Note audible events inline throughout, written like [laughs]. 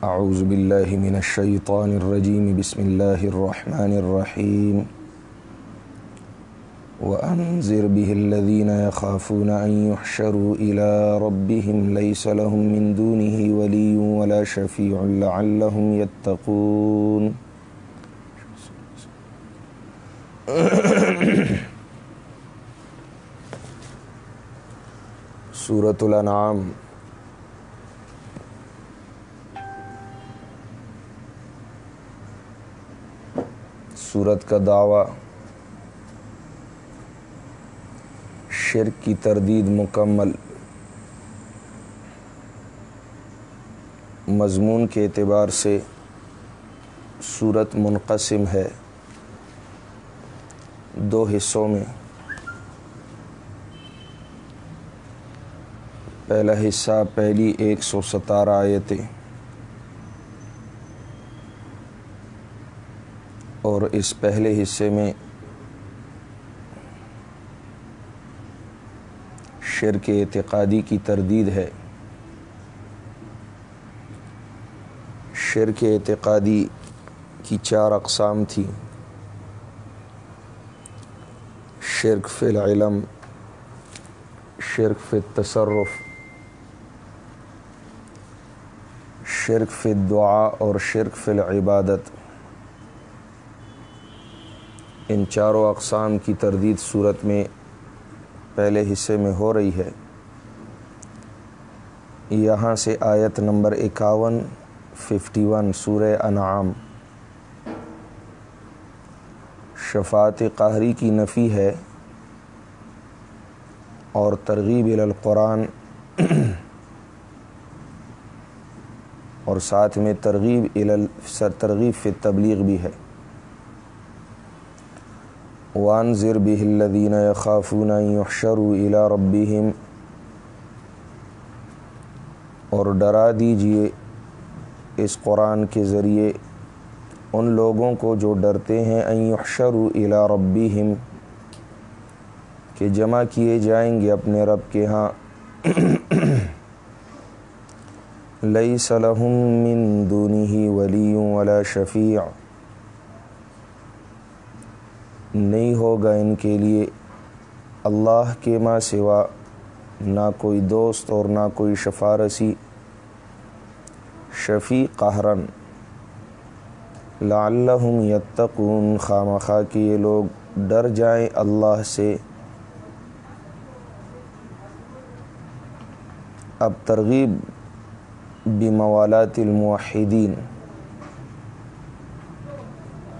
اعوذ باللہ من الشیطان الرجیم بسم اللہ الرحمن الرحیم وأنذر به الذين يخافون أن يحشروا إلى ربهم. ليس لهم من دونه ولي ولا شفيع لعلهم يتقون. سورة الانعام۔ سورت کا دعویٰ۔ شرک کی تردید مکمل۔ مضمون کے اعتبار سے صورت منقسم ہے۔ دو حصوں میں۔ پہلا حصہ، پہلی ایک سو ستارہ آیتیں۔ اور اس پہلے حصے میں شرک اعتقادی کی تردید ہے۔ شرک اعتقادی کی چار اقسام تھی۔ شرک فی العلم، شرک فی التصرف۔ شرک فی الدعا اور شرک فی العبادت۔ ان چاروں اقسام کی تردید صورت میں پہلے حصے میں ہو رہی ہے۔ یہاں سے آیت نمبر اکاون، ففٹی ون، سورہ انعام۔ شفاعت قہری کی نفی ہے اور ترغیب القرآن۔ اور ساتھ میں ترغیب سر ترغیب فی تبلیغ بھی ہے۔ وان ضر الذین یخافون یحشروا الی ربہم اور ڈرا دیجیے اس قرآن کے ذریعے ان لوگوں کو جو ڈرتے ہیں ان یحشروا الی ربہم کہ جمع کیے جائیں گے اپنے رب کے ہاں۔ لیس لہم من دونہ ولی ولا شفیع نہیں ہوگا ان کے لیے اللہ کے ماں سوا نہ کوئی دوست اور نہ کوئی شفارسی۔ شفیع قہرن۔ لعلہم یتقون۔ خامخواہ کہ یہ لوگ ڈر جائیں اللہ سے۔ اب ترغیب۔ بموالات الموحدین۔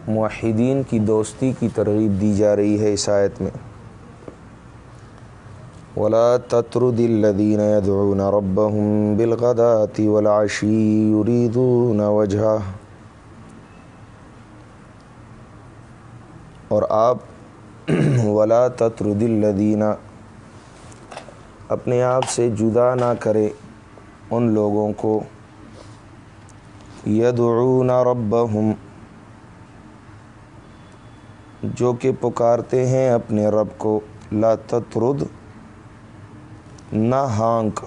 معاہدین کی دوستی کی ترغیب دی جا رہی ہے اس آیت میں۔ ولا تطرد الذين يدعون ربهم بالغداة والعشي يريدون وجهه۔ اور آپ [clears throat] ولا تطرد الذين اپنے آپ سے جدا نہ کرے ان لوگوں کو يدعون ربهم جو کہ پکارتے ہیں اپنے رب کو، لا تطرد، نہ ہانک۔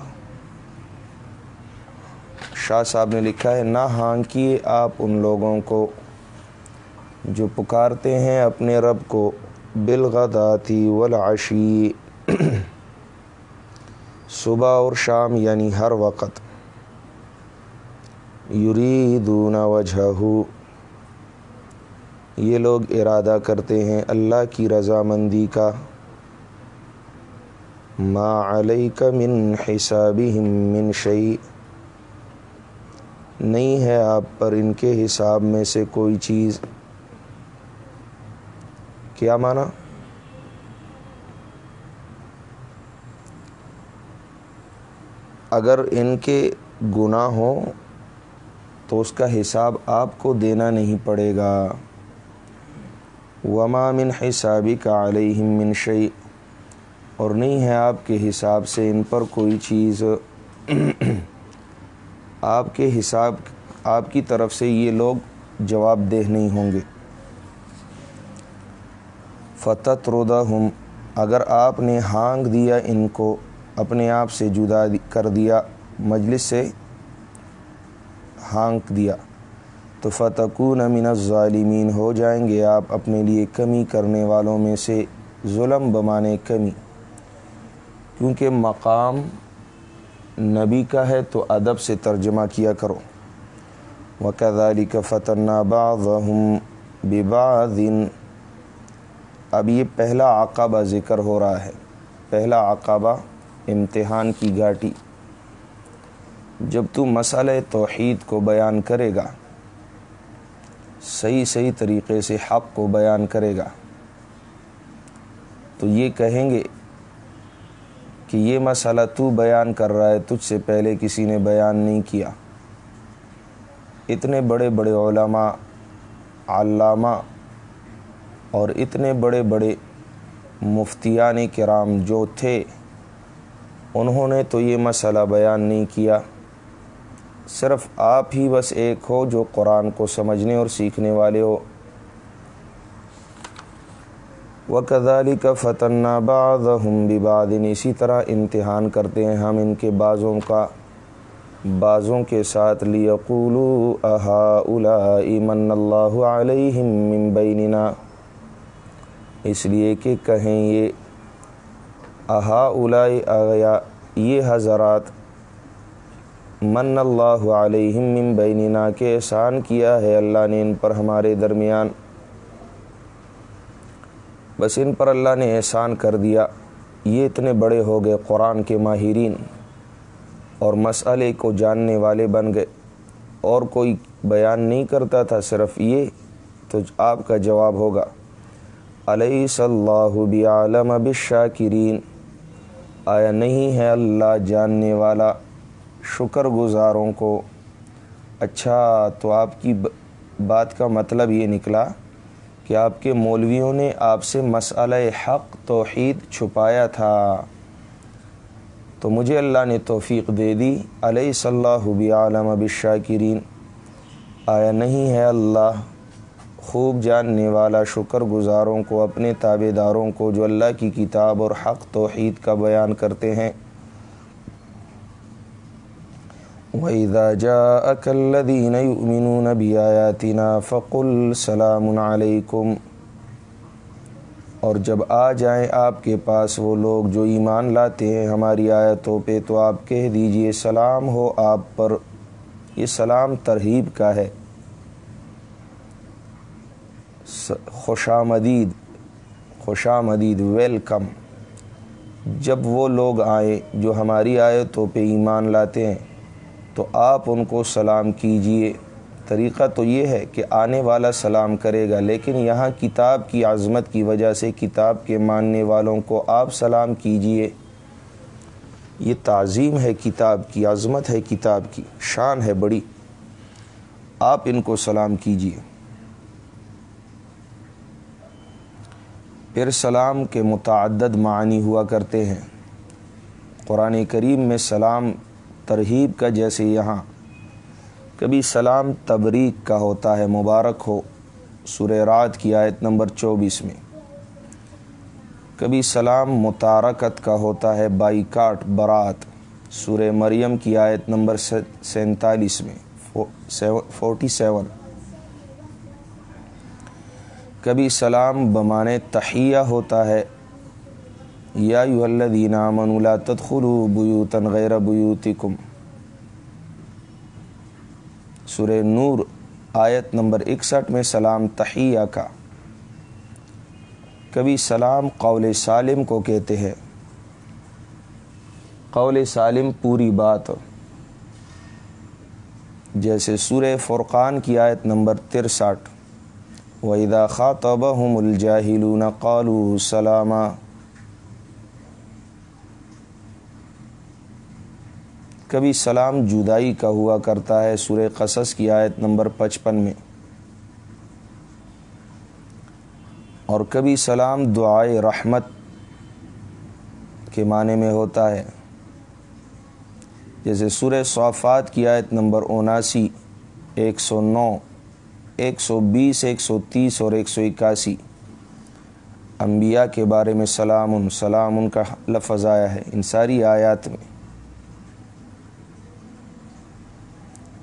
شاہ صاحب نے لکھا ہے، نہ ہانکیے آپ ان لوگوں کو جو پکارتے ہیں اپنے رب کو بالغداتی والعشی۔ صبح اور شام یعنی ہر وقت. یریدون وجہہ. یہ لوگ ارادہ کرتے ہیں اللہ کی رضامندی کا. ما علیک من حسابہم من شیء. نہیں ہے آپ پر ان کے حساب میں سے کوئی چیز. کیا مانا؟ اگر ان کے گناہ ہوں تو اس کا حساب آپ کو دینا نہیں پڑے گا۔ وما من حسابی کا علیہم من شیء اور نہیں ہے آپ کے حساب سے ان پر کوئی چیز۔ [clears throat] آپ کے حساب، آپ کی طرف سے یہ لوگ جواب دہ نہیں ہوں گے۔ فتح رودہ ہم اگر آپ نے ہانگ دیا ان کو اپنے آپ سے جدا کر دیا، مجلس سے ہانک دیا۔ تو فتقون من الظالمین، ہو جائیں گے آپ اپنے لیے کمی کرنے والوں میں سے ظلم بمانے کمی۔ کیونکہ مقام نبی کا ہے تو ادب سے ترجمہ کیا کرو۔ وَكَذَلِكَ فَتَنَّا بَعْضَهُمْ بِبَعْضٍ۔ اب یہ پہلا عقبہ ذکر ہو رہا ہے۔ پہلا عقبہ امتحان کی گھاٹی جب تو مسئلہ توحید کو بیان کرے گا، صحیح صحیح طریقے سے حق کو بیان کرے گا، تو یہ کہیں گے کہ یہ مسئلہ تو بیان کر رہا ہے، تجھ سے پہلے کسی نے بیان نہیں کیا۔ اتنے بڑے بڑے علماء، علامہ اور اتنے بڑے بڑے مفتیان کرام جو تھے انہوں نے تو یہ مسئلہ بیان نہیں کیا۔ صرف آپ ہی بس ایک ہو جو قرآن کو سمجھنے اور سیکھنے والے ہو۔ وکدالی کا فتح بعض ہم اسی طرح امتحان کرتے ہیں ہم ان کے بعضوں کا۔ بعضوں کے ساتھ لیقولو احا من اللہ علیہم من بیننا اس لیے کہ کہیں یہ احا اولائی آیا یہ حضرات من اللہ علیہم من بیننا کے احسان کیا ہے اللہ نے ان پر ہمارے درمیان۔ بس ان پر اللہ نے احسان کر دیا۔ یہ اتنے بڑے ہو گئے قرآن کے ماہرین، اور مسئلے کو جاننے والے بن گئے۔ اور کوئی بیان نہیں کرتا تھا، صرف یہ تو آپ کا جواب ہوگا۔ علیہ صلی اللہ عالم بشاکرین آیا نہیں ہے اللہ جاننے والا؟ شکر گزاروں کو۔ اچھا تو آپ کی بات کا مطلب یہ نکلا کہ آپ کے مولویوں نے آپ سے مسئلہ حق توحید چھپایا تھا۔ تو مجھے اللہ نے توفیق دے دی۔ علیہ صلی اللہ عالم بشاکرین آیا نہیں ہے اللہ خوب جاننے والا شکر گزاروں کو، اپنے تابے داروں کو جو اللہ کی کتاب اور حق توحید کا بیان کرتے ہیں۔ وَإِذَا جَاءَكَ الَّذِينَ يُؤْمِنُونَ بِآيَاتِنَا فَقُلْ سَلَامٌ عَلَيْكُمْ۔ اور جب آ جائیں آپ کے پاس وہ لوگ جو ایمان لاتے ہیں ہماری آیتوں پہ، تو آپ کہہ دیجیے سلام ہو آپ پر۔ یہ سلام ترہیب کا ہے۔ خوش آمدید خوش آمدید ویلکم. جب وہ لوگ آئیں جو ہماری آیتوں پہ ایمان لاتے ہیں، تو آپ ان کو سلام کیجیے۔ طریقہ تو یہ ہے کہ آنے والا سلام کرے گا، لیکن یہاں کتاب کی عظمت کی وجہ سے کتاب کے ماننے والوں کو آپ سلام کیجیے۔ یہ تعظیم ہے کتاب کی، عظمت ہے کتاب کی، شان ہے بڑی۔ آپ ان کو سلام کیجیے۔ پھر سلام کے متعدد معنی ہوا کرتے ہیں۔ قرآن کریم میں سلام ترہیب کا جیسے یہاں، کبھی سلام تبریک کا ہوتا ہے، مبارک ہو۔ سر رات کی آیت نمبر چوبیس میں۔ کبھی سلام متارکت کا ہوتا ہے بائی کاٹ برات۔ سر مریم کی آیت نمبر سینتالیس میں فورٹی سیون۔ کبھی سلام بمانے تحیہ ہوتا ہے۔ یا یو اللہ من لا تدخلوا بیوتن غیر بیوتکم۔ سورہ نور آیت نمبر اکسٹھ میں سلام تحیہ کا۔ کبھی سلام قول سالم کو کہتے ہیں۔ قول سالم پوری بات۔ جیسے سورہ فرقان کی آیت نمبر ترسٹھ۔ وَإِذَا خَاطَبَهُمُ الْجَاهِلُونَ قَالُوا سَلَامًا کبھی سلام جدائی کا ہوا کرتا ہے، سورہ قصص کی آیت نمبر پچپن میں۔ اور کبھی سلام دعائے رحمت کے معنی میں ہوتا ہے۔ جیسے سورہ صوفات کی آیت نمبر اناسی، ایک سو نو۔ ایک سو بیس، ایک سو تیس اور ایک سو اکاسی۔ انبیاء کے بارے میں سلام ان سلام ان کا لفظ آیا ہے ان ساری آیات میں۔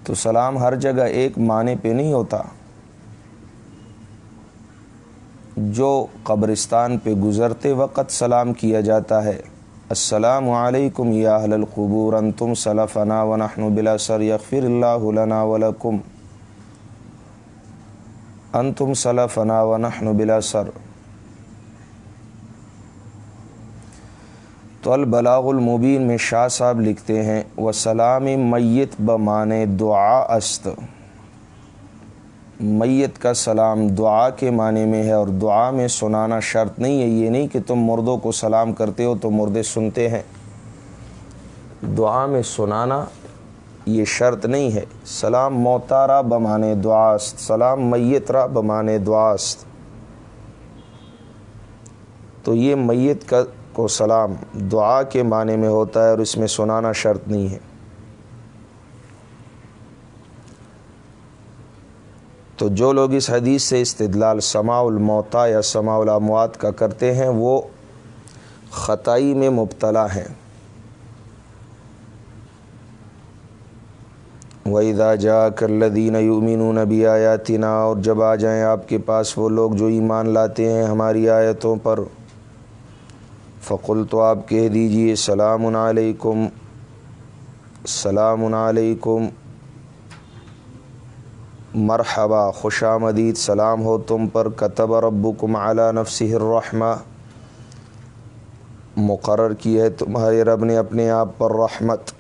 تو سلام ہر جگہ ایک معنی پہ نہیں ہوتا۔ جو قبرستان پہ گزرتے وقت سلام کیا جاتا ہے، السلام علیکم یا اہل القبور، انتم صلفنا ونحن بلا سر، یغفر اللہ لنا ولکم۔ انتم صلفنا ونحن بلا سر. تو البلاغ المبین میں شاہ صاحب لکھتے ہیں وہ سلام میت بمان دعا است. میت کا سلام دعا کے معنی میں ہے اور دعا میں سنانا شرط نہیں ہے، یہ نہیں کہ تم مردوں کو سلام کرتے ہو تو مردے سنتے ہیں۔ دعا میں سنانا یہ شرط نہیں ہے۔ سلام موتارا بمان دعاست، سلام میت را بمان دعاست۔ تو یہ میت کا کو سلام دعا کے معنی میں ہوتا ہے اور اس میں سنانا شرط نہیں ہے۔ تو جو لوگ اس حدیث سے استدلال سماع الموتا یا سماع الاموات کا کرتے ہیں، وہ خطائی میں مبتلا ہیں۔ وَإِذَا جَاءَكَ الَّذِينَ يُؤْمِنُونَ بِآيَاتِنَا، اور جب آ جائیں آپ کے پاس، وہ لوگ جو ایمان لاتے ہیں ہماری آیتوں پر۔ فقل تو آپ کہہ دیجیے، سلام علیکم سلام علیکم مرحبا، خوش آمدید، سلام ہو تم پر۔ کتب ربکم علی نفسہ الرحمہ مقرر کی ہے تمہارے رب نے اپنے آپ پر رحمت۔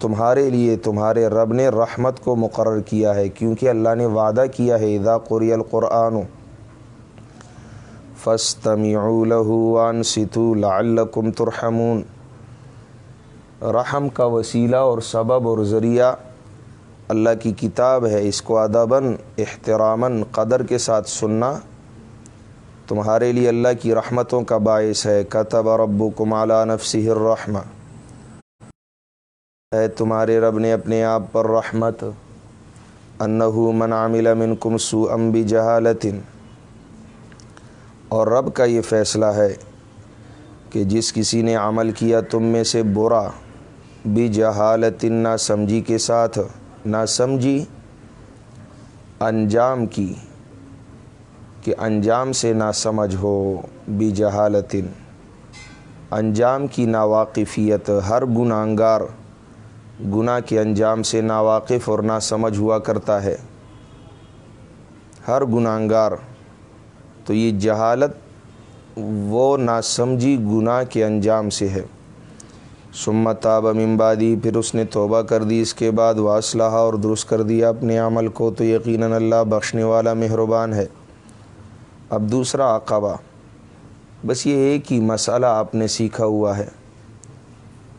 تمہارے لیے تمہارے رب نے رحمت کو مقرر کیا ہے، کیونکہ اللہ نے وعدہ کیا ہے، اذا قری القرآن فستمیعوا له وانصتوا لعلکم ترحمون۔ رحم کا وسیلہ اور سبب اور ذریعہ اللہ کی کتاب ہے، اس کو ادباً، احتراماً، قدر کے ساتھ سننا۔ تمہارے لیے اللہ کی رحمتوں کا باعث ہے۔ کتب ربکم علی نفسہ الرحمہ۔ ہے تمہارے رب نے اپنے آپ پر رحمت، انہو من عمل منکم سوءا بجہالت اور رب کا یہ فیصلہ ہے کہ جس کسی نے عمل کیا تم میں سے برا بھی جہالت نہ سمجھی کے ساتھ، نہ سمجھی انجام کی، کہ انجام سے نہ سمجھ ہو بھی جہالت انجام کی ناواقفیت، ہر گناہگار گناہ کے انجام سے ناواقف اور نہ سمجھ ہوا کرتا ہے۔ ہر گناہگار، تو یہ جہالت وہ ناسمجھی گناہ کے انجام سے ہے۔ سمت تاب امبادی پھر اس نے توبہ کر دی، اس کے بعد واصلہ اور درست کر دیا اپنے عمل کو تو یقیناً اللہ بخشنے والا مہربان ہے۔ اب دوسرا عقبہ، بس یہ ایک ہی مسئلہ آپ نے سیکھا ہوا ہے۔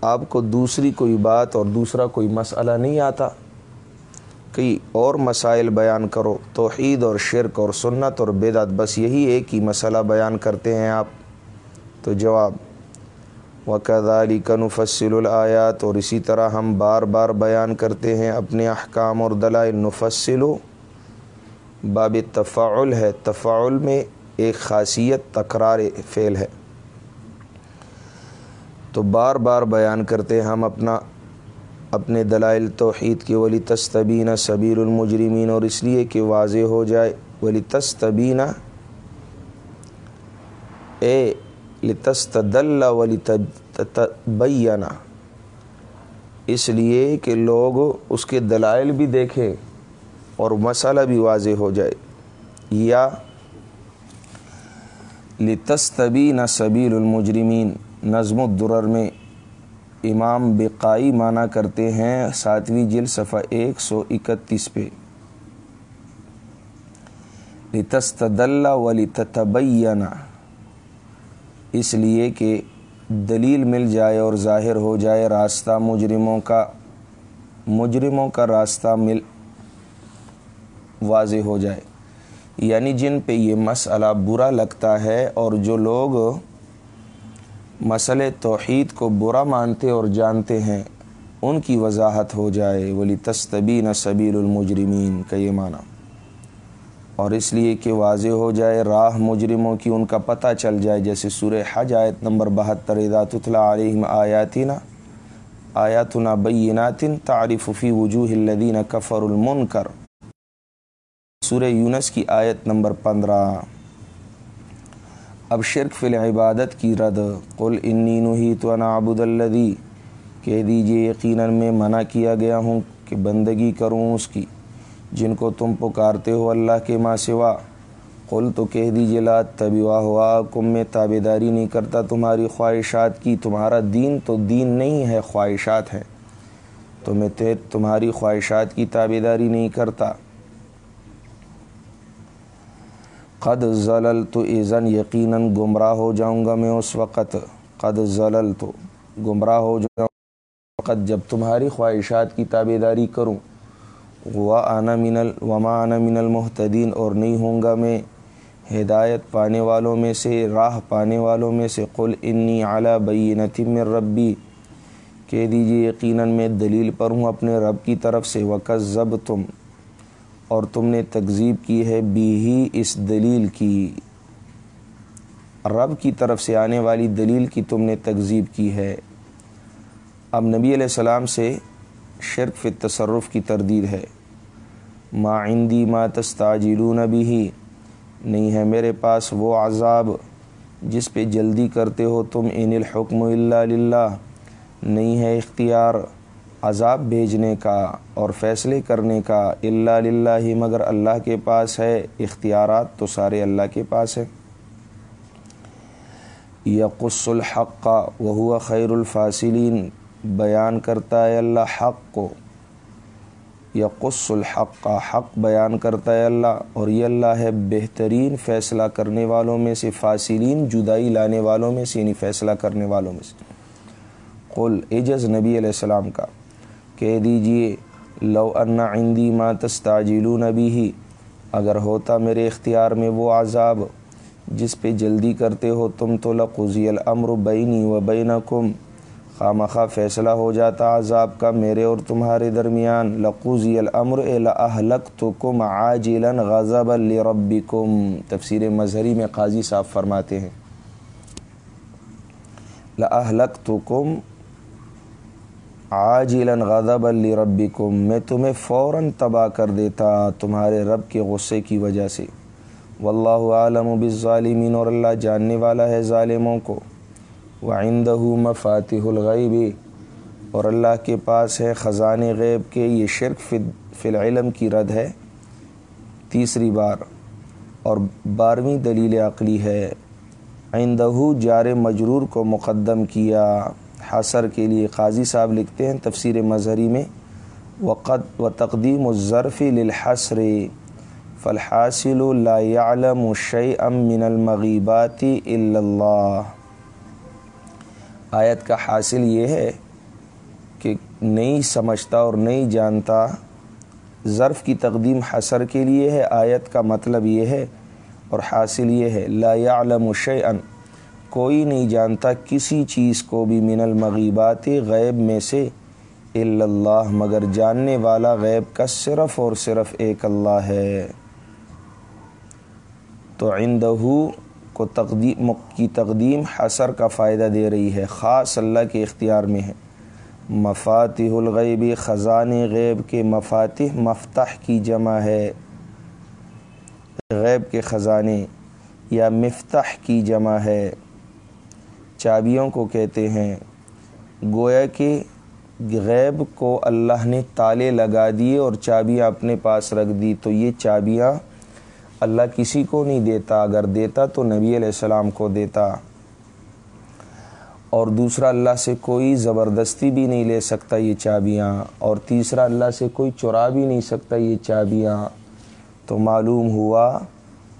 آپ کو دوسری کوئی بات اور دوسرا کوئی مسئلہ نہیں آتا کئی اور مسائل بیان کرو، توحید اور شرک اور سنت اور بدعت، بس یہی ایک ہی مسئلہ بیان کرتے ہیں آپ۔ تو جواب وقت علی کا نفصل الآیات اور اسی طرح ہم بار بار بیان کرتے ہیں اپنے احکام اور دلائل۔ نفصل، باب تفاعل ہے۔ تفاعل میں ایک خاصیت، تکرار، فعل ہے۔ تو بار بار بیان کرتے ہم اپنا اپنے دلائل توحید کے ولی تستبینہ صبیر المجرمین اور اس لیے کہ واضح ہو جائے ولی تستبینہ اے لتستدل ولی تبینہ اس لیے کہ لوگ اس کے دلائل بھی دیکھیں اور مسئلہ بھی واضح ہو جائے یا لتستبینہ صبیر المجرمین نظم الدرر میں امام بقائی معنی کرتے ہیں ساتویں جل صفحہ ایک سو اکتیس پہ۔ لتستدل ولتتبین۔ اس لیے کہ دلیل مل جائے اور ظاہر ہو جائے راستہ مجرموں کا مجرموں کا راستہ مل واضح ہو جائے۔ یعنی جن پہ یہ مسئلہ برا لگتا ہے اور جو لوگ مسئلے توحید کو برا مانتے اور جانتے ہیں، ان کی وضاحت ہو جائے۔ ولی تستبین صبیر المجرمین کا یہ معنی اور اس لیے کہ واضح ہو جائے راہ مجرموں کی، ان کا پتہ چل جائے۔ جیسے سورہ حج آیت نمبر بہتر اضاۃ اللہ علیہم آیاتینہ آیاتنا بیناتن تعریف فی وجوہ الذین کفر المنکر۔ سورہ یونس کی آیت نمبر پندرہ۔ اب شرک فی العبادت کی رد۔ قل انی نہی تو نعبد الذی، کہہ دیجیے یقیناً میں منع کیا گیا ہوں کہ بندگی کروں اس کی، جن کو تم پکارتے ہو اللہ کے ماں سوا۔ قل تو کہہ دیجیے لا طبی ہوا کم میں تابے داری نہیں کرتا تمہاری خواہشات کی۔ تمہارا دین تو دین نہیں ہے، خواہشات ہے تو میں تمہاری خواہشات کی تابے داری نہیں کرتا۔ قد ضلل تو ایزن یقیناً گمراہ ہو جاؤں گا میں اس وقت۔ قد ضلل تو گمراہ ہو جاؤں گا وقت۔ جب تمہاری خواہشات کی تابے داری کروں۔ و آنا من ال، وما آنا من المحتدین اور نہیں ہوں گا میں۔ ہدایت پانے والوں میں سے، راہ پانے والوں میں سے۔ قل انی اعلیٰ بینتم من ربی۔ کہہ دیجیے یقیناً میں دلیل پر ہوں اپنے رب کی طرف سے۔ وکس ضب تم اور تم نے تکذیب کی ہے بھی ہی اس دلیل کی۔ رب کی طرف سے آنے والی دلیل کی تم نے تکذیب کی ہے۔ اب نبی علیہ السلام سے شرک فی تصرف کی تردید ہے۔ ما عندی ما تستاجلون بھی نہیں ہے میرے پاس وہ عذاب جس پہ جلدی کرتے ہو تم، ان الحکم اللہ للہ۔ نہیں ہے اختیار۔ عذاب بھیجنے کا اور فیصلے کرنے کا اللہ للہ ہی مگر اللہ کے پاس ہے، اختیارات تو سارے اللہ کے پاس ہے یقص الحق کا وہ خیر الفاصلین، بیان کرتا ہے اللہ حق کو۔ یقص الحق کا حق بیان کرتا ہے اللہ، اور یہ اللہ ہے بہترین فیصلہ کرنے والوں میں سے، فاصلین جدائی لانے والوں میں سے یعنی فیصلہ کرنے والوں میں سے۔ قل اجز نبی علیہ السلام کا۔ کہہ دیجیے، لو ان عندی ما تستعجلون نبی ہی اگر ہوتا میرے اختیار میں وہ عذاب، جس پہ جلدی کرتے ہو تم تو لقضی الامر بینی و بینکم خواہ فیصلہ ہو جاتا عذاب کا میرے اور تمہارے درمیان لقوزی الامر اہلک تو کم عاجلا غضب لربکم، تفسیر مظہری میں قاضی صاحب فرماتے ہیں۔ لہلک تو کم عاجلا غضب لربکم، میں تمہیں فوراً تباہ کر دیتا تمہارے رب کے غصے کی وجہ سے۔ واللہ عالم بالظالمین اور اللہ جاننے والا ہے ظالموں کو۔ وعندہ مفاتح الغیب، اور اللہ کے پاس ہے خزان غیب کے، یہ شرک فی العلم کی رد ہے۔ تیسری بار، اور بارہویں دلیل عقلی ہے۔ عندہ جار مجرور کو مقدم کیا۔ حسر کے لیے قاضی صاحب لکھتے ہیں تفسیر مظہری میں وقت و تقدیم الظرف للحسر، فالحاصل لا يعلم شيئا من المغیبات الا اللہ۔ آیت کا حاصل یہ ہے کہ نہیں سمجھتا اور نہیں جانتا ظرف کی تقدیم حسر کے لیے ہے۔ آیت کا مطلب یہ ہے اور حاصل یہ ہے، لا يعلم شيئا کوئی نہیں جانتا کسی چیز کو بھی من المغیبات غیب میں سے الا اللہ، مگر جاننے والا غیب کا صرف اور صرف ایک اللہ ہے۔ تو عندہ کو تقدیم کی تقدیم حسر کا فائدہ دے رہی ہے، خاص اللہ کے اختیار میں ہے۔ مفاتح الغیب خزان غیب کے مفاتح مفتح کی جمع ہے۔ غیب کے خزانے یا مفتح کی جمع ہے۔ چابیوں کو کہتے ہیں۔ گویا کہ غیب کو اللہ نے تالے لگا دیے اور چابیاں اپنے پاس رکھ دی، تو یہ چابیاں اللہ کسی کو نہیں دیتا، اگر دیتا تو نبی علیہ السلام کو دیتا۔ اور دوسرا، اللہ سے کوئی زبردستی بھی نہیں لے سکتا یہ چابیاں۔ اور تیسرا، اللہ سے کوئی چرا بھی نہیں سکتا یہ چابیاں۔ تو معلوم ہوا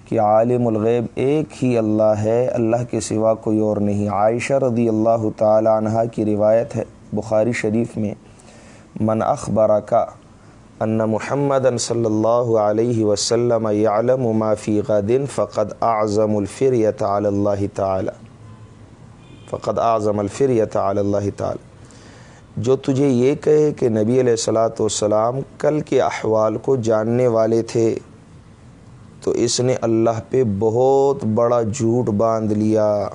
کہ عالم الغیب ایک ہی اللہ ہے، اللہ کے سوا کوئی اور نہیں۔ عائشہ رضی اللہ تعالی عنہ کی روایت ہے بخاری شریف میں، من اخبارہ کا ان محمد صلی اللہ علیہ وسلم یعلم ما فی غد فقد اعظم الفریت علی اللہ تعالی۔ فقد اعظم الفریت علی اللہ تعالی۔ جو تجھے یہ کہے کہ نبی علیہ السلاۃ والسلام کل کے احوال کو جاننے والے تھے تو اس نے اللہ پہ بہت بڑا جھوٹ باندھ لیا۔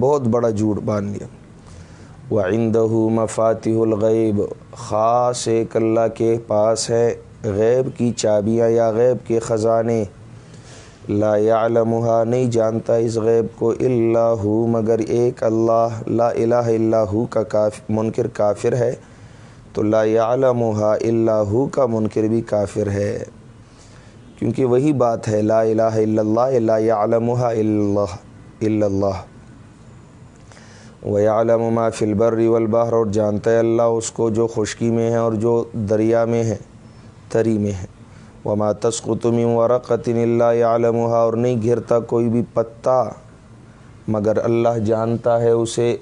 بہت بڑا جھوٹ باندھ لیا۔ وہ آئندہ مفاتح الغیب خاص ایک اللہ کے پاس ہے، غیب کی چابیاں یا غیب کے خزانے۔ لا يعلمها، نہیں جانتا اس غیب کو اللہ مگر ایک اللہ، لا الہ الا ہو کا کاف، منکر کافر ہے۔ تو لا يعلمها الا ہو کا منکر بھی کافر ہے۔ کیونکہ وہی بات ہے، لا الہ الا اللہ، لا يعلمها الا اللہ۔ وَيَعْلَمُ مَا فِي الْبَرِّ وَالْبَحْرِ، اور جانتا ہے اللہ اس کو جو خشکی میں ہے اور جو دریا میں ہے، تری میں ہے۔ وما تسقط من ورقت اللہ يعلمها اور نہیں گرتا کوئی بھی پتا، مگر اللہ جانتا ہے اسے۔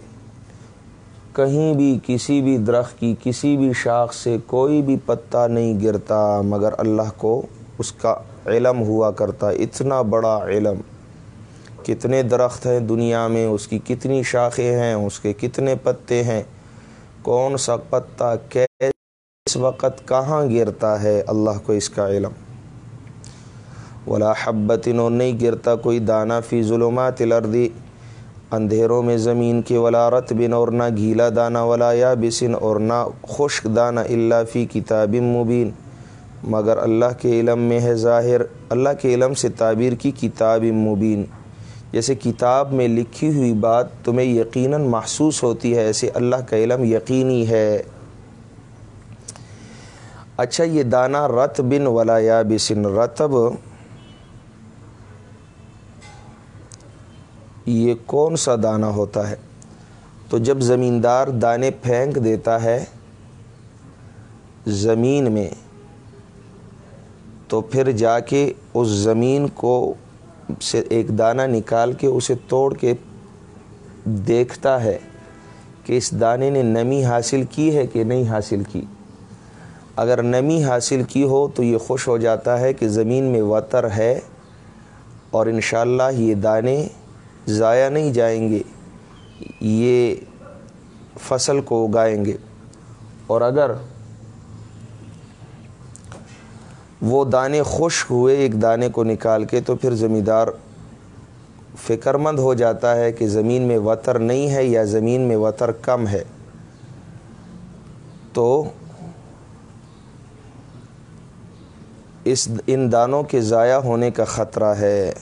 کہیں بھی کسی بھی درخت کی کسی بھی شاخ سے کوئی بھی پتا نہیں گرتا، مگر اللہ کو اس کا علم ہوا کرتا، اتنا بڑا علم۔ کتنے درخت ہیں دنیا میں، اس کی کتنی شاخیں ہیں، اس کے کتنے پتے ہیں؟ کون سا پتا کیس وقت کہاں گرتا ہے؟ اللہ کو اس کا علم۔ ولا حبت اور نہیں گرتا کوئی دانہ فی ظلمات الردی اندھیروں میں زمین کے ولا رت بن اور نہ گھیلا دانہ ولا یا بسن اور نہ خشک دانہ اللہ فی کتاب مبین۔ مگر اللہ کے علم میں ہے ظاہر، اللہ کے علم سے تعبیر کی کتاب مبین۔ جیسے کتاب میں لکھی ہوئی بات تمہیں یقیناً محسوس ہوتی ہے، ایسے اللہ کا علم یقینی ہے۔ اچھا یہ دانہ رت بن ولا یا بسن رتب یہ کون سا دانہ ہوتا ہے؟ تو جب زمیندار دانے پھینک دیتا ہے زمین میں، تو پھر جا کے اس زمین کو سے ایک دانہ نکال کے اسے توڑ کے دیکھتا ہے کہ اس دانے نے نمی حاصل کی ہے کہ نہیں حاصل کی۔ اگر نمی حاصل کی ہو تو یہ خوش ہو جاتا ہے کہ زمین میں وطر ہے اور انشاءاللہ یہ دانے ضائع نہیں جائیں گے، یہ فصل کو اگائیں گے۔ اور اگر وہ دانے خشک ہوئے ایک دانے کو نکال کے، تو پھر زمیندار فکر مند ہو جاتا ہے کہ زمین میں وطر نہیں ہے یا زمین میں وطر کم ہے۔ تو اس، ان دانوں کے ضائع ہونے کا خطرہ ہے۔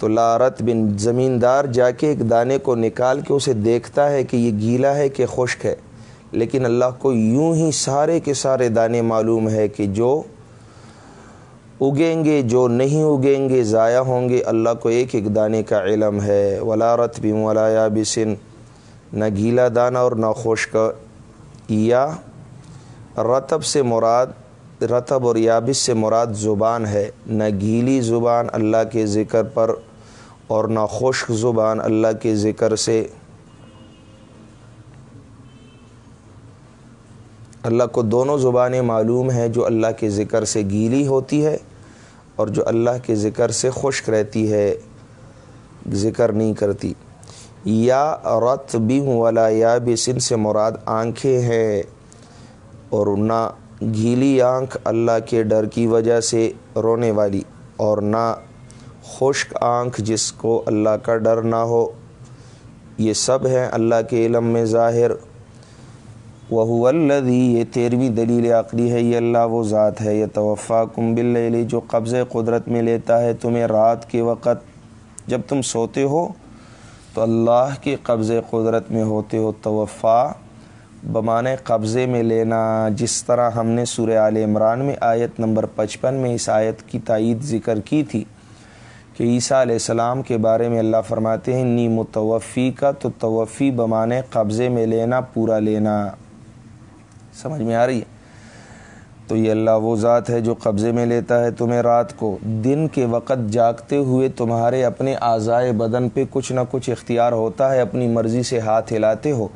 تو لارت بن زمیندار جا کے ایک دانے کو نکال کے اسے دیکھتا ہے کہ یہ گیلا ہے کہ خشک ہے۔ لیکن اللہ کو یوں ہی سارے کے سارے دانے معلوم ہے کہ جو اگیں گے، جو نہیں اگیں گے، ضائع ہوں گے۔ اللہ کو ایک ایک دانے کا علم ہے۔ ولارت بھی ولا بسن نہ گیلا دانہ اور نہ خشک۔ یا رتب سے مراد، رتب اور یابس سے مراد زبان ہے۔ نہ گیلی زبان اللہ کے ذکر پر اور نہ خشک زبان اللہ کے ذکر سے۔ اللہ کو دونوں زبانیں معلوم ہیں جو اللہ کے ذکر سے گیلی ہوتی ہے اور جو اللہ کے ذکر سے خشک رہتی ہے، ذکر نہیں کرتی۔ یا رت بھی والا یا بھی سن سے مراد آنکھیں ہیں اور نہ گیلی آنکھ اللہ کے ڈر کی وجہ سے رونے والی اور نہ خشک آنکھ جس کو اللہ کا ڈر نہ ہو۔ یہ سب ہیں اللہ کے علم میں ظاہر۔ وہ الدی یہ تیرہویں دلیل عقلی ہے۔ یہ اللہ وہ ذات ہے یہ توفع کم بل جو قبض قدرت میں لیتا ہے تمہیں رات کے وقت۔ جب تم سوتے ہو تو اللہ کے قبض قدرت میں ہوتے ہو۔ توفع بمانے قبضے میں لینا۔ جس طرح ہم نے سورہ عال عمران میں آیت نمبر پچپن میں اس آیت کی تائید ذکر کی تھی۔ کہ عیسیٰ علیہ السلام کے بارے میں اللہ فرماتے ہیں نی متوفی کا تو توفی بمانے قبضے میں لینا، پورا لینا. سمجھ میں آ رہی ہے؟ تو یہ اللہ وہ ذات ہے جو قبضے میں لیتا ہے تمہیں رات کو۔ دن کے وقت جاگتے ہوئے تمہارے اپنے اعضائے بدن پہ کچھ نہ کچھ اختیار ہوتا ہے، اپنی مرضی سے ہاتھ ہلاتے ہو۔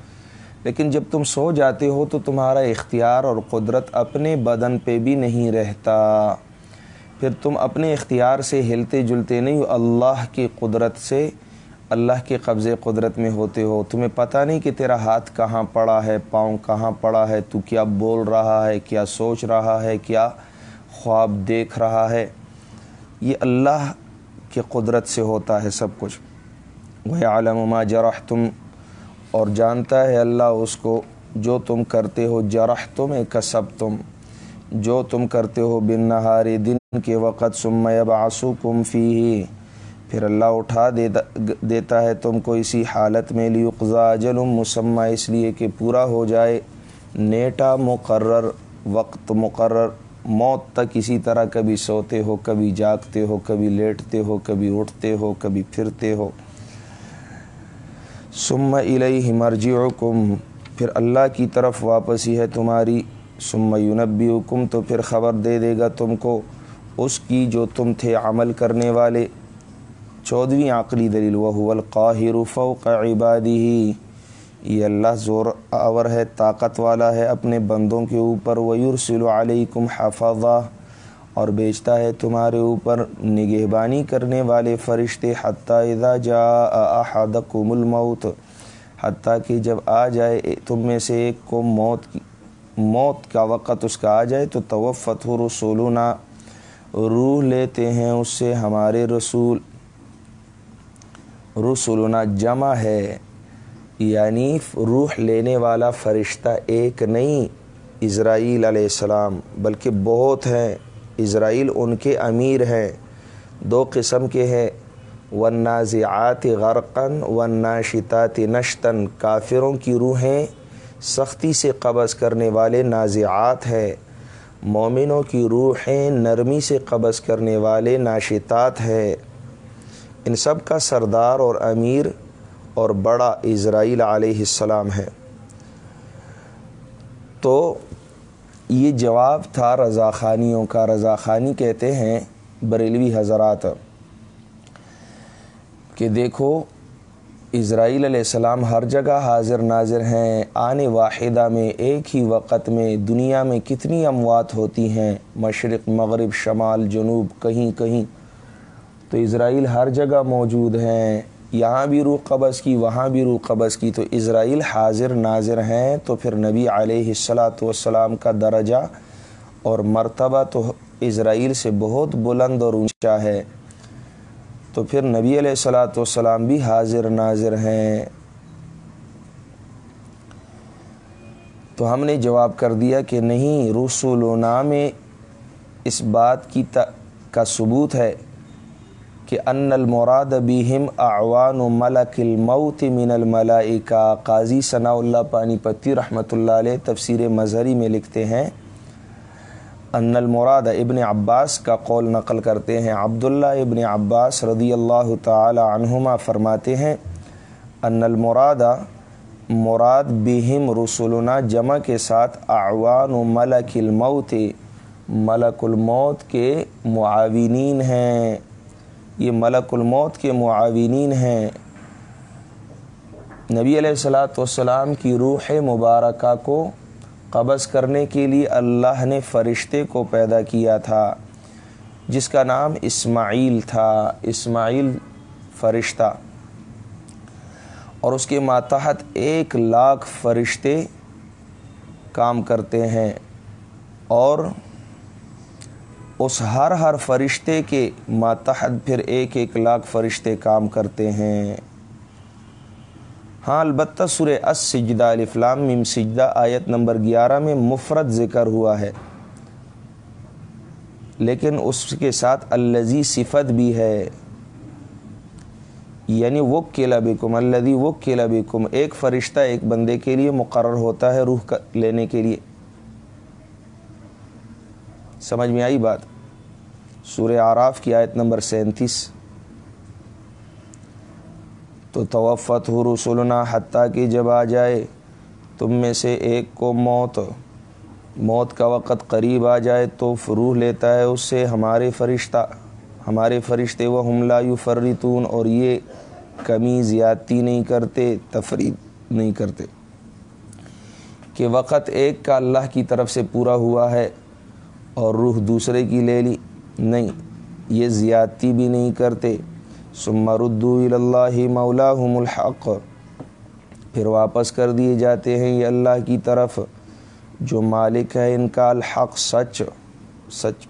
لیکن جب تم سو جاتے ہو تو تمہارا اختیار اور قدرت اپنے بدن پہ بھی نہیں رہتا۔ پھر تم اپنے اختیار سے ہلتے جلتے نہیں ہو، اللہ کی قدرت سے، اللہ کے قبضے قدرت میں ہوتے ہو۔ تمہیں پتہ نہیں کہ تیرا ہاتھ کہاں پڑا ہے، پاؤں کہاں پڑا ہے، تو کیا بول رہا ہے، کیا سوچ رہا ہے، کیا خواب دیکھ رہا ہے۔ یہ اللہ کے قدرت سے ہوتا ہے سب کچھ۔ وہ عالم ما جرح تم اور جانتا ہے اللہ اس کو، جو تم کرتے ہو جرح تم کسب تم۔ جو تم کرتے ہو بن نہاری دن کے وقت سمیب آسو کم فی پھر اللہ اٹھا دیتا ہے تم کو اسی حالت میں، لیقضا جلم مسمہ، اس لیے کہ پورا ہو جائے، نیٹا مقرر، وقت مقرر، موت تک اسی طرح کبھی سوتے ہو، کبھی جاگتے ہو، کبھی لیٹتے ہو، کبھی اٹھتے ہو، کبھی پھرتے ہو۔ سم الیہ مرجعکم، پھر اللہ کی طرف واپس ہی ہے تمہاری۔ سم یونبی حکم تو پھر خبر دے دے گا تم کو اس کی جو تم تھے عمل کرنے والے۔ چودھویں عقلی دلیل وہ القاہر فوق عبادی ہی یہ اللہ زور آور ہے، طاقت والا ہے اپنے بندوں کے اوپر۔ ویرسل علیکم حفظہ۔ اور بیچتا ہے تمہارے اوپر نگہبانی کرنے والے فرشتے۔ حتیٰ اذا جا احدکم الموت۔ حتیٰ کہ جب آ جائے تم میں سے ایک کو موت کی موت کا وقت اس کا آ جائے تو توفت ہو رسولنا۔ روح لیتے ہیں اس سے ہمارے رسول۔ رسولنا جمع ہے یعنی روح لینے والا فرشتہ ایک نہیں اسرائیل علیہ السلام، بلکہ بہت ہیں۔ اسرائیل ان کے امیر ہیں، دو قسم کے ہیں۔ ونازعات غرقن وناشطات نشتن کافروں کی روحیں سختی سے قبض کرنے والے نازعات ہیں۔ مومنوں کی روحیں نرمی سے قبض کرنے والے ناشطات ہیں۔ ان سب کا سردار اور امیر اور بڑا اسرائیل علیہ السلام ہے۔ تو یہ جواب تھا رضا خانیوں کا۔ رضا خانی کہتے ہیں بریلوی حضرات کہ دیکھو اسرائیل علیہ السلام ہر جگہ حاضر ناظر ہیں۔ آنے واحدہ میں ایک ہی وقت میں دنیا میں کتنی اموات ہوتی ہیں۔ مشرق، مغرب، شمال، جنوب، کہیں کہیں۔ تو اسرائیل ہر جگہ موجود ہیں۔ یہاں بھی روح قبض کی، وہاں بھی روح قبض کی۔ تو اسرائیل حاضر ناظر ہیں تو پھر نبی علیہ السلاۃ والسلام کا درجہ اور مرتبہ تو اسرائیل سے بہت بلند اور اونچا ہے۔ تو پھر نبی علیہ السلاۃ والسلام بھی حاضر ناظر ہیں۔ تو ہم نے جواب کر دیا کہ نہیں رسول میں اس بات کی کا ثبوت ہے کہ ان المراد بہم اعوان و ملک الموت من الملائکہ۔ قاضی ثناء اللہ پانی پتی رحمۃ اللہ علیہ تفسیر مظہری میں لکھتے ہیں ان المراد ابن عباس کا قول نقل کرتے ہیں۔ عبداللہ ابن عباس رضی اللہ تعالی عنہما فرماتے ہیں، ان المراد مراد بہم رسولنا جمع کے ساتھ اعوان و ملک الموت ملک الموت کے معاونین ہیں۔ یہ ملک الموت کے معاونین ہیں۔ نبی علیہ السلاۃ والسلام کی روح مبارکہ کو قبض کرنے کے لیے اللہ نے فرشتے کو پیدا کیا تھا، جس کا نام اسماعیل تھا۔ اسماعیل فرشتہ۔ اور اس کے ماتحت ایک لاکھ فرشتے کام کرتے ہیں۔ اور اس ہر ہر فرشتے کے ماتحت پھر ایک ایک لاکھ فرشتے کام کرتے ہیں۔ ہاں البتہ سر اس سجدہ الفلام مم سجدہ آیت نمبر گیارہ میں مفرد ذکر ہوا ہے۔ لیکن اس کے ساتھ الزی صفت بھی ہے۔ یعنی وہ کیلا بکم الدی وہ کیلا بکم۔ ایک فرشتہ ایک بندے کے لیے مقرر ہوتا ہے روح لینے کے لیے۔ سمجھ میں آئی بات؟ سورہ آراف کی آیت نمبر سینتیس۔ تو توفت ہو رسولنا حتیٰ کہ جب آ جائے تم میں سے ایک کو موت موت کا وقت قریب آ جائے تو فروح لیتا ہے اس سے ہمارے فرشتہ، ہمارے فرشتے وہ حملہ یو فرتون اور یہ کمی زیادتی نہیں کرتے تفریح نہیں کرتے۔ کہ وقت ایک کا اللہ کی طرف سے پورا ہوا ہے اور روح دوسرے کی لے لی، نہیں، یہ زیادتی بھی نہیں کرتے۔ ثم ردو اللہ مولاہم الحق۔ پھر واپس کر دیے جاتے ہیں یہ اللہ کی طرف۔ جو مالک ہے ان کا الحق سچ سچ۔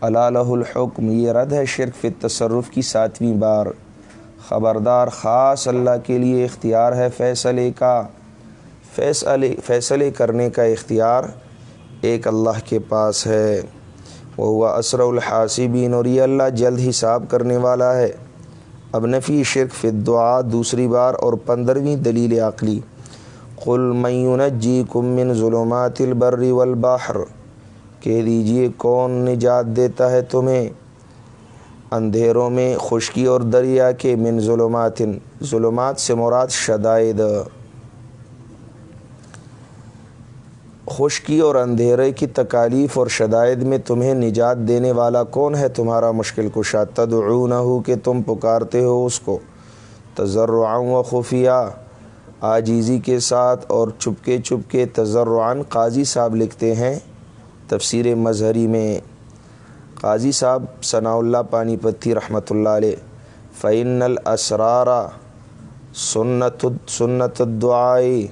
اللہ الحکم، یہ رد ہے شرک فی تصرف کی ساتویں بار۔ خبردار خاص اللہ کے لیے اختیار ہے فیصلے کا۔ فیصلے فیصلے کرنے کا اختیار ایک اللہ کے پاس ہے۔ وہ ہوا اسر الحاسبین اور یہ اللہ جلد حساب کرنے والا ہے۔ اب نفی شرک فی دعا دوسری بار اور پندرہویں دلیل عقلی۔ قل جی جی من ظلمات البر والبحر۔ کہہ دیجیے، کون نجات دیتا ہے تمہیں؟ اندھیروں میں خشکی اور دریا کے من ظلمات۔ ظلمات سے مراد شدائد۔ خشکی اور اندھیرے کی تکالیف اور شدائد میں تمہیں نجات دینے والا کون ہے؟ تمہارا مشکل کشا تدعونہ کہ تم پکارتے ہو اس کو۔ تجرعاؤں و خفیہ، آجیزی کے ساتھ اور چپکے چپکے تجرعان قاضی صاحب لکھتے ہیں۔ تفسیر مظہری میں، قاضی صاحب ثناء اللہ پانی پتی رحمۃ اللہ علیہ فعن الاسرارہ سنت سنت الدعائی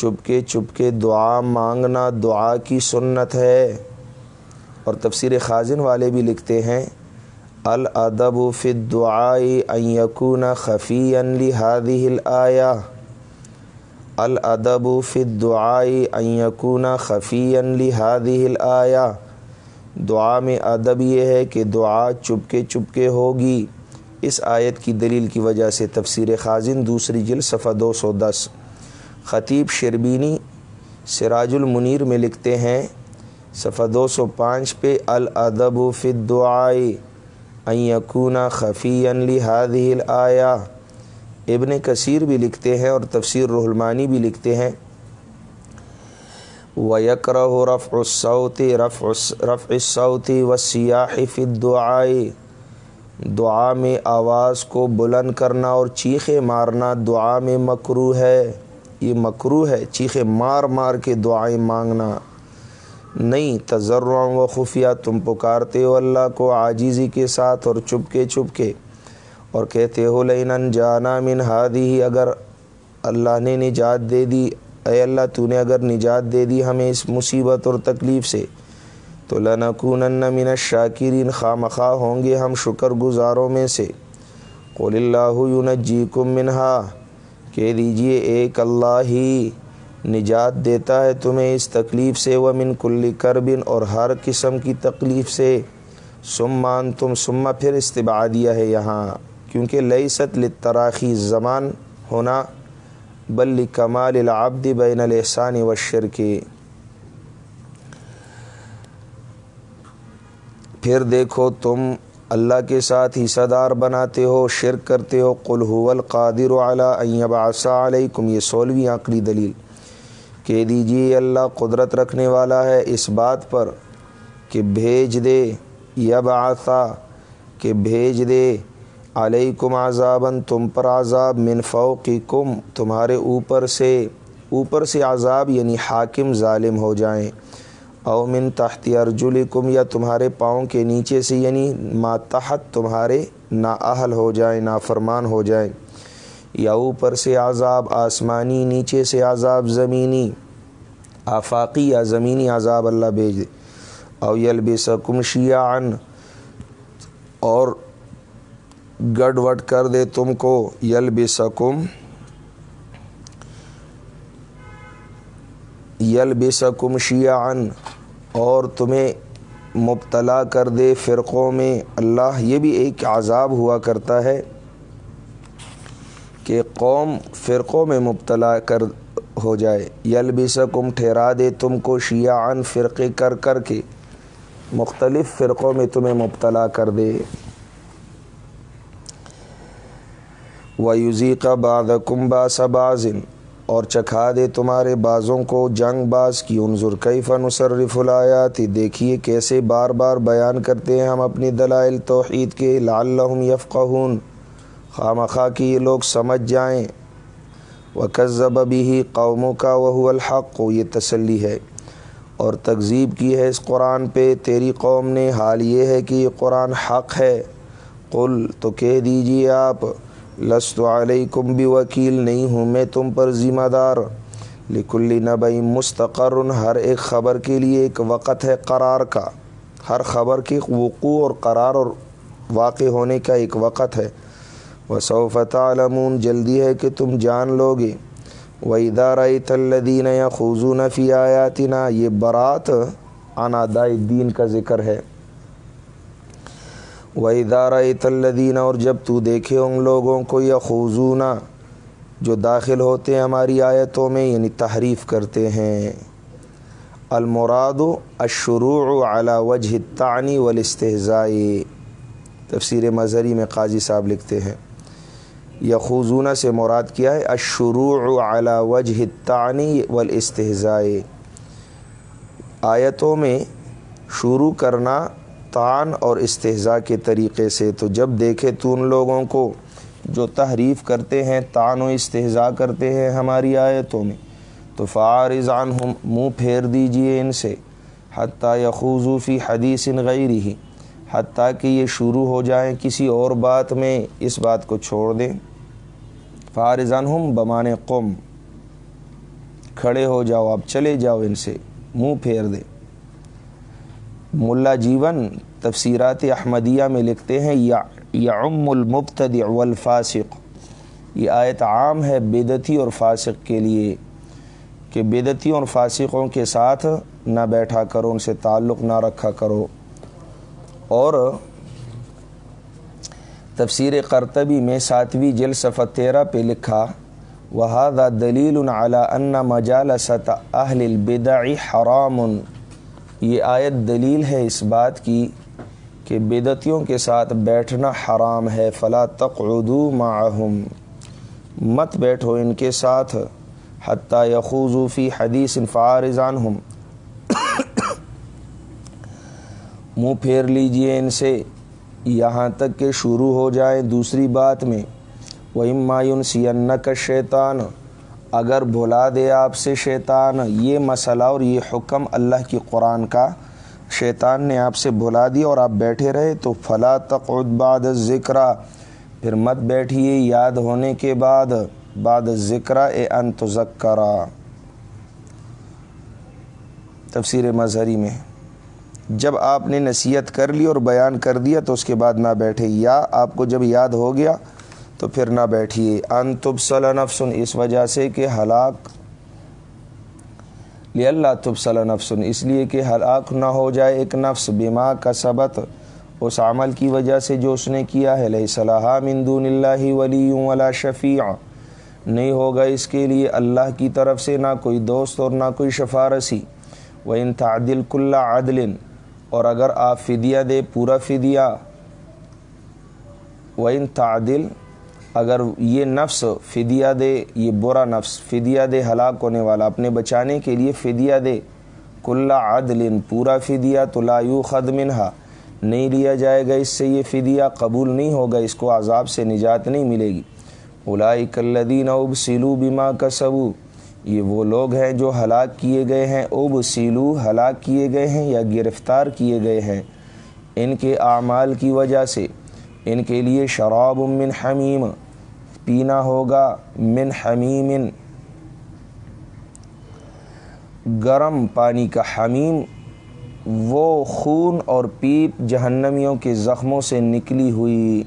چپکے چپکے دعا مانگنا دعا کی سنت ہے۔ اور تفسیر خازن والے بھی لکھتے ہیں، الادب فی دعائی یکون خفی لہذه الآیا الادب فی دعائی یکون خفی لهذه الآیا دعا میں ادب یہ ہے کہ دعا چپکے چپکے ہوگی۔ اس آیت کی دلیل کی وجہ سے تفسیر خازن دوسری جل صفحہ دو سو دس۔ خطیب شربینی سراج المنیر میں لکھتے ہیں، صفحہ دو سو پانچ پہ، الادب فی دعائے یقون خفی لہذه الآیا ابن کثیر بھی لکھتے ہیں اور تفسیر رحلمانی بھی لکھتے ہیں۔ و یکر رف الصوتی رف رف الصوتی و سیاح فی دعا میں آواز کو بلند کرنا اور چیخے مارنا دعا میں مکرو ہے۔ یہ مکرو ہے، چیخے مار مار کے دعائیں مانگنا۔ نہیں تجرع و خفیہ تم پکارتے ہو اللہ کو عاجزی کے ساتھ اور چپ کے چپ کے اور کہتے ہو لین جانا من ہادی ہی اگر اللہ نے نجات دے دی، اے اللہ، تو نے اگر نجات دے دی ہمیں اس مصیبت اور تکلیف سے۔ تو لنکون من الشاکرین خواہ ہوں گے ہم شکر گزاروں میں سے۔ قول اللہ یونجیکم منہا۔ کہہ دیجیے ایک اللہ ہی نجات دیتا ہے تمہیں اس تکلیف سے و من کلی کربن، اور ہر قسم کی تکلیف سے۔ سمان تم سما پھر استباع دیا ہے یہاں۔ کیونکہ لئی ست لتراخی زمان ہونا، بل کمال العبد بین الحسان و شرکی پھر دیکھو تم اللہ کے ساتھ حصہ دار بناتے ہو، شرک کرتے ہو، قل هو القادر علی یبعث علیکم، یہ سولہویں عقلی دلیل کہہ دیجیے اللہ قدرت رکھنے والا ہے اس بات پر کہ بھیج دے یبعثا کہ بھیج دے علیکم عذاباً، تم پر عذاب من فوقکم، تمہارے اوپر سے اوپر سے عذاب یعنی حاکم ظالم ہو جائیں۔ او من تحت ارجلکم، یا تمہارے پاؤں کے نیچے سے یعنی ماتحت تمہارے نااہل ہو جائیں نافرمان ہو جائیں۔ یا اوپر سے عذاب، آسمانی نیچے سے عذاب، زمینی آفاقی یا زمینی عذاب اللہ بھیج دے۔ او یلبسکم شیعن اور گڈ وڈ کر دے تم کو۔ یلبسکم یلبسکم شیعن اور تمہیں مبتلا کر دے فرقوں میں۔ اللہ یہ بھی ایک عذاب ہوا کرتا ہے کہ قوم فرقوں میں مبتلا کر ہو جائے۔ یلبسکم ٹھہرا دے تم کو شیعن فرقے کر کر کے۔ مختلف فرقوں میں تمہیں مبتلا کر دے۔ ویوزی کا باد کمبا سبازن اور چکھا دے تمہارے بازوں کو جنگ باز کی عنظر کئی فن وصرف الایات دیکھیے کیسے بار بار بیان کرتے ہیں ہم اپنی دلائل توحید کے، لعلہم یفقہون۔ خام خواہ کی یہ لوگ سمجھ جائیں۔ وکذب بھی ہی قوموں کا وہ الحق، یہ تسلی ہے۔ اور تکذیب کی ہے اس قرآن پہ، تیری قوم نے، حال یہ ہے کہ یہ قرآن حق ہے۔ قل تو کہہ دیجیے آپ لست علیکم بھی وکیل نہیں ہوں میں تم پر ذمہ دار۔ لکلی نبئی مستقر، ہر ایک خبر کے لیے ایک وقت ہے قرار کا۔ ہر خبر کے وقوع اور قرار اور واقع ہونے کا ایک وقت ہے۔ وصوفت عالمون جلدی ہے کہ تم جان لو گے و ادارۂ تلدین یا خوضون فی آیاتنا یہ برات عنادۂ دین کا ذکر ہے۔ و ادارۂ تلدین اور جب تو دیکھے ان لوگوں کو یا جو داخل ہوتے ہیں ہماری آیتوں میں یعنی تحریف کرتے ہیں۔ المراد الشروع علی وجہ التعنی والاستہزائی تفسیر مظہری میں قاضی صاحب لکھتے ہیں۔ یخوزونہ سے مراد کیا ہے؟ الشروع علی وجہ التعنی والاستہزائی آیتوں میں شروع کرنا تعان اور استحضاء کے طریقے سے۔ تو جب دیکھے تو ان لوگوں کو جو تحریف کرتے ہیں تعان و استحضاء کرتے ہیں ہماری آیتوں میں۔ تو فارض عنہم منہ پھیر دیجیے ان سے۔ حتیٰ یخوضو فی حدیث غیر ہی حتیٰ کہ یہ شروع ہو جائیں کسی اور بات میں اس بات کو چھوڑ دیں۔ فارض عنہم بمان قم کھڑے ہو جاؤ، آپ چلے جاؤ ان سے۔ منہ پھیر دیں۔ ملا جیون تفسیرات احمدیہ میں لکھتے ہیں، یا یعم المبتدع والفاسق۔ یہ آیت عام ہے بدتی اور فاسق کے لیے، کہ بدتی اور فاسقوں کے ساتھ نہ بیٹھا کرو، ان سے تعلق نہ رکھا کرو۔ اور تفسیر قرطبی میں ساتویں جل صفحہ تیرہ پہ لکھا وہذا دلیل علی ان مجالست اہل البدع حرام۔ یہ آیت دلیل ہے اس بات کی کہ بدتیوں کے ساتھ بیٹھنا حرام ہے، فلا تقعدو معہم۔ مت بیٹھو ان کے ساتھ حتیٰ یخوضو فی حدیث فارض عنہم۔ منہ پھیر لیجیے ان سے، یہاں تک کہ شروع ہو جائیں دوسری بات میں۔ وہ امایون سین کا شیطان اگر بھلا دے آپ سے شیطان، یہ مسئلہ اور یہ حکم اللہ کی قرآن کا۔ شیطان نے آپ سے بھلا دیا اور آپ بیٹھے رہے تو فلا تقعد بعد ذکر پھر مت بیٹھیے یاد ہونے کے بعد بعد ذکر اے ان تذکرا تفسیر مظہری میں۔ جب آپ نے نصیحت کر لی اور بیان کر دیا تو اس کے بعد نہ بیٹھے۔ یا آپ کو جب یاد ہو گیا تو پھر نہ بیٹھیے۔ ان تبصل نفسن، اس وجہ سے کہ ہلاک۔ لی اللہ تبصل نفسن، اس لیے کہ ہلاک نہ ہو جائے ایک نفس۔ بیما کا سبت اس عمل کی وجہ سے جو اس نے کیا ہے۔ لئی صلاح مندون اللہ ولی ولا شفیع۔ نہیں ہوگا اس کے لیے اللہ کی طرف سے نہ کوئی دوست اور نہ کوئی شفارسی۔ و ان تعدل کلّہ عدل، اور اگر آپ فدیہ دے، پورا فدیہ۔ و ان تعدل اگر یہ نفس فدیہ دے، یہ برا نفس فدیہ دے ہلاک ہونے والا، اپنے بچانے کے لیے فدیہ دے۔ کلّہ عدل، پورا فدیہ تو لا یو خد منہا۔ نہیں لیا جائے گا، اس سے یہ فدیہ قبول نہیں ہوگا، اس کو عذاب سے نجات نہیں ملے گی۔ اولائی کلدین اوب سیلو بیما کا یہ وہ لوگ ہیں جو ہلاک کیے گئے ہیں۔ اوب سیلو ہلاک کیے گئے ہیں یا گرفتار کیے گئے ہیں۔ ان کے اعمال کی وجہ سے۔ ان کے لیے شراب من حمیم، پینا ہوگا من حمیم۔ گرم پانی کا حمیم، وہ خون اور پیپ جہنمیوں کے زخموں سے نکلی ہوئی۔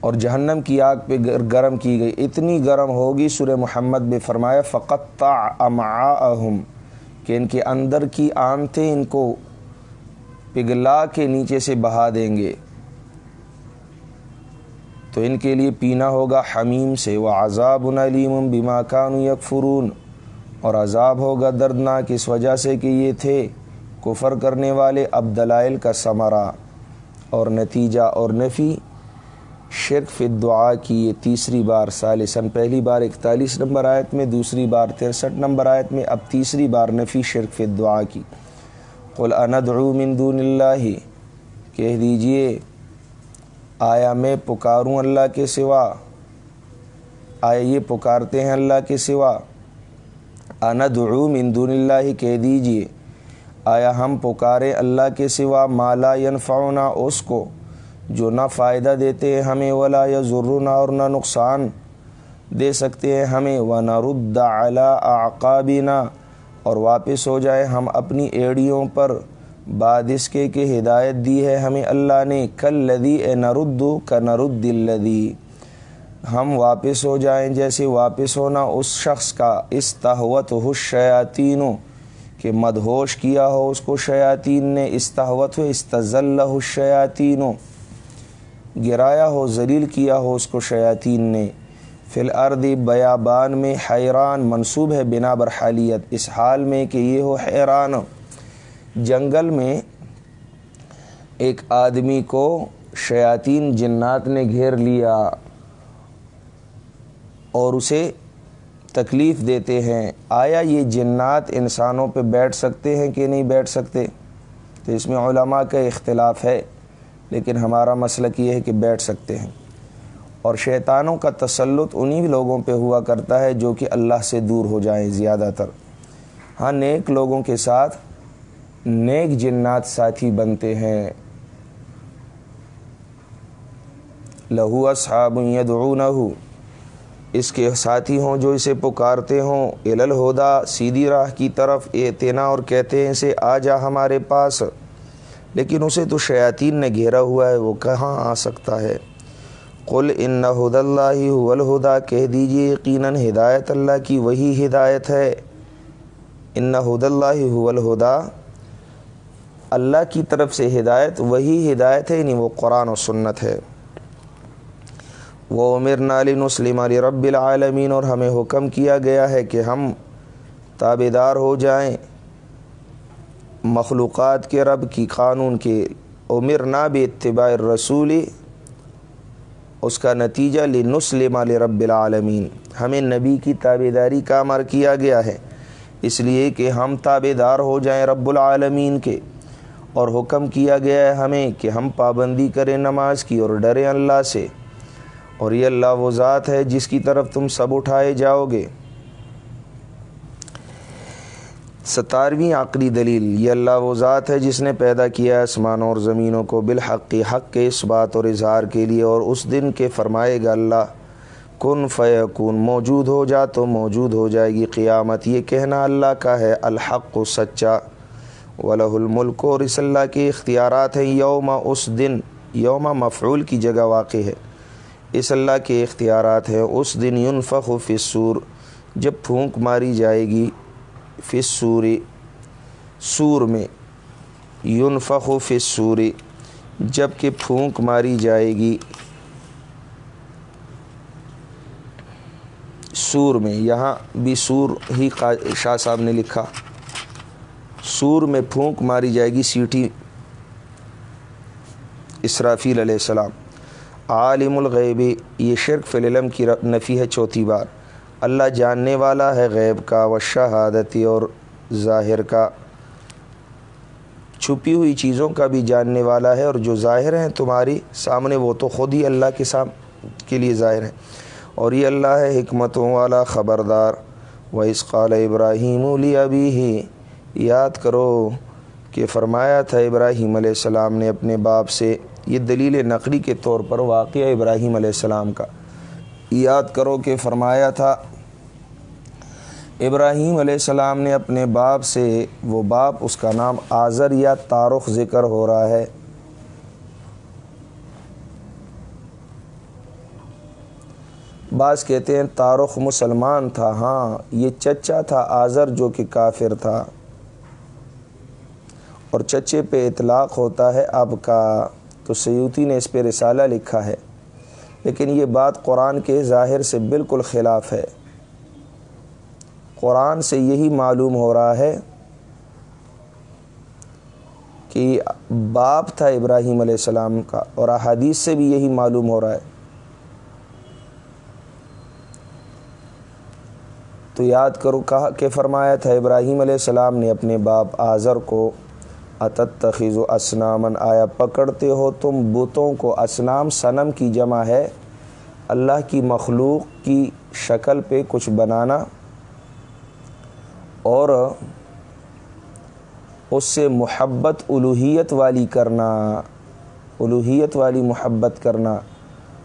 اور جہنم کی آگ پہ گرم کی گئی۔ اتنی گرم ہوگی سورہ محمد میں فرمایا فقط امعاءہم کہ ان کے اندر کی آنتیں ان کو پگھلا کے نیچے سے بہا دیں گے۔ تو ان کے لیے پینا ہوگا حمیم سے۔ وہ عذاب علیم بیما کان یکفرون۔ اور عذاب ہوگا دردناک اس وجہ سے کہ یہ تھے کفر کرنے والے اب دلائل کا ثمرہ اور نتیجہ اور نفی۔ شرک فی دعا کی یہ تیسری بار سالسن پہلی بار اکتالیس نمبر آیت میں، دوسری بار ترسٹھ نمبر آیت میں، اب تیسری بار نفی شرک فی دعا کی۔ قل اندعو من دون اللہ، کہہ دیجیے، آیا میں پکاروں اللہ کے سوا؟ آیا یہ پکارتے ہیں اللہ کے سوا؟ اندعو من دون اللہ، کہہ دیجیے، آیا ہم پکارے اللہ کے سوا؟ مالا ینفعنا، اس کو جو نہ فائدہ دیتے ہیں ہمیں ولا یا ضرور اور نہ نقصان دے سکتے ہیں ہمیں و نہ رد اعلی اور واپس ہو جائے ہم اپنی ایڑیوں پر۔ بعد اس کے کہ ہدایت دی ہے ہمیں اللہ نے کل لدی اے نرد کا نرد الدی ہم واپس ہو جائیں جیسے واپس ہونا اس شخص کا۔ استحوت ہو شیاطینوں کہ مدہوش کیا ہو اس کو شیاطین نے۔ استحوت ہو استضل ہو شیاطینوں گرایا ہو، ذلیل کیا ہو اس کو شیاطین نے۔ فی الارض بیابان میں حیران منصوب ہے بنا برحالیت اس حال میں کہ یہ ہو حیران۔ جنگل میں ایک آدمی کو شیاطین جنات نے گھیر لیا اور اسے تکلیف دیتے ہیں۔ آیا یہ جنات انسانوں پہ بیٹھ سکتے ہیں کہ نہیں بیٹھ سکتے؟ تو اس میں علماء کا اختلاف ہے۔ لیکن ہمارا مسلک یہ ہے کہ بیٹھ سکتے ہیں۔ اور شیطانوں کا تسلط انہی لوگوں پہ ہوا کرتا ہے جو کہ اللہ سے دور ہو جائیں زیادہ تر۔ ہاں نیک لوگوں کے ساتھ نیک جنات ساتھی بنتے ہیں۔ لہو اصحاب یدعونہ اس کے ساتھی ہوں جو اسے پکارتے ہوں۔ الہدا سیدھی راہ کی طرف اعتنا اور کہتے ہیں، اسے آ جا ہمارے پاس۔ لیکن اسے تو شیاطین نے گھیرا ہوا ہے، وہ کہاں آ سکتا ہے؟ قل ان ہد اللہ الہدا کہہ دیجیے یقیناً ہدایت اللہ کی وہی ہدایت ہے۔ ان ہد اللہ الہدا اللہ کی طرف سے ہدایت وہی ہدایت ہے یعنی وہ قرآن و سنت ہے۔ وہ عمر نالن نسلم علی رب العالمین اور ہمیں حکم کیا گیا ہے کہ ہم تابے دار ہو جائیں۔ مخلوقات کے رب کی قانون کے عمر ناب اتباع رسولی اس کا نتیجہ لنسلم علی رب العالمین۔ ہمیں نبی کی تابے داری کا امر کیا گیا ہے، اس لیے کہ ہم تابے دار ہو جائیں رب العالمین کے۔ اور حکم کیا گیا ہے ہمیں کہ ہم پابندی کریں نماز کی اور ڈریں اللہ سے۔ اور یہ اللہ وہ ذات ہے جس کی طرف تم سب اٹھائے جاؤ گے۔ ستارویں عقلی دلیل، یہ اللہ وہ ذات ہے جس نے پیدا کیا آسمانوں اور زمینوں کو بالحق حق کے اس بات اور اظہار کے لیے اور اس دن کے فرمائے گا اللہ، کن فیکون، موجود ہو جا تو موجود ہو جائے گی قیامت۔ یہ کہنا اللہ کا ہے، الحق و سچا۔ ولہ الملک اور اس اللہ کے اختیارات ہیں۔ یوم اس دن، یوم مفعول کی جگہ واقع ہے۔ اس اللہ کے اختیارات ہیں۔ اس دن ينفخ و فصور جب پھونک ماری جائے گی۔ فصوری سور میں ينفخ و فصوری جبکہ پھونک ماری جائے گی سور میں، یہاں بھی سور ہی شاہ صاحب نے لکھا۔ سور میں پھونک ماری جائے گی سیٹھی اسرافیل علیہ السلام۔ عالم الغیبی یہ شرک فی العلم کی نفی ہے چوتھی بار۔ اللہ جاننے والا ہے غیب کا و شہادتی اور ظاہر کا۔ چھپی ہوئی چیزوں کا بھی جاننے والا ہے اور جو ظاہر ہیں تمہاری سامنے وہ تو خود ہی اللہ کے سام، کے لیے ظاہر ہیں۔ اور یہ اللہ ہے حکمتوں والا خبردار۔ و اس قال ابراہیم علی ابھی ہی یاد کرو کہ فرمایا تھا ابراہیم علیہ السلام نے اپنے باپ سے، یہ دلیل نقلی کے طور پر واقعہ ابراہیم علیہ السلام کا۔ یاد کرو کہ فرمایا تھا ابراہیم علیہ السلام نے اپنے باپ سے، وہ باپ اس کا نام آذر یا تارخ ذکر ہو رہا ہے۔ بعض کہتے ہیں تارخ مسلمان تھا۔ ہاں یہ چچا تھا، آذر جو کہ کافر تھا۔ اور چچے پہ اطلاق ہوتا ہے اب کا، تو سیوتی نے اس پہ رسالہ لکھا ہے۔ لیکن یہ بات قرآن کے ظاہر سے بالکل خلاف ہے۔ قرآن سے یہی معلوم ہو رہا ہے کہ باپ تھا ابراہیم علیہ السلام کا اور احادیث سے بھی یہی معلوم ہو رہا ہے۔ تو یاد کرو، کہا کہ فرمایا تھا ابراہیم علیہ السلام نے اپنے باپ آذر کو تخیض و اسنامن آیا پکڑتے ہو تم بتوں کو اسنام صنم کی جمع ہے، اللہ کی مخلوق کی شکل پہ کچھ بنانا۔ اور اس سے محبت الوحیت والی کرنا، الوحیت والی محبت کرنا،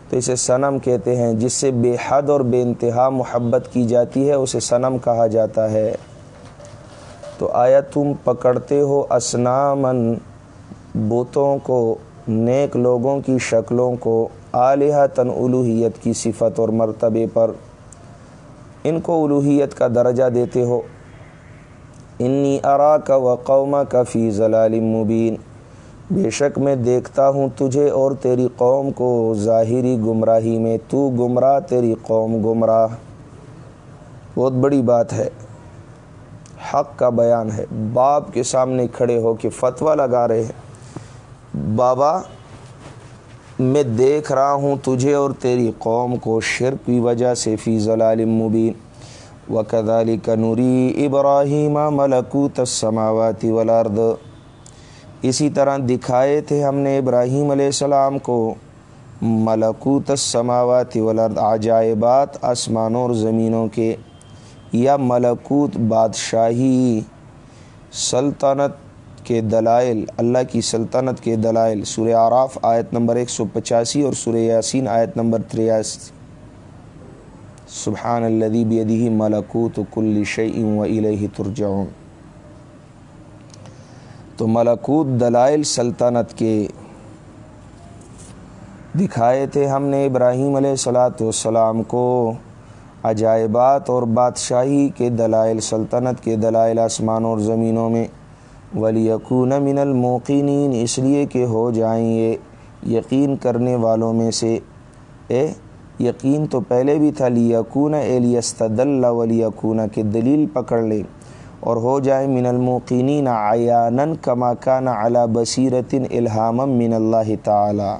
تو اسے صنم کہتے ہیں، جس سے بے حد اور بے انتہا محبت کی جاتی ہے، اسے صنم کہا جاتا ہے۔ تو آیا تم پکڑتے ہو اسنامن بوتوں کو، نیک لوگوں کی شکلوں کو آلیہ تن الوحیت کی صفت اور مرتبے پر۔ ان کو الوحیت کا درجہ دیتے ہو۔ انی ارا کا و قوما کا فی ضلال مبین۔ بے شک میں دیکھتا ہوں تجھے اور تیری قوم کو ظاہری گمراہی میں، تو گمراہ تیری قوم گمراہ۔ بہت بڑی بات ہے۔ حق کا بیان ہے۔ باپ کے سامنے کھڑے ہو کے فتویٰ لگا رہے ہیں۔ بابا، میں دیکھ رہا ہوں تجھے اور تیری قوم کو شرک کی وجہ سے فی ضلال مبین۔ وکدالی کنوری ابراہیم ملکوت السماوات والارض۔ اسی طرح دکھائے تھے ہم نے ابراہیم علیہ السلام کو، ملکوت السماوات والارض، عجائبات آسمانوں اور زمینوں کے۔ یا ملکوت بادشاہی، سلطنت کے دلائل، اللہ کی سلطنت کے دلائل۔ سورہ آراف آیت نمبر ایک سو پچاسی اور سورہ یاسین آیت نمبر تریاسی۔ سبحان الدی بیدی ملکوت کل شعیم و الہ ترجعون۔ تو ملکوت دلائل سلطنت کے دکھائے تھے ہم نے ابراہیم علیہ السلاۃ والسلام کو۔ عجائبات اور بادشاہی کے دلائل سلطنت کے دلائل آسمان اور زمینوں میں۔ ولیکون من الموقنین اس لیے کہ ہو جائیں یہ یقین کرنے والوں میں سے۔ اے یقین تو پہلے بھی تھا، لیکون اے لیستد اللہ ولیکون کے دلیل پکڑ لیں اور ہو جائے من الموقنین عیانن کما کان علی بصیرت الہام من اللہ تعالی۔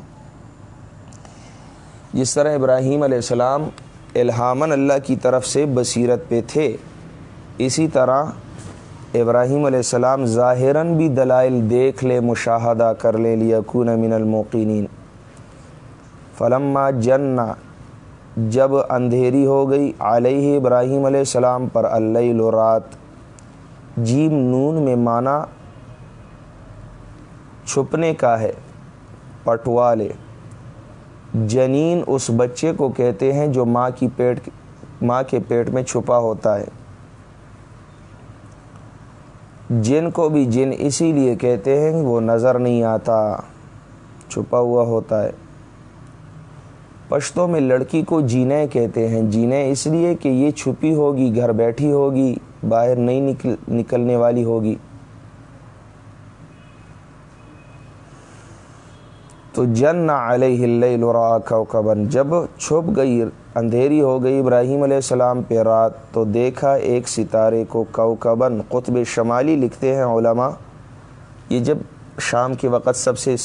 جس طرح ابراہیم علیہ السلام الہامن اللہ کی طرف سے بصیرت پہ تھے، اسی طرح ابراہیم علیہ السلام ظاہراً بھی دلائل دیکھ لے، مشاہدہ کر لے لیا کون من الموقنین۔ فلما جن جب اندھیری ہو گئی، علیہ ابراہیم علیہ السلام پر اللہ رات۔ جیم نون میں معنی چھپنے کا ہے، پٹوالے۔ جنین اس بچے کو کہتے ہیں جو ماں کی پیٹ، ماں کے پیٹ میں چھپا ہوتا ہے۔ جن کو بھی جن اسی لیے کہتے ہیں، وہ نظر نہیں آتا، چھپا ہوا ہوتا ہے۔ پشتوں میں لڑکی کو جینے کہتے ہیں، جینے اس لیے کہ یہ چھپی ہوگی، گھر بیٹھی ہوگی، باہر نہیں نکل، نکلنے والی ہوگی۔ تو جن علیہ اللہ کوکبن جب چھپ گئی، اندھیری ہو گئی ابراہیم علیہ السلام پہ رات، تو دیکھا ایک ستارے کو کوکبن قطب شمالی لکھتے ہیں علماء۔ یہ جب شام کے وقت سب سے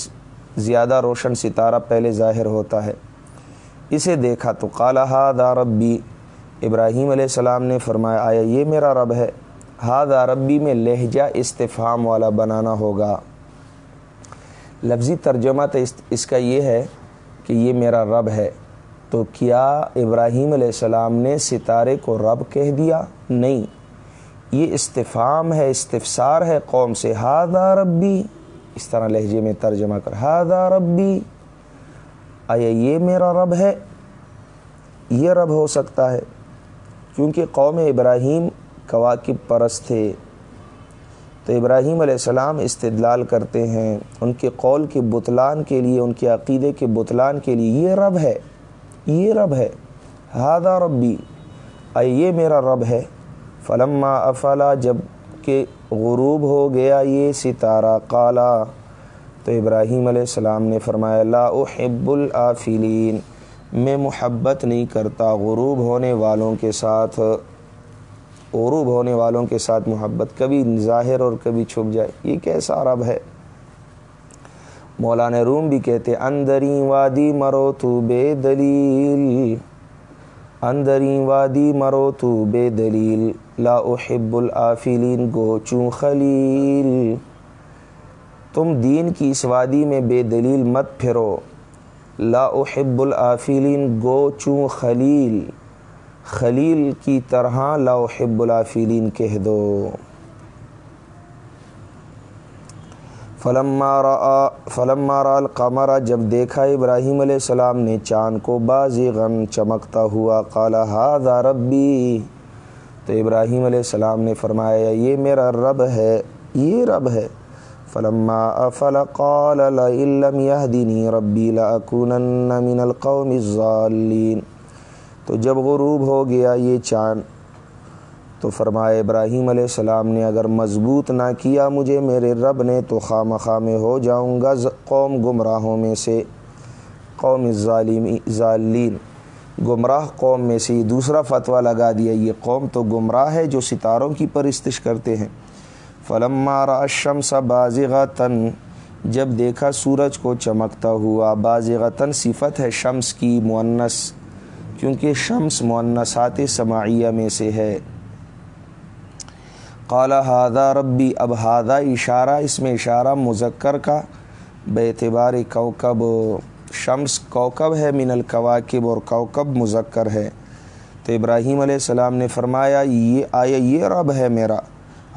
زیادہ روشن ستارہ پہلے ظاہر ہوتا ہے۔ اسے دیکھا تو قالحہ دا ربی، ابراہیم علیہ السلام نے فرمایا، آیا یہ میرا رب ہے؟ ہاد عربی میں لہجہ استفام والا بنانا ہوگا۔ لفظی ترجمہ تو اس کا یہ ہے کہ یہ میرا رب ہے۔ تو کیا ابراہیم علیہ السلام نے ستارے کو رب کہہ دیا؟ نہیں۔ یہ استفام ہے، استفسار ہے قوم سے۔ ہاد ربی، اس طرح لہجے میں ترجمہ کر۔ ہاد ربی آیا یہ میرا رب ہے؟ یہ رب ہو سکتا ہے، کیونکہ قوم ابراہیم کواکب پرست تھے۔ تو ابراہیم علیہ السلام استدلال کرتے ہیں، ان کے قول کے بتلان کے لیے، ان کے عقیدے کے بتلان کے لیے یہ رب ہے، یہ رب ہے۔ ہادہ ربی اے یہ میرا رب ہے؟ فلما افلا، جبکہ غروب ہو گیا یہ ستارہ کالا۔ تو ابراہیم علیہ السلام نے فرمایا، لا احب الافلین میں محبت نہیں کرتا غروب ہونے والوں کے ساتھ، غروب ہونے والوں کے ساتھ محبت کبھی ظاہر اور کبھی چھپ جائے۔ یہ کیسا رب ہے؟ مولانا روم بھی کہتے، اندری وادی مرو تو بے دلیل۔ اندری وادی مرو تو بے دلیل۔ لا احب الافلین گو چوں خلیل۔ تم دین کی اس وادی میں بے دلیل مت پھرو۔ لا احب الافلین گو چوں خلیل۔ خلیل کی طرح لا احب الافلین کہہ دو۔ فلم فلم القمر، جب دیکھا ابراہیم علیہ السلام نے چاند کو بازی غن چمکتا ہوا، قال ہاذا ربی۔ تو ابراہیم علیہ السلام نے فرمایا، یہ میرا رب ہے، یہ رب ہے۔ فلما افل قال لئن لم يهدني ربي لاكونن من القوم الضالين۔ تو جب غروب ہو گیا یہ چاند، تو فرمایا ابراہیم علیہ السلام نے اگر مضبوط نہ کیا مجھے میرے رب نے تو خام خواہ میں ہو جاؤں گا قوم گمراہوں میں سے۔ قوم ظالمی ظالین۔ گمراہ قوم میں سے دوسرا فتویٰ لگا دیا۔ یہ قوم تو گمراہ ہے جو ستاروں کی پرستش کرتے ہیں۔ فلما را الشمس بازغتن جب دیکھا سورج کو چمکتا ہوا بازغتن صفت ہے شمس کی معنس کیونکہ شمس معنسات سماعیہ میں سے ہے۔ قال ہادہ ربی، اب ہادہ اشارہ، اس میں اشارہ مذکر کا بے اعتبار کوکب، شمس کوکب ہے من الکواکب اور کوکب مذکر ہے۔ تو ابراہیم علیہ السلام نے فرمایا، یہ آیا یہ رب ہے میرا۔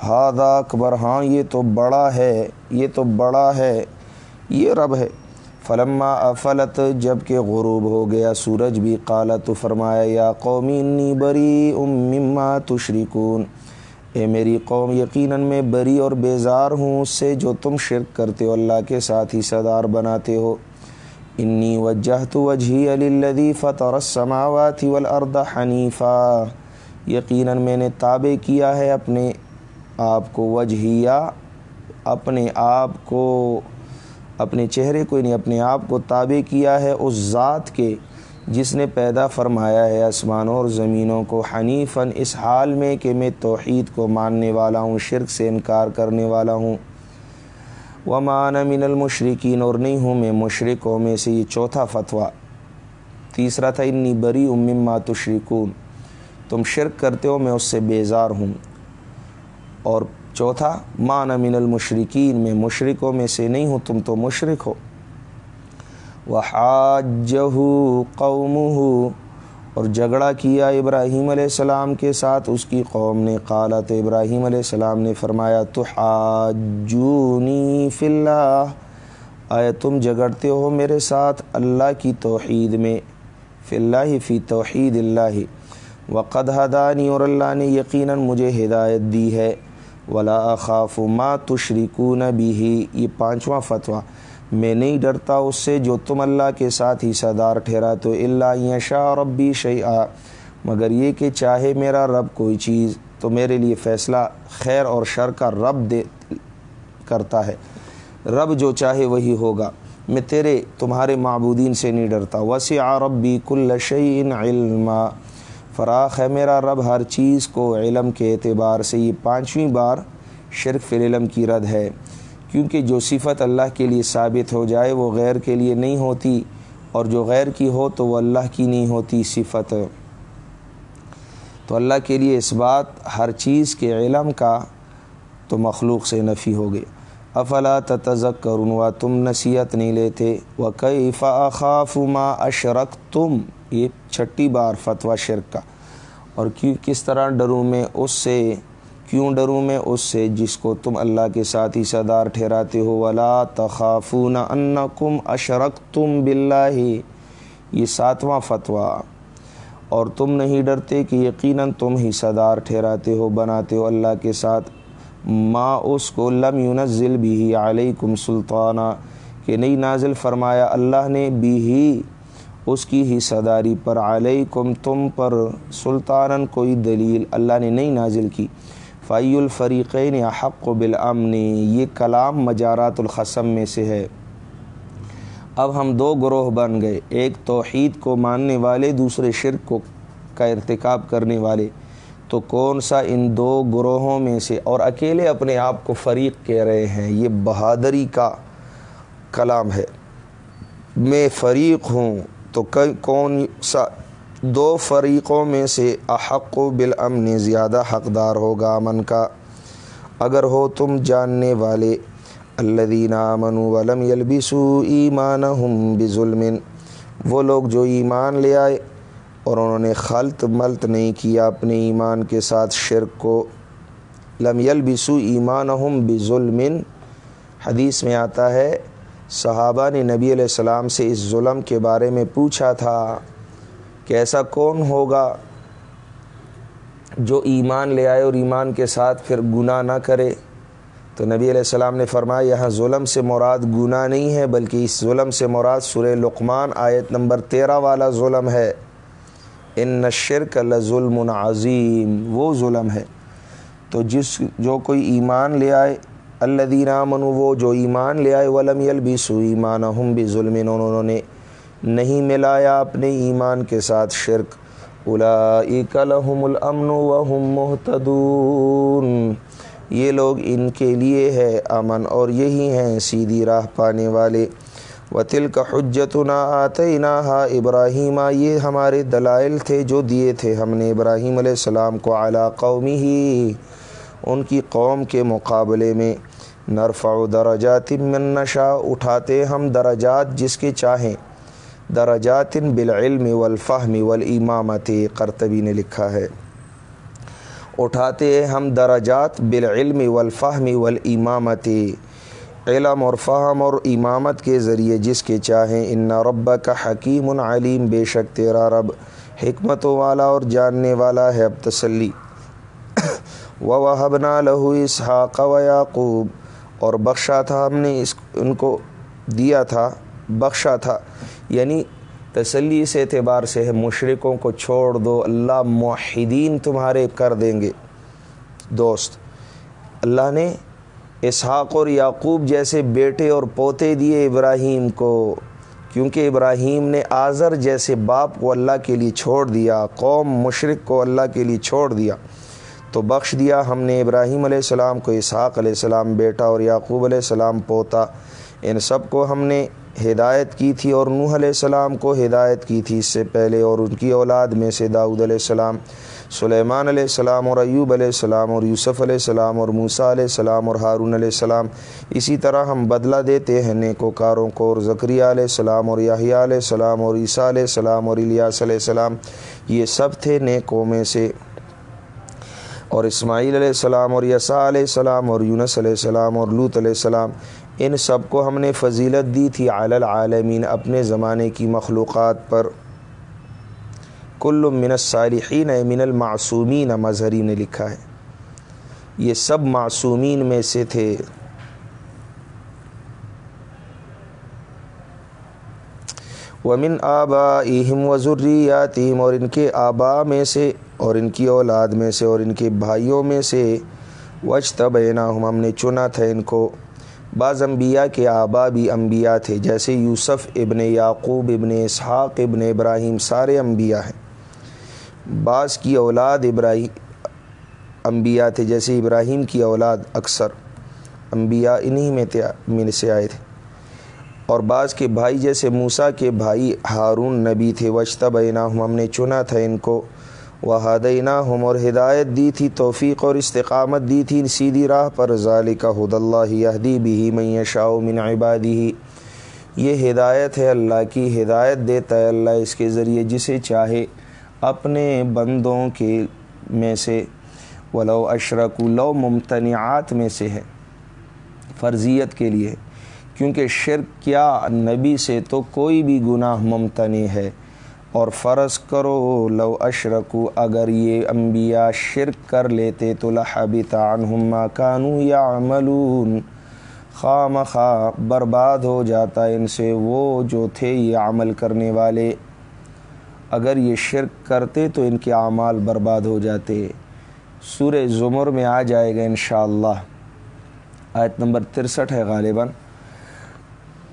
ہادہ اکبر ہاں یہ تو بڑا ہے، یہ تو بڑا ہے، یہ رب ہے۔ فلما افلت، جبکہ غروب ہو گیا، سورج بھی قالت، فرمایا، یا قومی انی بری ام مما تشریکون اے میری قوم، یقیناً میں بری اور بیزار ہوں، اس سے جو تم شرک کرتے ہو، اللہ کے ساتھ ہی صدار بناتے ہو۔ انی وجہ تو وجہ علی فطر السماوات والارض حنیفہ یقیناً میں نے تابع کیا ہے اپنے آپ کو وجہیا اپنے آپ کو، اپنے چہرے کو نہیں اپنے آپ کو تابع کیا ہے اس ذات کے، جس نے پیدا فرمایا ہے آسمانوں اور زمینوں کو حنیفاً، اس حال میں کہ میں توحید کو ماننے والا ہوں، شرک سے انکار کرنے والا ہوں۔ وہ من المشرقین اور نہیں ہوں میں مشرقوں میں سے یہ چوتھا فتویٰ۔ تیسرا تھا، انی بری امما تشرکون۔ تم شرک کرتے ہو، میں اس سے بیزار ہوں۔ اور چوتھا مان من المشرقین میں مشرقوں میں سے نہیں ہوں، تم تو مشرق ہو۔ وحاجہ قوم اور جھگڑا کیا ابراہیم علیہ السلام کے ساتھ، اس کی قوم نے، قالت ابراہیم علیہ السلام نے فرمایا تو حاجونی فی اللہ آئے تم جگڑتے ہو میرے ساتھ اللہ کی توحید میں، فی اللہ فی توحید اللہ وقد ہدانی، اور اللہ نے یقیناً مجھے ہدایت دی ہے۔ ولا خاف ما تشریکون بھی یہ پانچواں فتویٰ۔ میں نہیں ڈرتا اس سے جو تم اللہ کے ساتھ ہی صدار ٹھہرا تو اللہ یشا ربی شعیٰ مگر یہ کہ چاہے میرا رب کوئی چیز، تو میرے لیے فیصلہ خیر اور شر کا رب دے، کرتا ہے۔ رب جو چاہے وہی ہوگا۔ میں تیرے، تمہارے معبودین سے نہیں ڈرتا۔ وسیع ربی کل شعین علم فراخ ہے میرا رب، ہر چیز کو علم کے اعتبار سے۔ یہ پانچویں بار شرک فی علم کی رد ہے۔ کیونکہ جو صفت اللہ کے لیے ثابت ہو جائے، وہ غیر کے لیے نہیں ہوتی، اور جو غیر کی ہو تو وہ اللہ کی نہیں ہوتی صفت۔ تو اللہ کے لیے اس بات، ہر چیز کے علم کا تو مخلوق سے نفی ہو گئے۔ افلا تزک کرن و تم نصیحت نہیں لیتے۔ و کئی فاخاف ما اشرک تم یہ چھٹی بار فتویٰ شرک کا۔ اور کیوں کس طرح ڈروں میں اس سے؟ کیوں ڈروں میں اس سے؟ جس کو تم اللہ کے ساتھ ہی صدار ٹھہراتے ہو۔ ولا تخافون انکم اشرک تم بلّہ یہ ساتواں فتویٰ۔ اور تم نہیں ڈرتے کہ یقیناً تم ہی صدار ٹھہراتے ہو، بناتے ہو اللہ کے ساتھ۔ ما اس کو لم ينزل بھی علیکم سلطانہ کہ نہیں نازل فرمایا اللہ نے بھی ہی اس کی ہی صداری پر علیکم، تم پر سلطانن کوئی دلیل اللہ نے نہیں نازل کی۔ فعی الفریقین حق و بالامن یہ کلام مجارات الخصم میں سے ہے۔ اب ہم دو گروہ بن گئے، ایک توحید کو ماننے والے، دوسرے شرک کو کا ارتکاب کرنے والے۔ تو کون سا ان دو گروہوں میں سے؟ اور اکیلے اپنے آپ کو فریق کہہ رہے ہیں، یہ بہادری کا کلام ہے۔ میں فریق ہوں تو کون سا دو فریقوں میں سے احق و بالامن زیادہ حقدار ہوگا امن کا۔ اگر ہو تم جاننے والے الدین امن ولم یلبسو ایمان ہم بظلم۔ وہ لوگ جو ایمان لے آئے اور انہوں نے خلط ملت نہیں کیا اپنے ایمان کے ساتھ شرک کو۔ لم یلبسو ایمان ہم بظلم۔ حدیث میں آتا ہے صحابہ نے نبی علیہ السلام سے اس ظلم کے بارے میں پوچھا تھا کہ ایسا کون ہوگا جو ایمان لے آئے اور ایمان کے ساتھ پھر گناہ نہ کرے؟ تو نبی علیہ السلام نے فرمایا، یہاں ظلم سے مراد گناہ نہیں ہے، بلکہ اس ظلم سے مراد سورہ لقمان آیت نمبر تیرہ والا ظلم ہے۔ ان نشرک ظلم عظیم، وہ ظلم ہے۔ تو جس جو کوئی ایمان لے آئے اللہ دینا وہ جو ایمان لے آئے، ولم یلبسو ایمان ہم بھی ظلم انہوں نے نہیں ملایا اپنے ایمان کے ساتھ شرک۔ لهم الامن وهم محتدون یہ لوگ ان کے لیے ہے امن اور یہی ہیں سیدھی راہ پانے والے۔ وطل کا حجت نا آتے نا ابراہیمہ یہ ہمارے دلائل تھے جو دیے تھے ہم نے ابراہیم علیہ السلام کو اعلیٰ قومی ہی ان کی قوم کے مقابلے میں نرفع درجات من نشا اٹھاتے ہم درجات جس کے چاہیں۔ درجات بالعلم والفہم والامامت، قرطبی نے لکھا ہے۔ اٹھاتے ہم درجات بالعلم والفہم والامامت۔ علم اور فہم اور امامت کے ذریعے جس کے چاہیں۔ ان رب کا حکیم علیم، بے شک تیرا رب حکمت والا اور جاننے والا ہے۔ اب تسلی۔ و وحبنا لہو اسحاق و یعقوب اور بخشا تھا ہم نے اس ان کو دیا تھا، بخشا تھا۔ یعنی تسلی اس اعتبار سے ہے مشرقوں کو چھوڑ دو، اللہ معاہدین تمہارے کر دیں گے۔ دوست، اللہ نے اسحاق اور یعقوب جیسے بیٹے اور پوتے دیے ابراہیم کو، کیونکہ ابراہیم نے آذر جیسے باپ کو اللہ کے لیے چھوڑ دیا، قوم مشرق کو اللہ کے لیے چھوڑ دیا۔ تو بخش دیا ہم نے ابراہیم علیہ السلام کو، اسحاق علیہ السلام، بیٹا اور یعقوب علیہ السلام، پوتا۔ ان سب کو ہم نے ہدایت کی تھی اور نوح علیہ السلام کو ہدایت کی تھی۔ اس سے پہلے اور ان کی اولاد میں سے داؤد علیہ السلام، سلیمان علیہ السلام اور ایوب علیہ السلام اور یوسف علیہ السلام اور موسیٰ علیہ السلام اور ہارون علیہ السلام۔ اسی طرح ہم بدلہ دیتے ہیں نیکوکاروں کو اور ذکریہ علیہ السلام اور یاہیہ علیہ السلام اور عیسیٰ علیہ السلام اور الیاس علیہ السلام۔ یہ سب تھے نیکوں میں سے۔ اور اسماعیل علیہ السلام اور یسا علیہ السلام اور یونس علیہ السلام اور لوت علیہ السلام، ان سب کو ہم نے فضیلت دی تھی عال العالمین اپنے زمانے کی مخلوقات پر۔ کل من الصالحین من المعصومین، مظہری نے لکھا ہے۔ یہ سب معصومین میں سے تھے۔ ومن آبا اہم و اور ان کے آبا میں سے اور ان کی اولاد میں سے اور ان کے بھائیوں میں سے وج تب ہم نے چنا تھا ان کو۔ بعض انبیاء کے آبا بھی انبیاء تھے، جیسے یوسف ابن یعقوب ابن اسحاق ابن ابراہیم، سارے انبیاء ہیں۔ بعض کی اولاد ابراہیم انبیاء تھے، جیسے ابراہیم کی اولاد اکثر۔ انبیاء انہی میں من سے آئے تھے۔ اور بعض کے بھائی، جیسے موسا کے بھائی ہارون نبی تھے وشتہ بینا ہم نے چنا تھا ان کو۔ وہ ہم اور ہدایت دی تھی، توفیق اور استقامت دی تھی، سیدھی راہ پر۔ ذالک حد اللہ یہدی بھی میں شاء من عبادی یہ ہدایت ہے اللہ کی، ہدایت دیتا ہے اللہ اس کے ذریعے جسے چاہے، اپنے بندوں کے میں سے۔ ولو اشرک لو ممتنعات میں سے ہے، فرضیت کے لیے۔ کیونکہ شرک کیا نبی سے تو کوئی بھی گناہ ممتنع ہے۔ اور فرض کرو لو اشرکو، اگر یہ انبیاء شرک کر لیتے تو لحبت عنہم ما کانو یعملون۔ خواہ مخواہ برباد ہو جاتا ان سے وہ جو تھے یہ عمل کرنے والے۔ اگر یہ شرک کرتے تو ان کے اعمال برباد ہو جاتے۔ سورہ زمر میں آ جائے گا انشاءاللہ۔ آیت نمبر ترسٹھ ہے غالباً۔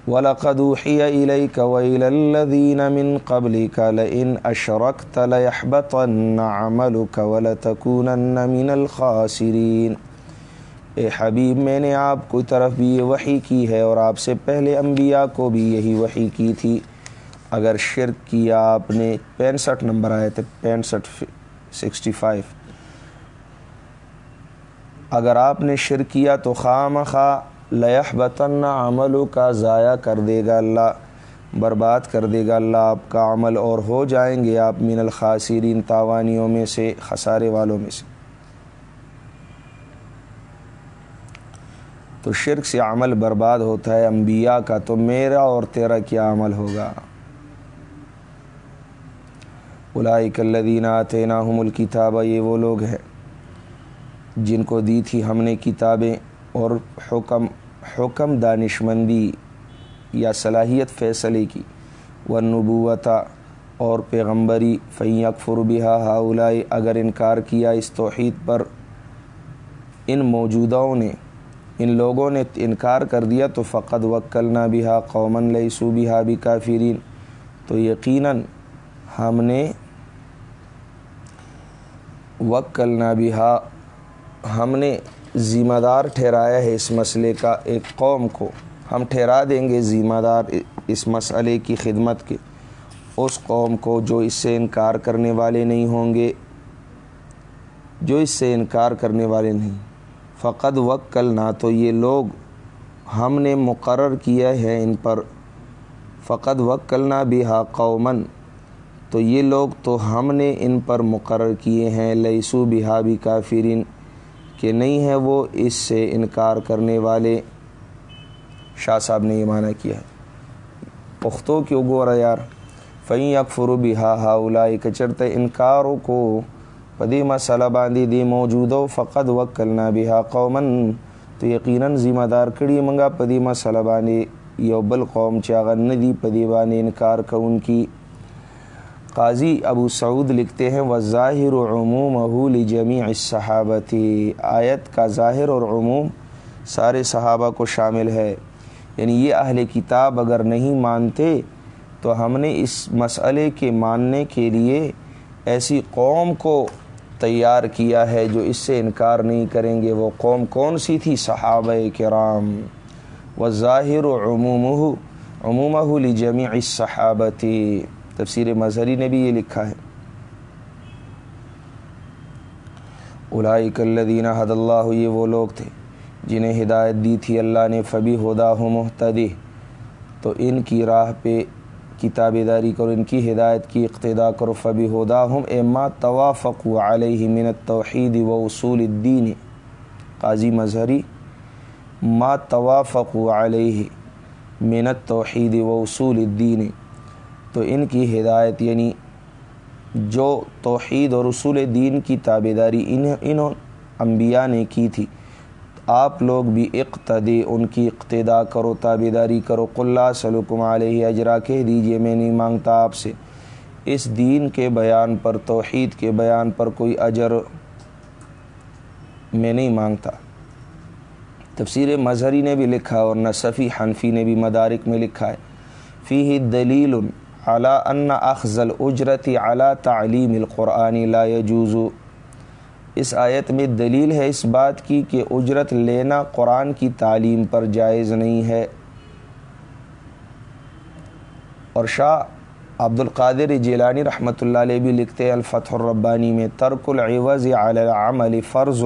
وَلَقَدْ أُوحِيَ إِلَيْكَ وَإِلَى الَّذِينَ مِن قَبْلِكَ لَئِنْ أَشْرَكْتَ لَيَحْبَطَنَّ عَمَلُكَ وَلَتَكُونَنَّ مِنَ الْخَاسِرِينَ۔ اے حبیب، میں نے آپ کو طرف بھی یہ وحی کی ہے اور آپ سے پہلے انبیاء کو بھی یہی وحی کی تھی۔ اگر شرک کیا آپ نے پینسٹھ نمبر آئے تھے پینسٹھ سکسٹی فائیو۔ اگر آپ نے شرک کیا تو خواہ مخواہ لہ بطن عمل کا ضائع کر دے گا اللہ، برباد کر دے گا اللہ، آپ کا عمل اور ہو جائیں گے آپ من الخاصرین تاوانیوں میں سے، خسارے والوں میں سے۔ تو شرک سے عمل برباد ہوتا ہے انبیاء کا، تو میرا اور تیرا کیا عمل ہوگا؟ اولائک الذین آتیناہم الکتاب یہ وہ لوگ ہیں جن کو دی تھی ہم نے کتابیں۔ اور حکم حکم دانشمندی یا صلاحیت فیصلے کی۔ ونبوتا اور پیغمبری فعی اکفر بہا ہاؤلائی اگر انکار کیا اس توحید پر۔ ان موجوداؤں نے، ان لوگوں نے انکار کر دیا تو فقط وکلنا بہا قومن لئیسو بہا بھی کافرین تو یقیناً ہم نے وکلنا بہا ہم نے ذمہ دار ٹھہرایا ہے اس مسئلے کا ایک قوم کو۔ ہم ٹھہرا دیں گے ذمہ دار اس مسئلے کی خدمت کے۔ اس قوم کو جو اس سے انکار کرنے والے نہیں ہوں گے۔ جو اس سے انکار کرنے والے نہیں۔ فقط وکل نہ تو یہ لوگ ہم نے مقرر کیا ہے ان پر۔ فقط وکل نہ بھی ہا قومن تو یہ لوگ تو ہم نے ان پر مقرر کیے ہیں۔ لئیسو بہا بھی کافرین کہ نہیں ہے وہ اس سے انکار کرنے والے۔ شاہ صاحب نے یہ معنی کیا ہے۔ پختوں کی رہا یار؟ فعی اکفر بہا ہا اولائی کچرت انکاروں کو پدی مسئلہ باندھی دی موجود و فقط وکلنا بہا قومن تو یقیناً ذمہ دار کڑی منگا پدی مسئلہ باندھی، یو بل قوم چاغن ندی پدی انکار کا ان کی۔ قاضی ابو سعود لکھتے ہیں و ظاہر و عموم اہول جمی صحابتی آیت کا ظاہر اور عموم سارے صحابہ کو شامل ہے۔ یعنی یہ اہل کتاب اگر نہیں مانتے تو ہم نے اس مسئلے کے ماننے کے لیے ایسی قوم کو تیار کیا ہے جو اس سے انکار نہیں کریں گے۔ وہ قوم کون سی تھی؟ صحابہ کرام۔ و ظاہر و عموم عموم لجمی صحابتی تفسیر مظہری نے بھی یہ لکھا ہے۔ اولائک الذین حد اللہ، یہ وہ لوگ تھے جنہیں ہدایت دی تھی اللہ نے، فبی ہدا ہو محتدی تو ان کی راہ پہ کتاب داری کرو، ان کی ہدایت کی اقتدا کرو۔ فبی ہدا ہم اے توافق و علیہ من التوحید و اصول الدین۔ قاضی مظہری، ما توافق و علیہ من التوحید و اصول الدین۔ تو ان کی ہدایت یعنی جو توحید اور رسول دین کی تابے داری ان انہوں انبیاء نے کی تھی۔ آپ لوگ بھی اقتدی، ان کی اقتدا کرو تابے داری کرو قلّہ سلکم علیہ اجرا، کہہ دیجیے، میں نہیں مانگتا آپ سے۔ اس دین کے بیان پر، توحید کے بیان پر کوئی اجر میں نہیں مانگتا۔ تفسیر مظہری نے بھی لکھا اور نصفی حنفی نے بھی مدارک میں لکھا ہے۔ فی ہی دلیل علا ان اخذل اجرتی اعلیٰ تعلیم القرآن لا يجوز۔ اس آیت میں دلیل ہے اس بات کی کہ اجرت لینا قرآن کی تعلیم پر جائز نہیں ہے۔ اور شاہ عبد القادر جیلانی رحمۃ اللہ علیہ بھی لکھتے الفتح الربانی میں ترک العوض علی العمل فرض۔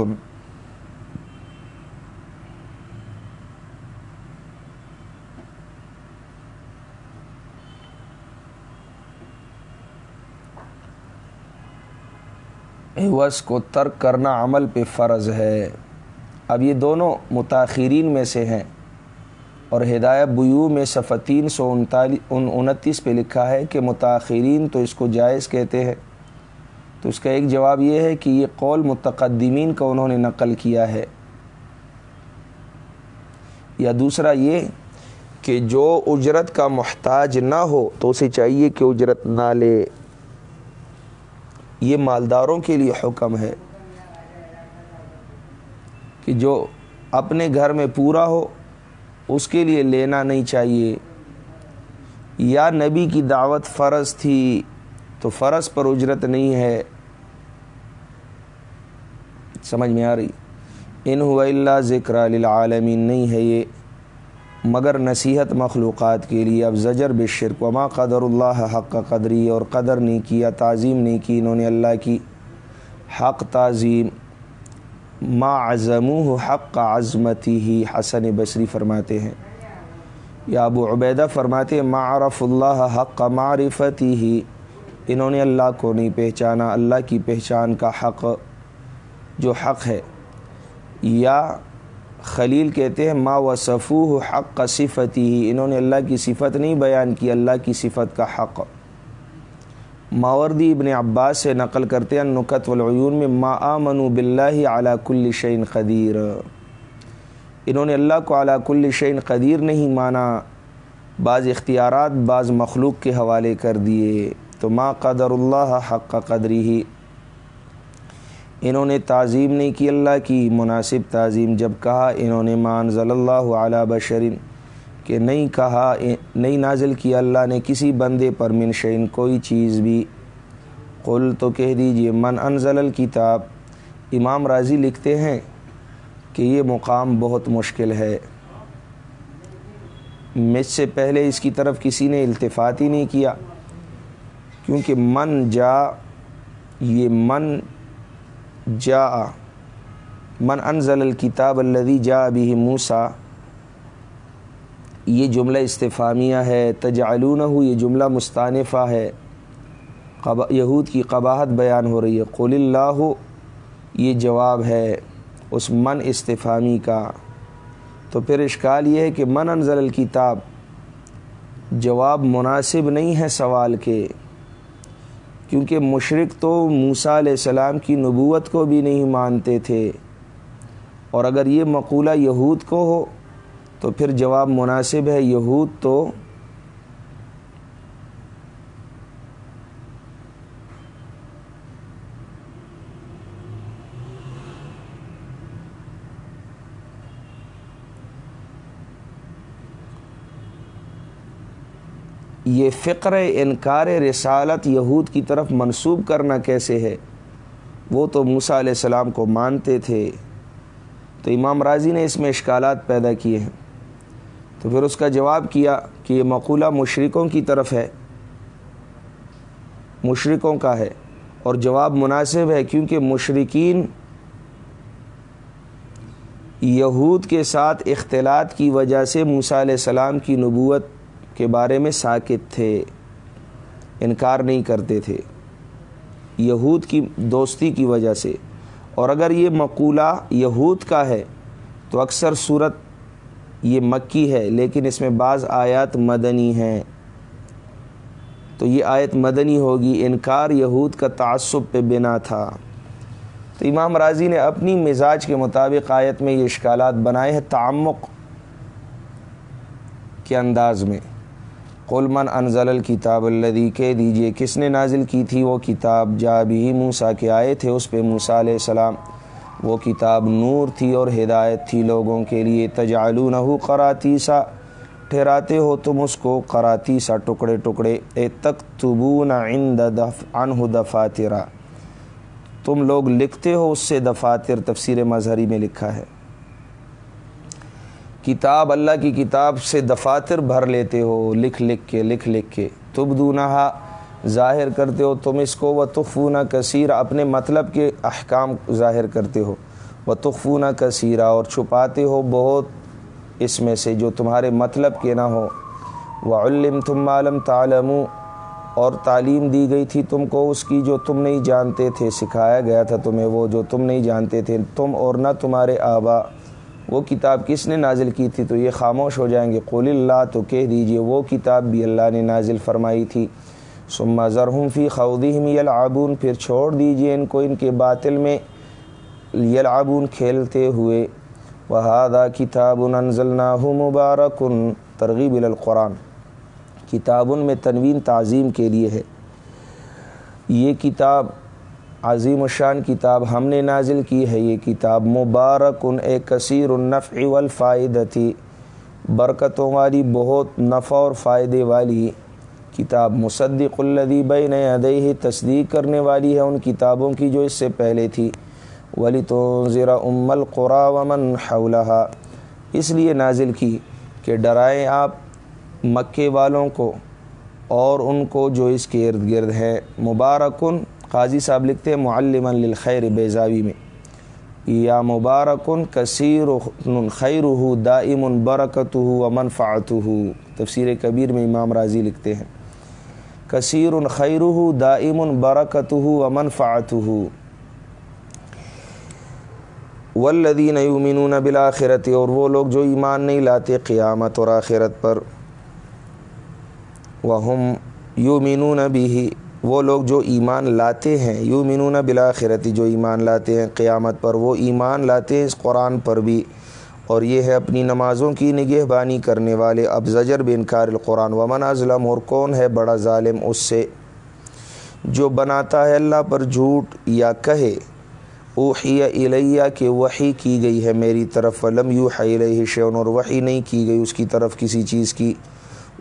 عوض کو ترک کرنا عمل پہ فرض ہے۔ اب یہ دونوں متاثرین میں سے ہیں۔ اور ہدایت بیو میں صفحہ تین سو انتیس پہ لکھا ہے کہ متاثرین تو اس کو جائز کہتے ہیں۔ تو اس کا ایک جواب یہ ہے کہ یہ قول متقدمین کا انہوں نے نقل کیا ہے۔ یا دوسرا یہ کہ جو اجرت کا محتاج نہ ہو تو اسے چاہیے کہ اجرت نہ لے۔ یہ مالداروں کے لیے حکم ہے کہ جو اپنے گھر میں پورا ہو، اس کے لیے لینا نہیں چاہیے۔ یا نبی کی دعوت فرض تھی تو فرض پر اجرت نہیں ہے۔ سمجھ میں آ رہی؟ ان ہوا اللہ ذکر للعالمین، نہیں ہے یہ۔ مگر نصیحت مخلوقات کے لیے اب زجر بشرک وما قدر اللہ حق کا قدری، اور قدر نہیں کیا، تعظیم نہیں کی انہوں نے اللہ کی حق تعظیم۔ ما عظم حق کا عظمتی ہی حسن بصری فرماتے ہیں۔ یا ابو عبیدہ فرماتے معرف اللہ حق کا معرفتی ہی انہوں نے اللہ کو نہیں پہچانا، اللہ کی پہچان کا حق جو حق ہے۔ یا خلیل کہتے ہیں، ما وصفو حق کا صفت ہی انہوں نے اللہ کی صفت نہیں بیان کی، اللہ کی صفت کا حق. ماوردی ابن عباس سے نقل کرتے ہیں نقط والعیون میں، ما آمنوا باللہ علی کل شعین قدیر. انہوں نے اللہ کو علی کل شعین قدیر نہیں مانا، بعض اختیارات، بعض مخلوق کے حوالے کر دیے. تو ما قدر اللہ حق قدری ہی انہوں نے تعظیم نہیں کی اللہ کی، مناسب تعظیم جب کہا، انہوں نے مان ضل اللہ علیہ بشرین کہ نہیں کہا، نہیں نازل کیا اللہ نے کسی بندے پر منشین کوئی چیز بھی۔ قل تو کہہ دیجیے، من انزل الکتاب۔ امام راضی لکھتے ہیں کہ یہ مقام بہت مشکل ہے۔ مجھ سے پہلے اس کی طرف کسی نے التفات ہی نہیں کیا، کیونکہ من جا، یہ من جا من انزل الکتاب الذي جا به موسا یہ جملہ استفامیہ ہے تجعلونہ یہ جملہ مستانفہ ہے۔ یہود کی قباحت بیان ہو رہی ہے۔ قل اللہ، یہ جواب ہے اس من استفامی کا۔ تو پھر اشکال یہ ہے کہ من انزل الکتاب جواب مناسب نہیں ہے سوال کے۔ کیونکہ مشرق تو موسیٰ علیہ السلام کی نبوت کو بھی نہیں مانتے تھے۔ اور اگر یہ مقولہ یہود کو ہو، تو پھر جواب مناسب ہے یہود تو یہ فقر انکار رسالت یہود کی طرف منسوب کرنا کیسے ہے؟ وہ تو موسیٰ علیہ السلام کو مانتے تھے۔ تو امام راضی نے اس میں اشکالات پیدا کیے ہیں۔ تو پھر اس کا جواب کیا کہ یہ مقولہ مشرقوں کی طرف ہے۔ مشرقوں کا ہے۔ اور جواب مناسب ہے کیونکہ مشرقین یہود کے ساتھ اختلاط کی وجہ سے موسیٰ علیہ السلام کی نبوت کے بارے میں ساکت تھے، انکار نہیں کرتے تھے۔ یہود کی دوستی کی وجہ سے۔ اور اگر یہ مقولہ یہود کا ہے، تو اکثر صورت یہ مکی ہے، لیکن اس میں بعض آیات مدنی ہیں۔ تو یہ آیت مدنی ہوگی، انکار یہود کا تعصب پہ بنا تھا۔ تو امام راضی نے اپنی مزاج کے مطابق آیت میں یہ اشکالات بنائے ہیں تعمق کے انداز میں۔ قلمن انزل الکتاب الدی کہہ دیجیے، کس نے نازل کی تھی وہ کتاب؟ جا بھی موسا کے آئے تھے اس پہ موسا علیہ السلام۔ وہ کتاب نور تھی اور ہدایت تھی لوگوں کے لیے۔ تجعلونہ قراتی سا ٹھہراتے ہو تم اس کو قراتی سا ٹکڑے ٹکڑے۔ اے تک تبون عند دف انہ دفاترہ تم لوگ لکھتے ہو اس سے دفاتر، تفسیر مظہری میں لکھا ہے۔ کتاب اللہ کی کتاب سے دفاتر بھر لیتے ہو، لکھ لکھ کے، لکھ لکھ کے۔ تب دونہ ظاہر کرتے ہو تم اس کو و تخفونہ کثیر اپنے مطلب کے احکام ظاہر کرتے ہو۔ و تخفونہ کثیرہ اور چھپاتے ہو بہت اس میں سے جو تمہارے مطلب کے نہ ہو۔ و علم تم عالم تعلم اور تعلیم دی گئی تھی تم کو، اس کی جو تم نہیں جانتے تھے، سکھایا گیا تھا تمہیں۔ وہ جو تم نہیں جانتے تھے، تم اور نہ تمہارے آبا۔ وہ کتاب کس نے نازل کی تھی تو یہ خاموش ہو جائیں گے قول اللہ تو کہہ دیجیے، وہ کتاب بھی اللہ نے نازل فرمائی تھی۔ سما ذرحم فی خودیم یلعبون پھر چھوڑ دیجیے ان کو، ان کے باطل میں یلعبون کھیلتے ہوئے۔ وہادہ کتاب انزلناہ مبارکن ترغیب القرآن۔ کتاب میں تنوین تعظیم کے لیے ہے۔ یہ کتاب عظیم الشان کتاب ہم نے نازل کی ہے۔ یہ کتاب مبارک ان اے کثیر النفع والفائدہ تھی برکتوں والی بہت نفع اور فائدے والی کتاب۔ مصدق الدی بین ادئی تصدیق کرنے والی ہے ان کتابوں کی جو اس سے پہلے تھی۔ ولی تو ذرا ام القرا ومن حولہ اس لیے نازل کی کہ ڈرائیں آپ مکے والوں کو اور ان کو جو اس کے ارد گرد ہیں۔ مبارکن قاضی صاحب لکھتے ہیں معلم للخیر بیزاوی میں۔ یا مبارکن کثیر خیر ہو دائم برکت ہو و منفعت ہو تفسیر کبیر میں امام راضی لکھتے ہیں۔ کثیر خیر ہو دائم برکت ہو و منفعت ہو والذین یؤمنون بالآخرت، اور وہ لوگ جو ایمان نہیں لاتے قیامت اور آخرت پر۔ وہم یؤمنون بھی وہ لوگ جو ایمان لاتے ہیں، یؤمنون بالآخرت جو ایمان لاتے ہیں قیامت پر، وہ ایمان لاتے ہیں اس قرآن پر بھی۔ اور یہ ہے اپنی نمازوں کی نگہ بانی کرنے والے۔ اب زجر بنکار القرآن، ومن ازلم اور کون ہے بڑا ظالم اس سے؟ جو بناتا ہے اللہ پر جھوٹ یا کہے، اوحی الیہ کہ وحی کی گئی ہے میری طرف ولم یو الیہ شیون اور وحی نہیں کی گئی اس کی طرف کسی چیز کی۔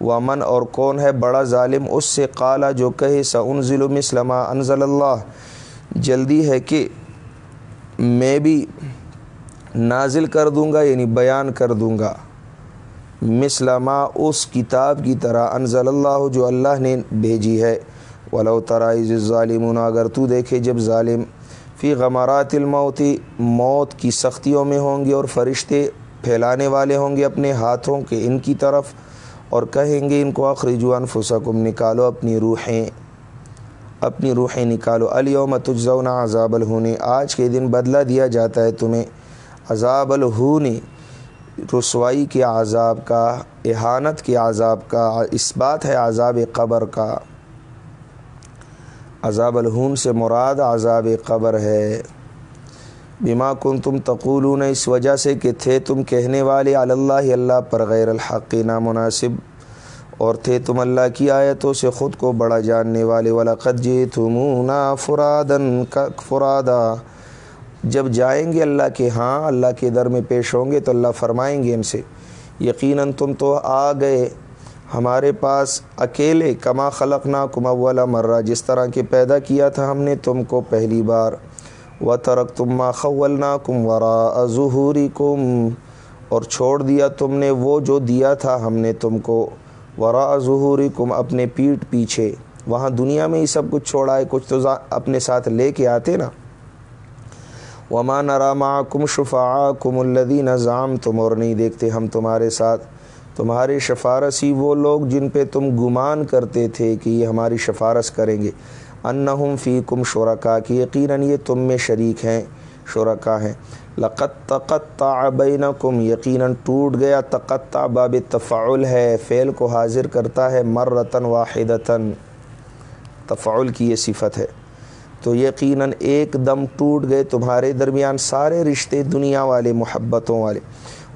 ومن اور کون ہے بڑا ظالم اس سے قالا جو کہے سا انزل مسلمہ انزل اللہ جلدی ہے کہ میں بھی نازل کر دوں گا یعنی بیان کر دوں گا۔ مسلمہ اس کتاب کی طرح انزل اللہ جو اللہ نے بھیجی ہے۔ ولو ترائز ظالمون اگر تو دیکھے جب ظالم فی غمارات الموتی موت کی سختیوں میں ہوں گے اور فرشتے پھیلانے والے ہوں گے اپنے ہاتھوں کے ان کی طرف۔ اور کہیں گے ان کو اخرجو انفسکم، نکالو اپنی روحیں اپنی روحیں نکالو۔ الیوم تجزون عذاب الہونی آج کے دن بدلہ دیا جاتا ہے تمہیں۔ عذاب الہونی رسوائی کے عذاب کا، احانت کے عذاب کا اس بات ہے عذاب قبر کا۔ عذاب الہون سے مراد عذاب قبر ہے۔ بما کن تم تقولون اس وجہ سے کہ تھے تم کہنے والے اللہ اللہ پر غیر الحق نامناسب، اور تھے تم اللہ کی آیتوں سے خود کو بڑا جاننے والے ولاقت جی تمونا فرادن فرادا۔ جب جائیں گے اللہ کے ہاں اللہ کے در میں پیش ہوں گے تو اللہ فرمائیں گے ان سے، یقیناً تم تو آ گئے ہمارے پاس اکیلے، کما خلق نا کم اولا مرہ۔ جس طرح کے پیدا کیا تھا ہم نے، تم کو پہلی بار۔ و ترک تم خول نا کم ورا ظہوری کم اور چھوڑ دیا تم نے وہ جو دیا تھا ہم نے تم کو۔ ورا ظہوری کم اپنے پیٹ پیچھے۔ وہاں دنیا میں ہی سب کچھ چھوڑا ہے، کچھ تو اپنے ساتھ لے کے آتے نا۔ وما نراما کم شفا کم الدین نظام تم اور نہیں دیکھتے ہم تمہارے ساتھ۔ تمہارے شفارسی وہ لوگ جن پہ تم گمان کرتے تھے کہ یہ ہماری شفارس کریں گے۔ انہم فی کم شرکا، کہ یقیناً یہ تم میں شریک ہیں، شرکا ہیں۔ لقت تقطع بینکم، یقیناً ٹوٹ گیا، تقطع باب تفعل ہے، فعل کو حاضر کرتا ہے مرتن واحدتاً۔ تفعل کی یہ صفت ہے۔ تو یقیناً ایک دم ٹوٹ گئے تمہارے درمیان سارے رشتے دنیا والے، محبتوں والے۔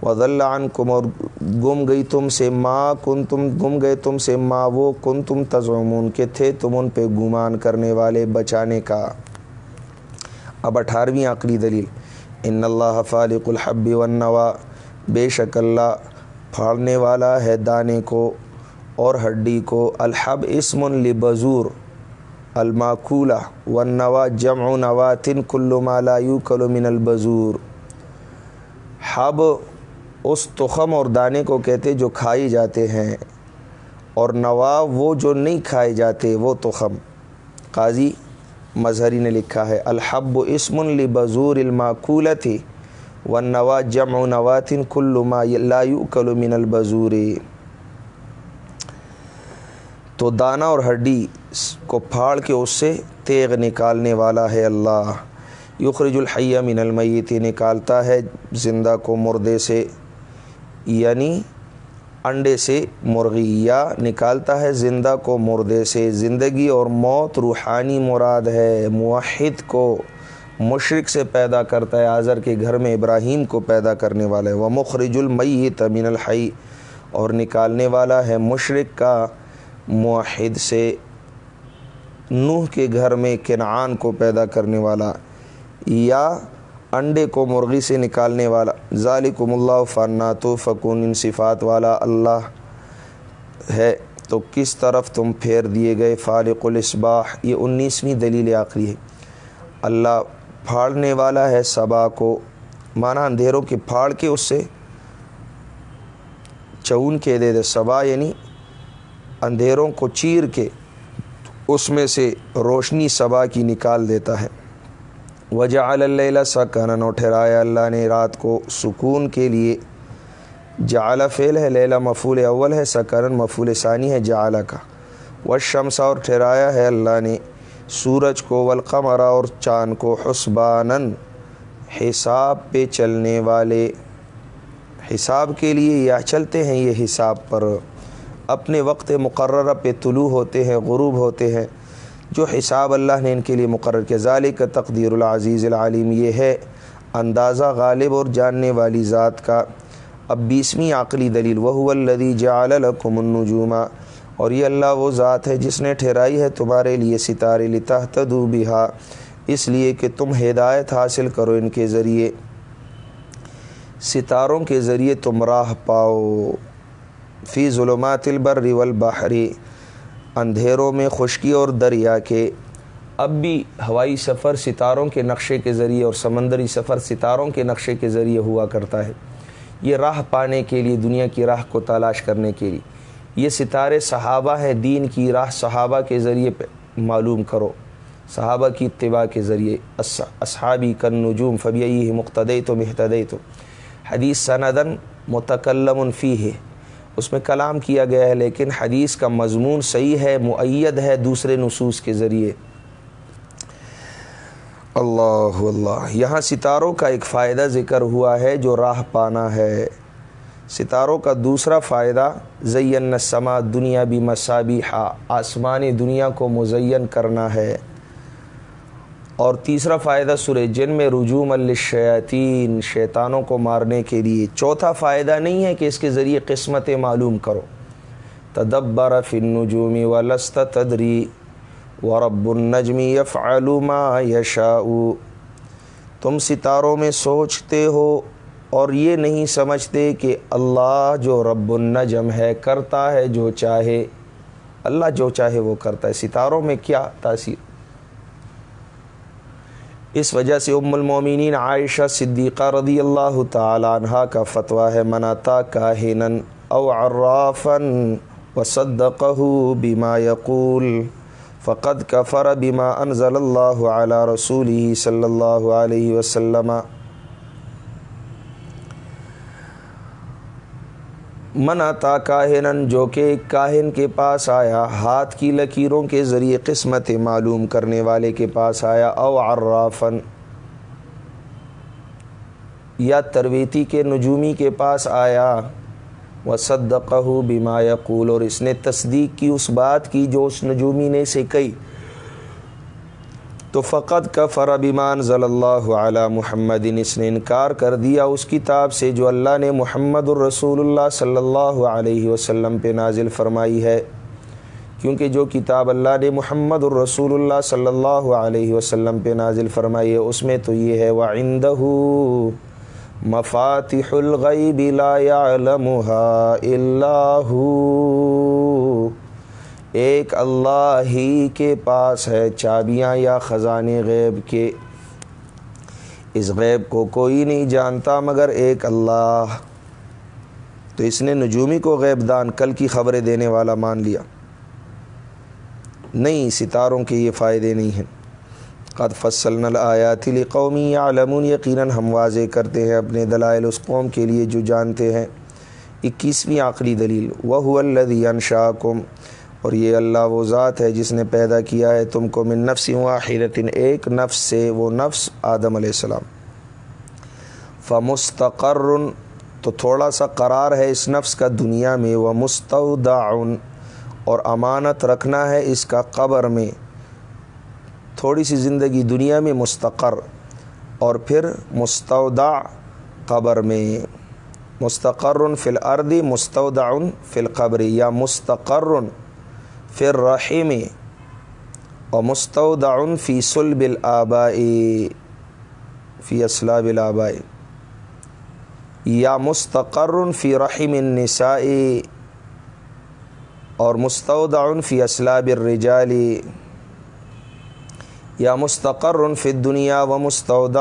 وضل عنکم اور گم گئی تم سے ماں کن تم گم گئے تم سے ماں وہ کن تم تزعمون کے تھے تم ان پہ گمان کرنے والے بچانے کا۔ اب اٹھارہویں عقلی دلیل۔ ان اللہ فالق الحب والنوا بے شک اللہ پھاڑنے والا ہے دانے کو اور ہڈی کو۔ الحب اسم لبزور الماکولہ۔ والنوا جمع نواتن کل ما لا یوکل من البزور حب اس تخم اور دانے کو کہتے جو کھائی جاتے ہیں، اور نوا وہ جو نہیں کھائے جاتے، وہ تخم۔ قاضی مظہری نے لکھا ہے، الحب اسم لبزور الماکولت و نوا جمع نواتن کل ما لا من البزور تو دانہ اور ہڈی کو پھاڑ کے اس سے تیغ نکالنے والا ہے اللہ۔ یخرج الحیہ من المیت، نکالتا ہے زندہ کو مردے سے۔ یعنی انڈے سے مرغی یا نکالتا ہے، زندہ کو مردے سے۔ زندگی اور موت روحانی مراد ہے۔ موحد کو مشرق سے پیدا کرتا ہے، آذر کے گھر میں ابراہیم کو پیدا کرنے والا ہے۔ وہ مخرج المیت من الحی، اور نکالنے والا ہے مشرق کا۔ موحد سے نوح کے گھر میں کنعان کو پیدا کرنے والا۔ یا انڈے کو مرغی سے نکالنے والا۔ ذالکم اللہ فنات و فکون ان صفات والا اللہ ہے۔ تو کس طرف تم پھیر دیے گئے فالق الاسباح؟ یہ انیسویں دلیل آخری ہے۔ اللہ پھاڑنے والا ہے صبا کو۔ مانا اندھیروں کے پھاڑ کے اس سے چون کے دے دے۔ صبا یعنی اندھیروں کو چیر کے اس میں سے روشنی صبا کی نکال دیتا ہے۔ وجہ اللہ سکنن اور ٹھہرایا اللہ نے رات کو سکون کے لیے۔ جعل فعل ہے لیلا مفول اول ہے سکنن مفول ثانی ہے جعل کا وشمسا اور ٹھہرایا ہے اللہ نے۔ سورج کو والقمرہ اور چاند کو حسبانن حساب پہ چلنے والے۔ حساب کے لیے یا چلتے ہیں، یہ حساب پر۔ اپنے وقت مقررہ پہ طلوع ہوتے ہیں، غروب ہوتے ہیں۔ جو حساب اللہ نے ان کے لیے مقرر کیا۔ ظالق کا تقدیر العزیز العالم یہ ہے اندازہ غالب اور جاننے والی ذات کا۔ اب بیسویں عقلی دلیل وہ الدی جعل لکم النجومہ اور یہ اللہ وہ ذات ہے جس نے ٹھہرائی ہے تمہارے لیے ستارے لتحتدو بہا۔ اس لیے کہ تم ہدایت حاصل کرو ان کے ذریعے۔ ستاروں کے ذریعے تم راہ پاؤ۔ فی ظلمات البر والبحری اندھیروں میں خشکی اور دریا کے اب بھی ہوائی سفر ستاروں کے نقشے کے ذریعے اور سمندری سفر ستاروں کے نقشے کے ذریعے ہوا کرتا ہے۔ یہ راہ پانے کے لیے، دنیا کی راہ کو تلاش کرنے کے لیے۔ یہ ستارے صحابہ ہیں، دین کی راہ صحابہ کے ذریعے معلوم کرو۔ صحابہ کی اتباع کے ذریعے۔ اصحابی کن نجوم فبی مقتد تو محتد تو حدیث سندن متکلم فی ہے اس میں کلام کیا گیا ہے، لیکن حدیث کا مضمون صحیح ہے معید ہے دوسرے نصوص کے ذریعے۔ اللہ اللہ۔ یہاں ستاروں کا ایک فائدہ ذکر ہوا ہے جو راہ پانا ہے۔ ستاروں کا دوسرا فائدہ، زین سما دنیا بھی مسابی آسمانی دنیا کو مزین کرنا ہے۔ اور تیسرا فائدہ سر جن میں رجوم الشیاطین شیطانوں کو مارنے کے لیے چوتھا فائدہ نہیں ہے کہ اس کے ذریعے قسمت معلوم کرو۔ تدبر فی النجوم ولست تدری ورب النجمی یفعل ما یشاء۔ تم ستاروں میں سوچتے ہو اور یہ نہیں سمجھتے کہ اللہ جو رب النجم ہے، کرتا ہے جو چاہے۔ اللہ جو چاہے وہ کرتا ہے۔ ستاروں میں کیا تاثیر؟ اس وجہ سے ام المومنین عائشہ صدیقہ رضی اللہ تعالیٰ عنہ کا فتویٰ ہے مناتا کا او عرافن وصدقہ بما یقول، فقد کفر بما انزل اللہ علی رسولی صلی اللہ علیہ وسلم من آتا کاہن جو کہ کاہن کے پاس آیا، ہاتھ کی لکیروں کے ذریعے قسمت معلوم کرنے والے کے پاس آیا، او عرافن یا ترویتی کے نجومی کے پاس آیا و صدقہ بما یقول، اور اس نے تصدیق کی اس بات کی جو اس نجومی نے سے کہی۔ تو فقط کا فربیمان ضل اللہ علیہ محمد اس نے انکار کر دیا اس کتاب سے جو اللہ نے محمد الرسول اللہ صلی اللہ علیہ وسلم پہ نازل فرمائی ہے۔ کیونکہ جو کتاب اللہ نے محمد الرسول اللہ صلی اللہ علیہ وسلم پہ نازل فرمائی ہے، اس میں تو یہ ہے وعندہ مفاتح الغیب لا يعلمها الا هو۔ ایک اللہ ہی کے پاس ہے چابیاں یا خزانے غیب کے۔ اس غیب کو کوئی نہیں جانتا مگر ایک اللہ۔ تو اس نے نجومی کو غیب دان، کل کی خبریں دینے والا مان لیا۔ نہیں، ستاروں کے یہ فائدے نہیں ہیں۔ قد فصل نل آیاتل قومی یا یقیناً ہم واضح کرتے ہیں اپنے دلائل اس قوم کے لیے جو جانتے ہیں۔ اکیسویں آخری دلیل وہ الدی انشاکم اور یہ اللہ وہ ذات ہے جس نے پیدا کیا ہے، تم کو من نفس واحدت ایک نفس سے وہ نفس آدم علیہ السلام۔ فمستقر، تو تھوڑا سا قرار ہے اس نفس کا دنیا میں وہ مستعدعن اور امانت رکھنا ہے اس کا قبر میں۔ تھوڑی سی زندگی دنیا میں مستقر، اور پھر مستودع قبر میں۔ مستقر فی الارض، مستودع فی القبر، یا مستقر۔ فر رحم و مستعود فی سلب الآبائی، فی اسلاب الآبائی۔ یا مستقر فی رحم النساء اور مستعود فی اسلاب الرجالی۔ یا مستقر فی دنیا و مستعود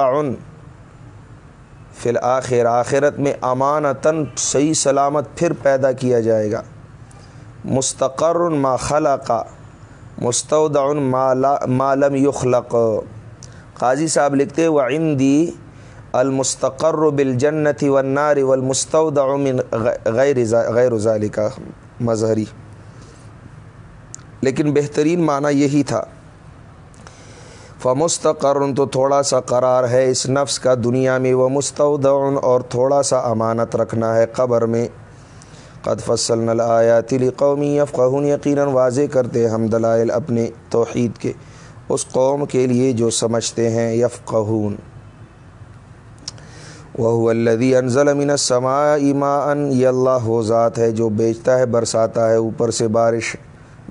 فی الآخر، آخرت میں امانتاً صحیح سلامت پھر پیدا کیا جائے گا۔ مستقر ما خلق مستودع ما لم یخلق قاضی صاحب لکھتے و عندی المستقر بالجنت والنار والمستودع من غیر غیر ذالک مظہری۔ لیکن بہترین معنی یہی تھا۔ فمستقر تو تھوڑا سا قرار ہے اس نفس کا دنیا میں وہ مستعودعن اور تھوڑا سا امانت رکھنا ہے قبر میں۔ قد فصل الآیات قومی یفقہون یقیناً واضح کرتے ہم دلائل اپنے توحید کے۔ اس قوم کے لیے جو سمجھتے ہیں یفقہون وہ الدی انزل من السماء ماء، یہ اللہ ہو ذات ہے جو بیچتا ہے، برساتا ہے، اوپر سے بارش،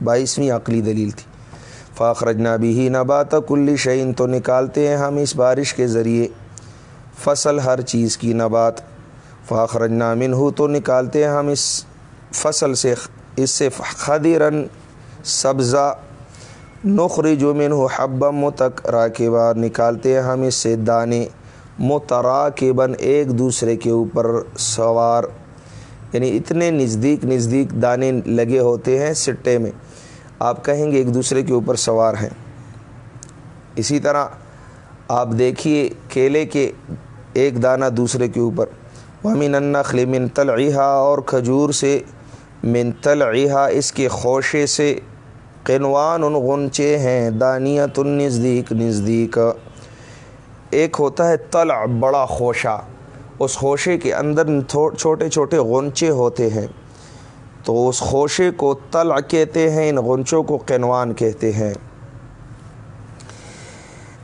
بائیسویں عقلی دلیل تھی۔ فاخرجنا بھی ہی نبات کلی شعین تو نکالتے ہیں ہم اس بارش کے ذریعے۔ فصل ہر چیز کی نبات۔ فاخرجنا من ہو تو نکالتے ہیں ہم اس فصل سے، اس سے خدرن سبزہ نخری جو من ہو حبم متک را نکالتے ہیں ہم اس سے دانے مترا کے بن ایک دوسرے کے اوپر سوار۔ یعنی اتنے نزدیک نزدیک دانے لگے ہوتے ہیں سٹے میں، آپ کہیں گے ایک دوسرے کے اوپر سوار ہیں۔ اسی طرح آپ دیکھیے کیلے کے ایک دانہ دوسرے کے اوپر۔ ومن النخل من تلعیحا اور کھجور سے من تلعیحا اس کے خوشے سے قنوان ان غنچے ہیں دانیت نزدیک نزدیک۔ ایک ہوتا ہے تلع بڑا خوشہ۔ اس خوشے کے اندر چھوٹے چھوٹے غنچے ہوتے ہیں۔ تو اس خوشے کو تلع کہتے ہیں، ان غنچوں کو قنوان کہتے ہیں۔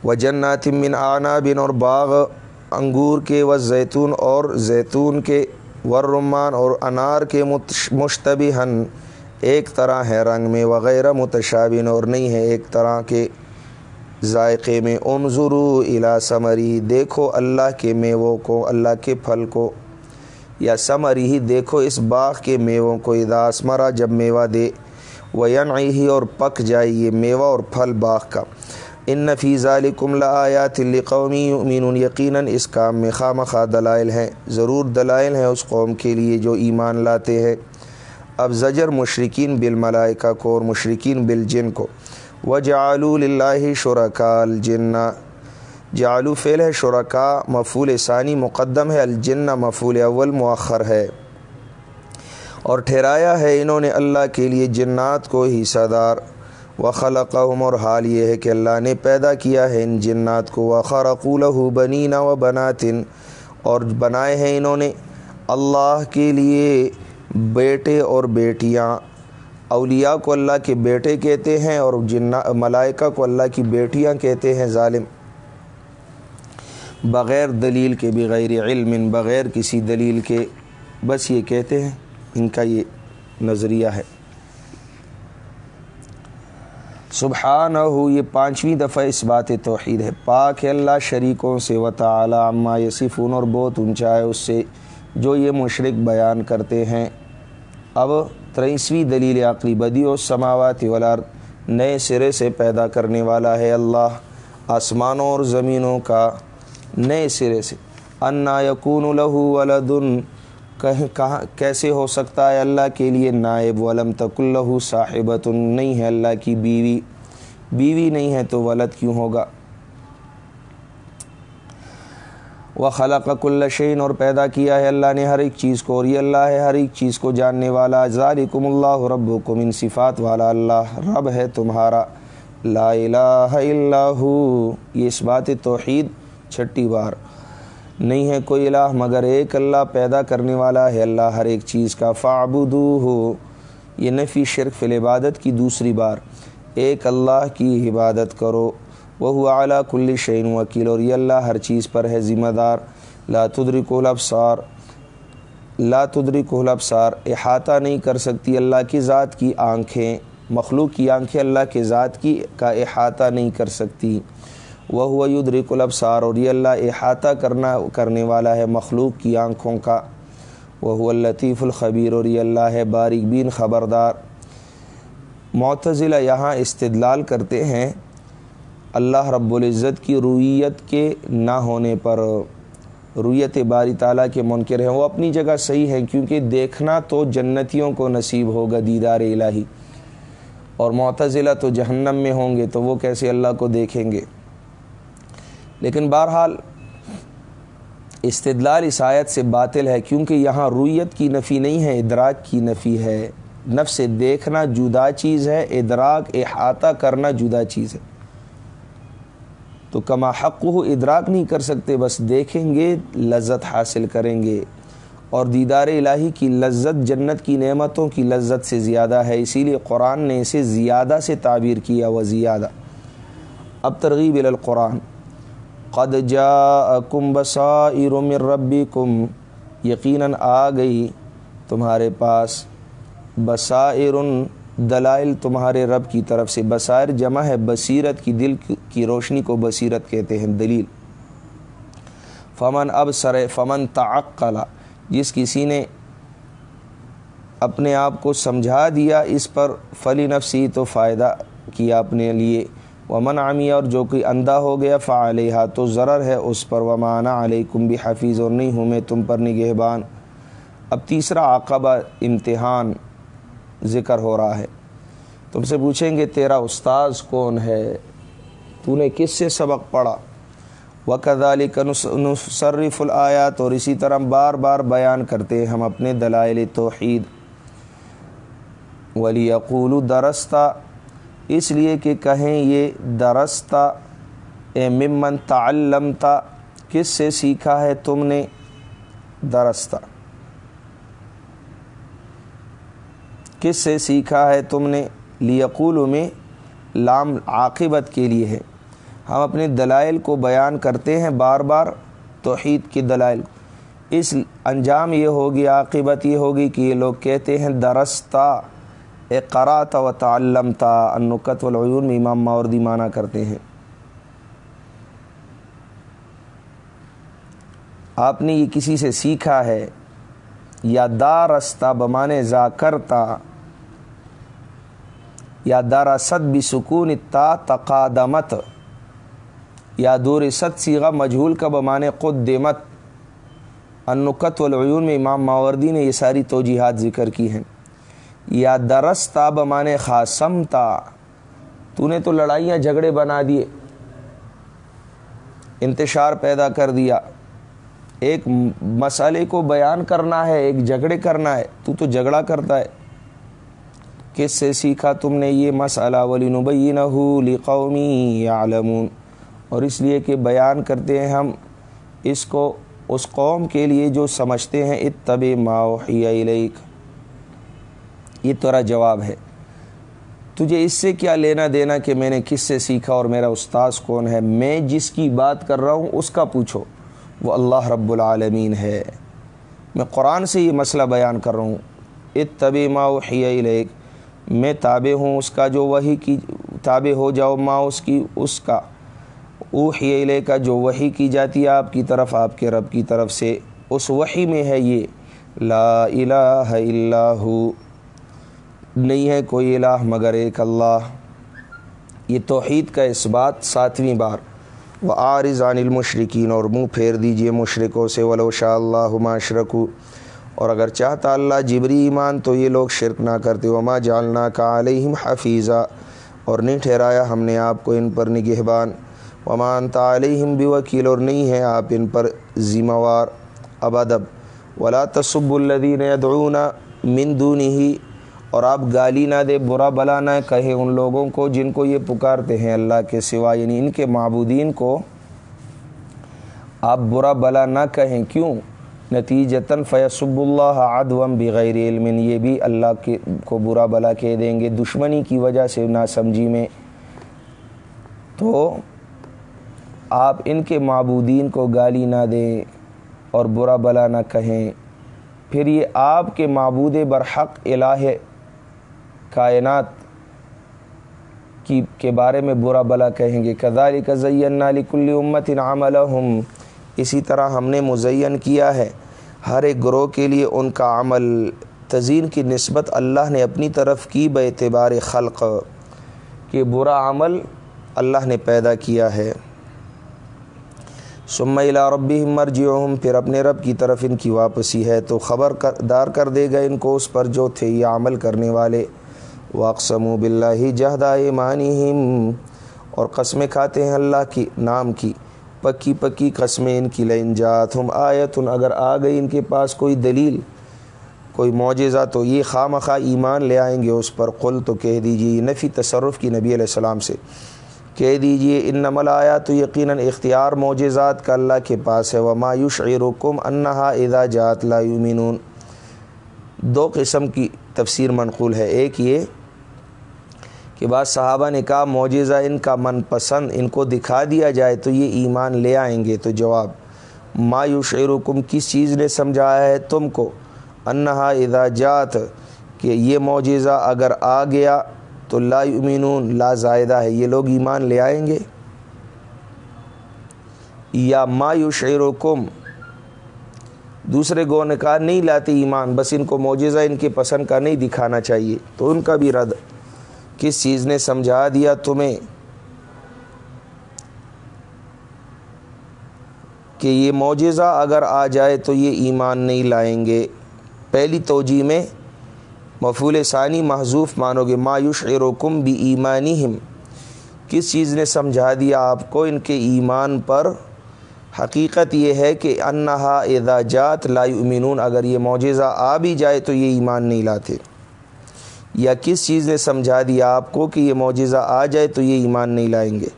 و جنات من آنا بن اور باغ انگور کے و زیتون اور زیتون کے ورمان اور انار کے مشتبہن ایک طرح ہے رنگ میں وغیرہ متشابن اور نہیں ہے ایک طرح کے ذائقے میں انظرو الا ثمری، دیکھو اللہ کے میووں کو، اللہ کے پھل کو، یا ثمری ہی دیکھو اس باغ کے میووں کو۔ اداس مرا جب میوہ دے وین ہی اور پک جائے، یہ میوہ اور پھل باغ کا۔ ان نفیز علیکم لآیات لقومی یؤمنون، یقیناً اس کام میں خواہ دلائل ہیں، ضرور دلائل ہیں اس قوم کے لیے جو ایمان لاتے ہیں۔ اب زجر مشرقین بالملائکہ کو اور مشرقین بالجن کو۔ و جعلہ شرکا الجنا جعلو فعل ہے شرکا مفول ثانی مقدم ہے، الجن مفول اول مؤخر ہے۔ اور ٹھہرایا ہے انہوں نے اللہ کے لیے جنات کو ہی صدار و خلقہم اور حال یہ ہے کہ اللہ نے پیدا کیا ہے ان جنات کو. و خرقولہ بنینا و بناتن اور بنائے ہیں انہوں نے اللہ کے لیے بیٹے اور بیٹیاں. اولیاء کو اللہ کے بیٹے کہتے ہیں اور جنا ملائکہ کو اللہ کی بیٹیاں کہتے ہیں ظالم. بغیر دلیل کے، بغیر علم، بغیر کسی دلیل کے، بس یہ کہتے ہیں. ان کا یہ نظریہ ہے. سبحانہ ہو یہ پانچویں دفعہ اس بات توحید ہے۔ پاک اللہ، شریکوں سے، و تعالی عما یصفون، اور بہت اونچا ہے اس سے جو یہ مشرق بیان کرتے ہیں۔ اب تریسویں دلیل عقلی بدی و سماوات ولار نئے سرے سے پیدا کرنے والا ہے اللہ۔ آسمانوں اور زمینوں کا نئے سرے سے۔ انا یقون لہو ولدن کہیں کہاں کیسے ہو سکتا ہے اللہ کے لیے نائب؟ ولم تک اللہ صاحبۃ نہیں ہے اللہ کی بیوی۔ بیوی نہیں ہے تو ولد کیوں ہوگا؟ وہ خلق کل شعین اور پیدا کیا ہے اللہ نے ہر ایک چیز کو، اور یہ اللہ ہے ہر ایک چیز کو جاننے والا۔ ذالکم اللہ رب ان صفات والا۔ اللہ رب ہے تمہارا۔ لا الہ الا ہو۔ یہ اس بات توحید چھٹی بار نہیں ہے کوئی الہ، مگر ایک اللہ پیدا کرنے والا ہے۔ اللہ ہر ایک چیز کا فعبدو ہو یہ نفی شرک فی العبادت کی دوسری بار۔ ایک اللہ کی عبادت کرو۔ وہ اعلیٰ کل شعین وکیل۔ اور یہ اللہ ہر چیز پر ہے ذمہ دار۔ لا تدرک الابصار۔ لا تدرک الابصار۔ احاطہ نہیں کر سکتی اللہ کی ذات کی آنکھیں۔ مخلوق کی آنکھیں اللہ کے ذات کی کا احاطہ نہیں کر سکتی۔ وہ ہوا یدرک الابصار، اور یہ اللہ احاطہ کرنا، کرنے والا ہے مخلوق کی آنکھوں کا۔ وہ اللطیف الخبیر، اور یہ اللہ ہے باریک بین خبردار۔ معتزلہ یہاں استدلال کرتے ہیں اللہ رب العزت کی رویت کے نہ ہونے پر۔ رویت باری تعالیٰ کے منکر ہیں، وہ اپنی جگہ صحیح ہیں، کیونکہ دیکھنا تو جنتیوں کو نصیب ہوگا دیدار الہی۔ اور معتزلہ تو جہنم میں ہوں گے، تو وہ کیسے اللہ کو دیکھیں گے؟ لیکن بہرحال استدلال اس آیت سے باطل ہے کیونکہ یہاں رویت کی نفی نہیں ہے، ادراک کی نفی ہے۔ نفس دیکھنا جدا چیز ہے، ادراک احاطہ کرنا جدا چیز ہے۔ تو کما حق ہو ادراک نہیں کر سکتے، بس دیکھیں گے، لذت حاصل کریں گے۔ اور دیدار الہی کی لذت جنت کی نعمتوں کی لذت سے زیادہ ہے، اسی لیے قرآن نے اسے زیادہ سے تعبیر کیا وہ زیادہ اب ترغیب القرآن۔ قد جاءکم بصائر من ربکم یقیناً آ گئی تمہارے پاس بصائر دلائل تمہارے رب کی طرف سے۔ بصائر جمع ہے، بصیرت کی، دل کی روشنی کو بصیرت کہتے ہیں، دلیل۔ فمن اب سر فمن تعقلا جس کسی نے اپنے آپ کو سمجھا دیا، اس پر فلی نفسی تو فائدہ کیا اپنے لیے۔ ومن عامیہ اور جو کوئی اندھا ہو گیا فعلیہ تو ضرر ہے اس پر ومانہ علیکم بھی حفیظ اور نہیں ہوں میں تم پر نگہبان۔ اب تیسرا عقبہ امتحان ذکر ہو رہا ہے۔ تم سے پوچھیں گے، تیرا استاذ کون ہے؟ تو نے کس سے سبق پڑھا؟ وقت علی کا نصرف الآیات اور اسی طرح بار بار بیان کرتے ہم اپنے دلائل توحید۔ ولی اقول درستہ اس لیے کہ کہیں یہ درستہ اے ممن تعلمتا، کس سے سیکھا ہے تم نے درستہ کس سے سیکھا ہے تم نے؟ لیقول میں لام عاقبت کے لیے ہے۔ ہم اپنے دلائل کو بیان کرتے ہیں بار بار توحید کے دلائل۔ اس انجام یہ ہوگی، عاقبت یہ ہوگی کہ یہ لوگ کہتے ہیں درستہ اے قرات و تعلم تا انقت والعیون میں امام ماوردی معنی کرتے ہیں۔ آپ نے یہ کسی سے سیکھا ہے؟ یا دارستہ بمانے ذا کرتا یا دارست بسکون تا تقادمت یا دور ست سیغا مجہول کا بمانے قدمت۔ انقت والعیون میں امام ماوردی نے یہ ساری توجیحات ذکر کی ہیں۔ یا درستا بمانے خاصمتا تو نے تو لڑائیاں جھگڑے بنا دیے۔ انتشار پیدا کر دیا۔ ایک مسئلے کو بیان کرنا ہے، ایک جھگڑے کرنا ہے، تو تو جھگڑا کرتا ہے۔ کس سے سیکھا تم نے یہ مسئلہ؟ ولی نبینہ لی قومی یا اور اس لیے کہ بیان کرتے ہیں ہم اس کو، اس قوم کے لیے جو سمجھتے ہیں اتب ماحیہ علیک یہ تورا جواب ہے۔ تجھے اس سے کیا لینا دینا کہ میں نے کس سے سیکھا اور میرا استاذ کون ہے؟ میں جس کی بات کر رہا ہوں اس کا پوچھو۔ وہ اللہ رب العالمین ہے۔ میں قرآن سے یہ مسئلہ بیان کر رہا ہوں۔ اتب ماحیہ علیک میں تابع ہوں اس کا جو وہی کی، تابع ہو جاؤ ماں اس کی، اس کا۔ اوحی علیہ کا جو وہی کی جاتی ہے آپ کی طرف، آپ کے رب کی طرف سے۔ اس وہی میں ہے یہ۔ لا الہ الا ہو۔ نہیں ہے کوئی الہ مگر ایک اللہ۔ یہ توحید کا اس بات ساتویں بار۔ وہ عارض عن المشرقین اور منہ پھیر دیجیے مشرقوں سے، ولو شاء اللہ معاشرکو اور اگر چاہتا اللہ جبری ایمان، تو یہ لوگ شرک نہ کرتے۔ وما جالنا کا علیہم حفیظہ اور نہیں ٹھہرایا ہم نے آپ کو ان پر نگہبان۔ ومان تعلیہم بھی وکیل اور نہیں ہے آپ ان پر ذمہ وار۔ اب ادب ولا تصب الدین ادعون من دونی اور آپ گالی نہ دے، برا بلا نہ کہے ان لوگوں کو جن کو یہ پکارتے ہیں۔ اللہ کے سوا یعنی ان کے معبودین کو آپ برا بلا نہ کہیں۔ کیوں؟ نتیجتاً فیصب اللہ عدوم بغیر علم۔ یہ بھی اللہ کے کو برا بلا کہہ دیں گے۔ دشمنی کی وجہ سے نہ سمجھی میں۔ تو آپ ان کے معبودین کو گالی نہ دیں اور برا بلا نہ کہیں۔ پھر یہ آپ کے معبود برحق الہ کائنات کی کے بارے میں برا بلا کہیں گے۔ کداری کا زین کل امت انعام اسی طرح ہم نے مزین کیا ہے۔ ہر ایک گروہ کے لیے ان کا عمل۔ تزئین کی نسبت اللہ نے اپنی طرف کی بے اعتبار خلق۔ کہ برا عمل اللہ نے پیدا کیا ہے۔ سم الا ربی مرجعہم پھر اپنے رب کی طرف ان کی واپسی ہے۔ تو خبر دار کر دے گا ان کو اس پر جو تھے۔ یہ عمل کرنے والے۔ واقسم و بلّہ جہدا مانی اور قسمیں کھاتے ہیں اللہ کی نام کی۔ پکی پکی قسمیں ان کی۔ لین جات ہم آیت، اگر آ گئی ان کے پاس کوئی دلیل، کوئی معجزہ، تو یہ خواہ ایمان لے آئیں گے اس پر۔ قل تو کہہ دیجیے نفی تصرف کی نبی علیہ السلام سے۔ کہہ دیجیے ان نمل آیا تو یقیناً اختیار معجزات کا اللہ کے پاس ہے۔ وہ مایوش رکم انہا ادا جات لا یومنون دو قسم کی تفسیر منقول ہے۔ ایک یہ کہ بعض صحابہ نے کہا معجزہ ان کا من پسند ان کو دکھا دیا جائے تو یہ ایمان لے آئیں گے تو جواب مایوش رکم کس چیز نے سمجھایا ہے تم کو انہا ادا جات کہ یہ معجزہ اگر آ گیا تو لا یؤمنون، لا زائدہ ہے، یہ لوگ ایمان لے آئیں گے؟ یا ما یشعرکم، دوسرے گو نے کہا نہیں لاتے ایمان، بس ان کو معجزہ ان کے پسند کا نہیں دکھانا چاہیے، تو ان کا بھی رد۔ کس چیز نے سمجھا دیا تمہیں کہ یہ معجزہ اگر آ جائے تو یہ ایمان نہیں لائیں گے؟ پہلی توجہ میں مفول ثانی محضوف مانو گے مایوش ارکم بھی ایمانی ہم کس چیز نے سمجھا دیا آپ کو؟ ان کے ایمان پر۔ حقیقت یہ ہے کہ انہا ادا جات لا امینون اگر یہ معجزہ آ بھی جائے تو یہ ایمان نہیں لاتے۔ یا کس چیز نے سمجھا دیا آپ کو کہ یہ معجزہ آ جائے تو یہ ایمان نہیں لائیں گے؟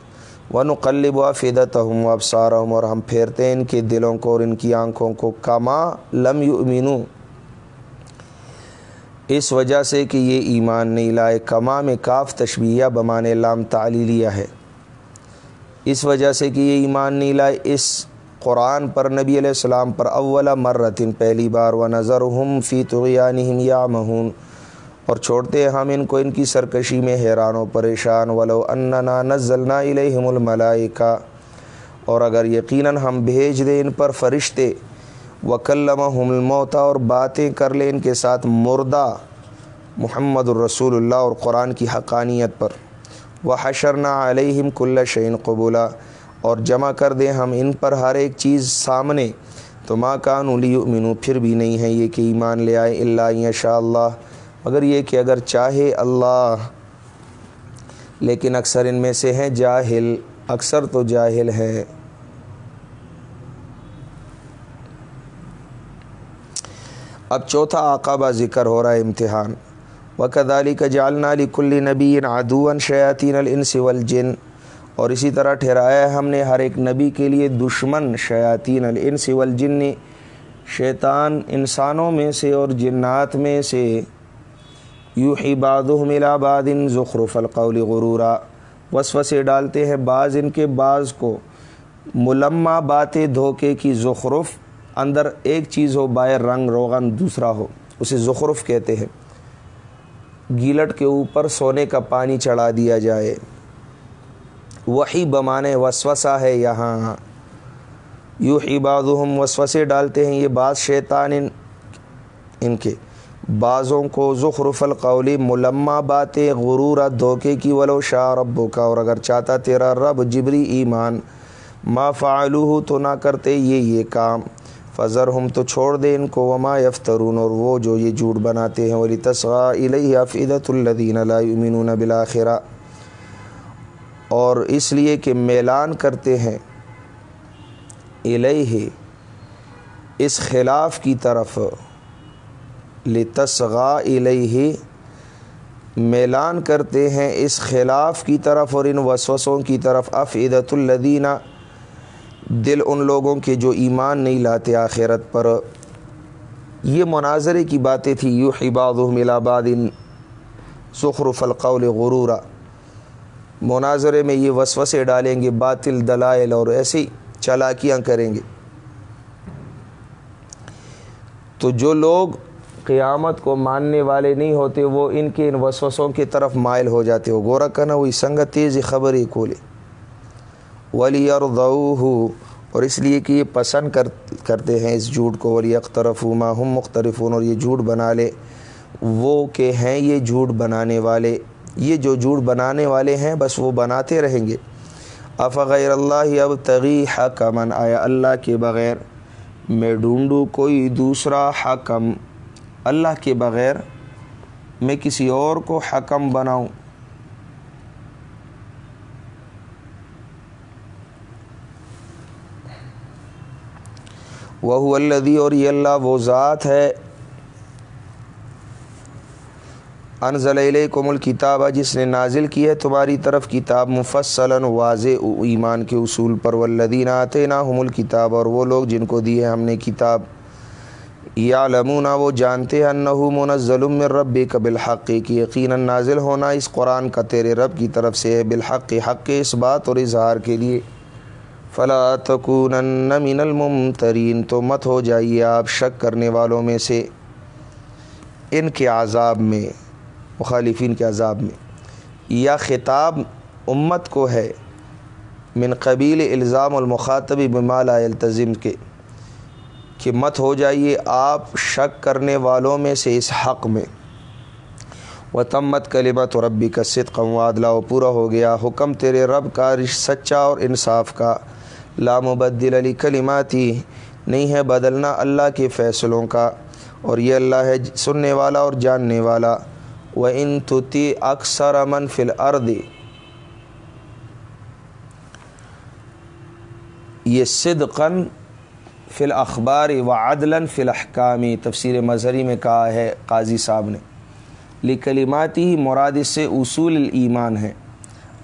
ون قلب و فدت ہوں اب اور ہم پھیرتے ہیں ان کے دلوں کو اور ان کی آنکھوں کو، کما لم یؤمنون اس وجہ سے کہ یہ ایمان نہیں لائے، کما میں کاف تشبیہ بمان لام تعلیلیہ ہے۔ اس وجہ سے کہ یہ ایمان نہیں لائے، اس قرآن پر، نبی علیہ السلام پر، اول مرتن، پہلی بار و نظر ہم فی طغیانہم یا مہون اور چھوڑتے ہم ان کو ان کی سرکشی میں حیران و پریشان، ولو اننا نزلنا الیہم الملائکہ۔ اور اگر یقیناً ہم بھیج دیں ان پر فرشتے وکلم الموتا اور باتیں کر لیں ان کے ساتھ مردہ محمد الرسول اللہ اور قرآن کی حقانیت پر۔ وہ حشرنا علیہم کل شعین قبولہ اور جمع کر دیں ہم ان پر ہر ایک چیز سامنے۔ تو ماں کان علی منو پھر بھی نہیں ہے یہ کہ ایمان لے آئے اللہ شاء اللہ۔ مگر یہ کہ اگر چاہے اللہ، لیکن اکثر ان میں سے ہیں جاہل، اکثر تو جاہل ہے۔ اب چوتھا عقابہ ذکر ہو رہا ہے امتحان۔ و کدالی کا جالنا علی کلی نبی عدوً یو ہی باد بعد ذخرف القول غرورا۔ وسوسے ڈالتے ہیں بعض ان کے بعض کو۔ ملمہ باتیں دھوکے کی زخرف، اندر ایک چیز ہو باہر رنگ روغن دوسرا ہو، اسے زخرف کہتے ہیں۔ گیلٹ کے اوپر سونے کا پانی چڑھا دیا جائے۔ وہی بمانے وسوسا ہے یہاں۔ یوں ہی بادم وسوسے ڈالتے ہیں یہ بعض شیطان ان ان کے۔ بعضوں کو زخرف القولی ملمہ باتیں غرورہ دھوکے کی، ولو شاہ ربو کا اور اگر چاہتا تیرا رب جبری ایمان، ما فعلوہ تو نہ کرتے یہ یہ کام۔ فضر ہم تو چھوڑ دے ان کو، وما یفترون، اور وہ جو یہ جھوٹ بناتے ہیں ولی تصغا الیہ افیدت الدین یؤمنون بالآخرہ۔ اور اس لیے کہ میلان کرتے ہیں الیہ، اس خلاف کی طرف۔ لتصغا الیہ میلان کرتے ہیں اس خلاف کی طرف اور ان وسوسوں کی طرف. افیدت الدینہ دل ان لوگوں کے جو ایمان نہیں لاتے آخرت پر. یہ مناظرے کی باتیں تھیں. یو حباد ملاباد ان سخرف القول غرورہ مناظرے میں یہ وسوسے ڈالیں گے، باطل دلائل اور ایسی چالاکیاں کریں گے. تو جو لوگ قیامت کو ماننے والے نہیں ہوتے، وہ ان کے ان وسوسوں کی طرف مائل ہو جاتے۔ ہو گورا کنا وہی سنگت تیز خبر ہی کھولے۔ ولی اور اور اس لیے کہ یہ پسند کر، کرتے ہیں اس جھوٹ کو۔ ولی اخترف ما ہم مختلفون اور یہ جھوٹ بنا لے۔ وہ کہ ہیں یہ جھوٹ بنانے والے۔ یہ جو جھوٹ بنانے والے ہیں، بس وہ بناتے رہیں گے۔ افغیر اللہ اب تغی حکمن آیا اللہ کے بغیر میں ڈھونڈوں کوئی دوسرا حکم اللہ کے بغیر میں کسی اور کو حکم بناؤں۔ وہ الدی اور یہ اللہ وہ ذات ہے۔ انزل علیکم الکتاب، جس نے نازل کی ہے تمہاری طرف کتاب، مفصلا واضح ایمان کے اصول پر۔ والذین آتینا ہم الکتاب اور وہ لوگ جن کو دی ہے ہم نے کتاب۔ یا لمونا وہ جانتے ہیں انہو منزل من ربک بالحق کی یقیناً نازل ہونا اس قرآن کا تیرے رب کی طرف سے ہے، بالحق، حق اس بات اور اظہار کے لیے۔ فلا تکونن من الممترین، تو مت ہو جائیے آپ شک کرنے والوں میں سے ان کے عذاب میں، مخالفین کے عذاب میں۔ یا خطاب امت کو ہے، من قبیل الزام المخاطب بمالا التظم کے کہ مت ہو جائیے آپ شک کرنے والوں میں سے اس حق میں۔ و تمت کلمت و ربی کا صدق وادلہ و پورا ہو گیا۔ حکم تیرے رب کا رش سچا اور انصاف کا۔ لا مبدل علی کلماتی نہیں ہے بدلنا اللہ کے فیصلوں کا۔ اور یہ اللہ ہے سننے والا اور جاننے والا۔ و ان تتی اکثر امن فل ارد یہ صدقن فی الاخبار و عدلاً فی الحکامی تفسیر مظہری میں کہا ہے قاضی صاحب نے۔ لکلماتی ہی مراد سے اصول ایمان ہے۔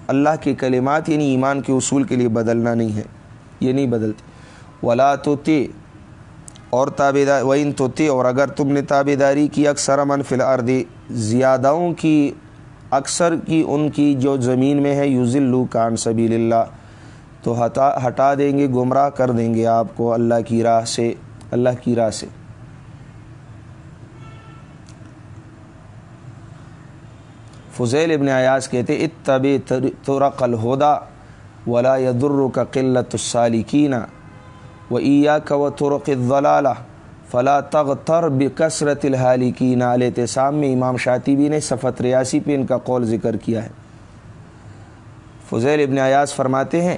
اللہ کے کلمات یعنی ایمان کے اصول کے لیے بدلنا نہیں ہے، یہ نہیں بدلتی ولا توتی اور تابے دار وین توتی اور اگر تم نے تابے داری کی اکثر امن فی الارض زیادہوں کی، اکثر کی ان کی جو زمین میں ہے یوزلو کان سبیل اللہ۔ تو ہٹا ہٹا دیں گے، گمراہ کر دیں گے آپ کو اللہ کی راہ سے، اللہ کی راہ سے۔ فضیل ابن ایاز کہتے اتب ترق الہدا ولا یدر کا قلت السالکینہ و عیا کا و ترق الضلالہ فلا تغ تر بکثرت الحالکین علیہ میں امام شاطبی نے صفت ریاسی پہ ان کا قول ذکر کیا ہے۔ فضیل ابن ایاز فرماتے ہیں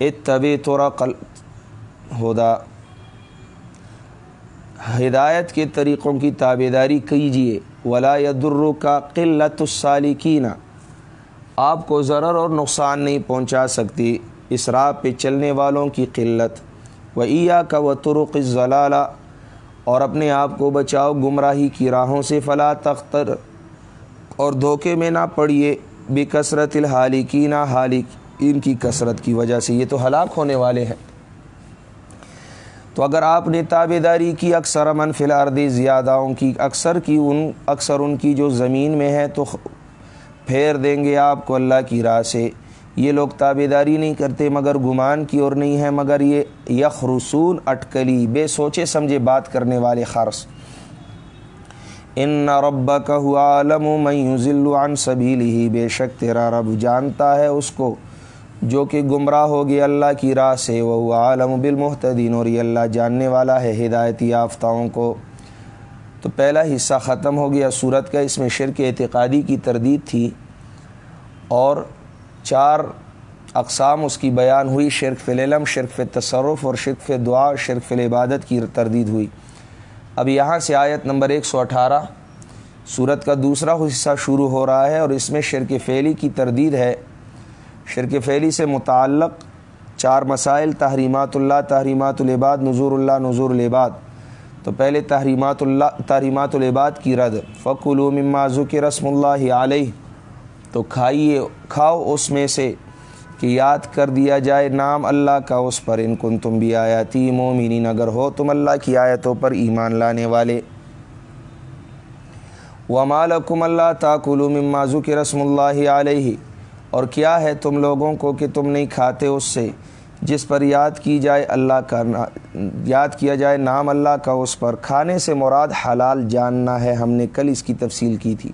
اتب ترق الہدا ہدایت کے طریقوں کی تابے داری کیجیے ولا یدر کا قلت السالکینہ آپ کو ضرر اور نقصان نہیں پہنچا سکتی۔ اس راہ پہ چلنے والوں کی قلت۔ و عیا کا و ترق ضلالہ اور اپنے آپ کو بچاؤ گمراہی کی راہوں سے۔ فلا تختر۔ اور دھوکے میں نہ پڑیے۔ بے کثرت الحالکینہ حالک۔ ان کی کثرت کی وجہ سے یہ تو ہلاک ہونے والے ہیں۔ تو اگر آپ نے تابے داری کی اکثر امن فی الارض زیادہوں کی اکثر کی ان اکثر ان کی جو زمین میں ہے تو پھیر دیں گے آپ کو اللہ کی راہ سے۔ یہ لوگ تابے داری نہیں کرتے، مگر گمان کی اور نہیں ہے، مگر یہ یخ رسون اٹکلی، بے سوچے سمجھے بات کرنے والے خرص ان رب کا عالم و میں عن سبیلی ہی بے شک تیرا رب جانتا ہے اس کو۔ جو کہ گمراہ ہو گیا اللہ کی راہ سے وہ عالم بالمحتدین اور یہ اللہ جاننے والا ہے ہدایتی یافتاؤں کو۔ تو پہلا حصہ ختم ہو گیا صورت کا، اس میں شرک اعتقادی کی تردید تھی۔ اور چار اقسام اس کی بیان ہوئی، شرک فی العلم، شرک فی تصرف اور شرک فی دعا شرک فی عبادت کی تردید ہوئی۔ اب یہاں سے آیت نمبر ایک سو اٹھارہ صورت کا دوسرا حصہ شروع ہو رہا ہے، اور اس میں شرک فعلی کی تردید ہے۔ شرک فعلی سے متعلق چار مسائل تحریمات اللہ، تحریمات العباد نظور اللہ نظور العباد۔ تو پہلے تحریمات اللہ، تحریمات العباد کی رد۔ فقلو مما ذکر رسم اللہ علیہ۔ تو کھائیے، کھاؤ اس میں سے کہ یاد کر دیا جائے نام اللہ کا اس پر۔ ان کن تم بھی آیاتی مومنین، اگر ہو تم اللہ کی آیتوں پر ایمان لانے والے۔ ومالکم اللہ تاکلو مما ذکر رسم اللہ علیہ۔ اور کیا ہے تم لوگوں کو کہ تم نہیں کھاتے اس سے؟ جس پر یاد کی جائے اللہ کا یاد کیا جائے نام اللہ کا، اس پر کھانے سے مراد حلال جاننا ہے، ہم نے کل اس کی تفصیل کی تھی۔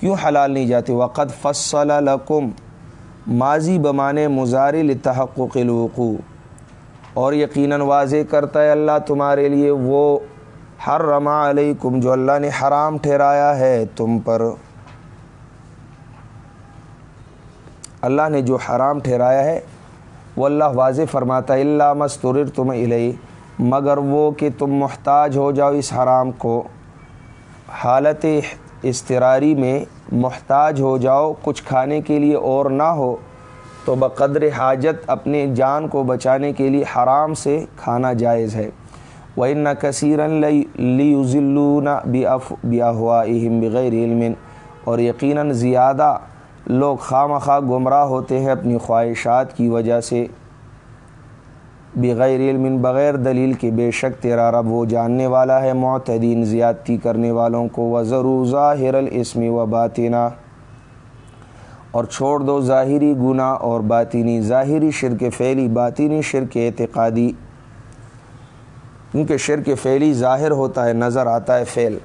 کیوں حلال نہیں جاتے؟ وقت فصل لکم، ماضی بمانے مزار لتحقق الوقوع۔ اور یقیناً واضح کرتا ہے اللہ تمہارے لیے، وہ ہر رما علیکم جو اللہ نے حرام ٹھہرایا ہے تم پر۔ اللہ نے جو حرام ٹھہرایا ہے، وہ اللہ واضح فرماتا ہے اللہ مستر تم الہی مگر وہ کہ تم محتاج ہو جاؤ اس حرام کو۔ حالت استراری میں محتاج ہو جاؤ، کچھ کھانے کے لیے اور نہ ہو، تو بقدر حاجت اپنے جان کو بچانے کے لیے حرام سے کھانا جائز ہے۔ وہ نہ کثیرن لی بیا ہوا بغیر علم۔ اور یقیناً زیادہ لوگ خواہ مخواہ گمراہ ہوتے ہیں اپنی خواہشات کی وجہ سے۔ بغیر علم، بغیر دلیل کے بے شک تیرا رب وہ جاننے والا ہے، معتدین زیادتی کرنے والوں کو۔ و ظاہر الاسم و باطینہ اور چھوڑ دو ظاہری گناہ اور باطینی ظاہری شرک فعلی باطینی شرک اعتقادی۔ کیونکہ شرک فعلی ظاہر ہوتا ہے، نظر آتا ہے فعل،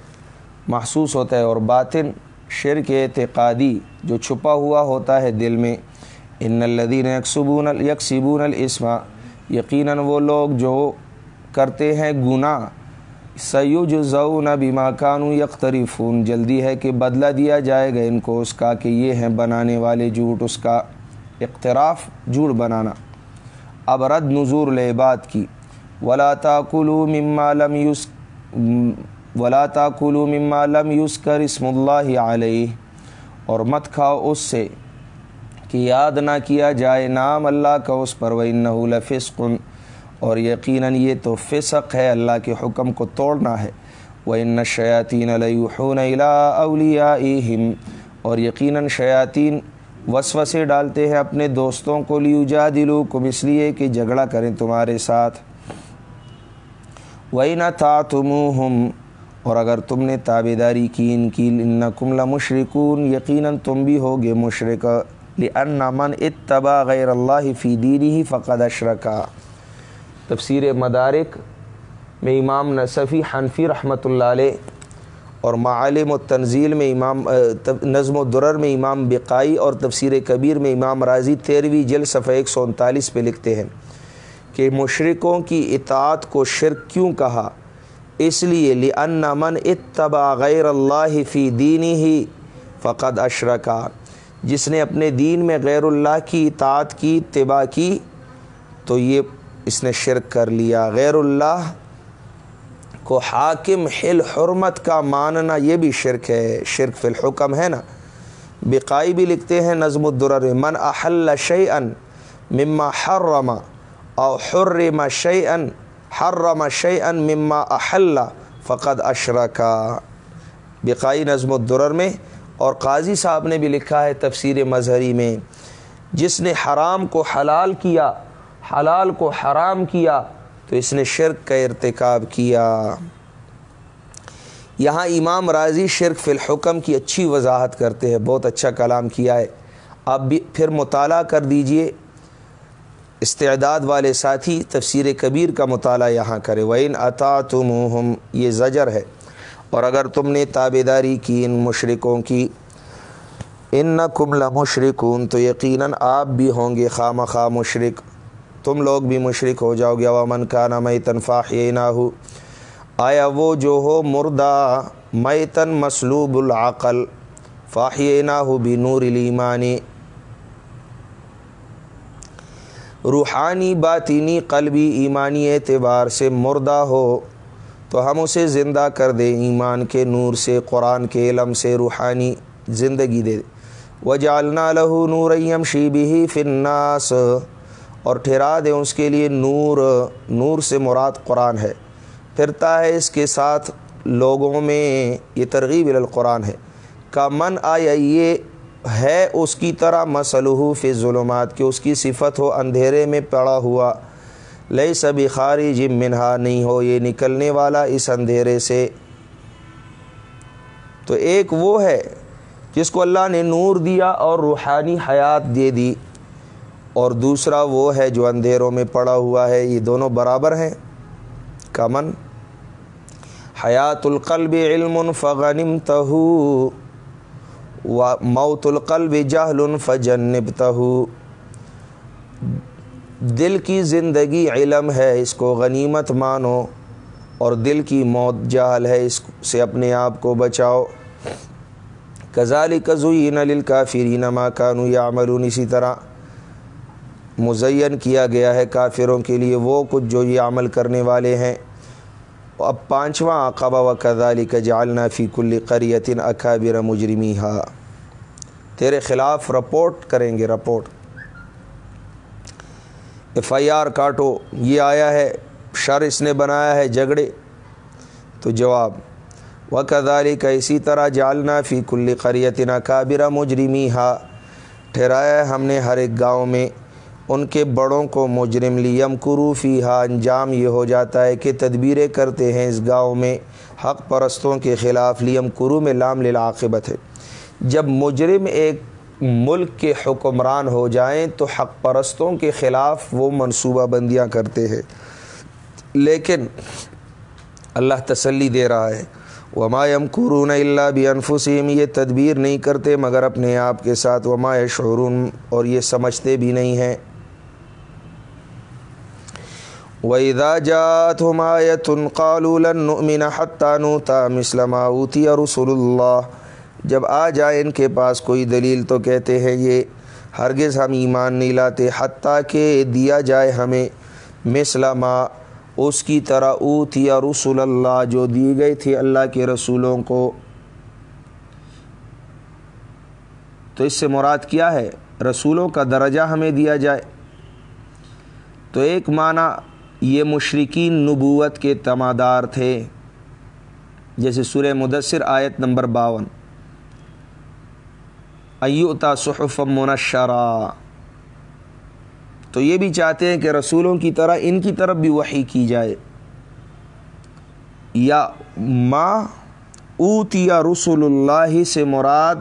محسوس ہوتا ہے اور باطن شرک اعتقادی جو چھپا ہوا ہوتا ہے دل میں۔ ان الدین یکسبون یکسبون الاسما یقیناً وہ لوگ جو کرتے ہیں گناہ سیوج ضعون بیما کانو یکتریفون جلدی ہے کہ بدلہ دیا جائے گا ان کو، اس کا کہ یہ ہیں بنانے والے جھوٹ، اس کا اقتراف جھوٹ بنانا۔ اب رد نظور لعباد کی۔ ولا تاکلو مما لم یوس ولا تاکلو مما لم یوس کر اسم اللہ علیہ اور مت کھاؤ اس سے کہ یاد نہ کیا جائے نام اللہ کا، اس پر وہ لفسقن اور یقیناً یہ تو فسق ہے، اللہ کے حکم کو توڑنا ہے۔ وہ ان شیاطین علیہ اولیا اور یقیناً شیاطین وسوسے ڈالتے ہیں اپنے دوستوں کو لیوجا دلو کم اس لیے کہ جھگڑا کریں تمہارے ساتھ۔ وہی نہ تھا تم اور اگر تم نے تابے داری کی ان کی ان کملا مشرقون یقیناً تم بھی ہوگے مشرق لأن من اتبا غیر اللہ فی دینی فقد اشرکا تفسیر مدارک میں امام نصفی حنفی رحمۃ اللہ علیہ اور معالم و تنزیل میں امام نظم و درر میں امام بقائی اور تفسیر کبیر میں امام راضی تیرہویں جل صفحہ ایک سو انتالیس پہ لکھتے ہیں کہ مشرقوں کی اطاعت کو شرک کیوں کہا؟ اس لیے لأن من اتبا غیر اللہ فی دینی ہی فقد اشرکا جس نے اپنے دین میں غیر اللہ کی اطاعت کی، اتباع کی، تو یہ اس نے شرک کر لیا۔ غیر اللہ کو حاکم، حل، حرمت کا ماننا یہ بھی شرک ہے۔ شرک فی الحکم ہے نا۔ بقائی بھی لکھتے ہیں نظم الدرر، من احل شیئن مما حرم او حرم شیئن حرم شیئن مما احل فقد اشرکا بقائی نظم الدرر میں اور قاضی صاحب نے بھی لکھا ہے تفسیر مظہری میں، جس نے حرام کو حلال کیا، حلال کو حرام کیا، تو اس نے شرک کا ارتکاب کیا۔ یہاں امام راضی شرک فی الحکم کی اچھی وضاحت کرتے ہیں، بہت اچھا کلام کیا ہے۔ اب بھی پھر مطالعہ کر دیجیے۔ استعداد والے ساتھی تفسیر کبیر کا مطالعہ یہاں کرے وین عطا تم یہ زجر ہے۔ اور اگر تم نے تابے داری کی ان مشرقوں کی ان نہ کملہ مشرقون تو یقیناً آپ بھی ہوں گے خواہ مخواہ مشرق تم لوگ بھی مشرق ہو جاؤ گے۔ ومن کا نہ میں تنفاح یہ نہ ہو آیا وہ جو ہو مردہ میتن مسلوب العقل۔ فاحیہ نہ ہو بھی نور الایمانی روحانی باطینی قلبی ایمانی اعتبار سے مردہ ہو، تو ہم اسے زندہ کر دیں ایمان کے نور سے، قرآن کے علم سے، روحانی زندگی دے۔ و جالنا لہو نور شی بھی فناس اور ٹھہرا دیں اس کے لیے نور نور سے مراد قرآن ہے۔ پھرتا ہے اس کے ساتھ لوگوں میں یہ ترغیب القرآن ہے۔ کا من آیا یہ ہے اس کی طرح مسلح فی ظلمات کہ اس کی صفت ہو اندھیرے میں پڑا ہوا۔ لئی سبھی خارج منہا، نہیں ہو یہ نکلنے والا اس اندھیرے سے۔ تو ایک وہ ہے جس کو اللہ نے نور دیا اور روحانی حیات دے دی۔ اور دوسرا وہ ہے جو اندھیروں میں پڑا ہوا ہے، یہ دونوں برابر ہیں۔ کمن حیات القلب علم فغنم تہو و موت القلب جہل فجنب دل کی زندگی علم ہے، اس کو غنیمت مانو۔ اور دل کی موت جہل ہے، اس سے اپنے آپ کو بچاؤ۔ کزالی کزوین للکافرین ما کانو یعملون۔ اسی طرح مزین کیا گیا ہے کافروں کے لیے، وہ کچھ جو یہ عمل کرنے والے ہیں۔ اب پانچواں عقبہ و کزالی کا جالنا فی کل قریتن اکابر مجرمی ہا تیرے خلاف رپورٹ کریں گے، رپورٹ۔ ایف آئی آر کاٹو، یہ آیا ہے، شر اس نے بنایا ہے، جھگڑے۔ تو جواب و کدالی کا اسی طرح جالنا فی کل قریتنا کابرہ مجرمی ہا ٹھہرایا ہم نے ہر ایک گاؤں میں۔ ان کے بڑوں کو مجرم لیم کروفی ہا انجام یہ ہو جاتا ہے کہ تدبیریں کرتے ہیں اس گاؤں میں۔ حق پرستوں کے خلاف لیم کرو میں لام للعاقبت ہے جب مجرم ایک ملک کے حکمران ہو جائیں تو حق پرستوں کے خلاف وہ منصوبہ بندیاں کرتے ہیں۔ لیکن اللہ تسلی دے رہا ہے۔ وما یم قرون اللہ بھی یہ تدبیر نہیں کرتے مگر اپنے آپ کے ساتھ وما شعرون اور یہ سمجھتے بھی نہیں ہیں۔ وَإِذَا جَاءَتْهُمْ آيَةٌ قَالُوا لَن نُؤْمِنَ حَتَّى نُؤْتَى مِثْلَ مَا أُوتِيَ رُسُلُ اللَّهِ۔ جب آ جائے ان کے پاس کوئی دلیل تو کہتے ہیں یہ ہرگز ہم ایمان نہیں لاتے، حتیٰ کہ دیا جائے ہمیں مثل ما اس کی طرح اوتیا رسول اللہ جو دی گئی تھی اللہ کے رسولوں کو۔ تو اس سے مراد کیا ہے؟ رسولوں کا درجہ ہمیں دیا جائے۔ تو ایک معنی یہ مشرقین نبوت کے تمادار تھے۔ جیسے سورہ مدثر آیت نمبر باون۔ ایوتا صحف منشرا۔ تو یہ بھی چاہتے ہیں کہ رسولوں کی طرح ان کی طرف بھی وحی کی جائے۔ یا ما اوتیا رسول اللہ سے مراد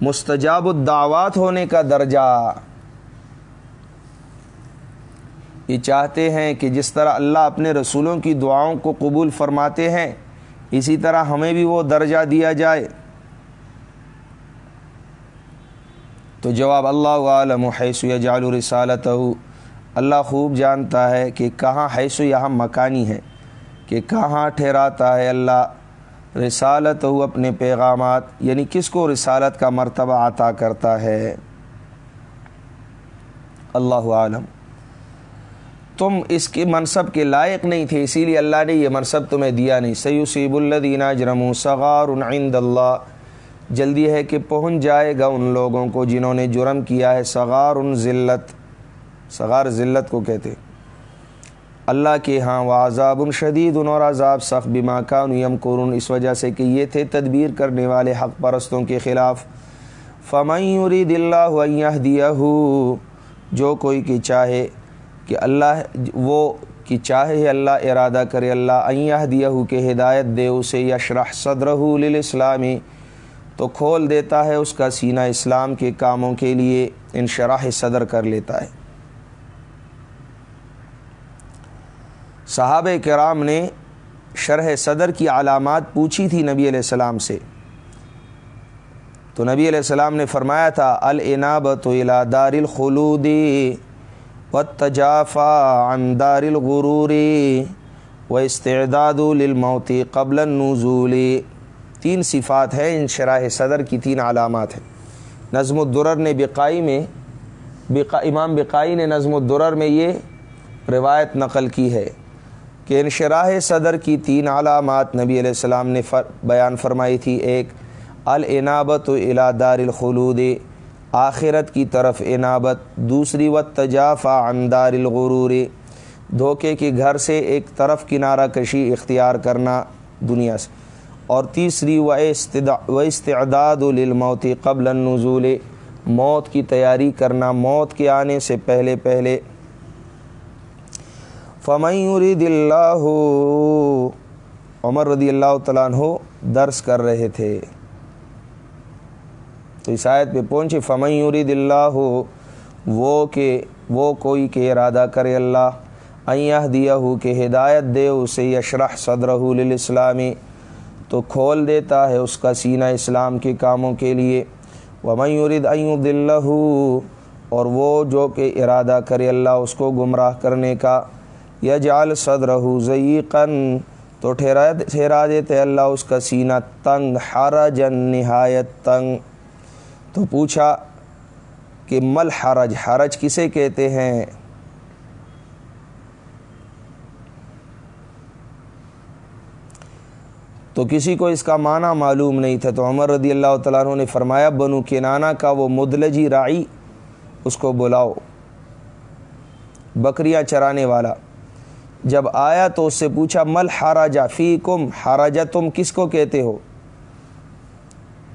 مستجاب الدعوات ہونے کا درجہ۔ یہ چاہتے ہیں کہ جس طرح اللہ اپنے رسولوں کی دعاؤں کو قبول فرماتے ہیں، اسی طرح ہمیں بھی وہ درجہ دیا جائے۔ تو جواب اللہ عالم حیث جال رسالت اللہ خوب جانتا ہے کہ کہاں، حیث یہاں مکانی ہے، کہ کہاں ٹھہراتا ہے اللہ۔ رسالت ہو اپنے پیغامات یعنی کس کو رسالت کا مرتبہ عطا کرتا ہے۔ اللہ عالم تم اس کے منصب کے لائق نہیں تھے، اسی لیے اللہ نے یہ منصب تمہیں دیا نہیں۔ سیوسیب الدینہ جرم صغار عند اللہ۔ جلدی ہے کہ پہنچ جائے گا ان لوگوں کو جنہوں نے جرم کیا ہے۔ صغار ذلت صغار ذلت کو کہتے۔ اللہ کے ہاں وہ عذاب شدید اور عذاب سخت، بما کا نیم قرون اس وجہ سے کہ یہ تھے تدبیر کرنے والے، حق پرستوں کے خلاف۔ فمعی دلّہ دیا جو کوئی کی چاہے کہ اللہ وہ کہ چاہے اللہ ارادہ کرے، اللہ ایہ دیا کہ ہدایت دے اسے، یشرح صدرہ للاسلامی تو کھول دیتا ہے اس کا سینہ اسلام کے کاموں کے لیے انشراح صدر کر لیتا ہے۔ صحابہ کرام نے شرح صدر کی علامات پوچھی تھی نبی علیہ السلام سے۔ تو نبی علیہ السلام نے فرمایا تھا العنابت الى دار الخلود۔ و تجافہ اندار الغروری و استعداد للموتی قبل النزولی تین صفات ہیں ان شراح صدر کی تین علامات ہیں۔ نظم الدرر نے بقائی میں بقا امام بقائی نے نظم الدرر میں یہ روایت نقل کی ہے کہ انشراح صدر کی تین علامات نبی علیہ السلام نے بیان فرمائی تھی۔ ایک العنابت الا دار الخلود آخرت کی طرف انابت دوسری و تجافہ اندار الغرور، دھوکے کے گھر سے ایک طرف کنارہ کشی اختیار کرنا دنیا سے، اور تیسری و و استعداد للموت قبل النزول، موت کی تیاری کرنا موت کے آنے سے پہلے پہلے۔ فمیوری اللہ عمر رضی اللہ تعالیٰ عنہ درس کر رہے تھے۔ تو اس آیت پہ پہنچے فمیوری دلّہ ہو وہ کہ، وہ کوئی کہ ارادہ کرے اللہ ایہ دیا ہو کہ ہدایت دے، اسے یشرح صدر للاسلامی تو کھول دیتا ہے اس کا سینہ اسلام کے کاموں کے لیے۔ ومیورد ایوں دلّہ اور وہ جو کہ ارادہ کرے اللہ، اس کو گمراہ کرنے کا۔ یا جال صدر ضیقن تو ٹھہرا ٹھہرا دیتے اللہ، اس کا سینہ تنگ حرجن نہایت تنگ۔ تو پوچھا کہ مل حرج حرج کسے کہتے ہیں؟ تو کسی کو اس کا معنی معلوم نہیں تھا تو عمر رضی اللہ تعالیٰ عنہ نے فرمایا، بنو کنانا کا وہ مدلجی رائی اس کو بلاؤ، بکریاں چرانے والا۔ جب آیا تو اس سے پوچھا، مل ہارا فی کم ہارا تم کس کو کہتے ہو؟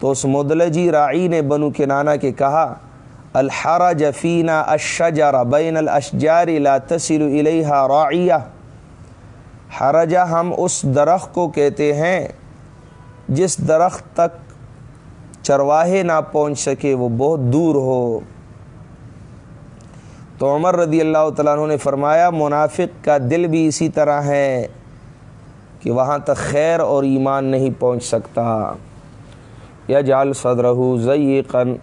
تو اس مدلجی جی راعی نے بنو کے نانا کے کہا الحرا جفینہ اشجارا بین الاشجار لا تصل الیہا راعیہ۔ حرجہ ہم اس درخت کو کہتے ہیں جس درخت تک چرواہے نہ پہنچ سکے، وہ بہت دور ہو۔ تو عمر رضی اللہ تعالیٰ عنہ نے فرمایا، منافق کا دل بھی اسی طرح ہے کہ وہاں تک خیر اور ایمان نہیں پہنچ سکتا۔ یا جال صدرہ ضیقن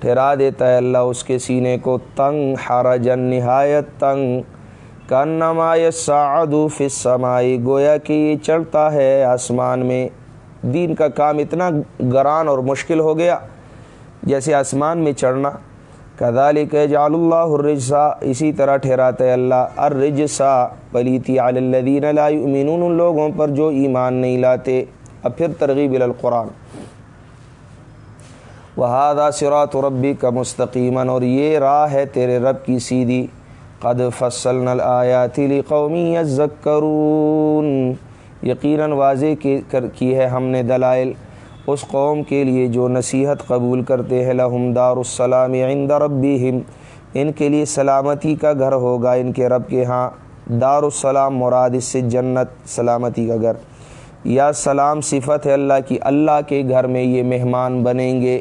ٹھہرا دیتا ہے اللہ اس کے سینے کو تنگ ہارا جن نہایت تنگ کنما سعد فی السمائی گویا کہ یہ چڑھتا ہے آسمان میں۔ دین کا کام اتنا گران اور مشکل ہو گیا جیسے آسمان میں چڑھنا۔ کذالک جعل اللہ الرجسا اسی طرح ٹھہراتا ہے اللہ۔ الرجسا پلیتی علی الذین لا یؤمنون، ان لوگوں پر جو ایمان نہیں لاتے۔ اب پھر ترغیب القرآن۔ وہادہ سرات ربی کا مستقیمن اور یہ راہ ہے تیرے رب کی سیدھی۔ قد فصل نل آیا تلی قومی یقیناً واضح کی ہے ہم نے دلائل۔ اس قوم کے لیے جو نصیحت قبول کرتے ہیں لہم دار السلام عند ربہم ان کے لیے سلامتی کا گھر ہوگا ان کے رب کے ہاں۔ دار السلام مراد اس سے جنت، سلامتی کا گھر۔ یا سلام صفت ہے اللہ کی۔ اللہ کے گھر میں یہ مہمان بنیں گے۔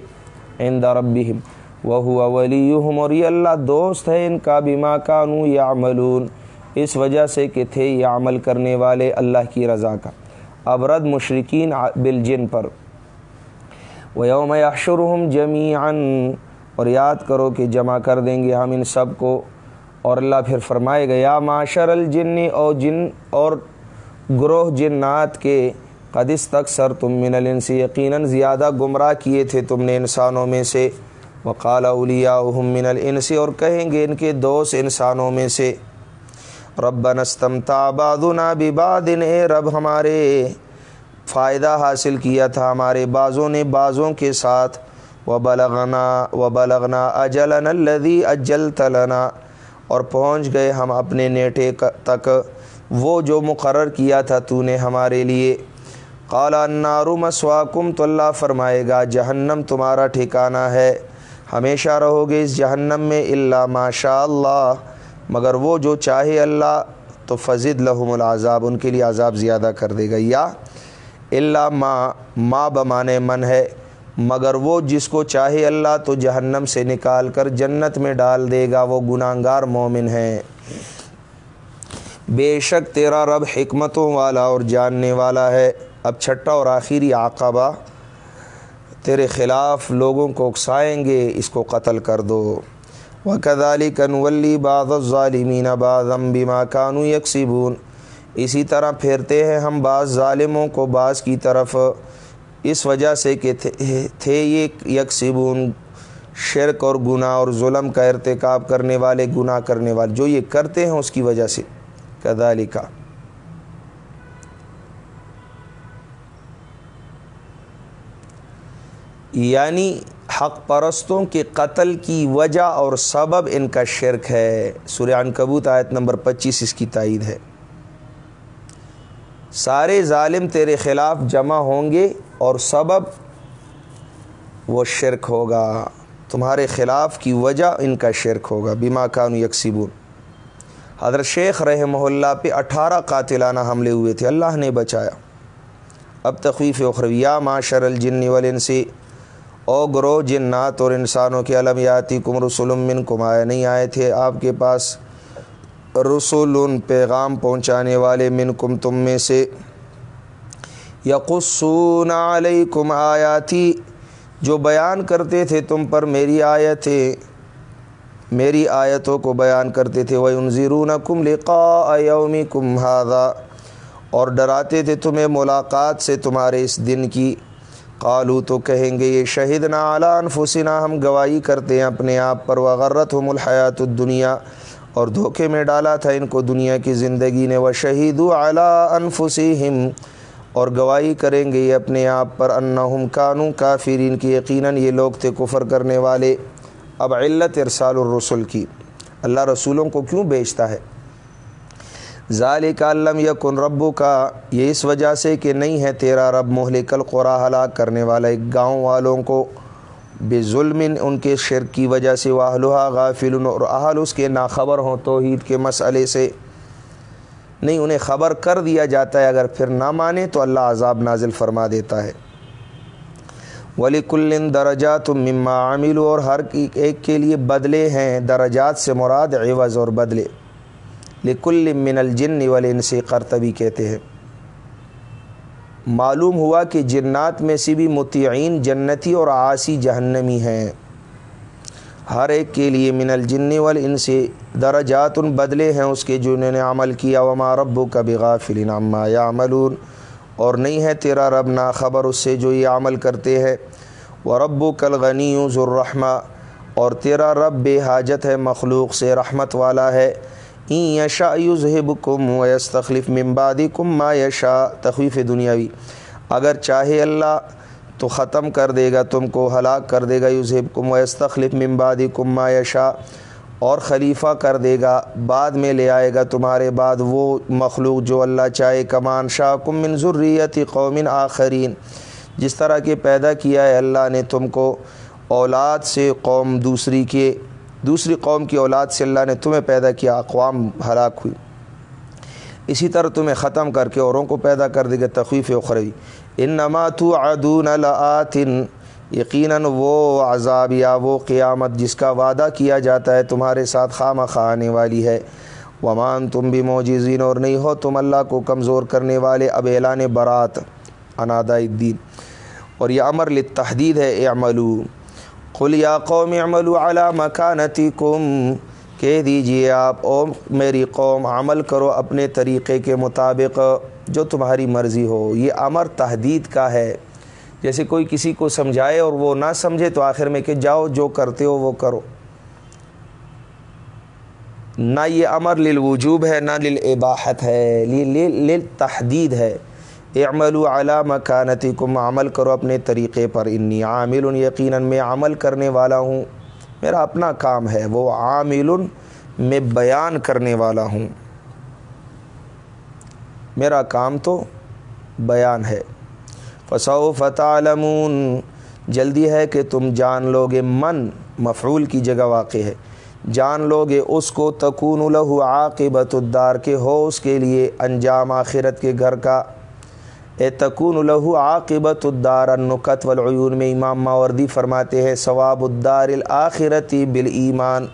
عند ربہم وہ ولیہم اور یہ اللہ دوست ہے، ان کا بیما کانو یعملون، اس وجہ سے کہ تھے یہ عمل کرنے والے اللہ کی رضا کا۔ ابرد مشرقین بالجن پر۔ وَيَوْمَ يَحْشُرُهُمْ جَمِيعًا۔ اور یاد کرو کہ جمع کر دیں گے ہم ان سب کو۔ اور اللہ پھر فرمائے گا، یا معاشر الجن، او جن اور گروہ جنات کے قدس تک سر تم من الانس یقیناً زیادہ گمراہ کیے تھے تم نے انسانوں میں سے۔ وقال اولیاء من الانس اور کہیں گے ان کے دوست انسانوں میں سے۔ رب نستمتا بعضنا ببعض، اے رب ہمارے۔ فائدہ حاصل کیا تھا ہمارے بعضوں نے بعضوں کے ساتھ۔ و بلغنا و بلغنا اجلن الذي اجلت لنا۔ اور پہنچ گئے ہم اپنے نیٹے تک۔ وہ جو مقرر کیا تھا تو نے ہمارے لیے۔ قال النار مسواکم، تو اللہ فرمائے گا، جہنم تمہارا ٹھکانہ ہے۔ ہمیشہ رہو گے اس جہنم میں اللہ ماشاء اللہ۔ مگر وہ جو چاہے اللہ، تو فضد لہم العذاب، ان کے لیے عذاب زیادہ کر دے گا۔ یا اللہ ماں ماں بمانے من ہے۔ مگر وہ جس کو چاہے اللہ، تو جہنم سے نکال کر جنت میں ڈال دے گا۔ وہ گناہ گار مومن ہے۔ بے شک تیرا رب حکمتوں والا اور جاننے والا ہے۔ اب چھٹا اور آخری عقبہ تیرے خلاف لوگوں کو اکسائیں گے، اس کو قتل کر دو۔ و کدالی کنولی بعض ظالمین بعضم بیما کانو یکسیبون اسی طرح پھیرتے ہیں ہم بعض ظالموں کو بعض کی طرف۔ اس وجہ سے کہ تھے یہ یکسیبون شرک اور گناہ اور ظلم کا ارتکاب کرنے والے، گناہ کرنے والے، جو یہ کرتے ہیں اس کی وجہ سے۔ کدالی کا یعنی حق پرستوں کے قتل کی وجہ اور سبب ان کا شرک ہے۔ سریان کبوت آیت نمبر پچیس اس کی تائید ہے۔ سارے ظالم تیرے خلاف جمع ہوں گے اور سبب وہ شرک ہوگا۔ تمہارے خلاف کی وجہ ان کا شرک ہوگا۔ بیما کانو یکسیبون حضرت شیخ رحمہ اللہ پہ اٹھارہ قاتلانہ حملے ہوئے تھے۔ اللہ نے بچایا۔ اب تخویف اخرویہ معاشر الجن والانسی او گروہ، جنات اور انسانوں کے علمیاتی کم رسول من کمائے نہیں، آئے تھے آپ کے پاس رسول پیغام پہنچانے والے من کم تم میں سے۔ یقصون علیکم آیاتی، جو بیان کرتے تھے تم پر میری آیتیں میری آیتوں کو بیان کرتے تھے۔ وہ انضرون کم لقاء یومی کم اور ڈراتے تھے تمہیں ملاقات سے تمہارے اس دن کی۔ قالو تو کہیں گے، یہ شہید نا اعلیٰ انفسنا، ہم گواہی کرتے ہیں اپنے آپ پر وغرت ہم الحیات الدنیا۔ اور دھوکے میں ڈالا تھا ان کو دنیا کی زندگی نے وہ شہید و اعلیٰ انفسم اور گواہی کریں گے یہ اپنے آپ پر انہم کانو کافرین کی، یقیناً یہ لوگ تھے کفر کرنے والے۔ اب علت ارسال الرسل کی۔ اللہ رسولوں کو کیوں بیچتا ہے؟ ظال کالم یکن ربو کا یہ اس وجہ سے کہ نہیں ہے تیرا رب مہلک القرا ہلاک کرنے والا ایک گاؤں والوں کو۔ بے ظلم ان کے شر کی وجہ سے واہلہ غافل اور اہل اس کے ناخبر ہوں توحید کے مسئلے سے۔ نہیں، انہیں خبر کر دیا جاتا ہے، اگر پھر نہ مانے تو اللہ عذاب نازل فرما دیتا ہے۔ ولی کلن درجات مما عامل اور ہر ایک کے لیے بدلے ہیں، درجات سے مراد عوض اور بدلے۔ لکل من الجن والانس سے کرتبی کہتے ہیں۔ معلوم ہوا کہ جنات میں سے بھی متعین جنتی اور عاصی جہنمی ہیں۔ ہر ایک کے لیے من الجن والانس سے درجات ان بدلے ہیں اس کے جنہوں نے عمل کیا۔ وما ربو کا بغافل عما یعملون اور نہیں ہے تیرا رب نا خبر اس سے جو یہ عمل کرتے ہیں۔ وہ رب و کل غنی ذرحمہ اور تیرا رب بے حاجت ہے، مخلوق سے رحمت والا ہے۔ یشا یوزب کم و یس تخلیف ممبادی کم ما یشا تخویف دنیاوی اگر چاہے اللہ تو ختم کر دے گا، تم کو ہلاک کر دے گا یوزب کم و یس تخلیف ممبادی کم ما یشا اور خلیفہ کر دے گا، بعد میں لے آئے گا تمہارے بعد وہ مخلوق جو اللہ چاہے۔ کمان شاہ کم من ضروریت قومن آخرین۔ جس طرح کہ پیدا کیا ہے اللہ نے تم کو، اولاد سے قوم دوسری کے۔ دوسری قوم کی اولاد سے اللہ نے تمہیں پیدا کیا، اقوام ہلاک ہوئی۔ اسی طرح تمہیں ختم کر کے اوروں کو پیدا کر دے گا تخویف اخروی۔ ان نماتو ادون یقیناً وہ عذاب یا وہ قیامت جس کا وعدہ کیا جاتا ہے تمہارے ساتھ خام خوانے والی ہے۔ ومان تم بھی موجزین اور نہیں ہو تم اللہ کو کمزور کرنے والے۔ اب اعلان برات انادا الدین اور یہ امر لتحدید ہے، اعملو۔ قل یا قوم اعملو علی مکانتی کم کہہ دیجیے آپ، او میری قوم، عمل کرو اپنے طریقے کے مطابق جو تمہاری مرضی ہو۔ یہ امر تحدید کا ہے۔ جیسے کوئی کسی کو سمجھائے اور وہ نہ سمجھے تو آخر میں کہ جاؤ، جو کرتے ہو وہ کرو۔ نہ یہ امر للوجوب ہے، نہ للعباحت ہے للتحدید ہے۔ اعمل علی مکانتی کم عمل کرو اپنے طریقے پر، انی عامل یقیناً، میں عمل کرنے والا ہوں۔ میرا اپنا کام ہے، وہ عامل میں بیان کرنے والا ہوں۔ میرا کام تو بیان ہے۔ فصو فتح جلدی ہے کہ تم جان لو گے من، مفعول کی جگہ واقع ہے۔ جان لو گے اس کو، تکون الہو عاقبت الدار کے ہو اس کے لیے انجام آخرت کے گھر کا۔ تکون الہو عاقبت الدار النقت والعیون، میں امام ماوردی فرماتے ہیں، ثواب الدار الآخرتی بالایمان۔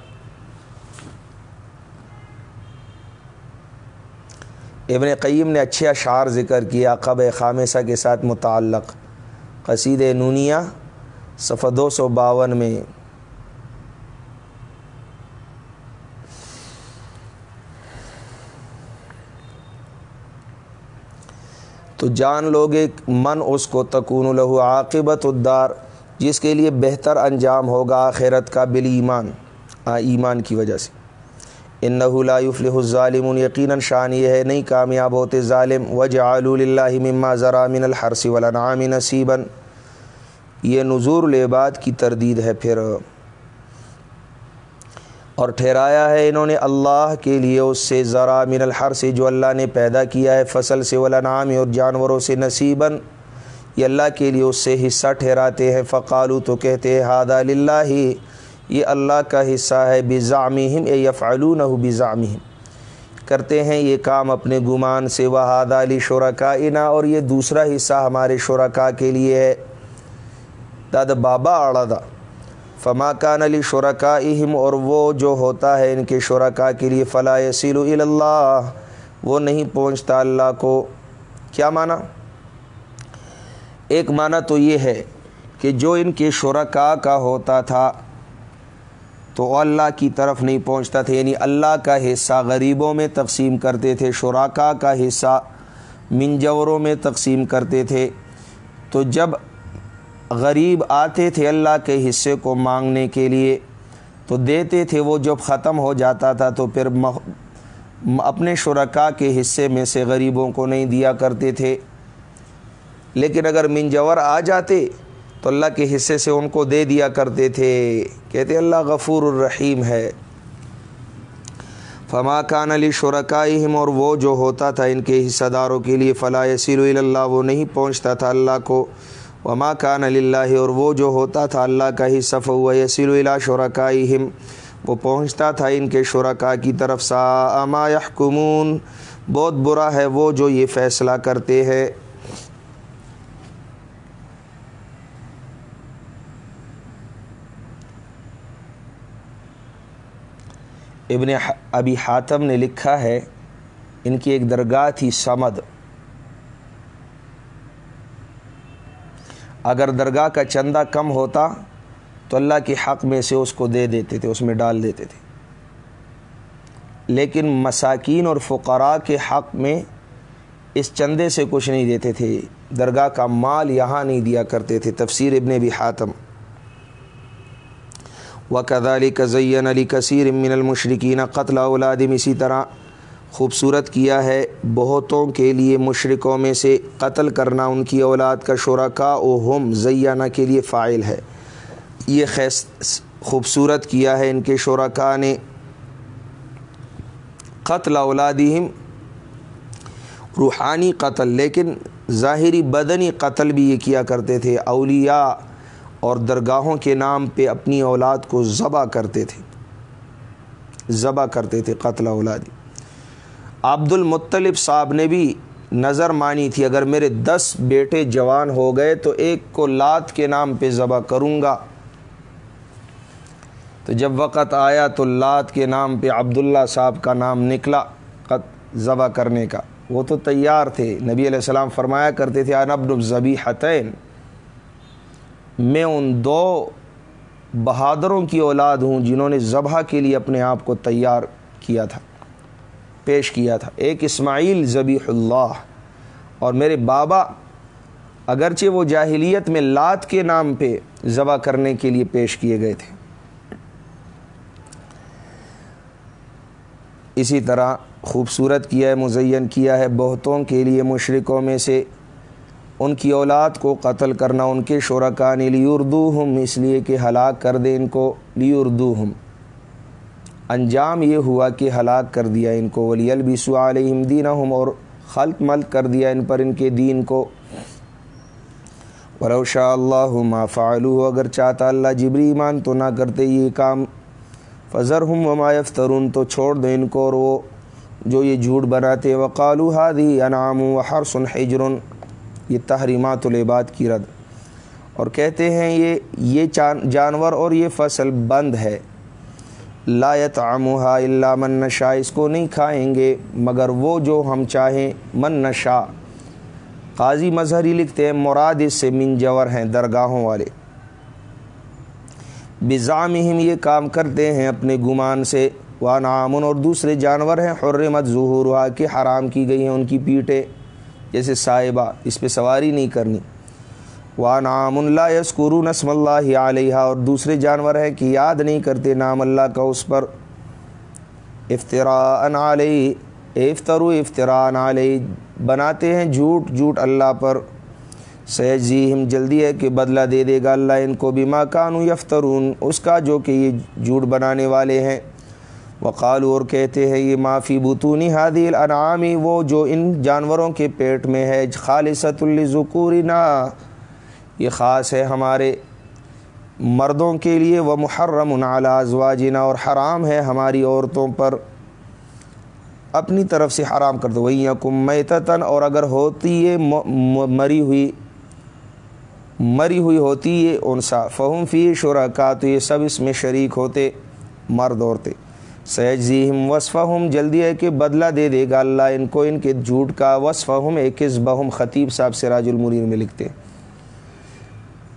ابن قیم نے اچھے اشعار ذکر کیا قب خامصہ کے ساتھ متعلق۔ قصید نونیہ، صفحہ دو سو باون میں۔ تو جان لوگے من اس کو تکون الہو عاقبت الدار، جس کے لیے بہتر انجام ہوگا آخرت کا بل ایمان ایمان کی وجہ سے۔ ان لا يفلح الظالم یقیناً شان یہ ہے، نہیں کامیاب ہوتے ظالم۔ وج اللہ مما ذرا من الحرس والانعام نصیبا۔ یہ نظور العباد کی تردید ہے، پھر اور ٹھہرایا ہے انہوں نے اللہ کے لیے اس سے ذرا من الحر سے جو اللہ نے پیدا کیا ہے، فصل سے ولانعام اور جانوروں سے نصیباً یہ اللہ کے لیے اس سے حصہ ٹھہراتے ہیں۔ فقالو تو کہتے ہیں ہاد اللہ یہ اللہ کا حصہ ہے بزامہم اے یفعلون بزامہم کرتے ہیں یہ کام اپنے گمان سے وہ ہاد علی شرکا اور یہ دوسرا حصہ ہمارے شرکا کے لیے ہے۔ داد بابا آڑا دا۔ فما کان علی شرکا اور وہ جو ہوتا ہے ان کے شرکا کے لیے فلاح یسیل اللہ وہ نہیں پہنچتا اللہ کو۔ کیا معنی؟ ایک معنی تو یہ ہے کہ جو ان کے شرکا کا ہوتا تھا، تو اللہ کی طرف نہیں پہنچتا تھا یعنی اللہ کا حصہ غریبوں میں تقسیم کرتے تھے شراکا کا حصہ منجوروں میں تقسیم کرتے تھے۔ تو جب غریب آتے تھے اللہ کے حصے کو مانگنے کے لیے، تو دیتے تھے وہ جب ختم ہو جاتا تھا تو پھر اپنے شرکا کے حصے میں سے غریبوں کو نہیں دیا کرتے تھے۔ لیکن اگر منجور آ جاتے تو اللہ کے حصے سے ان کو دے دیا کرتے تھے۔ کہتے اللہ غفور الرحیم ہے۔ فما کان علی شرکائہم اور وہ جو ہوتا تھا ان کے حصہ داروں کے لیے فلاح یسیر اللہ، وہ نہیں پہنچتا تھا اللہ کو۔ وما کان اللہ اور وہ جو ہوتا تھا اللہ کا حصہ فو یسیر اللہ شرکائہم۔ وہ پہنچتا تھا ان کے شرکا کی طرف سا اما یحکمون۔ بہت برا ہے وہ جو یہ فیصلہ کرتے ہیں۔ ابن ابی حاتم نے لکھا ہے، ان کی ایک درگاہ تھی سمد۔ اگر درگاہ کا چندہ کم ہوتا تو اللہ کے حق میں سے اس کو دے دیتے تھے، اس میں ڈال دیتے تھے۔ لیکن مساکین اور فقراء کے حق میں اس چندے سے کچھ نہیں دیتے تھے، درگاہ کا مال یہاں نہیں دیا کرتے تھے۔ تفسیر ابن بھی حاتم۔ و کدالی کزین علی کثیر امن المشرقین قتل اولادم اسی طرح خوبصورت کیا ہے۔ بہتوں کے لیے مشرقوں میں سے قتل کرنا ان کی اولاد کا شرکا او ہم زیانہ کے لیے فائل ہے۔ یہ خیس خوبصورت کیا ہے۔ ان کے شرکا نے قتل اولادہم، روحانی قتل، لیکن ظاہری بدنی قتل بھی یہ کیا کرتے تھے۔ اولیاء اور درگاہوں کے نام پہ اپنی اولاد کو ذبح کرتے تھے۔ ذبح کرتے تھے قتل اولادی۔ عبد المطلب صاحب نے بھی نظر مانی تھی، اگر میرے دس بیٹے جوان ہو گئے تو ایک کو لات کے نام پہ ذبح کروں گا۔ تو جب وقت آیا تو لات کے نام پہ عبداللہ صاحب کا نام نکلا قط ذبح کرنے کا۔ وہ تو تیار تھے۔ نبی علیہ السلام فرمایا کرتے تھے انبن الزبی حتین میں ان دو بہادروں کی اولاد ہوں جنہوں نے ذبح کے لیے اپنے آپ کو تیار کیا تھا۔ پیش کیا تھا۔ ایک اسماعیل ذبیح اللہ۔ اور میرے بابا اگرچہ وہ جاہلیت میں لات کے نام پہ ذبح کرنے کے لیے پیش کیے گئے تھے۔ اسی طرح خوبصورت کیا ہے، مزین کیا ہے۔ بہتوں کے لیے مشرقوں میں سے ان کی اولاد کو قتل کرنا، ان کے شرکان لی اردو ہم اس لیے کہ ہلاک کر دے ان کو لی اردو ہم انجام یہ ہوا کہ ہلاک کر دیا ان کو، ولی البسو علیہم دینہ اور خلق ملک کر دیا ان پر ان کے دین کو۔ وروشا اللہ ما فعلو اگر چاہتا اللہ جبری ایمان تو نہ کرتے یہ کام۔ فضر ہم وما یفترون، تو چھوڑ دیں ان کو اور وہ جو یہ جھوٹ بناتے۔ وقالو ہادی انعام و حرس حجرن، یہ تحریمات العباد کی رد۔ اور کہتے ہیں یہ یہ جانور اور یہ فصل بند ہے۔ لا يطعمها الا من نشا اس کو نہیں کھائیں گے مگر وہ جو ہم چاہیں، من نشا قاضی مظہری لکھتے ہیں، مراد اس سے من جور ہیں، درگاہوں والے۔ بزامہم یہ کام کرتے ہیں اپنے گمان سے وانعامن اور دوسرے جانور ہیں، حرمت ظہورها کہ حرام کی گئی ہیں ان کی پیٹیں، جیسے صاحبہ، اس پہ سواری نہیں کرنی۔ وان نام اللہ یسکرو نسم اللہ علیہ اور دوسرے جانور ہیں کہ یاد نہیں کرتے نام اللہ کا اس پر۔ افطراء علیہ افطرو افطراء علیہ بناتے ہیں جھوٹ جھوٹ اللہ پر۔ سہجیم جلدی ہے کہ بدلہ دے دے گا اللہ ان کو بھی کانو یفترون اس کا جو کہ یہ جھوٹ بنانے والے ہیں۔ وقال اور کہتے ہیں، یہ معافی بتونی حادی الانعامی وہ جو ان جانوروں کے پیٹ میں ہے، خالصۃ الذکورنا یہ خاص ہے ہمارے مردوں کے لیے وہ محرم علی ازواجنا اور حرام ہے ہماری عورتوں پر اپنی طرف سے حرام کر دو۔ وہیں کم اور اگر ہوتی ہے مری ہوئی مری ہوئی ہوتی ہے انسا فہم فی شرکا تو یہ سب اس میں شریک ہوتے مرد عورتیں۔ سہجیم وصف ہم جلدی ہے کہ بدلہ دے دے گا۔ اللہ ان کو ان کے جھوٹ کا وصف ہم ایک بہم خطیب صاحب، سراج المرین میں لکھتے ہیں۔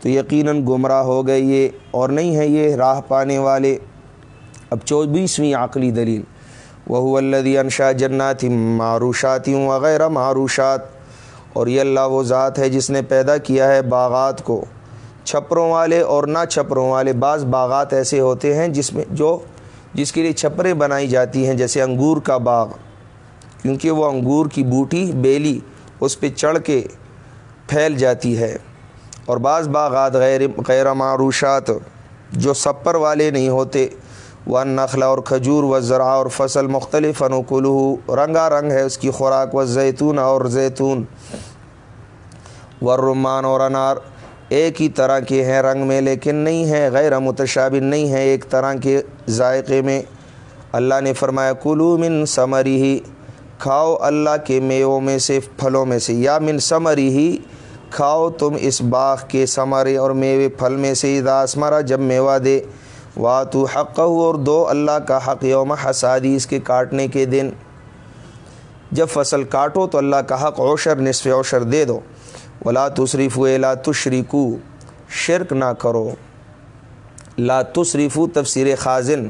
تو یقیناً گمراہ ہو گئے یہ اور نہیں ہے یہ راہ پانے والے۔ اب چوبیسویں عقلی دلیل۔ وہ الدی انشا جنات معروشاتی وغیرہ معروشات۔ اور یہ اللہ وہ ذات ہے جس نے پیدا کیا ہے باغات کو۔ چھپروں والے اور نہ چھپروں والے بعض باغات ایسے ہوتے ہیں جس میں جو جس کے لیے چھپریں بنائی جاتی ہیں جیسے انگور کا باغ۔ کیونکہ وہ انگور کی بوٹی بیلی اس پہ چڑھ کے پھیل جاتی ہے۔ اور بعض باغات غیر غیر معروشات جو سپر والے نہیں ہوتے وہ نخلا اور کھجور و ذرا اور فصل مختلف انوکلو رنگا رنگ ہے اس کی خوراک، و زیتون اور زیتون ورمان اور انار ایک ہی طرح کے ہیں رنگ میں، لیکن نہیں ہیں، غیر متشابن نہیں ہیں ایک طرح کے ذائقے میں۔ اللہ نے فرمایا، کلو من ثمری ہی کھاؤ اللہ کے میووں میں سے، پھلوں میں سے، یا من ثمری ہی کھاؤ تم اس باغ کے ثمرے اور میوے پھل میں سے اسمرا، جب میوہ دے۔ وا تو حق اور دو، اللہ کا حق یوم حسادی، اس کے کاٹنے کے دن۔ جب فصل کاٹو تو اللہ کا حق اوشر نصف اوشر دے دو۔ ولا تصریف لا تشریکو شرک نہ کرو۔ لا تصریف تفسیر خازن۔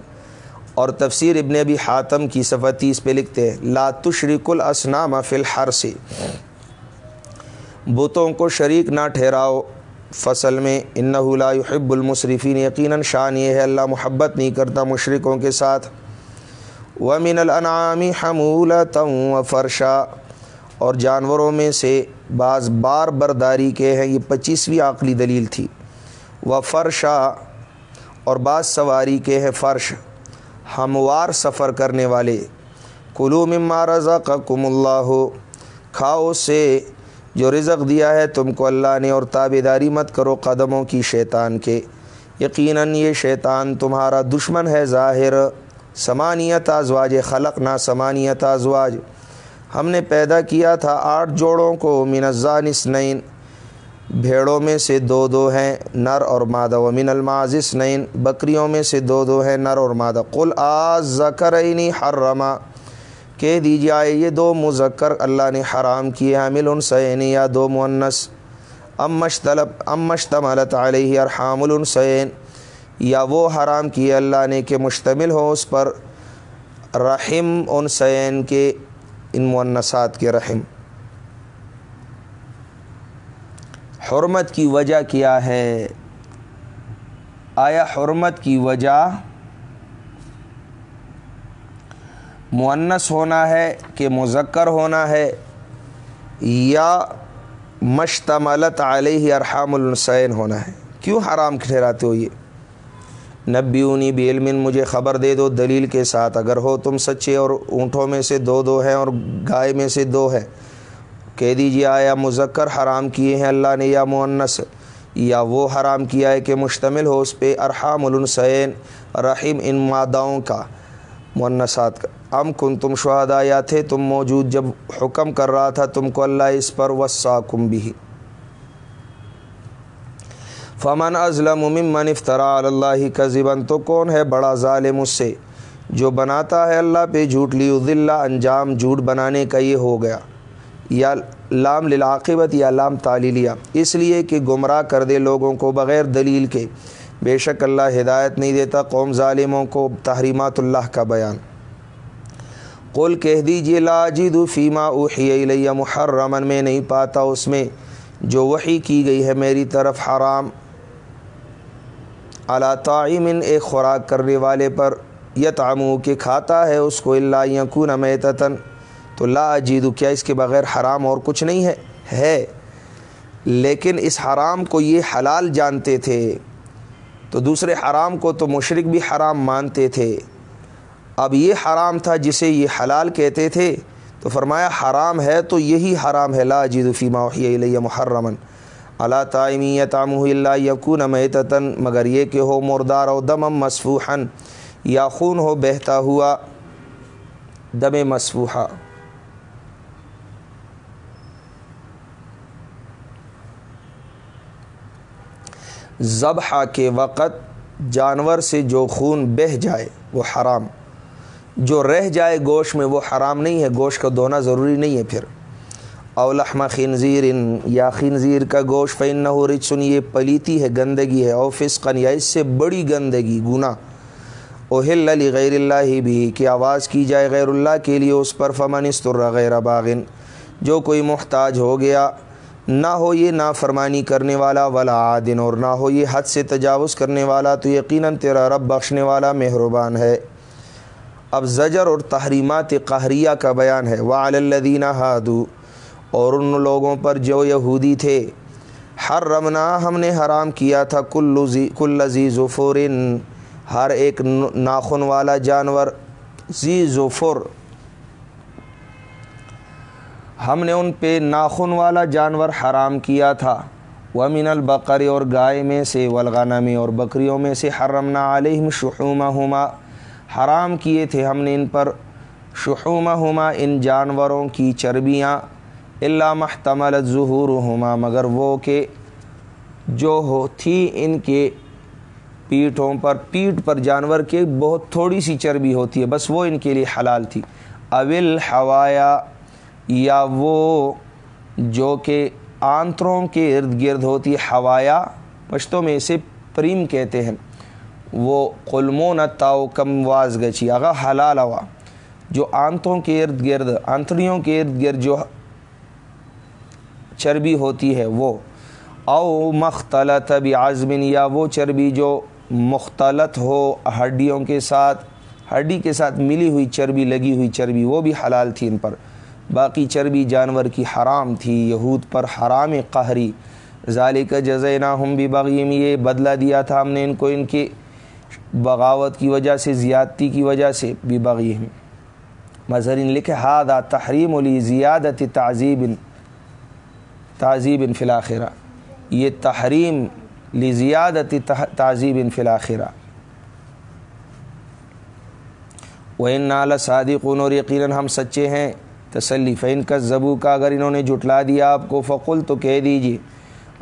اور تفسیر ابن ابی حاتم کی صفتیس پہ لکھتے ہیں۔ لا تشریک الاسنام فی الحر سے بتوں کو شریک نہ ٹھہراؤ۔ فصل میں ان لا يحب المصرفین یقیناً شان یہ ہے، اللہ محبت نہیں کرتا مشرقوں کے ساتھ۔ ومن الانعام حمولتا و فرشا۔ اور جانوروں میں سے بعض بار برداری کے ہیں، یہ پچیسویں عقلی دلیل تھی۔ و فرشا اور بعض سواری کے ہیں، فرش۔ ہموار سفر کرنے والے۔ کلو مما رزقکم اللہ۔ کھاؤ سے جو رزق دیا ہے تم کو اللہ نے اور تابے داری مت کرو قدموں کی شیطان کے۔ یقیناً یہ شیطان تمہارا دشمن ہے ظاہر۔ سمانیت ازواج خلق نہ سمانیت ازواج۔ ہم نے پیدا کیا تھا آٹھ جوڑوں کو منزان اسنین بھیڑوں میں سے دو دو ہیں، نر اور مادہ۔ و من الماز اسنین بکریوں میں سے دو دو ہیں، نر اور مادہ۔ قل آز ذکرینی حرما۔ کہہ دیجیے آئے یہ دو مذکر اللہ نے حرام کیے حامل السین یا دو مونس امش طلب علیہ ارحام السین۔ یا وہ حرام کیے اللہ نے کہ مشتمل ہو اس پر رحم ان کے ان مونسات کے رحم۔ حرمت کی وجہ کیا ہے؟ آیا حرمت کی وجہ معنس ہونا ہے کہ مذکر ہونا ہے، یا مشتملت علیہ ارحام السین ہونا ہے۔ کیوں حرام ٹھہراتے ہو یہ؟ نبیونی بھی علم، مجھے خبر دے دو دلیل کے ساتھ۔ اگر ہو تم سچے اور اونٹوں میں سے دو دو ہیں اور گائے میں سے دو ہے کہہ دیجیے آیا مذکر حرام کیے ہیں اللہ نے یا معنس یا وہ حرام کیا ہے کہ مشتمل ہو اس پہ ارحام السین رحیم ان ماداؤں کا معنسات کا۔ ام کن تم شہدا یا تھے تم موجود جب حکم کر رہا تھا تم کو اللہ اس پر وسا کم بھی۔ فمن ازلم ممن افطرا اللہ کا تو کون ہے بڑا ظالم اس سے جو بناتا ہے اللہ پہ جھوٹ؟ لی ادلہ انجام جھوٹ بنانے کا یہ ہو گیا۔ یا لام للاقبت یا لام تعلیلیہ۔ اس لیے کہ گمراہ کر دے لوگوں کو بغیر دلیل کے۔ بے شک اللہ ہدایت نہیں دیتا قوم ظالموں کو تحریمات اللہ کا بیان۔ قل کہہ دیجیے لاجد فیما اوحی الیہ محرمن میں نہیں پاتا اس میں جو وحی کی گئی ہے میری طرف حرام۔ اللہ تعمن ایک خوراک کرنے والے پر یتعمو کہ کھاتا ہے اس کو اللہ یقون میتتن تو لا اجید کیا اس کے بغیر حرام اور کچھ نہیں ہے؟ ہے۔ لیکن اس حرام کو یہ حلال جانتے تھے۔ تو دوسرے حرام کو تو مشرق بھی حرام مانتے تھے۔ اب یہ حرام تھا جسے یہ حلال کہتے تھے۔ تو فرمایا، حرام ہے تو یہی حرام ہے۔ لا جید فیما علیہ محرمن اللہ تعمی تام اللہ یقون میتتن مگر یہ کہ ہو مردار و دم مصفوحن یا خون ہو بہتا ہوا دم مصفوحہ ذبح کے وقت جانور سے جو خون بہہ جائے وہ حرام۔ جو رہ جائے گوشت میں وہ حرام نہیں ہے، گوشت کا دھونا ضروری نہیں ہے پھر۔ اولحمہ خنزیر ان یا خنزیر کا گوشت فن نہ ہو رچ سن یہ پلیتی ہے، گندگی ہے۔ او فسقن یا اس سے بڑی گندگی، گناہ۔ اوہل علی غیر اللہ بھی کہ آواز کی جائے غیر اللہ کے لیے اس پر، فمن استر غیر باغن جو کوئی محتاج ہو گیا، نہ ہو یہ نافرمانی کرنے والا، ولا عادن اور نہ ہو یہ حد سے تجاوز کرنے والا، تو یقیناً تیرا رب بخشنے والا مہربان ہے۔ اب زجر اور تحریمات قہریہ کا بیان ہے۔ الدینہ ہادو، اور ان لوگوں پر جو یہودی تھے۔ ہر رمنا ہم نے حرام کیا تھا۔ کل کل لذیذ ہر ایک ناخن والا جانور۔ زی ظفر ہم نے ان پہ ناخن والا جانور حرام کیا تھا۔ ومن البقری اور گائے میں سے ولغنمی اور بکریوں میں سے۔ حرمنا علیہم شحومہ ہما حرام کیے تھے ہم نے ان پر۔ شحومہ ہما ان جانوروں کی چربیاں۔ اللہ محتمل ظہور ہما مگر وہ کہ جو ہو تھی ان کے پیٹھوں پر، پیٹھ پر جانور کے بہت تھوڑی سی چربی ہوتی ہے، بس وہ ان کے لیے حلال تھی۔ اول ہوایا یا وہ جو کہ آنتروں کے ارد گرد ہوتی ہے ہوایا پشتوں میں اسے پریم کہتے ہیں۔ وہ قلمون تاؤ کم واز گچی اگا حلال ہوا جو آنتوں کے ارد گرد، آنتڑیوں کے ارد گرد جو چربی ہوتی ہے وہ۔ او مختلط بعزمن، یا وہ چربی جو مختلط ہو ہڈیوں کے ساتھ، ہڈی کے ساتھ ملی ہوئی چربی، لگی ہوئی چربی، وہ بھی حلال تھی ان پر۔ باقی چربی جانور کی حرام تھی، یہود پر حرام قہری۔ ذالک جزینا ہم بھی بغیم یہ بدلہ دیا تھا ہم نے ان کو، ان کی بغاوت کی وجہ سے، زیادتی کی وجہ سے بھی بغیم مظہرین لکھے ہادہ تحریم علی زیادت تعذیب تعذیب فلاخرہ یہ تحریم لی زیادت تعذیب فلاخرہ وہ ان نال صادقون اور یقیناً ہم سچے ہیں۔ تسلی فین کا زبو کا اگر انہوں نے جٹلا دیا آپ کو فقل تو کہہ دیجیے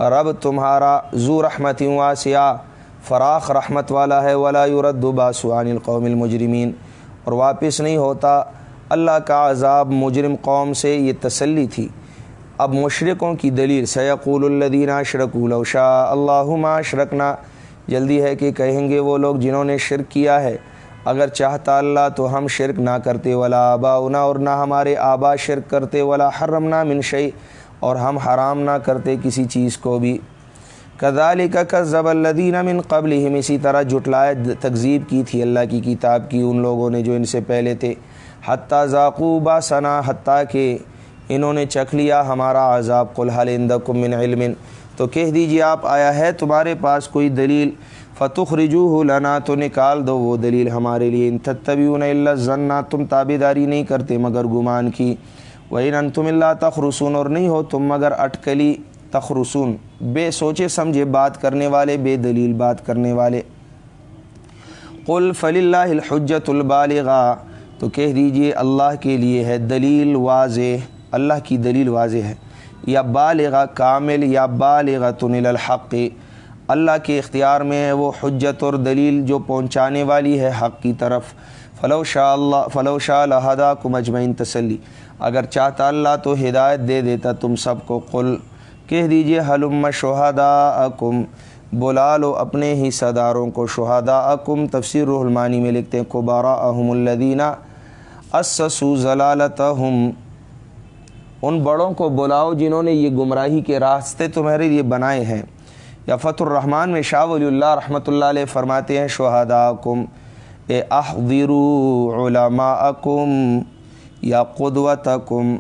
رب تمہارا زو رحمت واسعہ۔ فراخ رحمت والا ہے، ولا یورد باسوان القوم المجرمین۔ اور واپس نہیں ہوتا، اللہ کا عذاب مجرم قوم سے یہ تسلی تھی۔ اب مشرقوں کی دلیل، سیقول الدین اشرک الوشا اللہ اشرکنا۔ جلدی ہے کہ کہیں گے وہ لوگ جنہوں نے شرک کیا ہے۔ اگر چاہتا اللہ تو ہم شرک نہ کرتے، ولا آبا اور نہ ہمارے آبا شرک کرتے، ولا حرم نہ اور ہم حرام نہ کرتے کسی چیز کو بھی۔ کدال کا ضب الدین من قبل ہم اسی طرح جٹلائے تقزیب کی تھی اللہ کی کتاب کی، ان لوگوں نے جو ان سے پہلے تھے۔ حتیٰ ذاقوبہ ثنا حتیٰ کہ انہوں نے چکھ لیا ہمارا عذاب قلحل من علم؟ تو کہہ دیجیے آپ آیا ہے تمہارے پاس کوئی دلیل؟ فتح رجوع لنا، تو نکال دو وہ دلیل ہمارے لیے۔ ان تتبیون اللہ ذنا تم تابے داری نہیں کرتے مگر گمان کی۔ ان تم اللہ تخرسون اور نہیں ہو تم مگر اٹکلی۔ تخرسون، بے سوچے سمجھے بات کرنے والے، بے دلیل بات کرنے والے۔ قل فل اللہ الحجت البالغا تو کہہ دیجیے اللہ کے لیے ہے دلیل واضح، اللہ کی دلیل واضح ہے۔ یا بالغا کامل، یا بالغ تن الحق۔ اللہ کے اختیار میں ہے وہ حجت اور دلیل جو پہنچانے والی ہے حق کی طرف۔ فلو شاء اللہ، فلو شاء الحدہ کو مجمعین تسلی۔ اگر چاہتا اللہ تو ہدایت دے دیتا تم سب کو۔ قل کہہ دیجیے، حلم شہدا اکم بلا لو اپنے ہی صداروں کو شہدا اکم تفسیر رحلمانی میں لکھتے ہیں قبارہ احم الدینہ اسسو ضلالت ان بڑوں کو بلاؤ جنہوں نے یہ گمراہی کے راستے تمہارے لیے بنائے ہیں۔ یا فت الرحمٰن میں شاہ ولی اللہ رحمۃ اللہ علیہ فرماتے ہیں شہدا کم اے احضرو علماء کم یا قدوت کم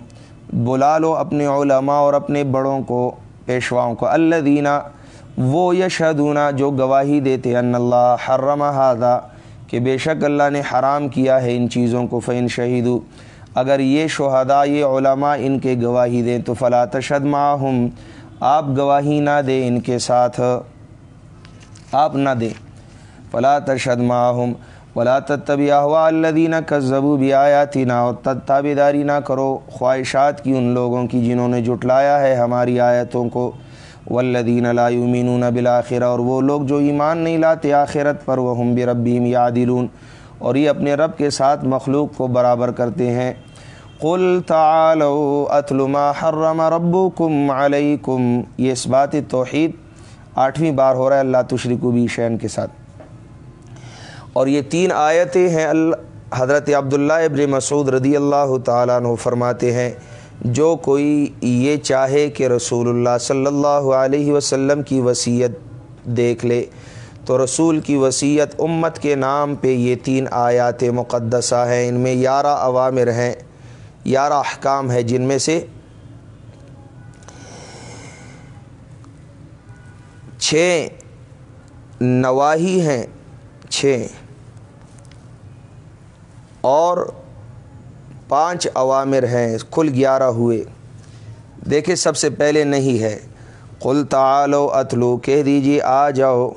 بلا لو اپنے علماء اور اپنے بڑوں کو، پیشواؤں کو اللہ دینہ وہ یشہدونہ جو گواہی دیتے ان اللہ حرم ہادہ کہ بے شک اللہ نے حرام کیا ہے ان چیزوں کو فین شہیدو اگر یہ شہداء، یہ علماء ان کے گواہی دیں تو فلا تشد معہم۔ آپ گواہی نہ دیں ان کے ساتھ۔ آپ نہ دیں۔ فلا تشد معہم۔ ولا تتبی ہوا اللہ کا ضبو بھی آیا تھی نہ تابے داری نہ کرو، خواہشات کی ان لوگوں کی جنہوں نے جٹلایا ہے ہماری آیتوں کو۔ والذین لا یؤمنون بالآخرہ اور وہ لوگ جو ایمان نہیں لاتے آخرت پر وہ ہم بربیم یادلون اور یہ اپنے رب کے ساتھ مخلوق کو برابر کرتے ہیں۔ قل تعالوا اتل ما حرم ربكم علیکم۔ یہ اس بات توحید آٹھویں بار ہو رہا ہے، اللہ تشریک بھی شین کے ساتھ۔ اور یہ تین آیتیں ہیں اللہ حضرت عبداللہ ابن مسعود رضی اللہ تعالیٰ عنہ فرماتے ہیں، جو کوئی یہ چاہے کہ رسول اللہ صلی اللہ علیہ وسلم کی وصیت دیکھ لے، تو رسول کی وصیت امت کے نام پہ یہ تین آیات مقدسہ ہیں۔ ان میں یارہ عوامر ہیں، یارہ احکام ہے جن میں سے چھ نواحی ہیں۔ چھ اور پانچ عوامر ہیں، کل گیارہ ہوئے۔ دیکھیں سب سے پہلے نہیں ہے۔ کل تعالو اتلو، کہہ دیجیے آ جاؤ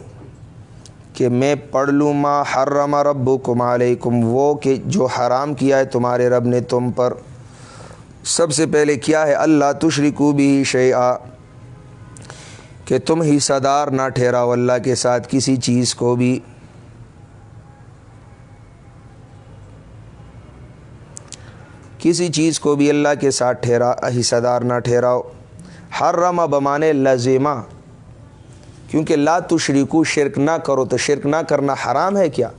کہ میں پڑھ لوں ماں حرم رب کم علیکم، وہ کہ جو حرام کیا ہے تمہارے رب نے تم پر۔ سب سے پہلے کیا ہے؟ اللہ تشریکو بھی شیعہ کہ تم ہی صدار نہ ٹھہراؤ، اللہ کے ساتھ کسی چیز کو بھی۔ کسی چیز کو بھی اللہ کے ساتھ ٹھہرا حصہ دار نہ ٹھہراؤ۔ ہر رما بمانے لازمہ۔ کیونکہ لا تشریکو شرک نہ کرو تو شرک نہ کرنا حرام ہے کیا؟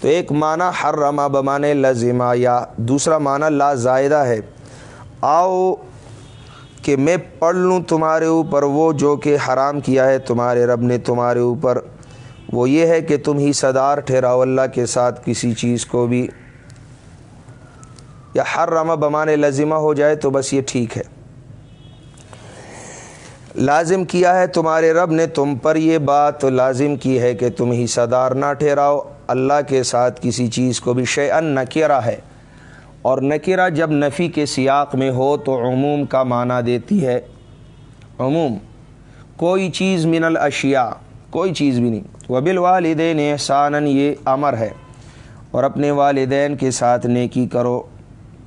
تو ایک معنی ہر بمانے لازمہ یا دوسرا معنی لا زائدہ ہے۔ آؤ کہ میں پڑھ لوں تمہارے اوپر وہ جو کہ حرام کیا ہے تمہارے رب نے تمہارے اوپر۔ وہ یہ ہے کہ تم ہی صدار ٹھہراؤ، اللہ کے ساتھ کسی چیز کو بھی۔ یا ہر رمہ بمانے لازمہ ہو جائے تو بس یہ ٹھیک ہے۔ لازم کیا ہے تمہارے رب نے تم پر یہ بات لازم کی ہے کہ تم ہی صدار نہ ٹھہراؤ۔ اللہ کے ساتھ کسی چیز کو بھی شے ان ہے۔ اور نکیرہ جب نفی کے سیاق میں ہو تو عموم کا معنی دیتی ہے۔ عموم، کوئی چیز من الاشیاء، کوئی چیز بھی نہیں۔ وبل والدین احسان یہ امر ہے۔ اور اپنے والدین کے ساتھ نیکی کرو۔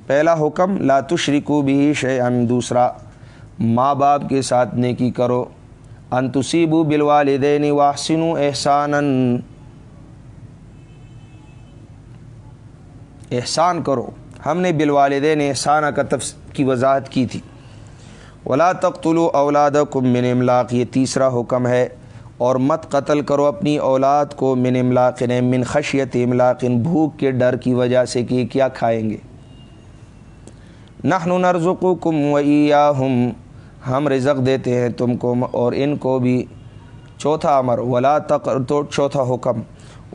پہلا حکم، لا تشرکو بھی شیئن دوسرا، ماں باپ کے ساتھ نیکی کرو انتصیبو بالوالدین واحسنو احسانا۔ احسان کرو۔ ہم نے بالوالدین احسانہ کا تفس، کی وضاحت کی تھی۔ ولا تقتلوا اولادکم من املاق، یہ تیسرا حکم ہے۔ اور مت قتل کرو اپنی اولاد کو من املاق یعنی من خشیت املاق یعنی بھوک کے ڈر کی وجہ سے کہ کیا کھائیں گے۔ نحن نرزقکم و ایاہم، ہم رزق دیتے ہیں تم کو اور ان کو بھی۔ چوتھا امر، ولا تقر، تو چوتھا حکم،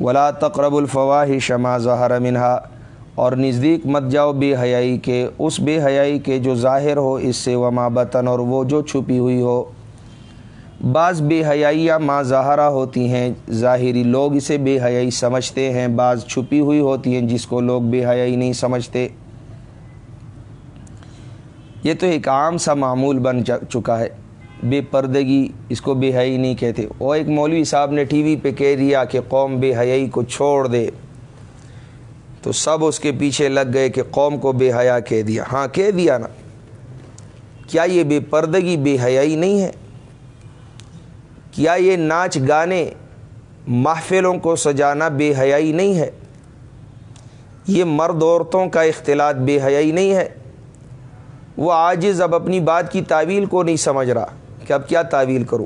ولا تقرب الفواحش ما ظہر منہا۔ اور نزدیک مت جاؤ بے حیائی کے، اس بے حیائی کے جو ظاہر ہو، اس سے وما بطن، اور وہ جو چھپی ہوئی ہو۔ بعض بے حیائیاں ماں ظاہرہ ہوتی ہیں، ظاہری لوگ اسے بے حیائی سمجھتے ہیں، بعض چھپی ہوئی ہوتی ہیں جس کو لوگ بے حیائی نہیں سمجھتے۔ یہ تو ایک عام سا معمول بن چکا ہے۔ بے پردگی اس کو بے حیائی نہیں کہتے۔ وہ ایک مولوی صاحب نے ٹی وی پہ کہہ دیا کہ قوم بے حیائی کو چھوڑ دے۔ تو سب اس کے پیچھے لگ گئے کہ قوم کو بے حیا کہہ دیا۔ ہاں کہہ دیا نا۔ کیا یہ بے پردگی، بے حیائی نہیں ہے؟ کیا یہ ناچ گانے، محفلوں کو سجانا بے حیائی نہیں ہے؟ یہ مرد عورتوں کا اختلاط بے حیائی نہیں ہے۔ وہ عاجز اب اپنی بات کی تعویل کو نہیں سمجھ رہا کہ اب کیا تعویل کروں۔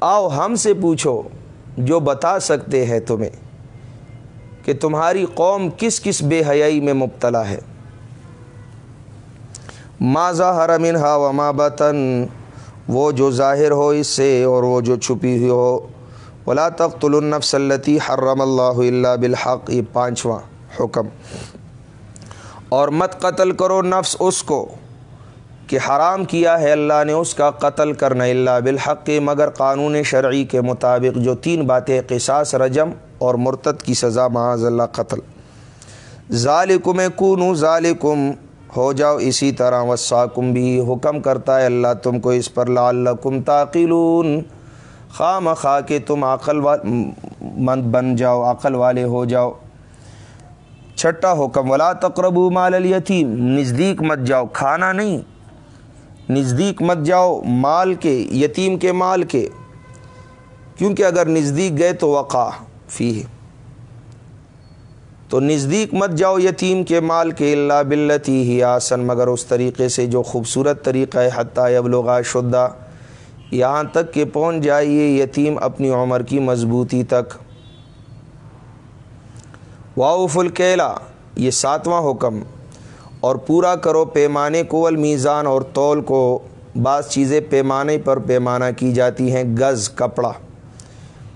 آؤ ہم سے پوچھو جو بتا سکتے ہیں تمہیں کہ تمہاری قوم کس کس بے حیائی میں مبتلا ہے۔ ما ظاہر منہا و ما بطن، وہ جو ظاہر ہو اس سے اور وہ جو چھپی ہوئی ہو۔ ولا تقتل النفس التي حرم اللہ اللہ بالحق، یہ پانچواں حکم۔ اور مت قتل کرو نفس اس کو کہ حرام کیا ہے۔ اللہ نے اس کا قتل کرنا اللہ بالحق، مگر قانون شرعی کے مطابق جو تین باتیں، قصاص، رجم اور مرتد کی سزا، معاذ اللہ، قتل۔ ظالکم کونو ظالکم ہو جاؤ اسی طرح۔ وساکم بھی حکم کرتا ہے اللہ تم کو اس پر لعلکم تاقلون خواہ مخواہ کہ تم عقل مند بن جاؤ، عقل والے ہو جاؤ۔ چھٹا حکم ولا تقرب مال الیتیم، نزدیک مت جاؤ، کھانا نہیں۔ نزدیک مت جاؤ مال کے، یتیم کے مال کے۔ کیونکہ اگر نزدیک گئے تو وقع فی تو نزدیک مت جاؤ یتیم کے مال کے اللہ بلتی ہی آسن، مگر اس طریقے سے جو خوبصورت طریقہ ہے، حتیٰ ابلغا شدہ یہاں تک کہ پہنچ جائیے یتیم اپنی عمر کی مضبوطی تک۔ واؤف الکیلا، یہ ساتواں حکم، اور پورا کرو پیمانے کو المیزان اور تول کو۔ بعض چیزیں پیمانے پر پیمانہ کی جاتی ہیں، گز، کپڑا۔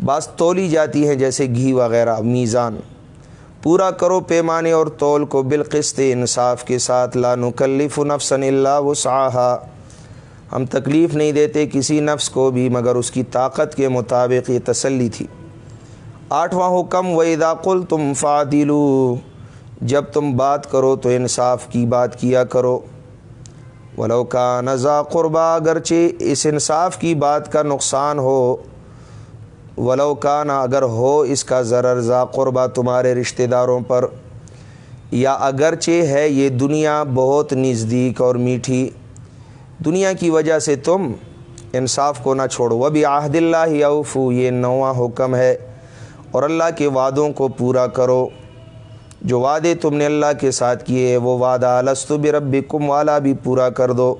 بعض تولی جاتی ہیں، جیسے گھی وغیرہ، میزان۔ پورا کرو پیمانے اور تول کو بالقسط انصاف کے ساتھ، لا نکلف نفسن اللہ وسعہ ہم تکلیف نہیں دیتے کسی نفس کو بھی، مگر اس کی طاقت کے مطابق یہ تسلی تھی۔ آٹھواں حکم و اداقل تم فادلو جب تم بات کرو تو انصاف کی بات کیا کرو۔ ولو کا نزا قربا، اگرچہ اس انصاف کی بات کا نقصان ہو، ولو کا نہ اگر ہو اس کا ضرر ذا قربا تمہارے رشتہ داروں پر، یا اگرچہ ہے یہ دنیا بہت نزدیک اور میٹھی، دنیا کی وجہ سے تم انصاف کو نہ چھوڑو۔ وہ بھی عہد اللہ اوفو، یہ نواں حکم ہے۔ اور اللہ کے وعدوں کو پورا کرو۔ جو وعدے تم نے اللہ کے ساتھ کیے وہ وعدہ لست برب کم والا بھی پورا کر دو۔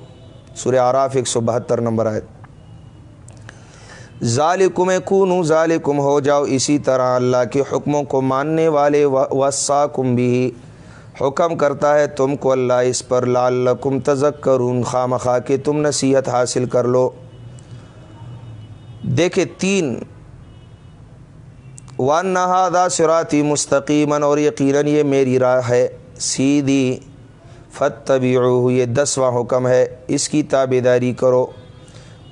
سورہ عراف ایک سو بہتر نمبر آئے ظالکم کون ظالکم ہو جاؤ۔ اسی طرح اللہ کے حکموں کو ماننے والے وسا کم بھی۔ حکم کرتا ہے تم کو اللہ اس پر لال کم تزک کرون خام خواہ کہ تم نصیحت حاصل کر لو۔ دیکھے تین ون نہادا سراتی مستقیمن اور یقیناً یہ میری راہ ہے، سیدھی فت طبی یہ دسواں حکم ہے، اس کی تابے داری کرو۔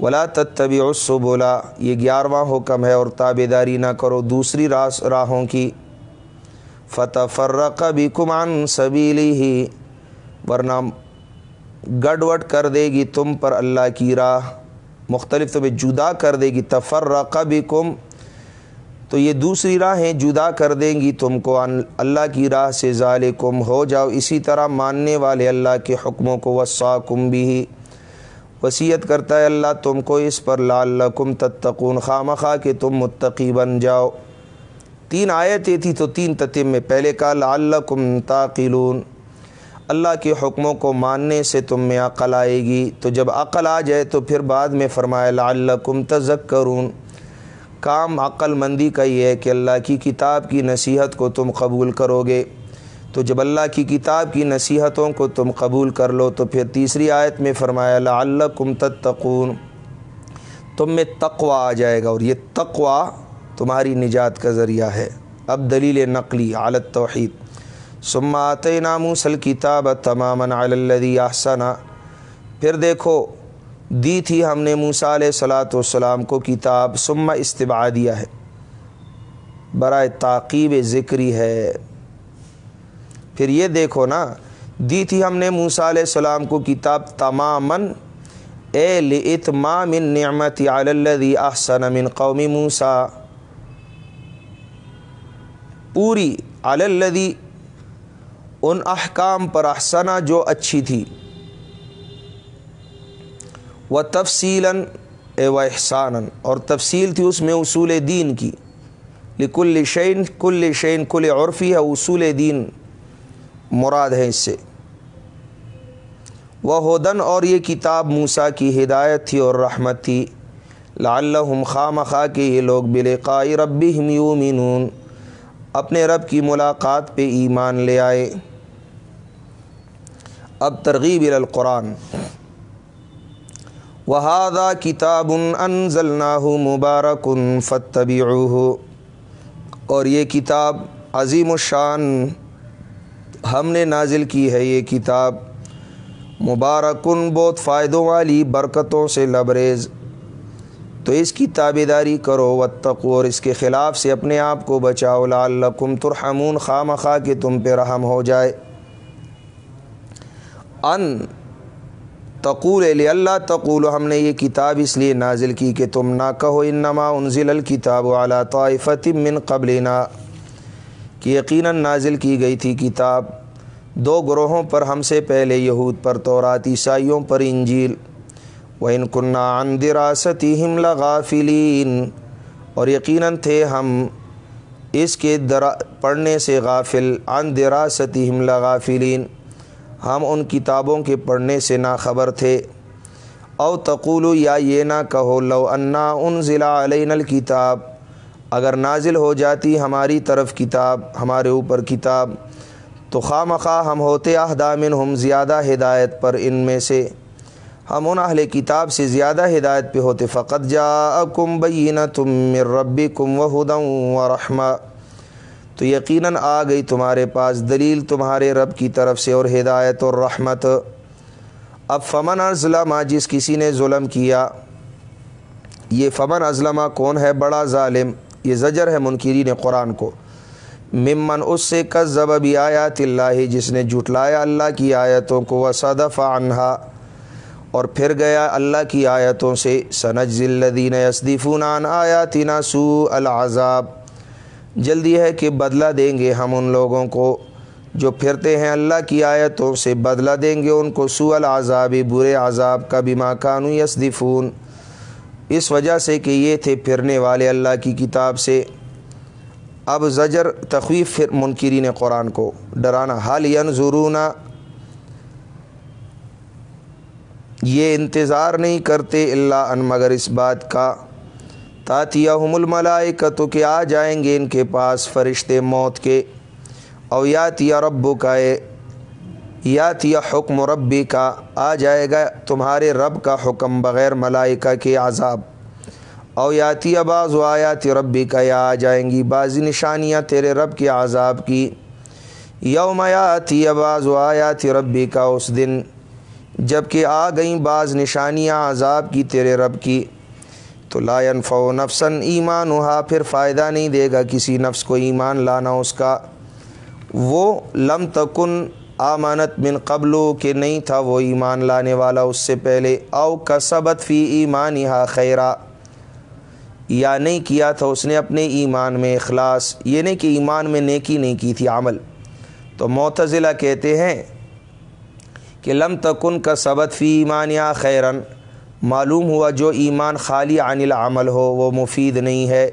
ولا تتبی عصو بولا یہ گیارہواں حکم ہے اور تابے داری نہ کرو دوسری راس راہوں کی۔ فتح فرق بھی کمان سبیلی ہی ورنہ گڈ کر دے گی تم پر اللہ کی راہ۔ مختلف تمہیں جدا کر دے گی۔ تفرق بھی کم تو یہ دوسری راہیں جدا کر دیں گی تم کو۔ اللہ کی راہ سے ظالکم ہو جاؤ۔ اسی طرح ماننے والے اللہ کے حکموں کو وسا کم بھی۔ وصیت کرتا ہے اللہ تم کو اس پر لال کم تتقون۔ خام خواہ کہ تم متقی بن جاؤ۔ تین آیتیں تھی تو تین تتم میں پہلے کا لال کم تاقلون۔ اللہ کے حکموں کو ماننے سے تم میں عقل آئے گی۔ تو جب عقل آ جائے تو پھر بعد میں فرمایا لال کم تذکرون۔ کام عقل مندی کا یہ ہے کہ اللہ کی کتاب کی نصیحت کو تم قبول کرو گے تو جب اللہ کی کتاب کی نصیحتوں کو تم قبول کر لو تو پھر تیسری آیت میں فرمایا اللہ کم تتقون۔ تم میں تقوا آ جائے گا اور یہ تقوا تمہاری نجات کا ذریعہ ہے۔ اب دلیل نقلی عالت توحید سما نامو سل کتاب تمام علی احسنا پھر دیکھو دی تھی ہم نے موسا علیہ صلاۃ والسلام کو کتاب سما استباع دیا ہے۔ برائے تعقیب ذکری ہے۔ پھر یہ دیکھو نا، دی تھی ہم نے موسا علیہ السلام کو کتاب تمامن اے لتمام نعمت علی احسن من قومی موسا پوری علی ان احکام پر احسنہ جو اچھی تھی۔ و تفصیلاً اے و احسان اور تفصیل تھی اس میں اصول دین کی۔ لکل شعین کل شعین کل عرفی ہے، اصول دین مراد ہے اس سے۔ وہ ہودن اور یہ کتاب موسا کی ہدایت تھی اور رحمت تھی۔ لعلہم خام خواہ کے یہ لوگ بلقائی ربہم یومنون اپنے رب کی ملاقات پہ ایمان لے آئے۔ اب ترغیب القرآن۔ وہادہ کتاب انزلناہ مبارکن فتبی اور یہ کتاب عظیم الشان ہم نے نازل کی ہے، یہ کتاب مبارکن بہت فائدوں والی، برکتوں سے لبریز. تو اس کی تابے داری کرو وتقو اور اس کے خلاف سے اپنے آپ کو بچاؤ، لعلکم ترحمون خام خواہ کہ تم پہ رحم ہو جائے. ان تقول اللہ، تقول، ہم نے یہ کتاب اس لیے نازل کی کہ تم نہ کہو انما انزل الکتاب اعلیٰ طائفت من قبلنا۔ کہ یقیناً نازل کی گئی تھی کتاب۔ دو گروہوں پر ہم سے پہلے یہود، پر تورات، عیسائیوں پر انجیل۔ و ان کنہ عن دراستہم لغافلین اور یقیناً تھے ہم اس کے درا، پڑھنے سے غافل۔ عن دراستہم لغافلین ہم ان کتابوں کے پڑھنے سے نہ خبر تھے۔ او تقولو، یا یہ نہ کہو، لو انا ان ضلع علین الکتاب۔ اگر نازل ہو جاتی ہماری طرف کتاب، ہمارے اوپر کتاب، تو خواہ مخواہ ہم ہوتے اہدامن ہم زیادہ ہدایت پر ان میں سے۔ ہم ان اہل کتاب سے زیادہ ہدایت پہ ہوتے۔ فقط جا کم بینہ تم ربی کم و ہدم و رحمہ۔ تو یقیناً آ گئی تمہارے پاس دلیل تمہارے رب کی طرف سے اور ہدایت اور رحمت۔ اب فمن ازلمہ جس کسی نے ظلم کیا، یہ فمن ازلمہ کون ہے؟ بڑا ظالم۔ یہ زجر ہے منکرین قرآن کو۔ ممن اس سے کس ضبی آیات اللہ جس نے جھٹلایا اللہ کی آیتوں کو و صدف عنہا اور پھر گیا اللہ کی آیتوں سے سنج الدین یسدیفون عن آیاتنا سوء العذاب۔ جلدی ہے کہ بدلہ دیں گے ہم ان لوگوں کو جو پھرتے ہیں اللہ کی آیتوں سے بدلہ دیں گے ان کو سوء العذاب، برے عذاب کا بما کانو یسدفون۔ اس وجہ سے کہ یہ تھے پھرنے والے اللہ کی کتاب سے۔ اب زجر تخویف منکرین قرآن کو۔ ڈرانا حال ینظرون؟ یہ انتظار نہیں کرتے اللہ ان مگر اس بات کا۔ تاتیہم الملائکہ تو کہ آ جائیں گے ان کے پاس فرشتے موت کے۔ او یاتیا ربو کا یاتیا حکم ربی کا آ جائے گا تمہارے رب کا حکم بغیر ملائکہ کے عذاب۔ او یاتی بعض و آیات ربی کا یا آ جائیں گی بعضی نشانیاں تیرے رب کے عذاب کی۔ یوم یاتی بعض و آیات ربی کا اس دن جبکہ آ گئیں بعض نشانیاں عذاب کی تیرے رب کی۔ تو لا ينفع نفسن ایمان ہوا پھر فائدہ نہیں دے گا کسی نفس کو ایمان لانا اس کا۔ وہ لم تکن آمانت من قبل، کہ نہیں تھا وہ ایمان لانے والا اس سے پہلے، او کا فی ایمان یہاں خیرہ یا یعنی نہیں کیا تھا اس نے اپنے ایمان میں اخلاص یہ نہیں کہ ایمان میں نیکی نہیں کی تھی عمل۔ تو معتزلہ کہتے ہیں کہ لم تکن کا سبت فی ایمان یا خیرن معلوم ہوا جو ایمان خالی عن العمل ہو، وہ مفید نہیں ہے۔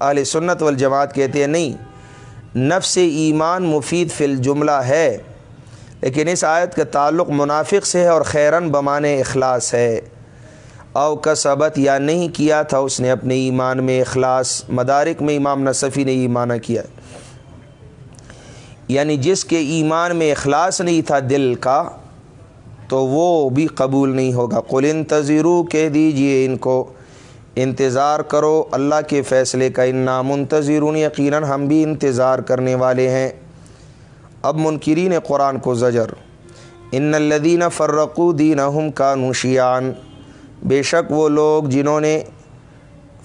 اہل سنت والجماعت کہتے ہیں، نہیں، نفس ایمان مفید فی الجملہ ہے، لیکن اس آیت کا تعلق منافق سے ہے اور خیرن بمانے اخلاص ہے۔ او کا یا نہیں کیا تھا اس نے اپنے ایمان میں اخلاص، مدارک میں امام نصفی نے ایمانہ کیا۔ یعنی جس کے ایمان میں اخلاص نہیں تھا دل کا تو وہ بھی قبول نہیں ہوگا۔ قل انتظرو، کہہ دیجیے ان کو۔ انتظار کرو اللہ کے فیصلے کا۔ ان نامنتظرون یقیناً ہم بھی انتظار کرنے والے ہیں۔ اب منکرین قرآن کو زجر۔ ان الدین فرقو دین ہم کا نوشیان بے شک وہ لوگ جنہوں نے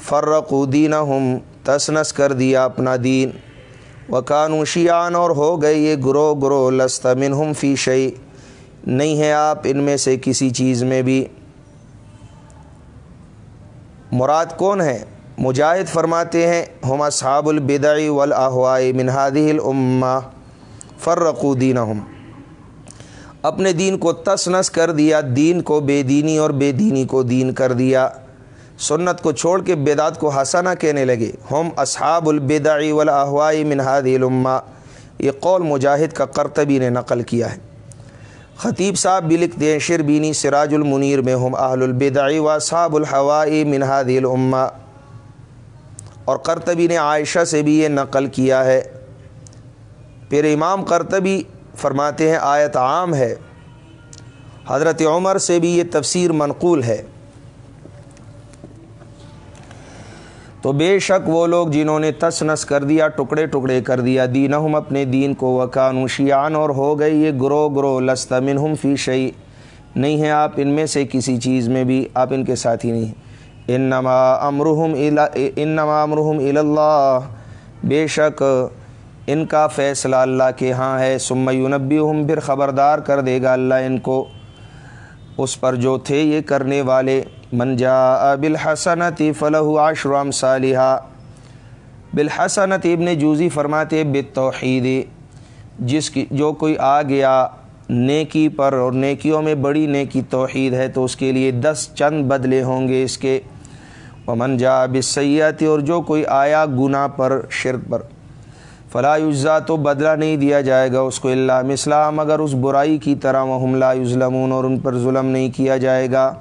فرقو دین ہم تسنس کر دیا اپنا دین۔ و اور ہو گئے یہ گرو گرو لست منہم فی شعی نہیں ہے آپ، ان میں سے کسی چیز میں بھی۔ مراد کون ہے مجاہد فرماتے ہیں، ہم اصحاب البدعی والاحوائی من هذه الامہ فرقو دینہم۔ اپنے دین کو تس نس کر دیا، دین کو بے دینی اور بے دینی کو دین کر دیا۔ سنت کو چھوڑ کے بیداد کو حسنہ کہنے لگے۔ ہم اصحاب البدعی والاحوائی من هذه الامہ یہ قول مجاہد کا قرطبی نے نقل کیا ہے۔ خطیب صاحب بھی لکھتے ہیں شربینی سراج المنیر میں ہم اہل البدعی و صاب الحوائی منہاد الامہ۔ اور قرطبی نے عائشہ سے بھی یہ نقل کیا ہے۔ پھر امام قرطبی فرماتے ہیں، آیت عام ہے۔ حضرت عمر سے بھی یہ تفسیر منقول ہے۔ تو بے شک وہ لوگ جنہوں نے تس نس کر دیا، ٹکڑے ٹکڑے کر دیا دین ہم اپنے دین کو وقان شیان اور ہو گئی یہ گرو گرو لست منہم فی شعی نہیں ہیں آپ ان میں سے کسی چیز میں بھی، آپ ان کے ساتھی نہیں ہیں۔ انما امرحم انما امرحم اللہ۔ بے شک ان کا فیصلہ اللہ کے ہاں ہے۔ سمبی ہم پھر خبردار کر دے گا اللہ ان کو۔ اس پر جو تھے یہ کرنے والے من جا بالحسنتی فلح عشرم صالحہ بالحسنت ابن جوزی فرماتے بالتوحید، جس کی جو کوئی آ گیا نیکی پر اور نیکیوں میں بڑی نیکی توحید ہے، تو اس کے لیے دس چند بدلے ہوں گے اس کے۔ ومن جا بسیاتی اور جو کوئی آیا گناہ پر، شرک پر۔ فلاح اجزا تو بدلہ نہیں دیا جائے گا اس کو اللہ مسلام اگر اس برائی کی طرح وہ حملہ یظلمون، اور ان پر ظلم نہیں کیا جائے گا۔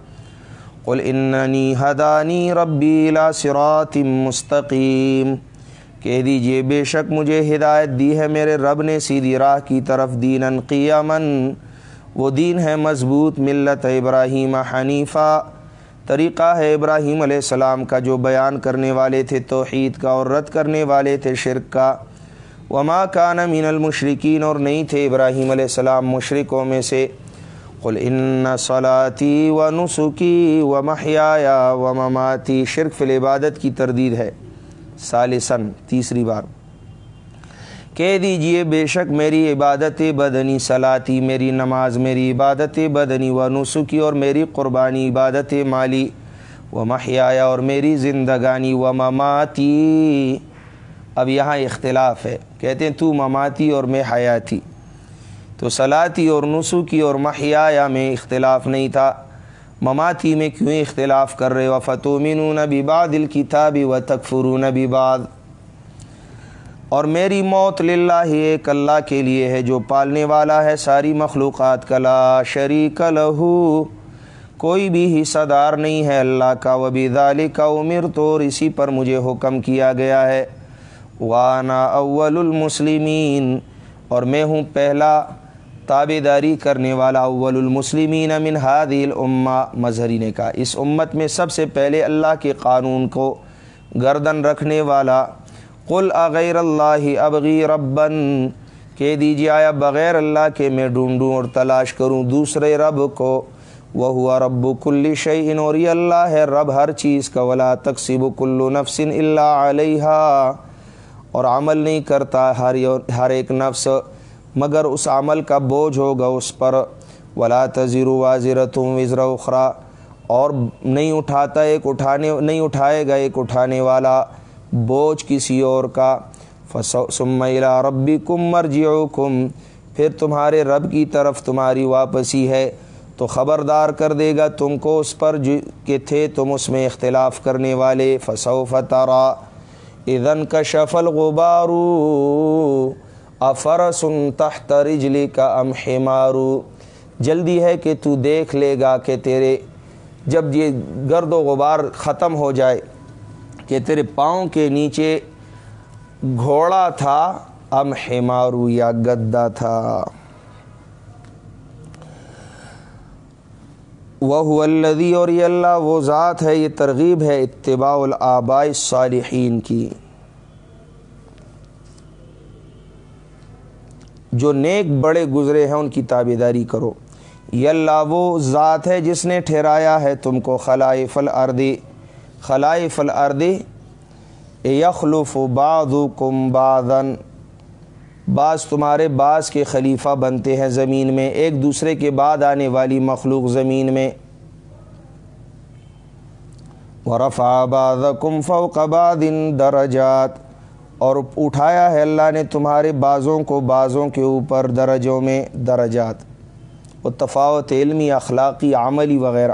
قل اننی حدانی ربی لا صراط مستقیم کہہ دیجیے، بے شک مجھے ہدایت دی ہے میرے رب نے، سیدھی راہ کی طرف دین قیامن وہ دین ہے مضبوط، ملت ابراہیم حنیفہ۔ طریقہ ہے ابراہیم علیہ السلام کا، جو بیان کرنے والے تھے توحید کا اور رد کرنے والے تھے شرک کا۔ وما کان من المشرقین اور نہیں تھے ابراہیم علیہ السلام مشرقوں میں سے۔ قل ان صلاتی و نسخی و محیا و مماتی شرک فی العبادت کی تردید ہے۔ سالسن تیسری بار۔ کہہ دیجیے، بے شک میری عبادت بدنی، صلاتی میری نماز، میری عبادت بدنی و نسخی اور میری قربانی، عبادت مالی و محیا اور میری زندگانی و مماتی اب یہاں اختلاف ہے۔ کہتے ہیں، تو مماتی اور میں حیاتی۔ تو صلاتی اور نسخی اور محیا میں اختلاف نہیں تھا۔ مماتی میں کیوں اختلاف کر رہے؟ و فتومن نبی باد الکتابی و تکفرون بعد اور میری موت للہ ہی ایک اللہ کے لیے ہے، جو پالنے والا ہے ساری مخلوقات کلا شریک لہو کوئی بھی حصہ دار نہیں ہے اللہ کا۔ وبی ذالک کا عمر تو اور اسی پر مجھے حکم کیا گیا ہے۔ وانا اول المسلمین اور میں ہوں پہلا۔ تابے داری کرنے والا اول المسلمین من هذه الامہ، مظہری نے کہا، اس امت میں سب سے پہلے اللہ کے قانون کو گردن رکھنے والا، قل اغیر اللہ ابغی ربن، کہہ دیجیے آیا بغیر اللہ کے میں ڈھونڈوں اور تلاش کروں دوسرے رب کو وہ ہوا رب کل شعین اور یہ اللہ ہے رب ہر چیز کا، ولا تقسیب کل نفسن اللہ علیہ اور عمل نہیں کرتا ہر ہر ایک نفس مگر اس عمل کا بوجھ ہوگا اس پر۔ ولا تذر واضرتوں وزر اخرا اور نہیں اٹھاتا ایک اٹھانے، نہیں اٹھائے گا ایک اٹھانے والا بوجھ کسی اور کا۔ سمیلا ربی کم مرجی کم پھر تمہارے رب کی طرف تمہاری واپسی ہے۔ تو خبردار کر دے گا تم کو اس پر جو کہ تھے تم اس میں اختلاف کرنے والے۔ فصو فتارا ادن کا شفل غبارو افرسن تحت رجلی کا ام حمارو جلدی ہے کہ تو دیکھ لے گا کہ تیرے جب یہ گرد و غبار ختم ہو جائے کہ تیرے پاؤں کے نیچے گھوڑا تھا، ام حمارو یا گدا تھا۔ وہ الدی اور یہ اللہ، وہ ذات ہے، یہ ترغیب ہے اتباع الآباء صالحین کی۔ جو نیک بڑے گزرے ہیں ان کی تابے داری کرو۔ یہ اللہ وہ ذات ہے جس نے ٹھہرایا ہے تم کو خلائف الاردی خلائف الارض۔ یخلف بعض کم بادن بعض تمہارے بعض کے خلیفہ بنتے ہیں زمین میں، ایک دوسرے کے بعد آنے والی مخلوق زمین میں۔ ورفع بعضکم فوق بعض درجات۔ اور اٹھایا ہے اللہ نے تمہارے بعضوں کو بعضوں کے اوپر درجوں میں درجات و تفاوت علمی، اخلاقی، عملی وغیرہ۔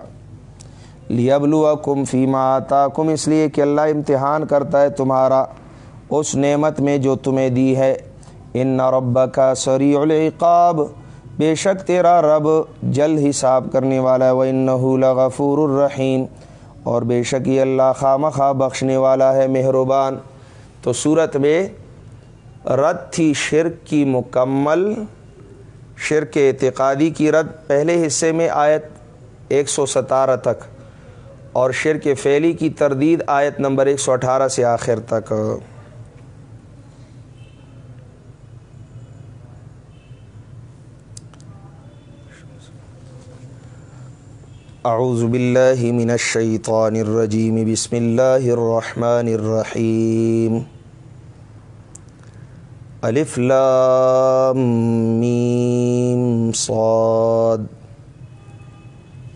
لیبلو کم فیما آتا کم اس لیے کہ اللہ امتحان کرتا ہے تمہارا اس نعمت میں جو تمہیں دی ہے۔ ان رب کا سری العقاب، بے شک تیرا رب جلد حساب کرنے والا ہے وہ ان تو صورت میں رد تھی شرک کی مکمل، شرک اعتقادی کی رد پہلے حصے میں آیت ایک سو ستارہ تک، اور شرک فعلی کی تردید آیت نمبر ایک سو اٹھارہ سے آخر تک۔ اعوذ باللہ من الشیطان الرجیم، بسم اللہ الرحمن الرحیم۔ الف لام میم صاد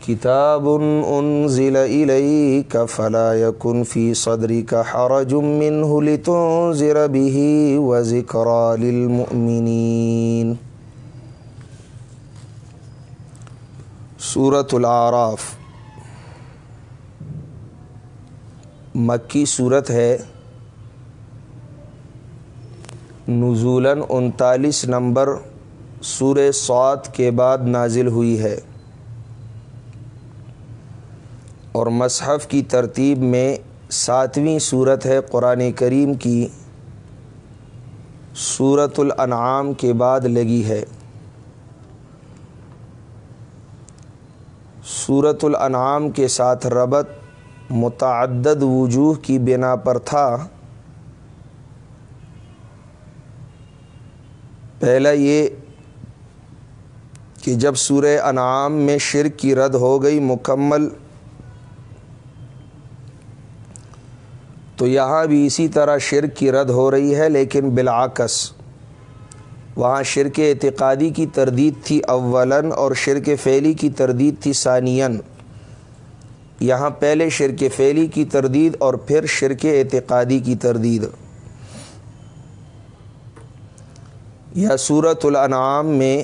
کتاب انزل الیک فلا یکن فی صدرک حرج منه لتنذر به وذکرى للمؤمنین سورة العراف مکی صورت ہے نزولاً انتالیس نمبر سور سعود کے بعد نازل ہوئی ہے۔ اور مصحف کی ترتیب میں ساتویں صورت ہے قرآن کریم کی۔ صورت الانعام کے بعد لگی ہے۔ صورت الانعام کے ساتھ ربط متعدد وجوہ کی بنا پر تھا۔ پہلا یہ کہ جب سورہ انعام میں شرک کی رد ہو گئی مکمل، تو یہاں بھی اسی طرح شرک کی رد ہو رہی ہے، لیکن بالعکس، وہاں شرک اعتقادی کی تردید تھی اولاً اور شرک فعلی کی تردید تھی ثانین یہاں پہلے شرک فعلی کی تردید اور پھر شرک اعتقادی کی تردید۔ یا صورت الانعام میں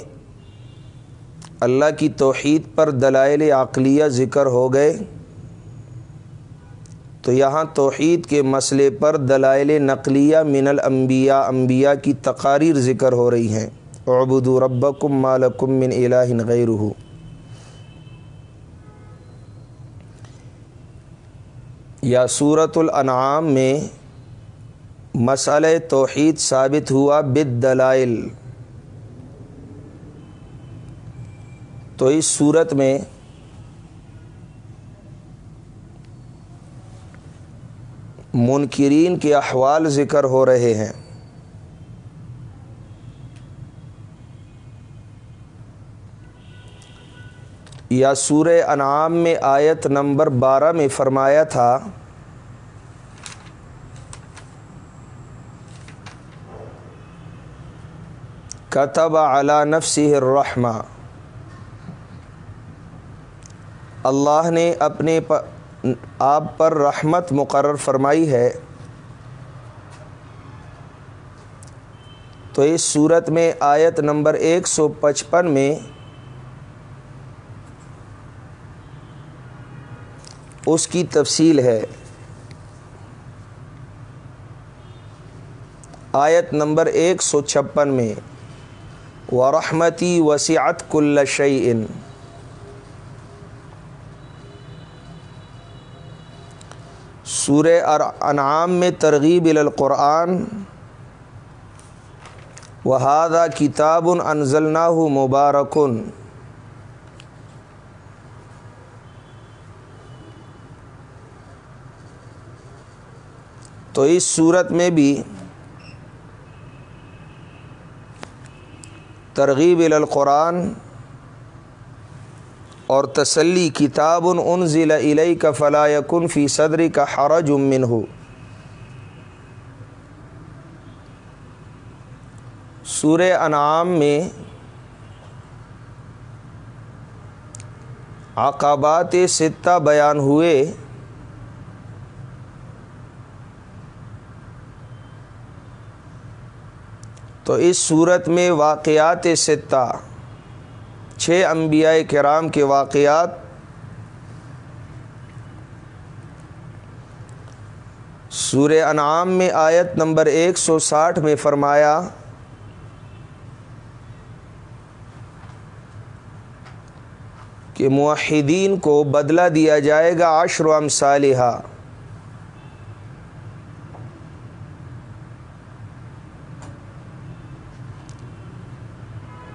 اللہ کی توحید پر دلائل عقلیہ ذکر ہو گئے، تو یہاں توحید کے مسئلے پر دلائل نقلیہ من الانبیاء، انبیاء کی تقاریر ذکر ہو رہی ہیں۔ عبد ربکم مالکم من الہ غیر یا صورت الانعام میں مسئلہ توحید ثابت ہوا بد دلائل تو اس صورت میں منکرین کے احوال ذکر ہو رہے ہیں۔ یا سورہ انعام میں آیت نمبر بارہ میں فرمایا تھا کتب علی نفسی الرحمہ اللہ نے اپنے آپ پر رحمت مقرر فرمائی ہے۔ تو اس صورت میں آیت نمبر ایک سو پچپن میں اس کی تفصیل ہے۔ آیت نمبر ایک سو چھپن میں ورحمتی وسیعت کل شعین سورہ انعام میں ترغیب القرآن وحادہ کتاب انزلنا مبارکن تو اس صورت میں بھی ترغیب القرآن اور تسلی کتاب ان ضلع علیہ کا فلاح کن فی صدری کا حرج امن ہو سور انعام میں عقابات ستہ بیان ہوئے۔ تو اس صورت میں واقعات ستہ، چھ انبیاء کرام کے واقعات سور انعام میں آیت نمبر ایک سو ساٹھ میں فرمایا، کہ معاہدین کو بدلہ دیا جائے گا عشر و امثالحہ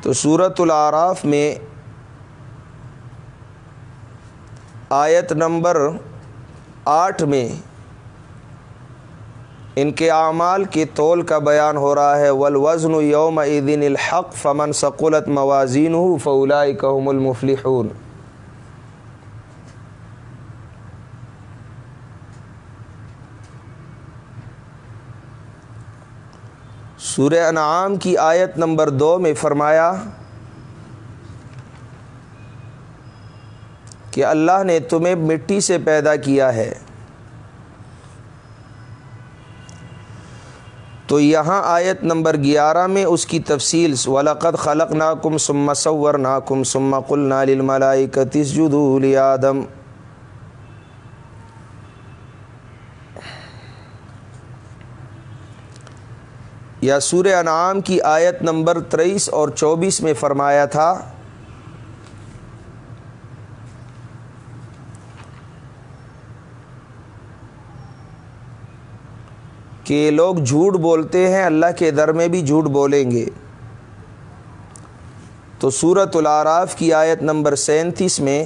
تو صورت العراف میں آیت نمبر آٹھ میں ان کے اعمال کے طول کا بیان ہو رہا ہے ولوزن یوم عیدین الحق فمن ثقلت موازین فولا کہم المفلحون سورہ انعام کی آیت نمبر دو میں فرمایا کہ اللہ نے تمہیں مٹی سے پیدا کیا ہے۔ تو یہاں آیت نمبر گیارہ میں اس کی تفصیل ولاقت خلق نا کم سم صور نا کم سما کل نال ملائی یا سور انعام کی آیت نمبر تیئیس اور چوبیس میں فرمایا تھا، کہ لوگ جھوٹ بولتے ہیں، اللہ کے در میں بھی جھوٹ بولیں گے۔ تو صورت العراف کی آیت نمبر سینتیس میں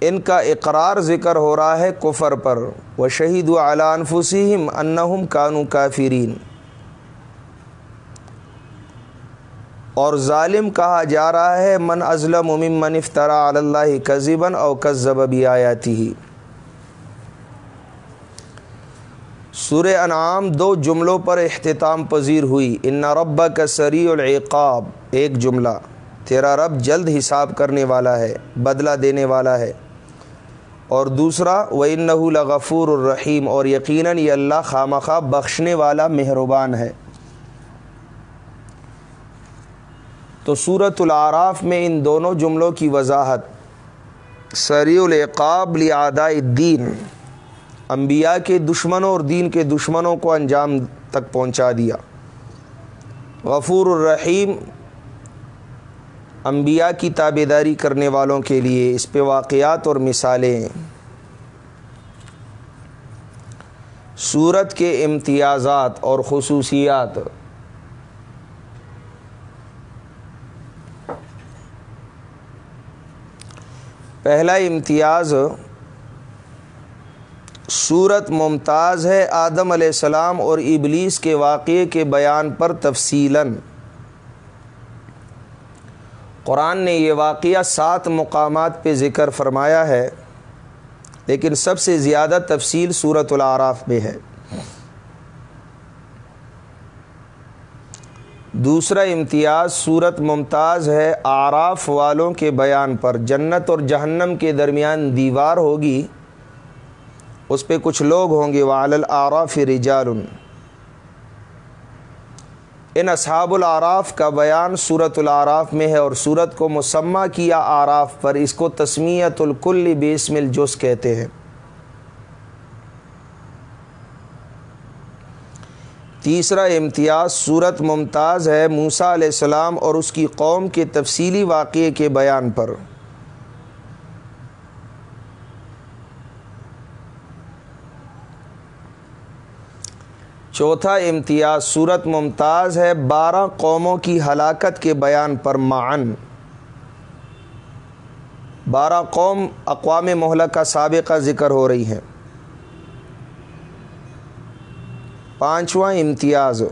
ان کا اقرار ذکر ہو رہا ہے کفر پر۔ وہ شہید و علان فسیم انہم کانو کافرین اور ظالم کہا جا رہا ہے، من ازلم ممن افطرا اللہ کذبن او کذب بھی آیاتی ہی سور انعام دو جملوں پر اختتام پذیر ہوئی۔ ان رب کا سری العقاب۔ ایک جملہ۔ تیرا رب جلد حساب کرنے والا ہے، بدلہ دینے والا ہے۔ اور دوسرا و ان انبیاء کی تابے داری کرنے والوں کے لیے اس پہ واقعات اور مثالیں۔ صورت کے امتیازات اور خصوصیات۔ پہلا امتیاز صورت ممتاز ہے آدم علیہ السلام اور ابلیس کے واقعے کے بیان پر تفصیلاً۔ قرآن نے یہ واقعہ سات مقامات پہ ذکر فرمایا ہے، لیکن سب سے زیادہ تفصیل صورت العراف میں ہے۔ دوسرا امتیاز صورت ممتاز ہے آراف والوں کے بیان پر۔ جنت اور جہنم کے درمیان دیوار ہوگی، اس پہ کچھ لوگ ہوں گے۔ وعلی العراف رجال۔ ان اصحاب العراف کا بیان صورت العراف میں ہے اور صورت کو مسمہ کیا آراف پر اس کو تسمیت الکل بیسم الجس کہتے ہیں۔ تیسرا امتیاز صورت ممتاز ہے موسا علیہ السلام اور اس کی قوم کے تفصیلی واقعے کے بیان پر۔ چوتھا امتیاز صورت ممتاز ہے، بارہ قوموں کی ہلاکت کے بیان پر معن۔ بارہ قوم اقوام محلہ کا سابقہ ذکر ہو رہی ہیں۔ پانچواں امتیاز۔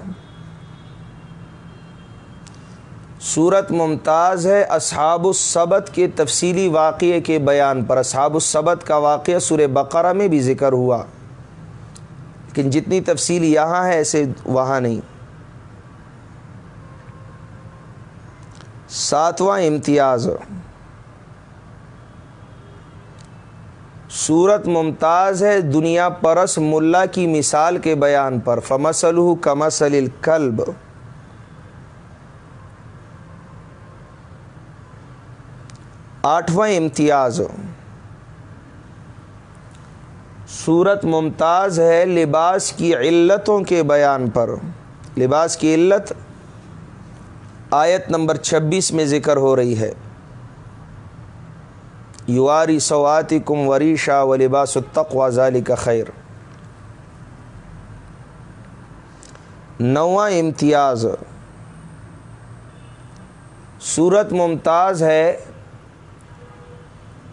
صورت ممتاز ہے اصحاب الصبت کے تفصیلی واقعے کے بیان پر۔ اصحاب الصبت کا واقعہ سور بقرہ میں بھی ذکر ہوا۔ لیکن جتنی تفصیل یہاں ہے ایسے وہاں نہیں۔ ساتواں امتیاز۔ صورت ممتاز ہے دنیا پرس ملا کی مثال کے بیان پر۔ فمسل کمسل الکلب آٹھواں امتیاز۔ صورت ممتاز ہے لباس کی علتوں کے بیان پر۔ لباس کی علت آیت نمبر چھبیس میں ذکر ہو رہی ہے۔ یواری سواتی کم وریشا و لباس التقوا ظالی کا خیر۔ نواں امتیاز۔ صورت ممتاز ہے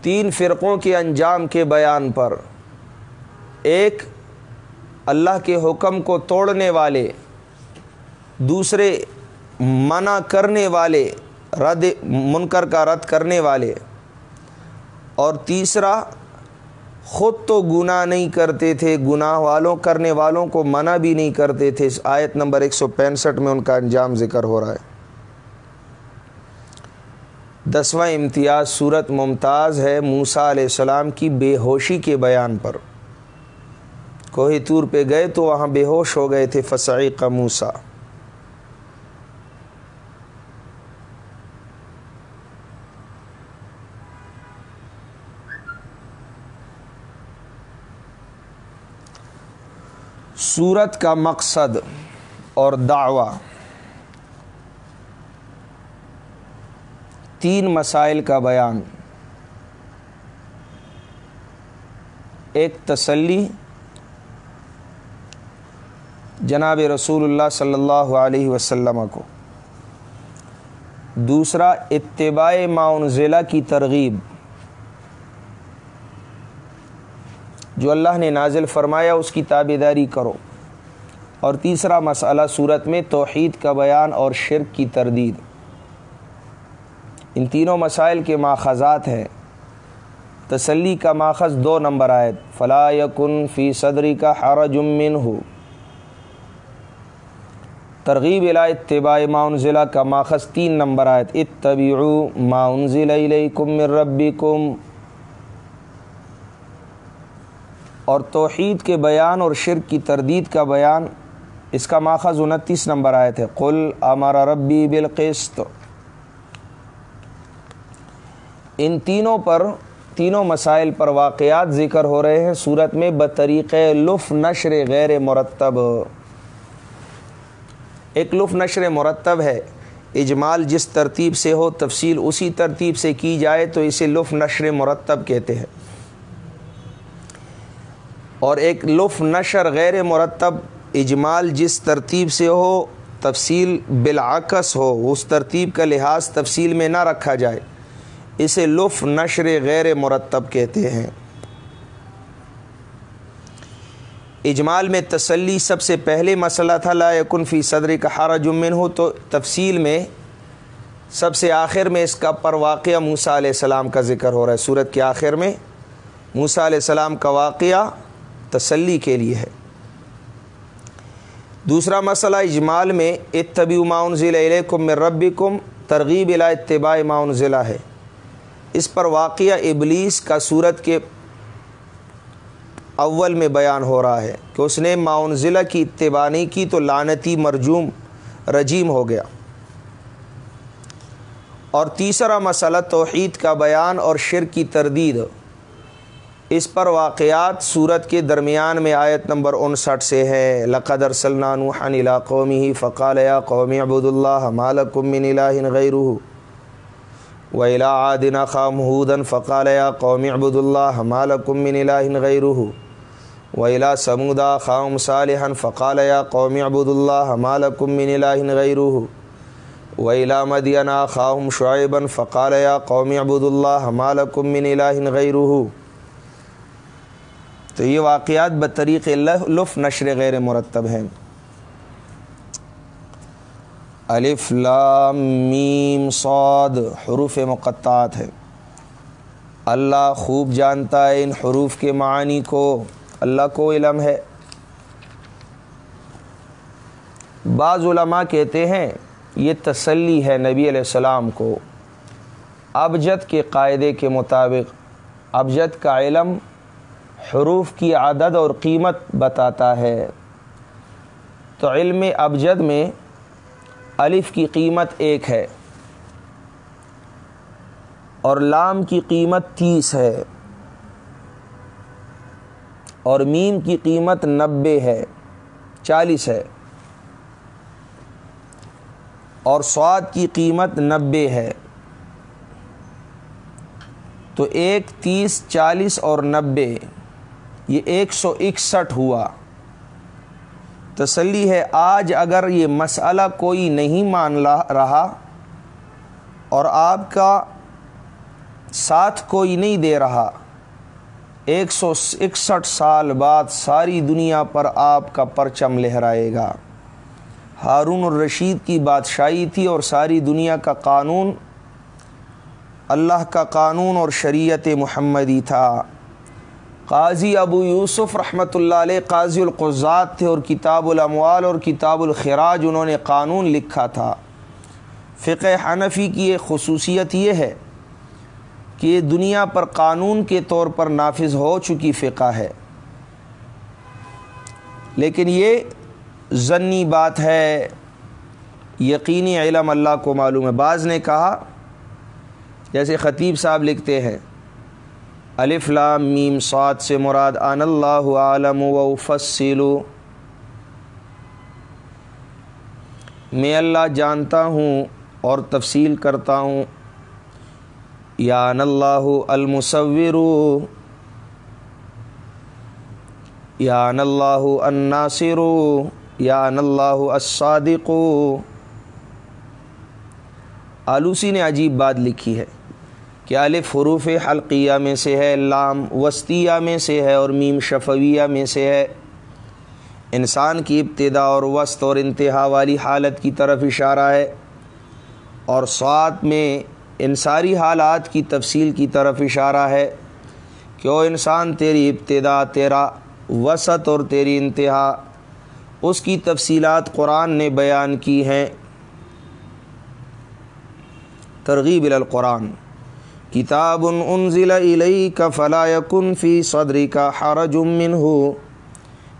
تین فرقوں کے انجام کے بیان پر۔ ایک اللہ کے حکم کو توڑنے والے، دوسرے منع کرنے والے، رد منکر کا رد کرنے والے، اور تیسرا، خود تو گناہ نہیں کرتے تھے، گناہ والوں، کرنے والوں کو منع بھی نہیں کرتے تھے۔ اس آیت نمبر ایک سو پینسٹھ میں ان کا انجام ذکر ہو رہا ہے۔ دسواں امتیاز صورت ممتاز ہے موسا علیہ السلام کی بے ہوشی کے بیان پر۔ کوہی طور پہ گئے تو وہاں بے ہوش ہو گئے تھے فسائی کا موسا سورت کا مقصد اور دعویٰ۔ تین مسائل کا بیان۔ ایک تسلی جناب رسول اللہ صلی اللہ علیہ وسلم کو۔ دوسرا، اتباع معاون ضلع کی ترغیب۔ جو اللہ نے نازل فرمایا، اس کی تابے داری کرو۔ اور تیسرا مسئلہ، صورت میں توحید کا بیان اور شرک کی تردید۔ ان تینوں مسائل کے ماخذات ہیں۔ تسلی کا ماخذ دو نمبر آیت۔ فلا یکن فی صدری کا حرج من ہو ترغیب الا اتباع معاون ضلع کا ماخذ تین نمبر آیت. اتبعو معاون ضلع من ربکم. اور توحید کے بیان اور شرک کی تردید کا بیان، اس کا ماخذ انتیس نمبر آئے تھے قل امر ربی بالقسط. ان تینوں پر، تینوں مسائل پر واقعات ذکر ہو رہے ہیں. صورت میں بطریق لف نشر غیر مرتب. ایک لف نشر مرتب ہے۔ اجمال جس ترتیب سے ہو، تفصیل اسی ترتیب سے کی جائے تو اسے لف نشر مرتب کہتے ہیں۔ اور ایک لف نشر غیر مرتب، اجمال جس ترتیب سے ہو، تفصیل بالعکس ہو، اس ترتیب کا لحاظ تفصیل میں نہ رکھا جائے۔ اسے لف نشر غیر مرتب کہتے ہیں۔ اجمال میں تسلی سب سے پہلے مسئلہ تھا، لا یکن فی صدر کا ہارا جمن ہو تو تفصیل میں سب سے آخر میں اس کا پر واقعہ موسیٰ علیہ السلام کا ذکر ہو رہا ہے۔ صورت کے آخر میں موسیٰ علیہ السلام کا واقعہ تسلی کے لیے ہے۔ دوسرا مسئلہ، اجمال میں اتبی معاون ضلع علیکم میں رب کم ترغیب الا اتباع معاون ضلع ہے۔ اس پر واقعہ ابلیس کا صورت کے اول میں بیان ہو رہا ہے کہ اس نے معاون ضلع کی اتباع نہیں کی تو لانتی مرجوم رجیم ہو گیا۔ اور تیسرا مسئلہ توحید کا بیان اور شر کی تردید۔ اس پر واقعات صورت کے درمیان میں آیت نمبر انسٹھ سے ہے۔ لقدر نوحا الى قومی فقال یا قومی عبد اللہ مالکم من الہ غیرہ ویلا عادن خام حودن فقال یا قومی عبد اللہ مالکم من الہ غیرہ ویلا سمودا خام صالحا فقال یا قومی عبد اللہ مالکم من الہ غیرہ ویلا مدینہ خام شعیبا فقال یا قومی عبد اللہ مالکم من الہ غیرہ تو یہ واقعات بطریق لف نشر غیر مرتب ہیں۔ الف لام میم صاد حروف مقطعات ہے اللہ خوب جانتا ہے ان حروف کے معنی کو۔ اللہ کو علم ہے۔ بعض علماء کہتے ہیں یہ تسلی ہے نبی علیہ السلام کو۔ ابجد کے قاعدے کے مطابق، ابجد کا علم حروف کی عدد اور قیمت بتاتا ہے۔ تو علم ابجد میں الف کی قیمت ایک ہے اور لام کی قیمت تیس ہے اور میم کی قیمت نبے ہے، چالیس ہے اور سواد کی قیمت نبے ہے۔ تو ایک، تیس، چالیس اور نبے، یہ ایک سو اکسٹھ ہوا۔ تسلی ہے۔ آج اگر یہ مسئلہ کوئی نہیں مان رہا اور آپ کا ساتھ کوئی نہیں دے رہا، ایک سو اکسٹھ سال بعد ساری دنیا پر آپ کا پرچم لہرائے گا۔ ہارون الرشید کی بادشاہی تھی اور ساری دنیا کا قانون اللہ کا قانون اور شریعت محمدی تھا۔ قاضی ابو یوسف رحمۃ اللہ علیہ قاضی القضات تھے اور کتاب الاموال اور کتاب الخراج انہوں نے قانون لکھا تھا۔ فقہ حنفی کی ایک خصوصیت یہ ہے کہ یہ دنیا پر قانون کے طور پر نافذ ہو چکی فقہ ہے۔ لیکن یہ ضنی بات ہے۔ یقینی علم اللہ کو معلوم ہے۔ بعض نے کہا، جیسے خطیب صاحب لکھتے ہیں الف لام میم صاد سے مراد ان اللہ عالم و فصلو میں اللہ جانتا ہوں اور تفصیل کرتا ہوں. یا ان اللہ المصور. یا اللہ الناصر. یا اللہ الصادق. آلوسی نے عجیب بات لکھی ہے. کہ الف حروف حلقیہ میں سے ہے، لام وسطیہ میں سے ہے اور میم شفویہ میں سے ہے۔ انسان کی ابتدا اور وسط اور انتہا والی حالت کی طرف اشارہ ہے اور سوات میں ان ساری حالات کی تفصیل کی طرف اشارہ ہے کہ او انسان، تیری ابتدا، تیرا وسط اور تیری انتہا، اس کی تفصیلات قرآن نے بیان کی ہیں۔ ترغیب القرآن۔ کتاب انزل الیک فلا یکن فی صدری کا حرج منہ۔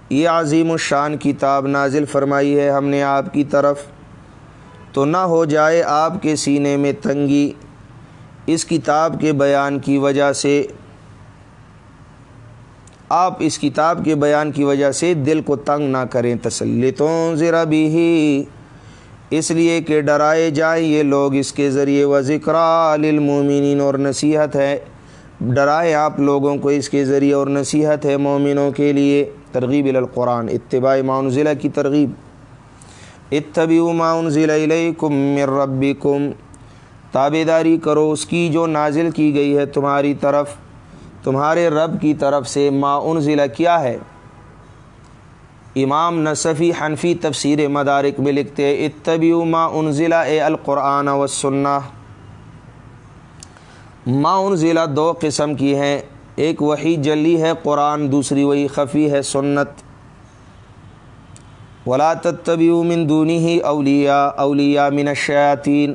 یہ عظیم الشان کتاب نازل فرمائی ہے ہم نے آپ کی طرف۔ تو نہ ہو جائے آپ کے سینے میں تنگی۔ اس کتاب کے بیان کی وجہ سے آپ اس کتاب کے بیان کی وجہ سے دل کو تنگ نہ کریں۔ تسلیتوں ذرا بھی ہی اس لیے کہ ڈرائے جائیں یہ لوگ اس کے ذریعے و ذکر للمومنین اور نصیحت ہے۔ ڈرائے آپ لوگوں کو اس کے ذریعے اور نصیحت ہے مومنوں کے لیے۔ ترغیب القرآن، اتباع ضلع کی ترغیب۔ اتبیع ضلع علیکم من ربکم۔ تابے داری کرو اس کی جو نازل کی گئی ہے تمہاری طرف۔ تمہارے رب کی طرف سے ما ضلع کیا ہے؟ امام نصفی حنفی تفسیر مدارک میں لکھتے اتبیو ما انزلہ اے القرآن و سنہ۔ ما انزلہ دو قسم کی ہیں، ایک وہی جلی ہے قرآن، دوسری وہی خفی ہے سنت۔ ولا تتبیو من دونی ہی اولیاء اولیاء من الشیاطین۔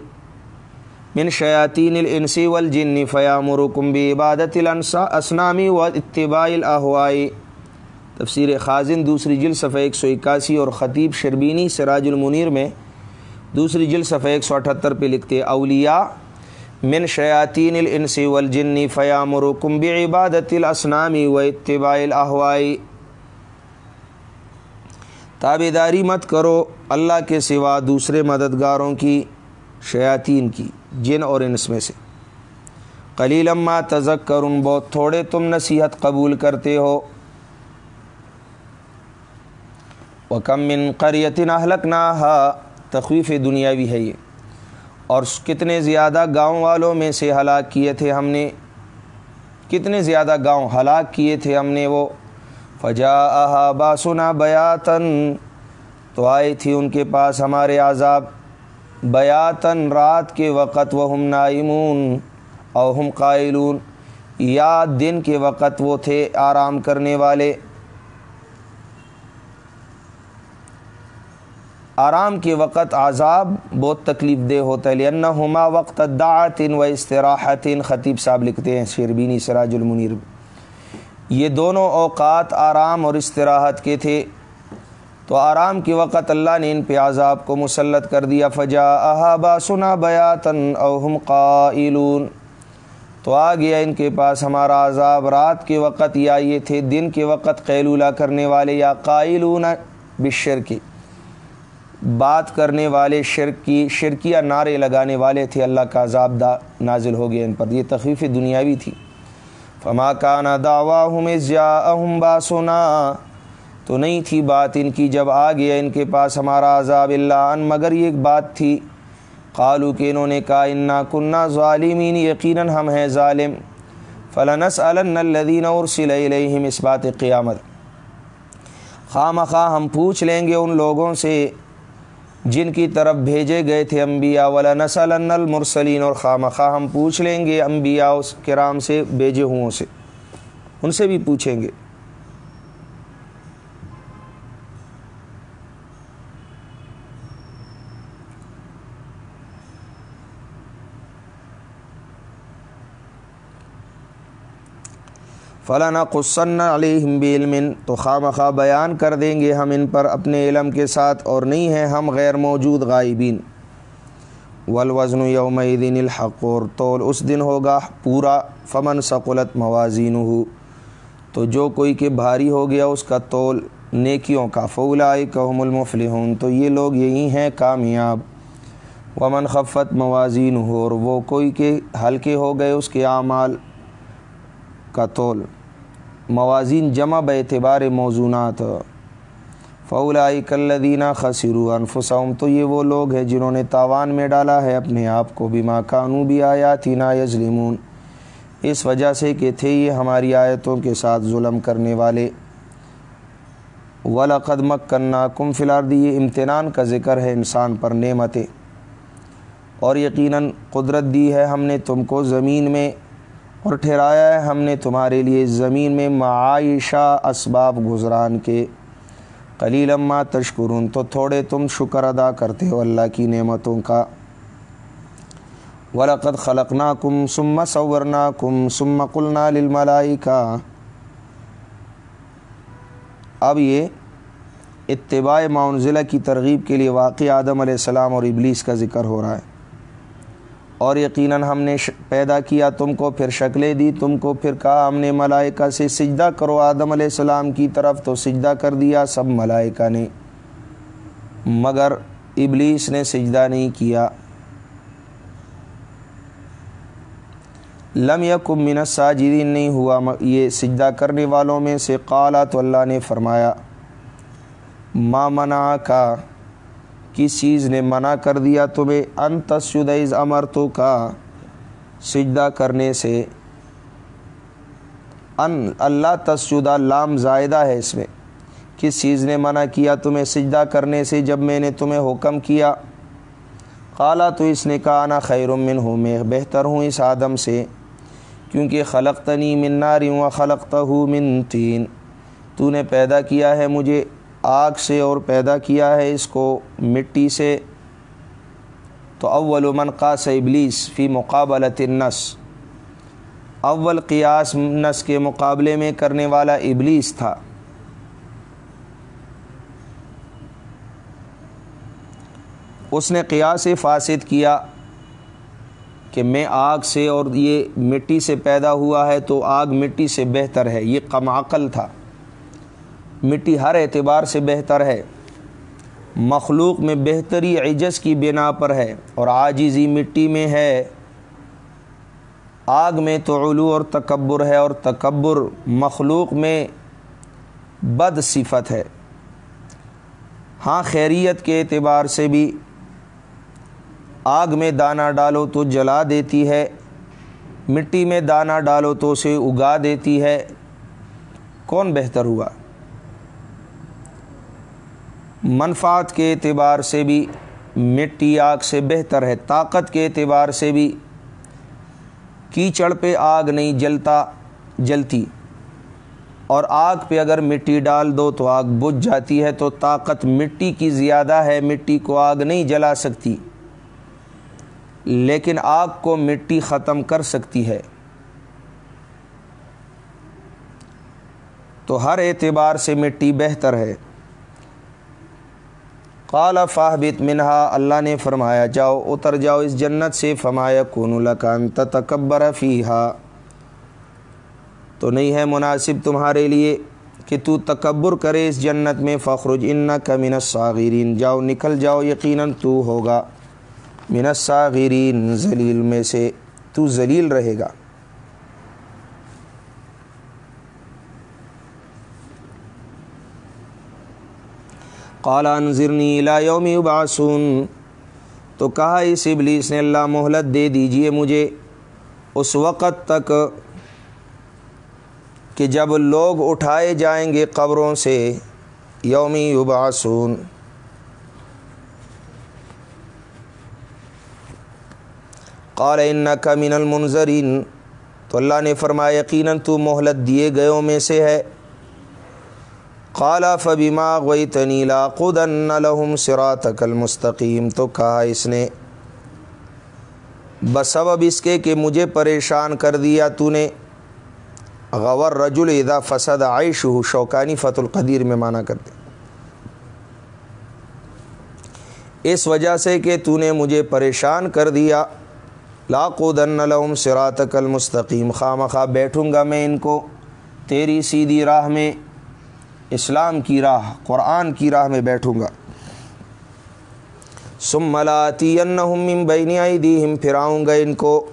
من شیاطین الانسی والجن فیامرکم بعبادت الانسا اسنامی و اتباع الاہوائی۔ تفسیر خازن، دوسری جل صفحہ ایک سو اکاسی اور خطیب شربینی سراج المنیر میں دوسری جل صفحہ ایک سو اٹھتر پہ لکھتے اولیاء، من شیاطین الانس والجن فیامرکم بعبادت الاسنامی و اتباع الاہوائی تابے داری مت کرو اللہ کے سوا دوسرے مددگاروں کی، شیاطین کی، جن اور انس میں سے۔ قلیلما تذکرن بہت تھوڑے تم نصیحت قبول کرتے ہو۔ وکم من قریتن اہلک نہ تخویف دنیاوی ہے یہ۔ اور کتنے زیادہ گاؤں والوں میں سے ہلاک کیے تھے ہم نے۔ کتنے زیادہ گاؤں ہلاک کیے تھے ہم نے وہ۔ فجا آہا باسنا بیاتن تو آئی تھی ان کے پاس ہمارے عذاب۔ بیاتن رات کے وقت وہ ہم نائمون، اور ہم قائلون۔ یا دن کے وقت وہ تھے آرام کرنے والے۔ آرام کے وقت عذاب بہت تکلیف دہ ہوتا ہے لن ہما وقت دعاتن و استراحتن خطیب صاحب لکھتے ہیں شیربینی سراج المنیر۔ یہ دونوں اوقات آرام اور استراحت کے تھے۔ تو آرام کے وقت اللہ نے ان پہ عذاب کو مسلط کر دیا۔ فجا احابا سنا بیاتن اوہم قائلون۔ تو آ گیا ان کے پاس ہمارا عذاب۔ رات کے وقت یا یہ تھے، دن کے وقت قیلولہ کرنے والے یا قائلون بشر کی بات کرنے والے شرک کی شرکیہ نعرے لگانے والے تھے، اللہ کا عذاب دا نازل ہو گیا ان پر۔ یہ تخفیف دنیاوی تھی۔ فما کا نا دعوا ہم اہم باسنا تو نہیں تھی بات ان کی جب آ گیا ان کے پاس ہمارا عذاب اللہ ان، مگر یہ ایک بات تھی۔ قالو کہ انہوں نے کہا، انا کنہ ظالمین یقیناً ہم ہیں ظالم۔ فلنس الدین اور علیہم اس بات قیامت۔ خواہ مخواہ ہم پوچھ لیں گے ان لوگوں سے جن کی طرف بھیجے گئے تھے انبیاء ولا نسل المرسلین، اور خام ہم پوچھ لیں گے انبیاء اس کرام سے بھیجے ہوں سے۔ ان سے بھی پوچھیں گے۔ فلاں قسن علیہم بعلم تو خواہ بیان کر دیں گے ہم ان پر اپنے علم کے ساتھ اور نہیں ہیں ہم غیر موجود غائبین۔ والوزن یوم دین الحق، اور طول اس دن ہوگا پورا، فمن ثقلت موازین ہو تو جو کوئی کہ بھاری ہو گیا اس کا طول نیکیوں کا فولا کہم المفلحون۔ تو یہ لوگ یہی ہیں کامیاب۔ ومن خفت موازین ہو اور وہ کوئی کہ ہلکے ہو گئے اس کے اعمال کا طول موازین جمع بے اعتبار موضوعات فولائی کلدینہ خسرو انفسم تو یہ وہ لوگ ہیں جنہوں نے تاوان میں ڈالا ہے، اپنے آپ کو بھی ماں کانو بھی آیا تھی نا یظلمون۔ اس وجہ سے کہ تھے یہ ہماری آیتوں کے ساتھ ظلم کرنے والے۔ ولاقد مکنا کم فلار یہ امتنان کا ذکر ہے انسان پر نعمتیں۔ اور یقیناً قدرت دی ہے ہم نے تم کو زمین میں۔ اور ٹھہرایا ہے ہم نے تمہارے لیے زمین میں معاشہ اسباب گزران کے۔ قلیل اما تشکرون، تو تھوڑے تم شکر ادا کرتے ہو اللہ کی نعمتوں کا۔ ولقد خلقنا کم سم صورنا کم سم قلنا للملائی کا اب یہ اتباع معنزلہ کی ترغیب کے لیے واقع آدم علیہ السلام اور ابلیس کا ذکر ہو رہا ہے۔ اور یقیناً ہم نے پیدا کیا تم کو، پھر شکلیں دی تم کو، پھر کہا ہم نے ملائکہ سے سجدہ کرو، آدم علیہ السلام کی طرف تو سجدہ کر دیا، سب ملائکہ نے۔ مگر ابلیس نے سجدہ نہیں کیا۔ لم یکم من الساجدین، نہیں ہوا یہ سجدہ کرنے والوں میں سے۔ قالا تو اللہ نے فرمایا، ما منع کا چیز نے منع کر دیا، تمہیں ان تسجد امر تو کا سجدہ کرنے سے۔ ان، اللہ تسجدہ لام زائدہ ہے اس میں۔ کس چیز نے منع کیا، تمہیں سجدہ کرنے سے، جب میں نے تمہیں حکم کیا؟ قالا، تو اس نے کہا نا خیر من ہوں میں بہتر ہوں اس آدم سے، کیونکہ خلقتنی من ناری و خلقتہ من تین۔ تو نے پیدا کیا ہے مجھے آگ سے اور پیدا کیا ہے اس کو مٹی سے۔ تو اول من قاس ابلیس فی مقابلت النس۔ اول قیاس نس کے مقابلے میں کرنے والا ابلیس تھا۔ اس نے قیاس فاسد کیا کہ میں آگ سے اور یہ مٹی سے پیدا ہوا ہے تو آگ مٹی سے بہتر ہے۔ یہ کم عقل تھا۔ مٹی ہر اعتبار سے بہتر ہے۔ مخلوق میں بہتری عجز کی بنا پر ہے اور عاجزی مٹی میں ہے۔ آگ میں تو علو اور تکبر ہے اور تکبر مخلوق میں بد صفت ہے۔ ہاں خیریت کے اعتبار سے بھی آگ میں دانہ ڈالو تو جلا دیتی ہے، مٹی میں دانہ ڈالو تو اسے اگا دیتی ہے۔ کون بہتر ہوا؟ منفعت کے اعتبار سے بھی، مٹی آگ سے بہتر ہے، طاقت کے اعتبار سے بھی۔ کیچڑ پہ آگ نہیں جلتا، جلتی۔ اور آگ پہ اگر مٹی ڈال دو تو آگ بجھ جاتی ہے، تو طاقت مٹی کی زیادہ ہے، مٹی کو آگ نہیں جلا سکتی۔ لیکن آگ کو مٹی ختم کر سکتی ہے۔ تو ہر اعتبار سے مٹی بہتر ہے۔ قال فاہبت منہا، اللہ نے فرمایا، جاؤ، اتر جاؤ اس جنت سے فمایا کون الکان تکبر فیحا تو نہیں ہے مناسب تمہارے لیے کہ تو تکبر کرے اس جنت میں فخرج ان کا الصاغرین۔ جاؤ، نکل جاؤ، یقیناً تو ہوگا۔ من الصاغرین، ذلیل میں سے تو ذلیل رہے گا۔ قال انذرنی الى یوم یبعثون۔ تو کہا اس ابلیس نے، اللہ مہلت دے دیجیے مجھے۔ اس وقت تک کہ جب لوگ اٹھائے جائیں گے قبروں سے یومی یبعثون۔ قال انک من المنظرین تو اللہ نے فرمایا، یقیناً تو مہلت دیے گئےوں میں سے ہے۔ قالا فبیما غوی تنیلا خود لہم سراتک المستقیم تو کہا اس نے، بسبب اس کے کہ مجھے پریشان کر دیا تو نے غور رجل اذا فسد عائش ہو شوکانی فت القدیر میں مانا کرتے اس وجہ سے کہ تو نے مجھے پریشان کر دیا، لاقودن لہم سراتک المستقیم خواہ مخواہ بیٹھوں گا میں ان کو، تیری سیدھی راہ میں۔ اسلام کی راہ، قرآن کی راہ میں بیٹھوں گا۔ سم ملاتی من بین ایدیہم پھراؤں گا ان کو،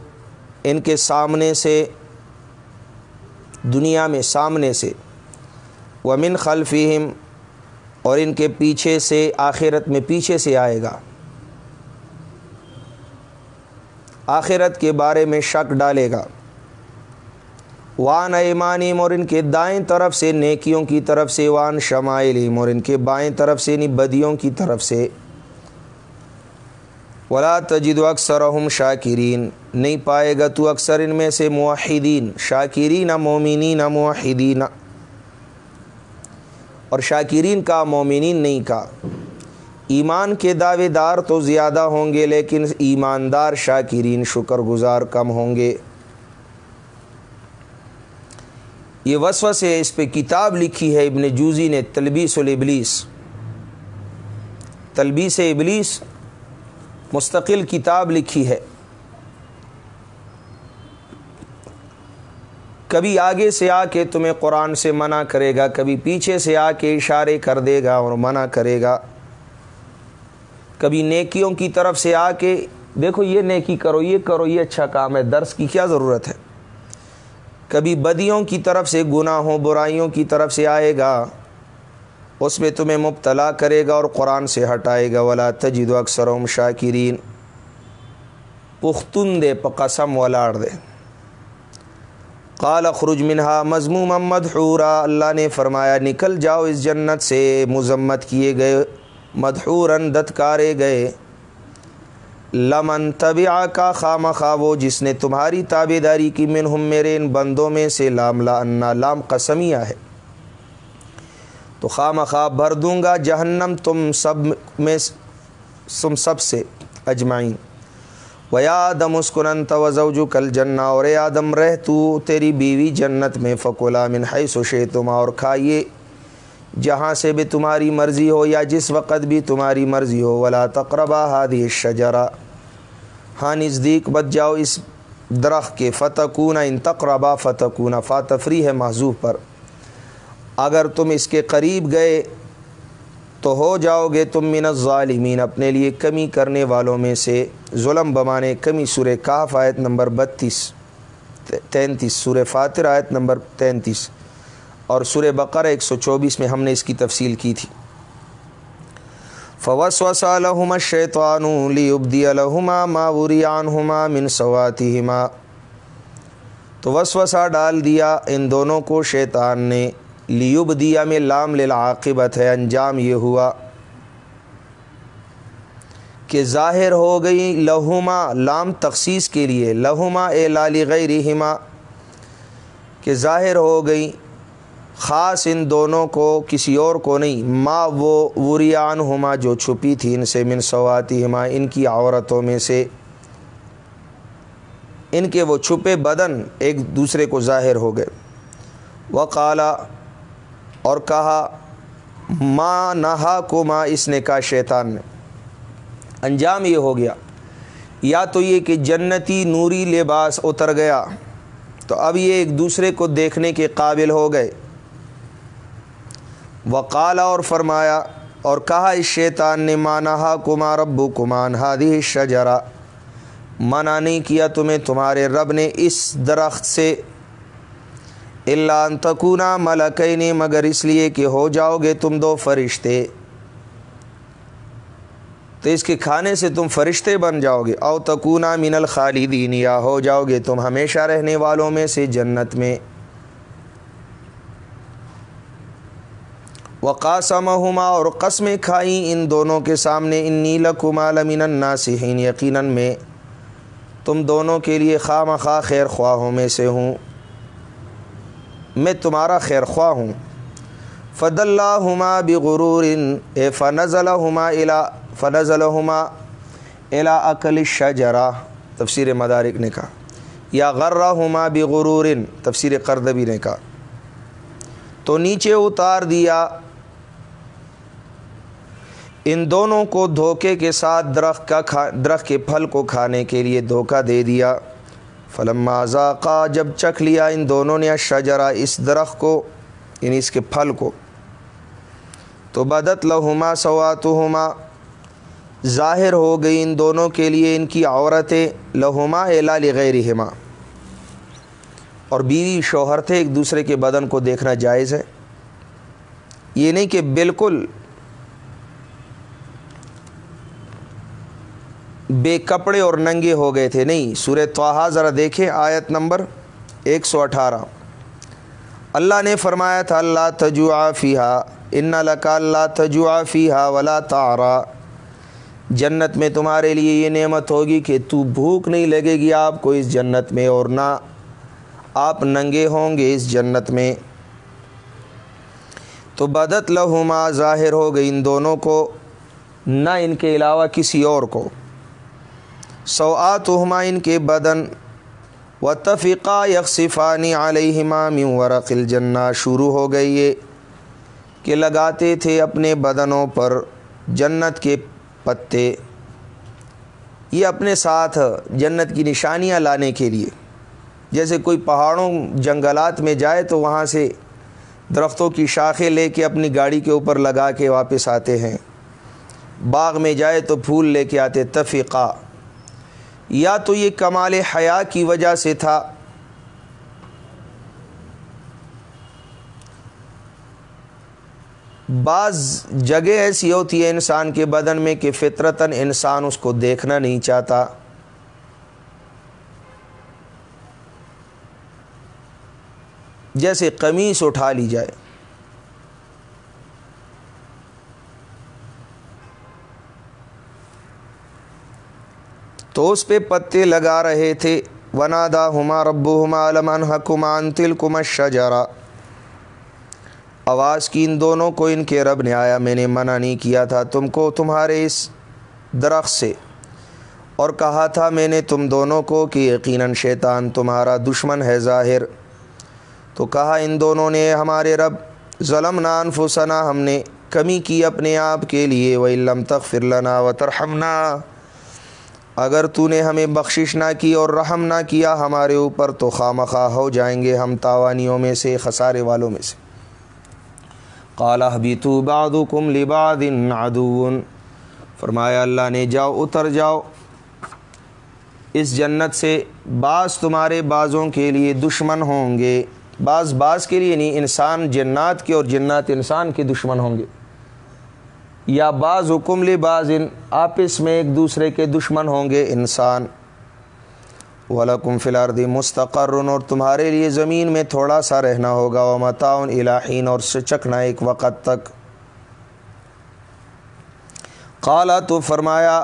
ان کے سامنے سے، دنیا میں سامنے سے۔ ومن خلفہم، اور ان کے پیچھے سے، آخرت میں پیچھے سے آئے گا۔ آخرت کے بارے میں شک ڈالے گا۔ وان ایمانیم اور ان کے دائیں طرف سے، نیکیوں کی طرف سے وان شمائلیم اور ان کے بائیں طرف سے یعنی بدیوں کی طرف سے۔ ولا تجد اکثر ہم شاکرین نہیں پائے گا تو اکثر ان میں سے معاہدین شاکرین، مومنین معاہدین اور شاکرین کا، مومنین نہیں کا۔ ایمان کے دعوے دار تو زیادہ ہوں گے، لیکن ایماندار شاکرین شکر گزار کم ہوں گے۔ یہ وسو سے اس پہ کتاب لکھی ہے ابن جوزی نے، تلبیس الابلیس۔ تلبیس ابلیس مستقل کتاب لکھی ہے۔ کبھی آگے سے آ کے تمہیں قرآن سے منع کرے گا، کبھی پیچھے سے آ کے اشارے کر دے گا اور منع کرے گا۔ کبھی نیکیوں کی طرف سے آ کے، دیکھو یہ نیکی کرو، یہ کرو، یہ اچھا کام ہے، درس کی کیا ضرورت ہے؟ کبھی بدیوں کی طرف سے، گناہوں، برائیوں کی طرف سے آئے گا۔ اس میں تمہیں مبتلا کرے گا اور قرآن سے ہٹائے گا۔ ولا تجد و اکثر شاکرین پختن دے پقسم ولاڑ دے۔ قال خرج منہا مضموم محمد حورا اللہ نے فرمایا، نکل جاؤ اس جنت سے۔ مذمت کیے گئے مدحورن دتکارے گئے۔ لمن طبع کا خام خواہ وہ جس نے تمہاری تابے داری کی، منہم میرے ان بندوں میں سے لام لا انا لام قسمیہ ہے۔ تو خام خواہ بھر دوں گا جہنم تم سب میں تم سب سے اجمائیں و آدم اسکن توجو کل جنا اور آدم رہ تو تیری بیوی جنت میں فکولا من حیث و تما اور کھائیے جہاں سے بھی تمہاری مرضی ہو یا جس وقت بھی تمہاری مرضی ہو۔ ولا تقربا ہادی شجرا ہاں نزدیک بچ جاؤ اس درخت کے فتح ان تقربا فتح فاتفری ہے محضوب پر۔ اگر تم اس کے قریب گئے تو ہو جاؤ گے تم من الظالمین۔ اپنے لیے کمی کرنے والوں میں سے ظلم بمانے، کمی سور کاف آیت نمبر بتیس، تینتیس سور فاتر آیت نمبر تینتیس اور سور بقر ایک سو چوبیس میں ہم نے اس کی تفصیل کی تھی۔ فوس وسلحم شیطوان ابدی الحما ماوریان ہما من سواتی تو وسوسا ڈال دیا ان دونوں کو شیطان نے۔ لیوب دیا میں لام للعاقبت ہے، انجام یہ ہوا۔ کہ ظاہر ہو گئی لہما لام تخصیص کے لیے، لہما اے لالی غیرہما۔ کہ ظاہر ہو گئی خاص ان دونوں کو کسی اور کو نہیں ماں وہ وریان ہما جو چھپی تھی ان سے من سواتی ہما ان کی عورتوں میں سے۔ ان کے وہ چھپے بدن ایک دوسرے کو ظاہر ہو گئے۔ وہ کالا اور کہا ماں نہا کو ماں اس نے کہا، شیطان نے۔ انجام یہ ہو گیا۔ یا تو یہ کہ جنتی نوری لباس اتر گیا، تو اب یہ ایک دوسرے کو دیکھنے کے قابل ہو گئے۔ وقالا اور فرمایا، اور کہا، اس شیطان نے مانا کما ربو کمان ہادی شجرا منع نہیں کیا تمہیں تمہارے رب نے اس درخت سے۔ اللہ تکونا ملکین مگر اس لیے کہ ہو جاؤ گے تم دو فرشتے۔ تو اس کے کھانے سے تم فرشتے بن جاؤ گے۔ او تکونا من الخالدین یا ہو جاؤ گے تم ہمیشہ رہنے والوں میں سے جنت میں۔ وقاسم ہما اور قسمیں کھائیں ان دونوں کے سامنے ان نیل کمال امین الناسین یقیناً میں تم دونوں کے لیے خواہ مخواہ خیر خواہوں میں سے ہوں۔ میں تمہارا خیر خواہ ہوں۔ فد اللہ ہما بغرور، اے فنز الحما الا فنز الحما الا اقل شجرا تفسیر مدارک نے کہا۔ یا غرہ ہما بغرور، تفسیر قردبی نے کہا۔ تو نیچے اتار دیا۔ ان دونوں کو دھوکے کے ساتھ درخت کا کھا، درخت کے پھل کو کھانے کے لیے دھوکہ دے دیا۔ فلم ذاقہ جب چکھ لیا، ان دونوں نے شجرا اس درخت کو یعنی اس کے پھل کو۔ تو بدت لہما سواتہما۔ ظاہر ہو گئی ان دونوں کے لیے ان کی عورتیں، لہما الا لغیرہما۔ اور بیوی شوہر تھے، ایک دوسرے کے بدن کو دیکھنا جائز ہے۔ یہ نہیں کہ بالکل بے کپڑے اور ننگے ہو گئے تھے۔ نہیں، سورہ توحا ذرا دیکھیں، آیت نمبر ایک سو اٹھارہ۔ اللہ نے فرمایا تھا اللہ تجوا فیحا ان لکا اللہ تجوا فیحا ولا تارا جنت میں تمہارے لیے یہ نعمت ہوگی کہ تو بھوک نہیں لگے گی آپ کو اس جنت میں اور نہ آپ ننگے ہوں گے اس جنت میں۔ تو بدت لہما ظاہر ہو گئی ان دونوں کو، نہ ان کے علاوہ کسی اور کو۔ سوآت ہما ان کے بدن و تفقہ یکصفانی علیہ من ورق الجنہ، شروع ہو گئی یہ کہ لگاتے تھے اپنے بدنوں پر جنت کے پتے۔ یہ اپنے ساتھ جنت کی نشانیاں لانے کے لیے۔ جیسے کوئی پہاڑوں، جنگلات میں جائے تو وہاں سے درختوں کی شاخیں لے کے اپنی گاڑی کے اوپر لگا کے واپس آتے ہیں۔ باغ میں جائے تو پھول لے کے آتے تفقہ یا تو یہ کمال حیا کی وجہ سے تھا۔ بعض جگہ ایسی ہوتی ہے انسان کے بدن میں کہ فطرتاً انسان اس کو دیکھنا نہیں چاہتا۔ جیسے قمیص اٹھا لی جائے۔ تو اس پہ پتے لگا رہے تھے۔ ونادا ہما رب ہما علمان حکمان تل کمش شجرا آواز کی ان دونوں کو ان کے رب نے آیا، میں نے منع نہیں کیا تھا تم کو تمہارے اس درخت سے۔ اور کہا تھا میں نے تم دونوں کو کہ یقیناً شیطان تمہارا دشمن ہے ظاہر۔ تو کہا ان دونوں نے ہمارے رب ظلم نان فسنا ہم نے کمی کی اپنے آپ کے لیے وہ علم تک فرلنا و ترحمنا اگر تو نے ہمیں بخشش نہ کی اور رحم نہ کیا ہمارے اوپر تو خواہ مخواہ ہو جائیں گے ہم تاوانیوں میں سے، خسارے والوں میں سے۔ کالا بھی تو باد کم لباد نادون فرمایا، اللہ نے، جاؤ، اتر جاؤ۔ اس جنت سے بعض تمہارے بعضوں کے لیے دشمن ہوں گے۔ بعض بعض کے لیے نہیں، انسان جنات کے اور جنات انسان کے دشمن ہوں گے۔ یا بعض حکم لی بعض ان آپس میں ایک دوسرے کے دشمن ہوں گے انسان۔ ولکم فلاردی مستقر، اور تمہارے لیے زمین میں تھوڑا سا رہنا ہوگا۔ و متعن الہین اور سچکنا ایک وقت تک۔ قالا تو فرمایا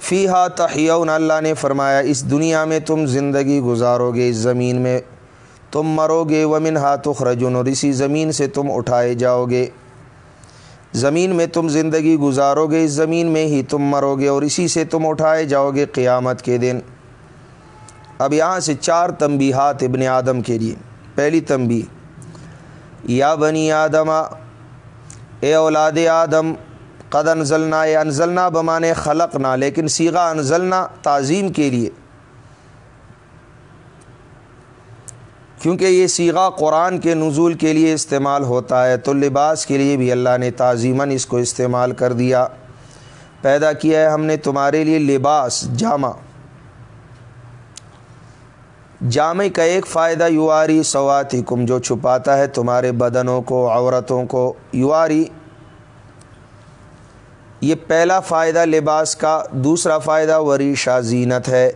فی ہا تحیون اللہ نے فرمایا، اس دنیا میں تم زندگی گزارو گے، اس زمین میں تم مرو گے۔ ومن ہاتھ خرجن اور اسی زمین سے تم اٹھائے جاؤ گے۔ زمین میں تم زندگی گزارو گے، اس زمین میں ہی تم مرو گے اور اسی سے تم اٹھائے جاؤ گے قیامت کے دن۔ اب یہاں سے چار تنبیہات ابن آدم کے لیے۔ پہلی تنبی یا بنی آدمہ اے اولاد آدم، قد انزلنا، اے انزلنا بمانے خلق نہ لیکن سیغا انزلنا تعظیم کے لیے۔ کیونکہ یہ سیغا قرآن کے نزول کے لیے استعمال ہوتا ہے، تو لباس کے لیے بھی اللہ نے تعظیماً اس کو استعمال کر دیا۔ پیدا کیا ہے ہم نے تمہارے لیے لباس، جامع۔ جامع کا ایک فائدہ، یواری سواتی کم جو چھپاتا ہے تمہارے بدنوں کو، عورتوں کو۔ یواری، یہ پہلا فائدہ لباس کا۔ دوسرا فائدہ وریشہ زینت ہے۔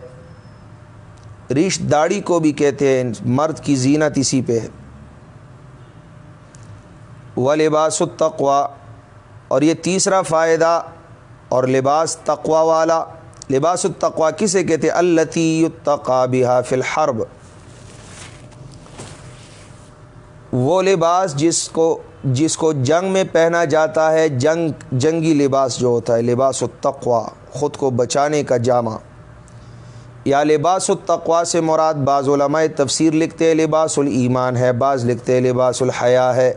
ریش داڑھی کو بھی کہتے ہیں، مرد کی زینت اسی پہ ہے۔ و لباس التقوا اور یہ تیسرا فائدہ اور لباس تقوا والا۔ لباس التقوا کسے کہتے التی التقا بحا فی الحرب۔ وہ لباس جس کو جس کو جنگ میں پہنا جاتا ہے، جنگ، جنگی لباس جو ہوتا ہے، لباس التقوا خود کو بچانے کا جامع۔ یا لباس التقوا سے مراد بعض علماء تفسیر لکھتے لباس الایمان ہے، بعض لکھتے لباس الحیا ہے۔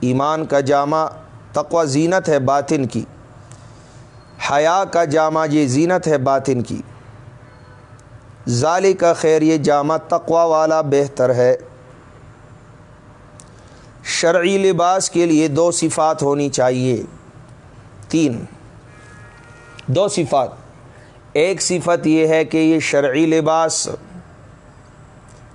ایمان کا جامع تقوا زینت ہے باطن کی۔ حیا کا جامع، یہ زینت ہے باطن کی۔ ظالی کا خیر، یہ جامع تقوا والا بہتر ہے۔ شرعی لباس کے لیے دو صفات ہونی چاہیے۔ تین، دو صفات۔ ایک صفت یہ ہے کہ یہ شرعی لباس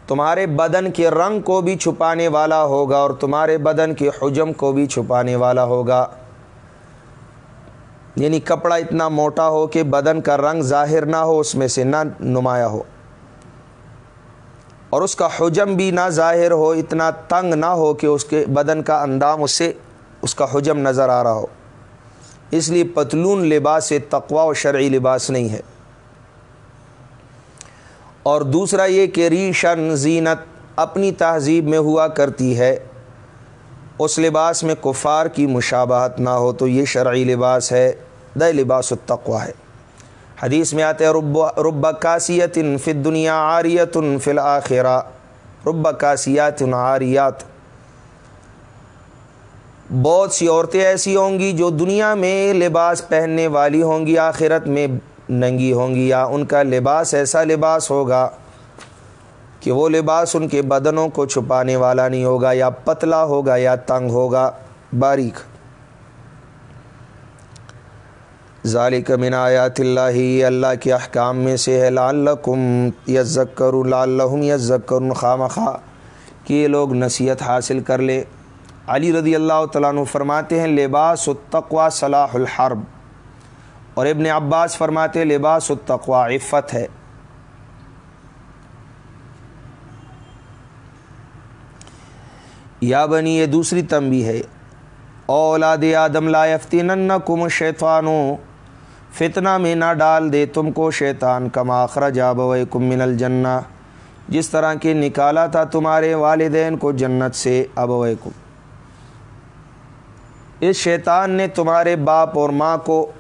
تمہارے بدن کے رنگ کو بھی چھپانے والا ہوگا اور تمہارے بدن کے حجم کو بھی چھپانے والا ہوگا۔ یعنی کپڑا اتنا موٹا ہو کہ بدن کا رنگ ظاہر نہ ہو، اس میں سے نہ نمایاں ہو۔ اور اس کا حجم بھی نہ ظاہر ہو، اتنا تنگ نہ ہو کہ اس کے بدن کا اندام اس سے، اس کا حجم نظر آ رہا ہو۔ اس لیے پتلون لباس تقوا و شرعی لباس نہیں ہے۔ اور دوسرا یہ کہ ریشن زینت اپنی تہذیب میں ہوا کرتی ہے۔ اس لباس میں کفار کی مشابہت نہ ہو تو یہ شرعی لباس ہے دہ لباس التقوا ہے۔ حدیث میں آتے ہیں، رب رب کاسیت فی دنیا آریت فی الآخرہ رب کاسیات عاریات۔ بہت سی عورتیں ایسی ہوں گی جو دنیا میں لباس پہننے والی ہوں گی، آخرت میں ننگی ہوں گی یا ان کا لباس ایسا لباس ہوگا کہ وہ لباس ان کے بدنوں کو چھپانے والا نہیں ہوگا یا پتلا ہوگا یا تنگ ہوگا۔ باریک۔ ذالک من آیات اللہ اللہ کے احکام میں سے ہے۔ لعلکم یذکر لعلہم یذکر خام خواہ کہ یہ لوگ نصیحت حاصل کر لے۔ علی رضی اللہ تعالیٰ عنہ فرماتے ہیں، لباس التقوی صلاح الحرب۔ اور ابن عباس فرماتے لباس التقوی، عفت ہے۔ یا بنی، یہ دوسری تنبی ہے۔ اولاد آدم، لا یفتیننکم شیطانو فتنہ میں نہ ڈال دے تم کو شیطان، کما اخرج ابویکم من الجنہ۔ جس طرح کہ نکالا تھا تمہارے والدین کو جنت سے ابویکم اس شیطان نے تمہارے باپ اور ماں کو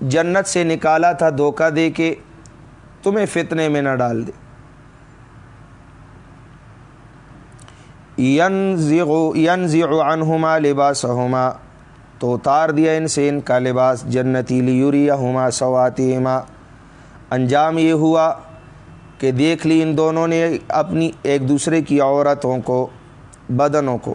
جنت سے نکالا تھا دھوکہ دے کے، تمہیں فتنے میں نہ ڈال دے۔ ینزع عنہما لباسہما۔ تو اتار دیا ان سے ان کا لباس جنتی لیوریہما سواتہما انجام یہ ہوا کہ دیکھ لی ان دونوں نے اپنی ایک دوسرے کی عورتوں کو، بدنوں کو۔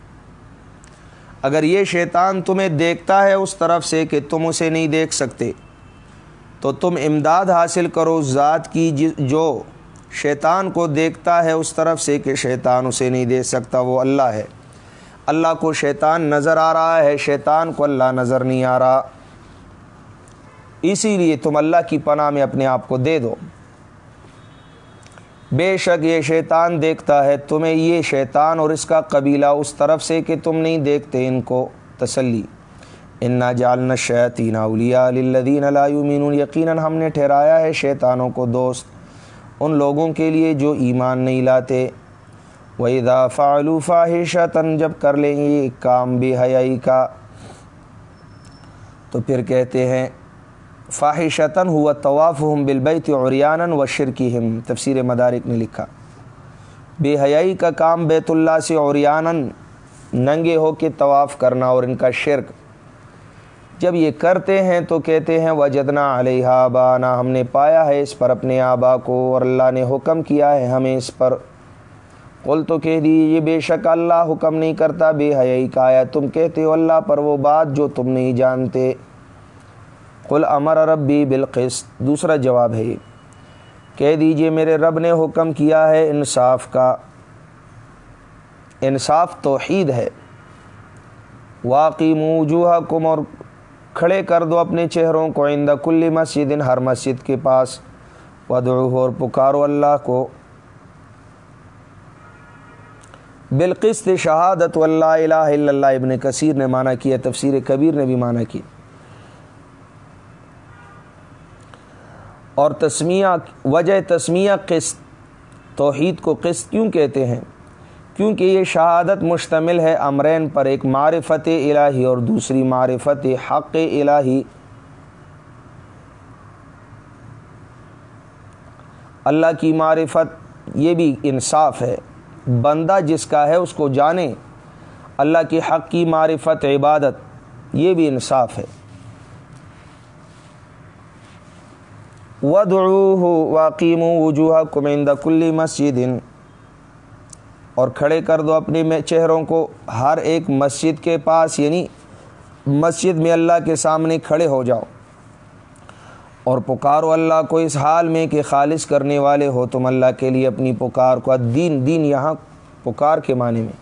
اگر یہ شیطان تمہیں دیکھتا ہے اس طرف سے کہ تم اسے نہیں دیکھ سکتے، تو تم امداد حاصل کرو ذات کی جو شیطان کو دیکھتا ہے اس طرف سے کہ شیطان اسے نہیں دیکھ سکتا، وہ اللہ ہے۔ اللہ کو شیطان نظر آ رہا ہے، شیطان کو اللہ نظر نہیں آ رہا۔ اسی لیے تم اللہ کی پناہ میں اپنے آپ کو دے دو۔ بے شک یہ شیطان دیکھتا ہے تمہیں یہ شیطان اور اس کا قبیلہ اس طرف سے کہ تم نہیں دیکھتے ان کو تسلی۔ انا جالن شیطین اولیاء للذین لا یؤمنون یقیناً ہم نے ٹھہرایا ہے شیطانوں کو دوست، ان لوگوں کے لیے جو ایمان نہیں لاتے۔ وَإِذَا فَعَلُوا فَاحِشَةً، جب کر لیں گے کام بے حیائی کا، تو پھر کہتے ہیں فاحشتاً ہوا طواف ہم بالبیت عریانن و شرکی ہم تفسیر مدارک نے لکھا۔ بے حیائی کا کام بیت اللہ سے عریانن ننگے ہو کے طواف کرنا اور ان کا شرک۔ جب یہ کرتے ہیں تو کہتے ہیں، وجدنا علیہ آبانا، ہم نے پایا ہے اس پر اپنے آبا کو اور اللہ نے حکم کیا ہے ہمیں اس پر۔ قل تو کہہ دیجیے بے شک اللہ حکم نہیں کرتا۔ بے حیائی کا آیا، تم کہتے ہو اللہ پر وہ بات جو تم نہیں جانتے۔ قل امر ربی بالقسط۔ دوسرا جواب ہے، کہہ دیجیے میرے رب نے حکم کیا ہے انصاف کا۔ انصاف توحید ہے۔ واقعی موجوہ کم اور کھڑے کر دو اپنے چہروں کو عند کل مسجد، ہر مسجد کے پاس۔ ودعوہ اور پکارو اللہ کو۔ بالقسط شہادت واللہ الہ الا اللہ۔ ابن کثیر نے معنی کیا، تفسیر کبیر نے بھی معنی کی اور تسمیہ، وجہ تسمیہ قسط، توحید کو قسط کیوں کہتے ہیں؟ کیونکہ یہ شہادت مشتمل ہے امرین پر ایک معرفت الہی اور دوسری معرفت حق الہی۔ اللہ کی معرفت یہ بھی انصاف ہے۔ بندہ جس کا ہے اس کو جانے۔ اللہ کی حق کی معرفت عبادت، یہ بھی انصاف ہے۔ ودعوه واقیموا وجوهكم عند كل مسجد۔ اور کھڑے کر دو اپنے چہروں کو، ہر ایک مسجد کے پاس یعنی مسجد میں اللہ کے سامنے کھڑے ہو جاؤ۔ اور پکارو اللہ کو اس حال میں کہ خالص کرنے والے ہو تم اللہ کے لیے اپنی پکار کو۔ دین دین یہاں پکار کے معنی میں۔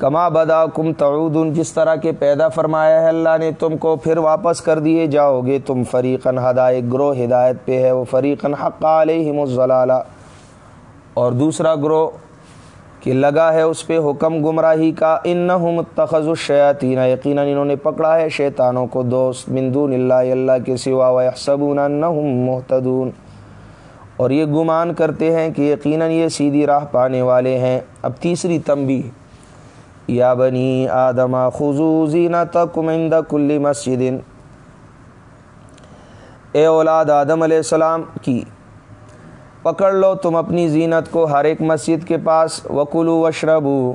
کما بدا کم تعودن جس طرح کے پیدا فرمایا ہے اللہ نے، تم کو پھر واپس کر دیے جاؤ گے۔ تم فریقن ہدایت گروہ ہدایت پہ ہے، وہ فریقن حق علیہم الزلالہ اور دوسرا گروہ کہ لگا ہے اس پہ حکم گمراہی کا ان تخذ الشیاطین۔ یقیناً انہوں نے پکڑا ہے شیطانوں کو۔ دوست مندون اللہ اللہ کے سوا وحسبون انہم محتدون اور یہ گمان کرتے ہیں کہ یقیناً یہ سیدھی راہ پانے والے ہیں۔ اب تیسری تنبیہ۔ یا بنی آدم خضو زینتکم عند کل مسجد۔ اے اولاد آدم علیہ السلام کی، پکڑ لو تم اپنی زینت کو ہر ایک مسجد کے پاس وکلو وشربو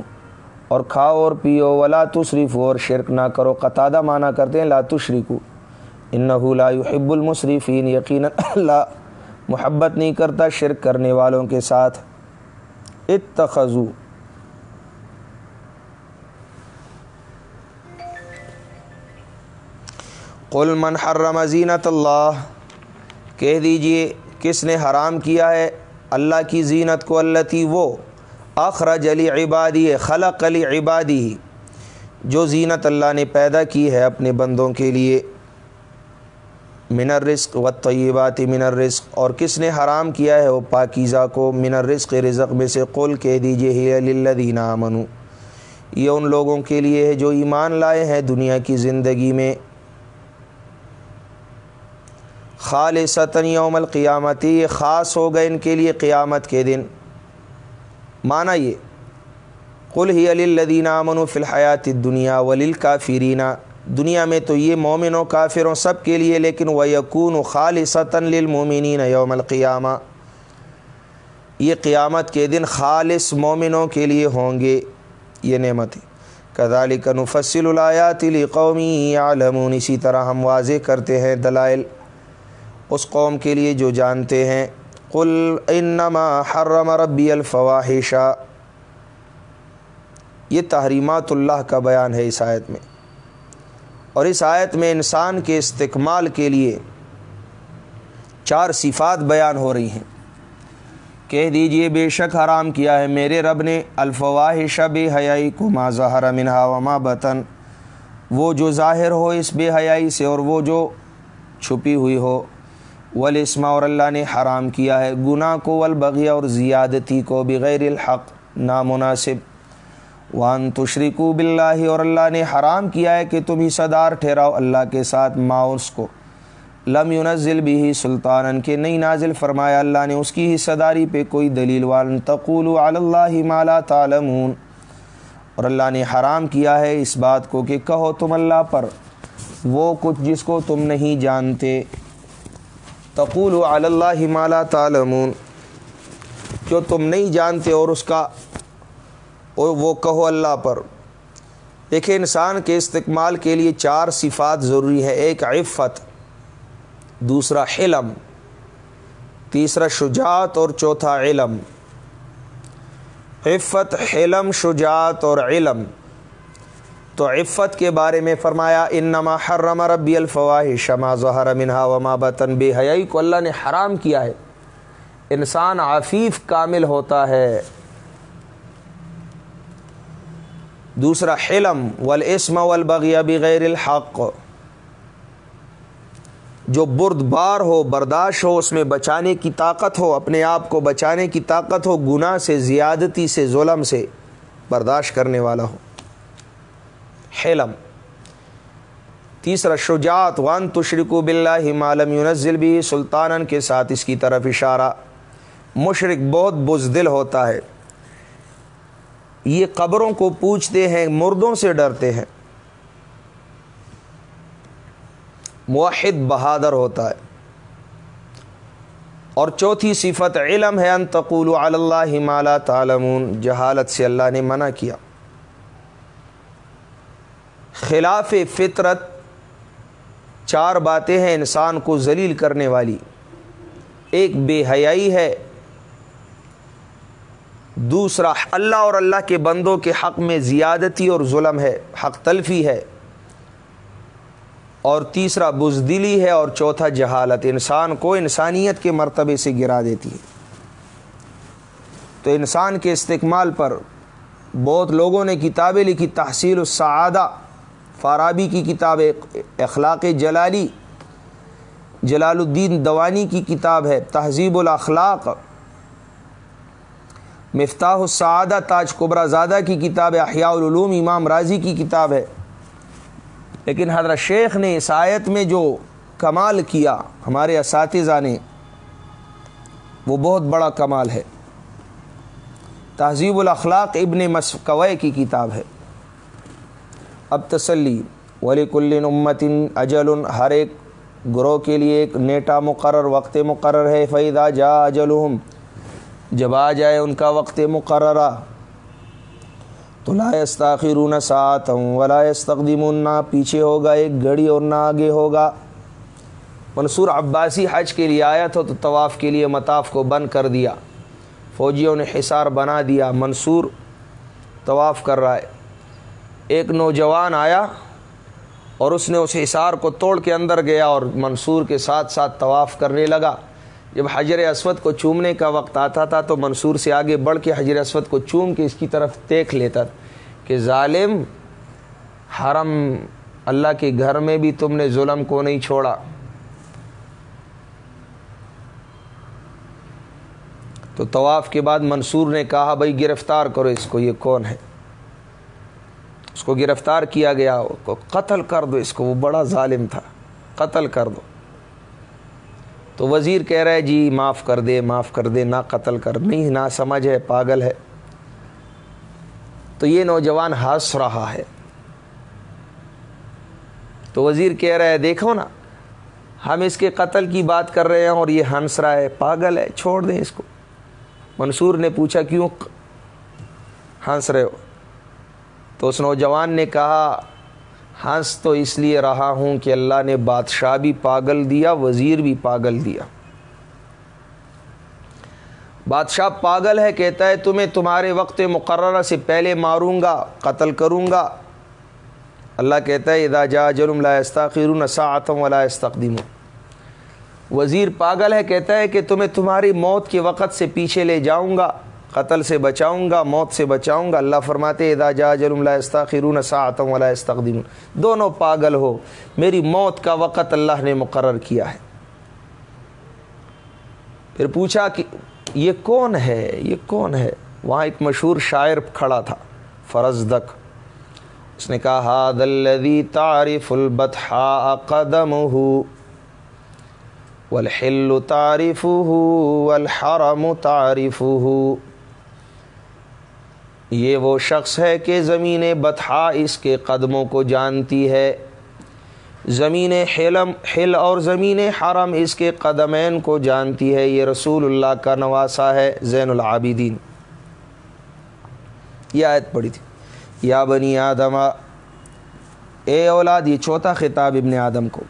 اور کھاؤ اور پیو، ولا تصریف اور شرک نہ کرو۔ قطادہ معنی کرتے ہیں، لا تشرکو انہو لا يحب المصرفین یقینا [laughs] اللہ محبت نہیں کرتا شرک کرنے والوں کے ساتھ۔ اتخذو قل من حرم زینت اللہ کہہ دیجیے، کس نے حرام کیا ہے اللہ کی زینت کو اللہ تی وہ اخرج علی عبادی خلق علی عبادی جو زینت اللہ نے پیدا کی ہے اپنے بندوں کے لیے۔ من الرزق و طیبات من الرزق۔ اور کس نے حرام کیا ہے؟ وہ پاکیزہ کو من الرزق رزق میں سے قل کہہ دیجیے، ہی للذین آمنو یہ ان لوگوں کے لیے ہے جو ایمان لائے ہیں دنیا کی زندگی میں۔ خالصتاً یوم القیامتی یہ خاص ہو گئے ان کے لیے قیامت کے دن۔ معنی یہ، قل ہی علی الدینہ امن و فلحیات دنیا ولیل کافرینہ دنیا میں تو یہ مومن و کافروں سب کے لیے، لیکن وہ یقون و خالصتاً للمومنین یوم القیامہ۔ یہ قیامت کے دن خالص مومنوں کے لیے ہوں گے، یہ نعمت کذالک نفصل الایات لقومی یعلمون۔ اسی طرح ہم واضح کرتے ہیں دلائل۔ اس قوم کے لیے جو جانتے ہیں۔ قل انما حرم ربی الفواحشہ یہ تحریمات اللہ کا بیان ہے اس آیت میں۔ اور اس آیت میں انسان کے استقمال کے لیے چار صفات بیان ہو رہی ہیں۔ کہہ دیجیے، بے شک حرام کیا ہے میرے رب نے۔ الفواحش بے حیائی کو ما ظہر منہا وما بطن۔ وہ جو ظاہر ہو اس بے حیائی سے اور وہ جو چھپی ہوئی ہو۔ ولاسما اور اللہ نے حرام کیا ہے، گناہ کو والبغیہ اور زیادتی کو بغیر الحق، نامناسب۔ وان تشریکو باللہ اور اللہ نے حرام کیا ہے کہ تم ہی صدار ٹھہراؤ اللہ کے ساتھ ماؤس کو۔ لم ينزل بھی سلطان کے نہیں نازل فرمایا اللہ نے اس کی ہی صداری پہ کوئی دلیل۔ وان تقول علی اللہ ما لا تعلمون۔ اور اللہ نے حرام کیا ہے اس بات کو کہ کہو تم اللہ پر، وہ کچھ جس کو تم نہیں جانتے۔ تقول علی اللہ مالا تعلمون۔ جو تم نہیں جانتے اور اس کا اور وہ کہو اللہ پر۔ دیکھیں، انسان کے استقمال کے لیے چار صفات ضروری ہے ایک عفت، دوسرا حلم، تیسرا شجاعت اور چوتھا علم۔ عفت، حلم، شجاعت اور علم۔ تو عفت کے بارے میں فرمایا، انما حرم ربی الفواحش ما ظہر منہا وما بطن بے حیائی کو اللہ نے حرام کیا ہے۔ انسان عفیف کامل ہوتا ہے۔ دوسرا، حلم والاسم والبغی بغیر الحق۔ جو برد بار ہو، برداشت ہو، اس میں بچانے کی طاقت ہو، اپنے آپ کو بچانے کی طاقت ہو، گناہ سے، زیادتی سے، ظلم سے برداشت کرنے والا ہو۔ حلم۔ تیسرا، شجاعت وان تشرکو باللہ مالم ينزل بھی سلطان کے ساتھ اس کی طرف اشارہ۔ مشرق بہت بزدل ہوتا ہے۔ یہ قبروں کو پوچھتے ہیں، مردوں سے ڈرتے ہیں۔ موحد بہادر ہوتا ہے۔ اور چوتھی صفت، علم ہے ان تقول اللہ مالا تعلمون۔ جہالت سے اللہ نے منع کیا۔ خلاف فطرت چار باتیں ہیں انسان کو ذلیل کرنے والی۔ ایک بے حیائی ہے، دوسرا اللہ اور اللہ کے بندوں کے حق میں زیادتی اور ظلم ہے، حق تلفی ہے۔ اور تیسرا بزدلی ہے اور چوتھا جہالت، انسان کو انسانیت کے مرتبے سے گرا دیتی ہے۔ تو انسان کے استقمال پر بہت لوگوں نے کتابیں لکھی، تحصیل السعادہ۔ فارابی کی کتاب اخلاق جلالی جلال الدین دوانی کی کتاب ہے، تہذیب الاخلاق، مفتاح السعادہ، تاج قبرہ زادہ کی کتاب ہے، احیاء العلوم، امام راضی کی کتاب ہے۔ لیکن حضرت شیخ نے اس آیت میں جو کمال کیا، ہمارے اساتذہ نے، وہ بہت بڑا کمال ہے۔ تہذیب الاخلاق ابن مسکوے کی کتاب ہے۔ اب تسلی ولی کل امتن اجل، ہر ایک گروہ کے لیے ایک نیٹا مقرر، وقت مقرر ہے فیدہ جا اجلہم جب آ جائے ان کا وقت مقررہ۔ تو لا استاخرون سات ولا استقدمون نہ پیچھے ہوگا ایک گھڑی اور نہ آگے ہوگا۔ منصور عباسی حج کے لیے آیا تھا، تو طواف کے لیے مطاف کو بند کر دیا۔ فوجیوں نے حصار بنا دیا۔ منصور طواف کر رہا ہے۔ ایک نوجوان آیا اور اس نے اس حصار کو توڑ کے اندر گیا اور منصور کے ساتھ ساتھ طواف کرنے لگا۔ جب حجر اسود کو چومنے کا وقت آتا تھا تو منصور سے آگے بڑھ کے حجر اسود کو چوم کے اس کی طرف دیکھ لیتا کہ ظالم، حرم، اللہ کے گھر میں بھی تم نے ظلم کو نہیں چھوڑا۔ تو طواف کے بعد منصور نے کہا، بھائی گرفتار کرو اس کو، یہ کون ہے؟ اس کو گرفتار کیا گیا قتل کر دو، اس کو وہ بڑا ظالم تھا، قتل کر دو۔ تو وزیر کہہ رہا ہے جی معاف کر دے، معاف کر دے، نہ قتل کر، نہیں، نہ سمجھ ہے، پاگل ہے۔ تو یہ نوجوان ہنس رہا ہے۔ تو وزیر کہہ رہا ہے، دیکھو نا، ہم اس کے قتل کی بات کر رہے ہیں اور یہ ہنس رہا ہے، پاگل ہے، چھوڑ دیں اس کو۔ منصور نے پوچھا، کیوں ہنس رہے ہو؟ تو اس نوجوان نے کہا، ہنس تو اس لیے رہا ہوں کہ اللہ نے بادشاہ بھی پاگل دیا، وزیر بھی پاگل دیا۔ بادشاہ پاگل ہے، کہتا ہے، تمہیں تمہارے وقت مقررہ سے پہلے ماروں گا، قتل کروں گا۔ اللہ کہتا ہے ادا جا جرم لا استاخر ساعتم ولا استقدیم وزیر پاگل ہے، کہتا ہے کہ تمہیں تمہاری موت کے وقت سے پیچھے لے جاؤں گا۔ قتل سے بچاؤں گا، موت سے بچاؤں گا۔ اللہ فرماتے ادا جا جرم لا استاخرون ساعتم ولا استقدیم دونوں پاگل ہو، میری موت کا وقت اللہ نے مقرر کیا ہے۔ پھر پوچھا کہ یہ کون ہے؟ یہ کون ہے؟ وہاں ایک مشہور شاعر کھڑا تھا فرزدک اس نے کہا ہاد الذی تعرف البتحاء قدمه والحل تعرفه والحرم تعرفه۔ یہ وہ شخص ہے کہ زمین بتحا اس کے قدموں کو جانتی ہے۔ زمین حلم، حل اور زمین حرم اس کے قدمین کو جانتی ہے۔ یہ رسول اللہ کا نواسا ہے، زین العابدین۔ یہ آیت پڑی تھی۔ یا بنی آدم، اے اولاد، یہ چوتھا خطاب ابن آدم کو۔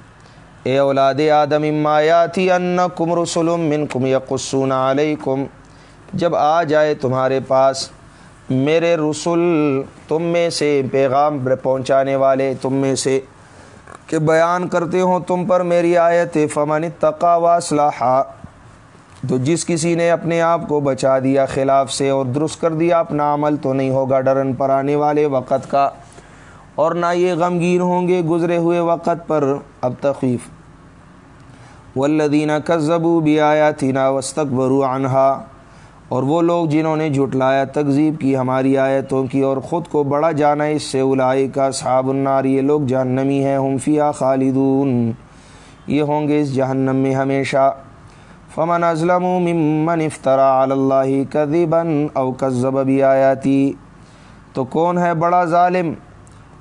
اے اولاد آدم امایاتی ان کم رسول من کم یقسون علیکم۔ جب آ جائے تمہارے پاس میرے رسول، تم میں سے پیغام پہنچانے والے، تم میں سے کہ بیان کرتے ہوں تم پر میری آیت، فمن تقا واصلحا تو جس کسی نے اپنے آپ کو بچا دیا خلاف سے اور درست کر دیا، اپنا عمل تو نہیں ہوگا ڈرن پر آنے والے وقت کا۔ اور نہ یہ غمگین ہوں گے گزرے ہوئے وقت پر۔ اب تخیف والذین کذبوا بھی آیا تھی عنہا اور وہ لوگ جنہوں نے جھٹلایا تکذیب کی ہماری آیتوں کی اور خود کو بڑا جانا اس سے الائی کا صحاب النار، یہ لوگ جہنمی ہیں، ہم فیا خالدون۔ یہ ہوں گے اس جہنم میں ہمیشہ۔ فمن ازلم ممن افطرا اللہ کذبا او کذب بھی آیاتی تو کون ہے بڑا ظالم؟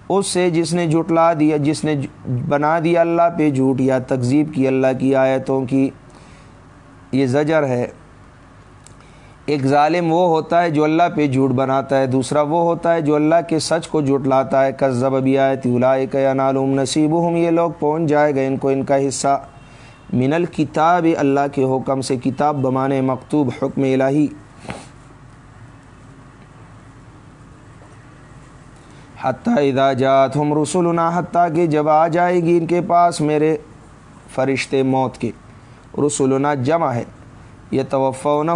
اس سے جس نے جھٹلا دیا، جس نے بنا دیا اللہ پہ جھوٹ یا تکذیب کی اللہ کی آیتوں کی۔ یہ زجر ہے۔ ایک ظالم وہ ہوتا ہے جو اللہ پہ جھوٹ بناتا ہے، دوسرا وہ ہوتا ہے جو اللہ کے سچ کو جھٹلاتا ہے۔ کذب بیات آیت یا نالوم نصیب ہم یہ لوگ پہنچ جائے گا ان کو ان کا حصہ۔ من الکتاب اللہ کے حکم سے کتاب بمانے، مکتوب حکم الہی۔ حتیٰ اذا جات ہم رسولنا حتیٰ کہ جب آ جائے گی ان کے پاس میرے فرشتے موت کے۔ رسولنا جمع ہے۔ یہ توفون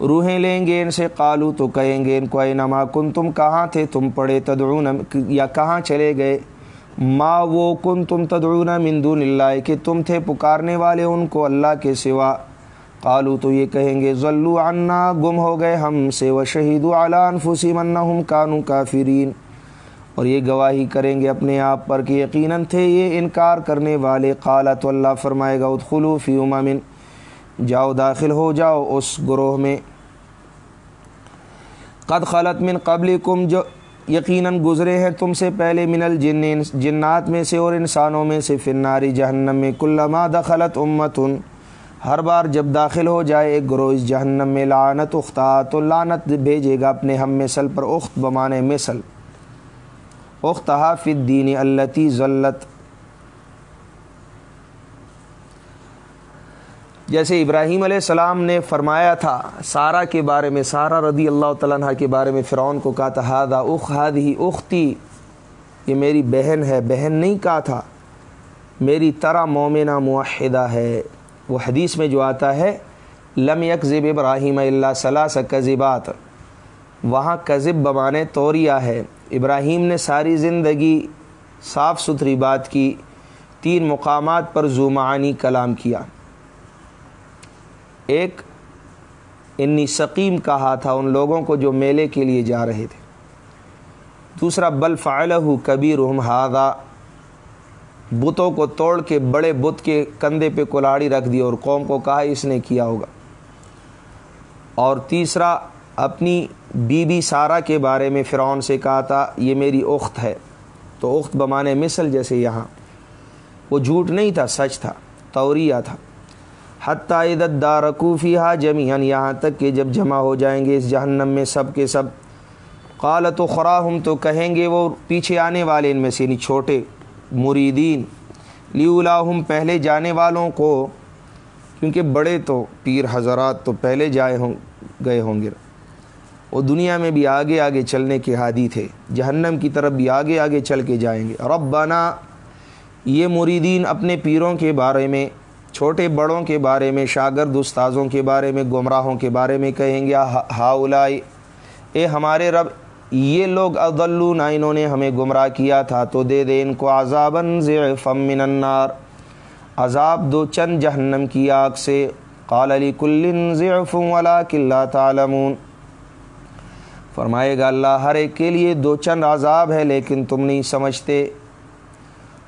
روحیں لیں گے ان سے؟ قالو تو کہیں گے ان کو اے نما کن تم کہاں تھے تم پڑے؟ تدعون، یا کہاں چلے گئے؟ ما وہ کن تم تدعون من دون اللہ، کہ تم تھے پکارنے والے ان کو اللہ کے سوا۔ قالو تو یہ کہیں گے ذلو عنا، گم ہو گئے ہم سے و شہید علان فسی جاؤ داخل ہو جاؤ اس گروہ میں۔ قد خلط من قبل کم جو یقیناً گزرے ہیں تم سے پہلے من الجن جنات میں سے اور انسانوں میں سے فناری جہنم میں۔ کلما دخلت امتن، ہر بار جب داخل ہو جائے ایک گروہ اس جہنم میں، لعنت اختا تو لعنت بھیجے گا اپنے ہم مثل پر، اخت بمانے مثل۔ اختہا فی الدین التی ذلت جیسے ابراہیم علیہ السلام نے فرمایا تھا سارا کے بارے میں سارا رضی اللہ تعالیٰ کے بارے میں فرعون کو کہا تھا ہادہ اخ ہاد ہی اختی، یہ میری بہن ہے، بہن نہیں کہا تھا، میری طرح مومنہ معاہدہ ہے۔ وہ حدیث میں جو آتا ہے، لم یکذب ابراہیم اللہ صلاح کذبات۔ وہاں کذب بمانے توریا ہے۔ ابراہیم نے ساری زندگی صاف ستھری بات کی، تین مقامات پر زومعانی کلام کیا۔ ایک انی سقیم کہا تھا ان لوگوں کو جو میلے کے لیے جا رہے تھے۔ دوسرا، بل فعلہ کبیر ہادہ بتوں کو توڑ کے بڑے بت کے کندھے پہ کلاڑی رکھ دی اور قوم کو کہا اس نے کیا ہوگا۔ اور تیسرا، اپنی بی بی سارا کے بارے میں فرعون سے کہا تھا، یہ میری اخت ہے۔ تو اخت بمانے مثل جیسے یہاں۔ وہ جھوٹ نہیں تھا، سچ تھا، توریہ تھا۔ حتیٰ عدت دارکوفی ہا جمیان یہاں تک کہ جب جمع ہو جائیں گے اس جہنم میں سب کے سب۔ قالت و خراہم تو کہیں گے وہ پیچھے آنے والے ان میں سے یعنی چھوٹے مریدین۔ لیولاہم، پہلے جانے والوں کو، کیونکہ بڑے تو پیر حضرات تو پہلے جائے ہوں، گئے ہوں گے۔ وہ دنیا میں بھی آگے آگے چلنے کے حادی تھے، جہنم کی طرف بھی آگے آگے چل کے جائیں گے۔ ربنا، یہ مریدین اپنے پیروں کے بارے میں چھوٹے بڑوں کے بارے میں، شاگرد استاذوں کے بارے میں، گمراہوں کے بارے میں کہیں گے، ہا اے ہمارے رب، یہ لوگ اضلونا انہوں نے ہمیں گمراہ کیا تھا، تو دے دے ان کو عذابن ضعفم من النار۔ عذاب دو چند جہنم کی آگ سے۔ قال علی کل ضعف ولکن لا تعلمون۔ فرمائے گا، اللہ ہر ایک کے لیے دو چند عذاب ہے لیکن تم نہیں سمجھتے۔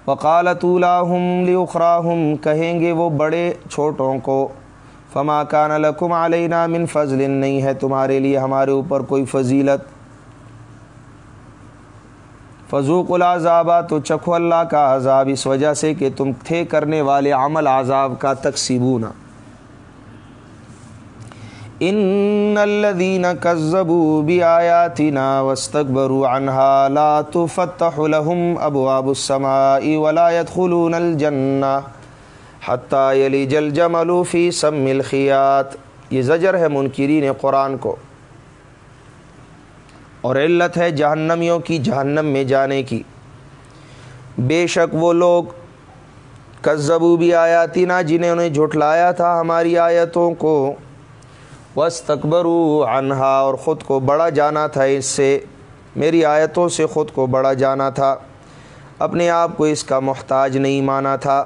وقالت اولاہم لیخراہم، کہیں گے وہ بڑے چھوٹوں کو، فما کان لکم علینا من فضل، نہیں ہے تمہارے لیے ہمارے اوپر کوئی فضیلت۔ فضوق العذابہ تو چکھو اللہ کا عذاب، اس وجہ سے کہ تم تھے کرنے والے عمل عذاب کا تقسیبونا ان الذين كذبوا بآياتنا واستكبروا عنها لا تفتح لهم ابواب السماء ولا يدخلون الجنه حتى يلج الجمل في سم الخياط یہ زجر ہے منکرین قرآن کو اور علت ہے جہنمیوں کی جہنم میں جانے کی بے شک وہ لوگ کذبو بھی آیاتی نا جنہیں انہیں جھٹلایا تھا ہماری آیتوں کو وس تکبرو انہا اور خود کو بڑا جانا تھا اس سے۔ میری آیتوں سے خود کو بڑا جانا تھا۔ اپنے آپ کو اس کا محتاج نہیں مانا تھا۔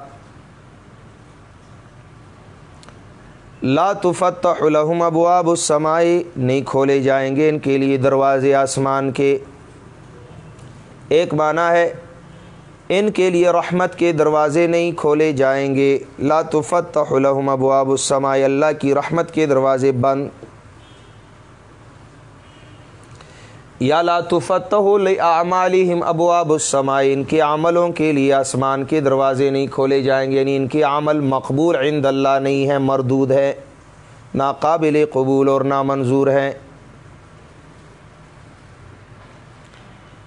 لا تفتح لهم ابواب السماء، نہیں کھولے جائیں گے ان کے لیے دروازے آسمان کے۔ ایک معنی ہے ان کے لیے رحمت کے دروازے نہیں کھولے جائیں گے۔ لا تفتح لهم ابواب السماء، اللہ کی رحمت کے دروازے بند۔ یا لاتفتح اعمالہم ابواب السماء، ان کے عملوں کے لیے آسمان کے دروازے نہیں کھولے جائیں گے یعنی ان کے عمل مقبول عند اللہ نہیں ہے مردود ہے ناقابل قبول اور نامنظور ہے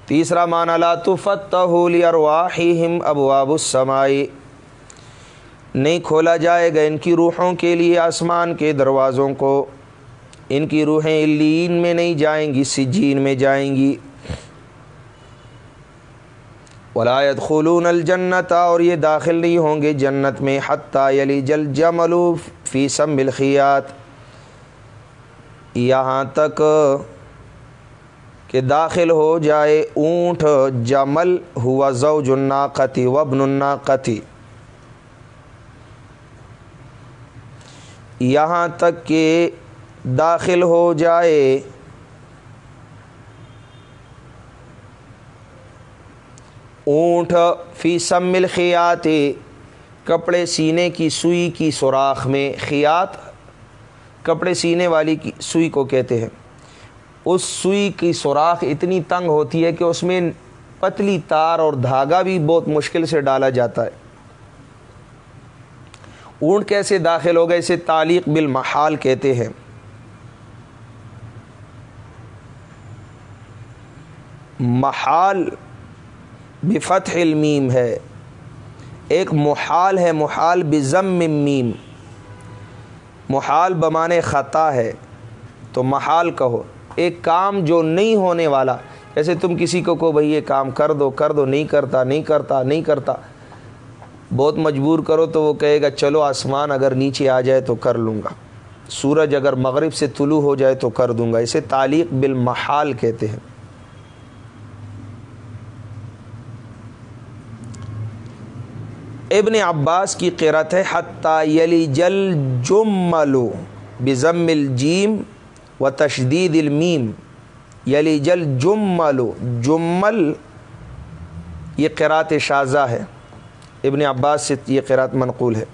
تیسرا معنی، لا تفتح لارواحہم ابواب السماء۔ نہیں کھولا جائے گا ان کی روحوں کے لیے، آسمان کے دروازوں کو۔ ان کی روحیں الین میں نہیں جائیں گی، سجین میں جائیں گی۔ ولایت خلون الجنت اور یہ داخل نہیں ہوں گے جنت میں، حتیٰ یلی جل جملو فی سم بالخیات یہاں تک کہ داخل ہو جائے اونٹ جمل ہوا زوج الناقتی وابن الناقتی۔ یہاں تک کہ داخل ہو جائے اونٹ فی سمل خیات کپڑے سینے کی سوئی کی سوراخ میں خیات کپڑے سینے والی کی سوئی کو کہتے ہیں۔ اس سوئی کی سوراخ اتنی تنگ ہوتی ہے کہ اس میں پتلی تار اور دھاگا بھی بہت مشکل سے ڈالا جاتا ہے۔ اونٹ کیسے داخل ہو گئے اسے تعلیق بالمحال کہتے ہیں۔ محال بفتح المیم ہے۔ ایک محال ہے، محال بزم میم۔ محال بمانے خطا ہے۔ تو محال کہو۔ ایک کام جو نہیں ہونے والا، جیسے تم کسی کو کو بھائی یہ کام کر دو کر دو، نہیں کرتا نہیں کرتا نہیں کرتا، بہت مجبور کرو تو وہ کہے گا چلو آسمان اگر نیچے آ جائے تو کر لوں گا۔ سورج اگر مغرب سے طلوع ہو جائے تو کر دوں گا۔ اسے تعلیق بالمحال کہتے ہیں۔ ابن عباس کی قرت ہے، حتیٰ یلی جل جملو بزم الجیم و تشدید المیم یلی جل جملو جمل یہ قرات شازہ ہے. ابن عباس سے یہ قرات منقول ہے.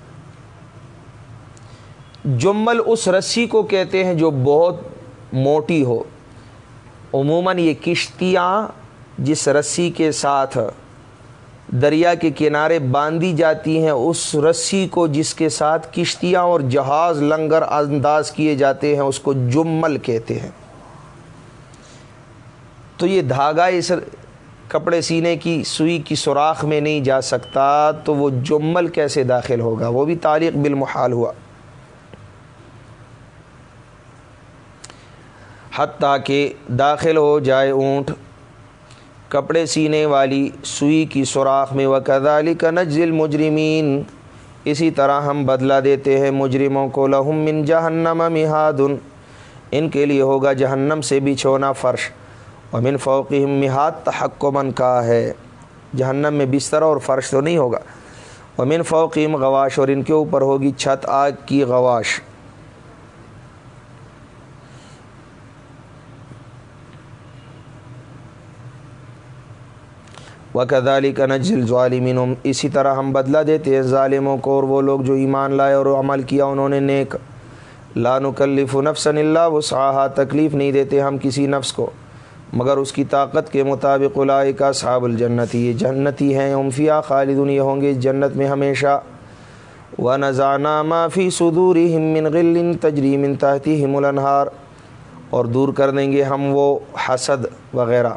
جمل اس رسی کو کہتے ہیں جو بہت موٹی ہو. عموماً یہ کشتیاں جس رسی کے ساتھ دریا کے کنارے باندھی جاتی ہیں، اس رسی کو جس کے ساتھ کشتیاں اور جہاز لنگر انداز کیے جاتے ہیں، اس کو جمل کہتے ہیں۔ تو یہ دھاگا اس کپڑے سینے کی سوئی کی سوراخ میں نہیں جا سکتا، تو وہ جمل کیسے داخل ہوگا؟ وہ بھی تاریخ بالمحال ہوا۔ حتیٰ کہ داخل ہو جائے اونٹ کپڑے سینے والی سوئی کی سوراخ میں وہ کدالی کا نجل مجرمین اسی طرح ہم بدلہ دیتے ہیں مجرموں کو، لہم من جہنم مہادن۔ ان کے لیے ہوگا جہنم سے بچھونا فرش۔ ومن فوقہم مہاد تحکمن کا ہے۔ جہنم میں بستر اور فرش تو نہیں ہوگا۔ ومن فوقہم غواش اور ان کے اوپر ہوگی چھت آگ کی غواش۔ وکدالی کا نجل ظالمین اسی طرح ہم بدلہ دیتے ہیں ظالموں کو اور وہ لوگ جو ایمان لائے اور عمل کیا انہوں نے نیک۔ لا نکلف نفسا اللہ وسعہ تکلیف نہیں دیتے ہم کسی نفس کو۔ مگر اس کی طاقت کے مطابق علاء کا صحاب الجنتی، یہ جنتی ہیں امفیا خالدن یہ ہوں گے جنت میں ہمیشہ۔ و نذانہ معافی صدور من غل تجریم تحتی ہم الانہار اور دور کر دیں گے ہم وہ حسد وغیرہ۔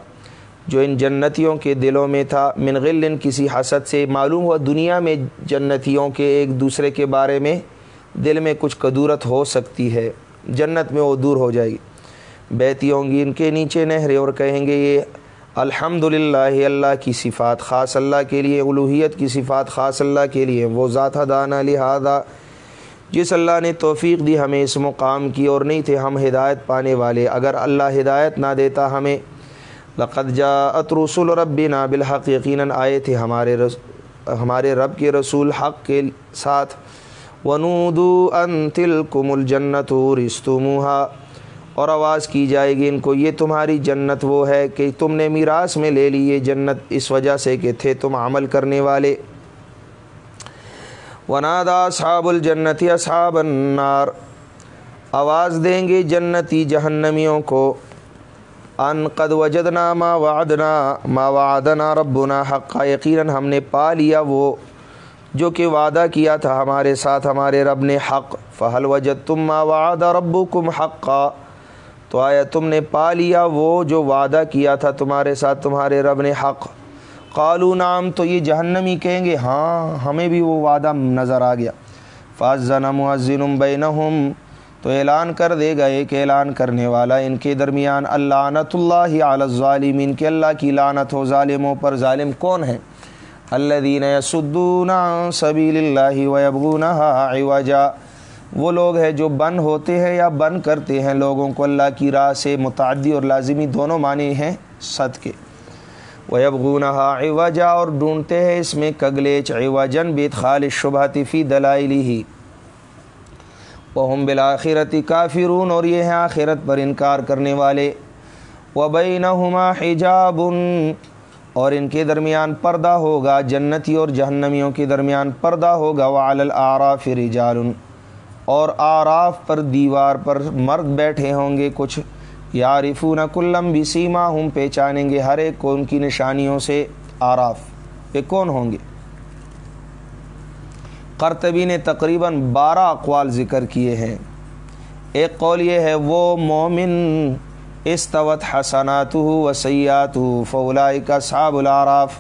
جو ان جنتیوں کے دلوں میں تھا۔ من غل، کسی حسد سے معلوم ہوا دنیا میں جنتیوں کے ایک دوسرے کے بارے میں دل میں کچھ قدورت ہو سکتی ہے۔ جنت میں وہ دور ہو جائے گی۔ بیتی ہوں گی ان کے نیچے نہرے اور کہیں گے یہ الحمد للہ اللہ کی صفات خاص، اللہ کے لیے الوحیت کی صفات خاص، اللہ کے لیے وہ ذات دانہ لہٰذا۔ جس اللہ نے توفیق دی ہمیں اس مقام کی اور نہیں تھے ہم ہدایت پانے والے۔ اگر اللہ ہدایت نہ دیتا ہمیں لقد جاءت رسول ربنا بالحق یقیناً آئے تھے ہمارے رس ہمارے رب کے رسول حق کے ساتھ۔ ونودو ان تلکم الجنت رستموها اور آواز کی جائے گی ان کو، یہ تمہاری جنت وہ ہے کہ تم نے میراث میں لے لی، یہ جنت اس وجہ سے کہ تھے تم عمل کرنے والے۔ ونادا صحاب الجنتی اصحاب النار۔ آواز دیں گے جنتی جہنمیوں کو۔ ان قد وجدنا ما وعدنا ما وعدنا ربنا حقا، یقیناً ہم نے پا لیا وہ جو کہ وعدہ کیا تھا ہمارے ساتھ، ہمارے رب نے حق۔ فہل وجد تم ما وعد ربکم حقا۔ تو آیا تم نے پا لیا وہ جو وعدہ کیا تھا تمہارے ساتھ، تمہارے رب نے حق۔ قالو نام تو یہ جہنمی کہیں گے ہاں ہمیں بھی وہ وعدہ نظر آ گیا۔ فاضن مؤذن بینہم تو اعلان کر دے گا ایک اعلان کرنے والا ان کے درمیان اللعنت اللہ علی الظالمین، کہ اللہ کی لعنت ہو، ظالموں پر ظالم کون ہے؟ الذین یصدون عن سبیل اللہ ویبغونها عوجا۔ وہ لوگ ہیں جو بند ہوتے ہیں یا بند کرتے ہیں، لوگوں کو اللہ کی راہ سے متعدی اور لازمی دونوں معنی ہیں صد کے ویبغونها عوجا اور ڈھونڈتے ہیں اس میں کگلیچ عوجن بیت خالص شبہت فی دلائلی ہی وہم بالآخرتی کافرون اور یہ ہیں آخرت پر انکار کرنے والے. وبینہما حجاب، اور ان کے درمیان پردہ ہوگا، جنتی اور جہنمیوں کے درمیان پردہ ہوگا. وعلی الاعراف رجال، اور آراف پر دیوار پر مرد بیٹھے ہوں گے کچھ. یارفون کلم بسیما ہم پہچانیں گے ہر ایک کو ان کی نشانیوں سے. آراف پہ کون ہوں گے؟ قرطبی نے تقریباً بارہ اقوال ذکر کیے ہیں۔ ایک قول یہ ہے، وہ مومن استوت حسنات و سیات ہو فولائی کا صاب العراف،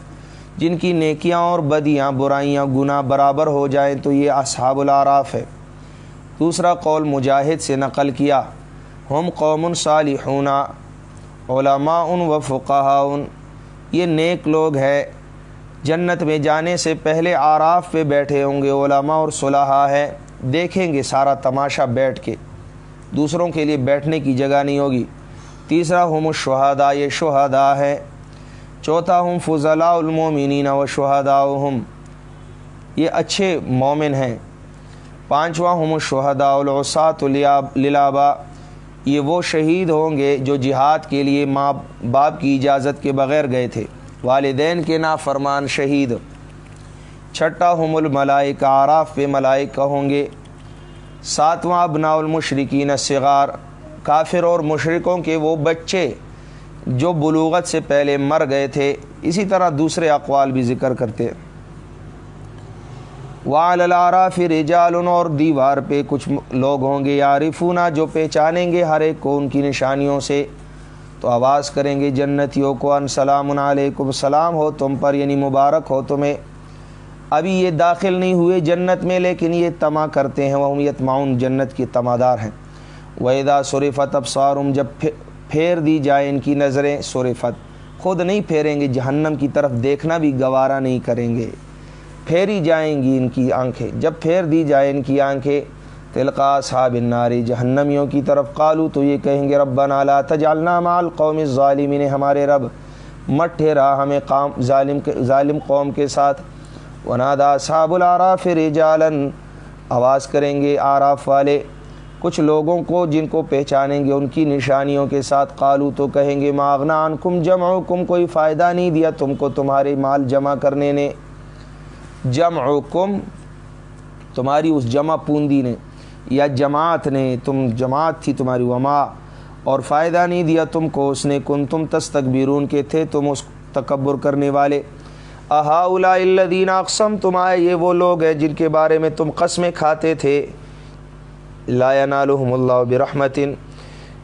جن کی نیکیاں اور بدیاں، برائیاں، گناہ برابر ہو جائیں تو یہ اصحاب العراف ہے۔ دوسرا قول مجاہد سے نقل کیا، ہم قوم صالحون، علماء و فقہ یہ نیک لوگ ہے جنت میں جانے سے پہلے آراف پہ بیٹھے ہوں گے، علماء اور صلاحہ ہے، دیکھیں گے سارا تماشا بیٹھ کے۔ دوسروں کے لیے بیٹھنے کی جگہ نہیں ہوگی۔ تیسرا، ہم شہدا یہ شہدا ہے۔ چوتھا، ہم فضلاء المومنین و شہدا ہم یہ اچھے مومن ہیں۔ پانچواں، ہم شہدا الوسات للابا یہ وہ شہید ہوں گے جو جہاد کے لیے ماں باپ کی اجازت کے بغیر گئے تھے۔ والدین کے نا فرمان شہید۔ چھٹا ہم الملائک آراف پہ ملائکہ ہوں گے۔ ساتواں ابنا المشرقین صغار۔ کافر اور مشرقوں کے وہ بچے جو بلوغت سے پہلے مر گئے تھے۔ اسی طرح دوسرے اقوال بھی ذکر کرتے۔ والراف رجال اور دیوار پہ کچھ لوگ ہوں گے۔ یارفونا جو پہچانیں گے ہر ایک کو ان کی نشانیوں سے۔ تو آواز کریں گے جنتیوں کو ان سلام علیکم، سلام ہو تم پر یعنی مبارک ہو تمہیں۔ ابھی یہ داخل نہیں ہوئے جنت میں، لیکن یہ تما کرتے ہیں وہ امیت معاون جنت کی تمادار ہیں۔ ویدا سرفت ابسارم جب پھیر دی جائے ان کی نظریں سرفت خود نہیں پھیریں گے، جہنم کی طرف دیکھنا بھی گوارا نہیں کریں گے۔ پھیری جائیں گی ان کی آنکھیں۔ جب پھیر دی جائے ان کی آنکھیں تلقا صحاب الناری جہنمیوں کی طرف قالو تو یہ کہیں گے، ربنا لا تجعلنا مع القوم الظالمین ہمارے رب، مت ٹھہرا ہمیں قام ظالم کے، ظالم قوم کے ساتھ۔ ونادا صحاب العراف رجالا، آواز کریں گے آراف والے۔ کچھ لوگوں کو جن کو پہچانیں گے ان کی نشانیوں کے ساتھ قالو تو کہیں گے ماغنا عنکم جمعکم کوئی فائدہ نہیں دیا تم کو تمہارے مال جمع کرنے نے۔ جمعکم تمہاری اس جمع پوندی نے۔ یا جماعت نے، تم جماعت تھی تمہاری وما، اور فائدہ نہیں دیا تم کو، اس نے کن تم تستقبرون کے تھے تم اس تکبر کرنے والے۔ احا الدین اقسم تم آئے یہ وہ لوگ ہیں جن کے بارے میں تم قسمیں کھاتے تھے۔ لا ینالہم اللہ برحمتن،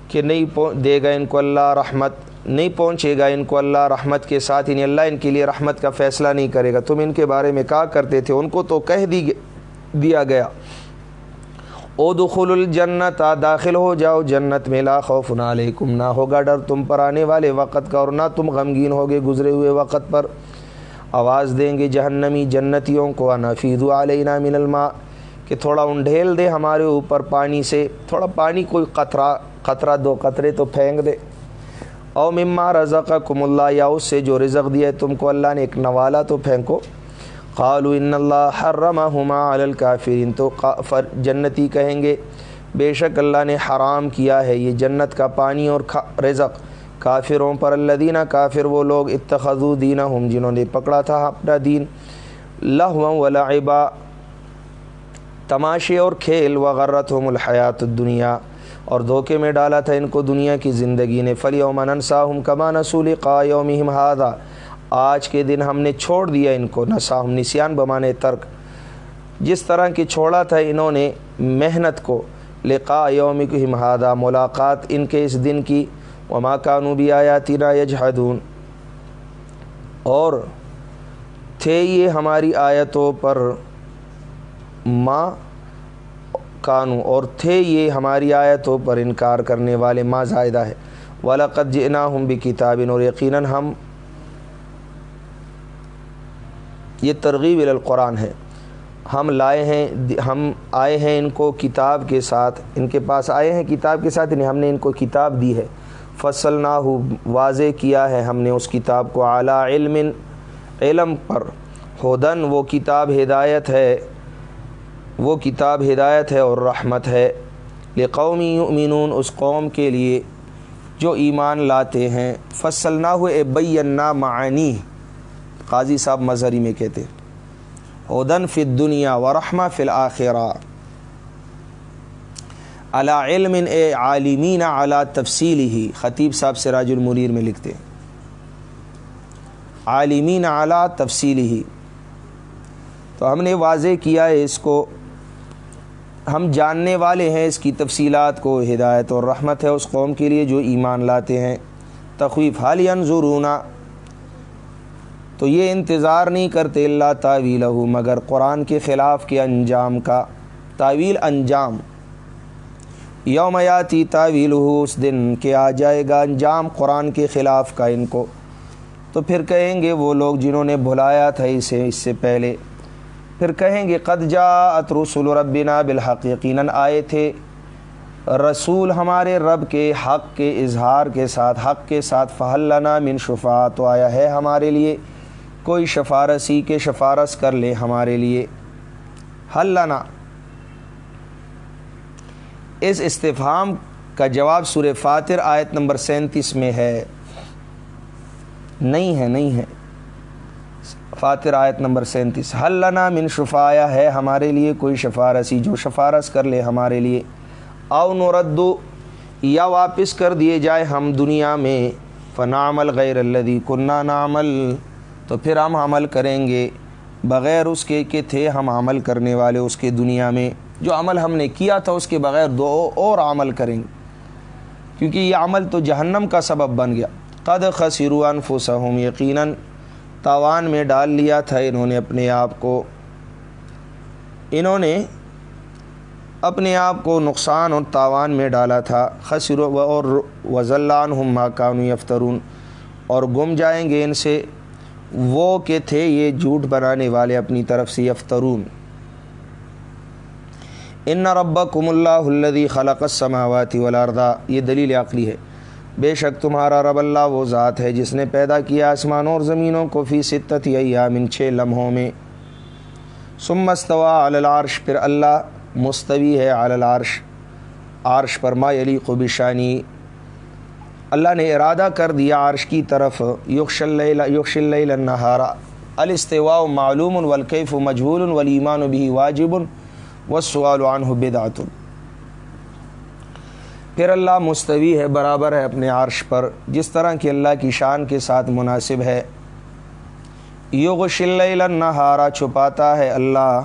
کہ نہیں دے گا ان کو اللہ رحمت، نہیں پہنچے گا ان کو اللہ رحمت کے ساتھ یعنی اللہ ان کے لیے رحمت کا فیصلہ نہیں کرے گا۔ تم ان کے بارے میں کہا کرتے تھے، ان کو تو کہہ دی دیا گیا۔ او دخل الجنت، داخل ہو جاؤ جنت میں، لا خوف علیکم، نہ ہوگا ڈر تم پر آنے والے وقت کا اور نہ تم غمگین ہوگے گزرے ہوئے وقت پر۔ آواز دیں گے جہنمی جنتیوں کو انفید علینا من الماء، کہ تھوڑا انڈھیل دے ہمارے اوپر پانی سے۔ تھوڑا پانی کوئی قطرہ قطرہ دو قطرے تو پھینک دے۔ او مما رزقکم اللہ، یا اس سے جو رزق دیا ہے تم کو، اللہ نے ایک نوالا تو پھینکو۔ قالوا ان اللہ حرمہما علی الکافرین تو جنتی کہیں گے، بے شک اللہ نے حرام کیا ہے، یہ جنت کا پانی اور رزق۔ کافروں پر الدینہ کافر وہ لوگ اتخذو دینہ ہم جنہوں نے پکڑا تھا اپنا دین۔ لہو ولعبا تماشے اور کھیل۔ وغرت ہم الحیات الدنیا، اور دھوکے میں ڈالا تھا ان کو دنیا کی زندگی نے۔ فلی اومن صاحم کما نسول قا یوم ہادہ آج کے دن ہم نے چھوڑ دیا ان کو نساہم نسیان بمانے ترک۔ جس طرح کی چھوڑا تھا انہوں نے محنت کو لقا یوم کو ہمہادہ ملاقات ان کے اس دن کی۔ وما کانو بھی آیا تیرا یجحدون۔ اور تھے یہ ہماری آیتوں پر ماں کانو اور تھے یہ ہماری آیتوں پر انکار کرنے والے ماں زائدہ ہے۔ ولاقت جنا ہم بھی کتابن اور یقیناً ہم یہ ترغیب القرآن ہے۔ ہم لائے ہیں، ہم آئے ہیں ان کو کتاب کے ساتھ، ان کے پاس آئے ہیں کتاب کے ساتھ یعنی ہم نے ان کو کتاب دی ہے۔ فصل نہ ہو واضح کیا ہے، ہم نے اس کتاب کو اعلیٰ علم علم پر۔ ہدن، وہ کتاب ہدایت ہے، وہ کتاب ہدایت ہے اور رحمت ہے۔ یہ قومی یؤمنون، اس قوم کے لیے جو ایمان لاتے ہیں۔ فصل نہ ہوئے بینا معانی۔ قاضی صاحب مظہری میں کہتے ہدن فی دنیا و رحمہ فی الآخرہ علا علم اے عالمین علا تفصیل ہی خطیب صاحب سراج المنیر میں لکھتے عالمین اعلیٰ تفصیل ہی تو ہم نے واضح کیا ہے اس کو، ہم جاننے والے ہیں اس کی تفصیلات کو، ہدایت اور رحمت ہے اس قوم کے لیے جو ایمان لاتے ہیں۔ تخویف حال انضرونا تو یہ انتظار نہیں کرتے اللہ تعویل مگر قرآن کے خلاف کے انجام کا تعویل انجام۔ یومیاتی تعویل اس دن کہ آ جائے گا انجام قرآن کے خلاف کا ان کو۔ تو پھر کہیں گے وہ لوگ جنہوں نے بھلایا تھا اسے، اس سے پہلے۔ پھر کہیں گے، قد جا رسول ربنا بالحق، یقیناً آئے تھے۔ رسول ہمارے رب کے حق کے اظہار کے ساتھ، حق کے ساتھ فہلنا من شفا تو آیا ہے ہمارے لیے۔ کوئی شفارسی کے شفارس کر لے ہمارے لیے۔ حلنا اس استفہام کا جواب سور فاتر آیت نمبر سینتیس میں ہے۔ نہیں ہے نہیں ہے۔ فاتر آیت نمبر سینتیس۔ حلنا من شفایا ہے ہمارے لیے، کوئی شفارسی جو شفارس کر لے ہمارے لیے۔ او نردو یا واپس کر دیے جائے ہم دنیا میں۔ فنعمل غیر الدی کنہ نعمل۔ تو پھر ہم عمل کریں گے۔ بغیر اس کے کہ تھے ہم عمل کرنے والے اس کے دنیا میں۔ جو عمل ہم نے کیا تھا اس کے بغیر دو اور عمل کریں۔ گے کیونکہ یہ عمل تو جہنم کا سبب بن گیا۔ قد خسرو انفسہم یقیناً۔ تاوان میں ڈال لیا تھا انہوں نے اپنے آپ کو۔ انہوں نے اپنے آپ کو نقصان اور تاوان میں ڈالا تھا۔ خسر اور وزلان ہم ماکان یفترون۔ اور گم جائیں گے ان سے۔ وہ کہ تھے یہ جھوٹ بنانے والے اپنی طرف سے یفترون۔ ان رب کم اللہ الدی خلق السماوات والارض، یہ دلیل عقلی ہے۔ بے شک تمہارا رب اللہ وہ ذات ہے جس نے پیدا کیا آسمانوں اور زمینوں کو فی ستت ایام، ان چھ لمحوں میں۔ ثم استوا علی العرش، پھر اللہ مستوی ہے علی العرش۔ عرش پر ما یلیق بشانی۔ اللہ نے ارادہ کر دیا عرش کی طرف یکش اللیل یکش اللیل الاستواء معلوم والکیف مجهول والایمان به واجب والسؤال عنه بدعت. پھر اللہ مستوی ہے، برابر ہے اپنے عرش پر، جس طرح کہ اللہ کی شان کے ساتھ مناسب ہے. یغش اللیل النہارا چھپاتا ہے اللہ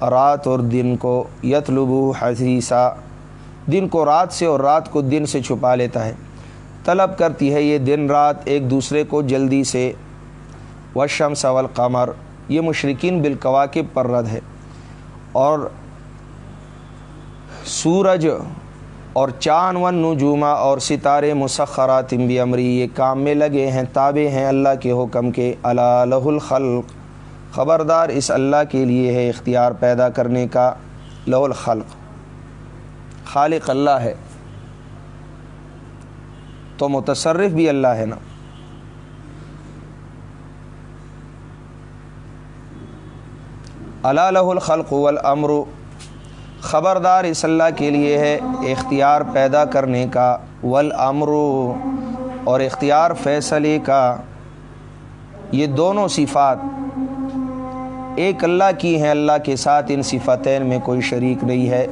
رات اور دن کو یتلبو حسیسا دن کو رات سے اور رات کو دن سے چھپا لیتا ہے۔ طلب کرتی ہے یہ دن رات ایک دوسرے کو جلدی سے وشم سول قمر یہ مشرقین بالکواکب پر رد ہے۔ اور سورج اور چان ون نجومہ اور ستارے مسخرات بھی امری، یہ کام میں لگے ہیں، تابع ہیں اللہ کے حکم کے۔ اللہ الخلق، خبردار اس اللہ کے لیے ہے اختیار پیدا کرنے کا، لہ الخلق، خالق اللہ ہے۔ تو متصرف بھی اللہ ہے نا۔ اللہ لہ الخلق والامر۔ خبردار اس اللہ کے لیے ہے اختیار پیدا کرنے کا۔ والامر۔ اور اختیار فیصلے کا۔ یہ دونوں صفات ایک اللہ کی ہیں، اللہ کے ساتھ ان صفتین میں کوئی شریک نہیں ہے۔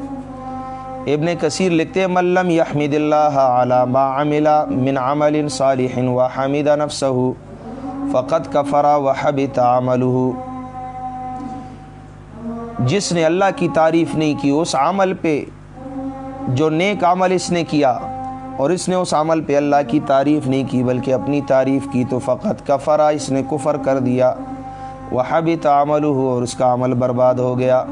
ابن کثیر لکھتے ملم یحمد اللہ علامہ عملہ من عمل صالح و حمد نفسہ فقط کفرا و حبت عملہ. جس نے اللہ کی تعریف نہیں کی، اس عمل پہ، جو نیک عمل اس نے کیا، اور اس نے اس عمل پہ اللہ کی تعریف نہیں کی، بلکہ اپنی تعریف کی، تو فقط کفرا اس نے کفر کر دیا وہ حبت عملہ، اور اس کا عمل برباد ہو گیا۔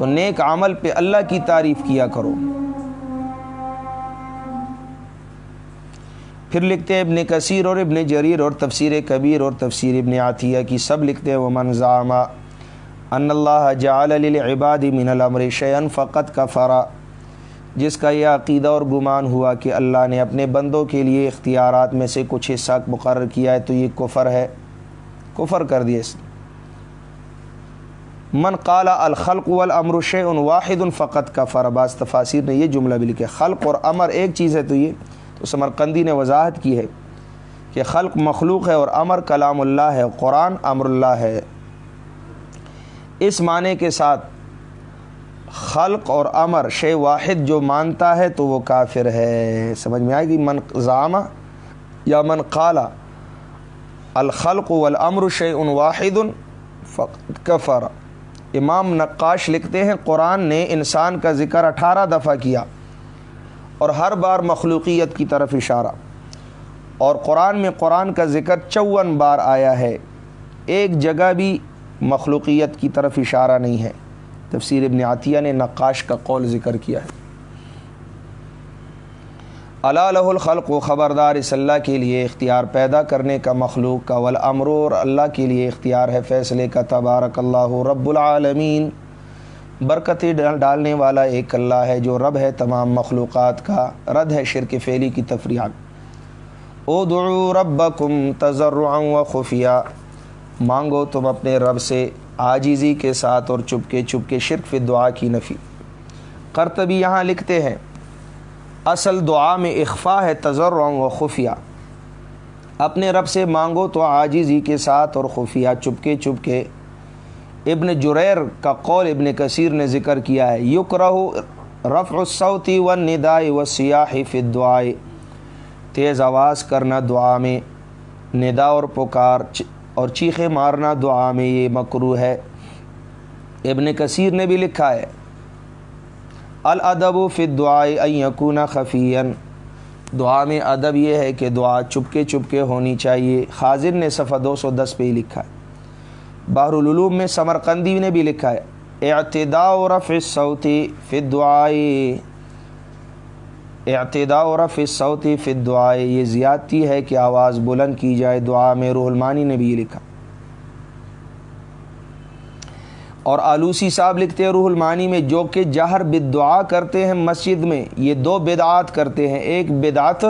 تو نیک عمل پہ اللہ کی تعریف کیا کرو۔ پھر لکھتے ہیں ابن کثیر اور ابن جریر اور تفسیر کبیر اور تفسیر ابن عطیہ کی سب لکھتے ہیں وہ منظامہ ان اللہ جعل للعباد من الامر شیئن فقط کا فرا جس کا یہ عقیدہ اور گمان ہوا کہ اللہ نے اپنے بندوں کے لیے اختیارات میں سے کچھ حصہ مقرر کیا ہے، تو یہ کفر ہے۔ کفر کر دیا اس نے۔ من قالا الخلق والامر شیء واحد فقط کا فرباز تفاصیر نے یہ جملہ بھی لکھے، خلق اور امر ایک چیز ہے تو یہ تو سمرقندی نے وضاحت کی ہے کہ خلق مخلوق ہے اور امر کلام اللہ ہے، قرآن امر اللہ ہے۔ اس معنی کے ساتھ خلق اور امر شے واحد جو مانتا ہے تو وہ کافر ہے۔ سمجھ میں آئے گی؟ من ضامہ یا من قالا الخلق والامر شیء واحد فقط کفر۔ امام نقاش لکھتے ہیں، قرآن نے انسان کا ذکر اٹھارہ دفعہ کیا اور ہر بار مخلوقیت کی طرف اشارہ۔ اور قرآن میں قرآن کا ذکر چون بار آیا ہے۔ ایک جگہ بھی مخلوقیت کی طرف اشارہ نہیں ہے۔ تفسیر ابن عطیہ نے نقاش کا قول ذکر کیا ہے۔ اللہ لہ الخلق و خبردار اس اللہ کے لیے اختیار پیدا کرنے کا مخلوق کا والامر اور اللہ کے لیے اختیار ہے فیصلے کا، تبارک اللہ رب العالمین۔ برکتی ڈالنے والا ایک اللہ ہے جو رب ہے تمام مخلوقات کا۔ رد ہے شرک فعلی کی تفریحات۔ او دعو ربکم تضرعا و خفیہ۔ مانگو تم اپنے رب سے آجیزی کے ساتھ اور چپکے چپکے شرک فی دعا کی نفی۔ کرتبی یہاں لکھتے ہیں اصل دعا میں اخفا ہے تجر و خفیہ۔ اپنے رب سے مانگو تو عاجزی کے ساتھ اور خفیہ۔ چپکے چپکے۔ ابن جریر کا قول ابن کثیر نے ذکر کیا ہے۔ یق رہو رف الصوتی و ندائے و سیاحی فی دعائے تیز آواز کرنا دعا میں، ندا اور پکار اور چیخے مارنا دعا میں یہ مکرو ہے۔ ابن کثیر نے بھی لکھا ہے۔ الادب و فی دعائے یقون خفین دعا میں ادب یہ ہے کہ دعا چپکے چپکے ہونی چاہیے۔ خاضر نے صفحہ دو سو دس پہ ہی لکھا ہے۔ بحر العلوم میں سمرقندی نے بھی لکھا ہے۔ اعتدا و رف سعودی فی دعائے اعتدا و رف سعودی فی دعائے یہ زیادتی ہے کہ آواز بلند کی جائے۔ دعا میں روح المانی نے بھی یہ لکھا۔ اور آلوسی صاحب لکھتے ہیں، روح المانی میں جو کہ جہر بد دعا کرتے ہیں مسجد میں، یہ دو بدعات کرتے ہیں۔ ایک بدعت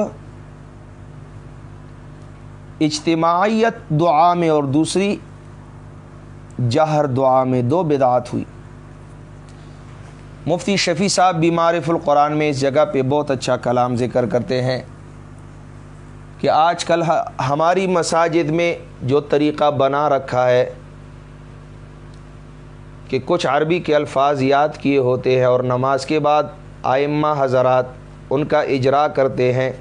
اجتماعیت دعا میں اور دوسری جہر دعا میں، دو بدعات ہوئی۔ مفتی شفیع صاحب بیمارف القرآن میں اس جگہ پہ بہت اچھا کلام ذکر کرتے ہیں کہ آج کل ہماری مساجد میں جو طریقہ بنا رکھا ہے کہ کچھ عربی کے الفاظ یاد کیے ہوتے ہیں اور نماز کے بعد آئمہ حضرات ان کا اجرا کرتے ہیں۔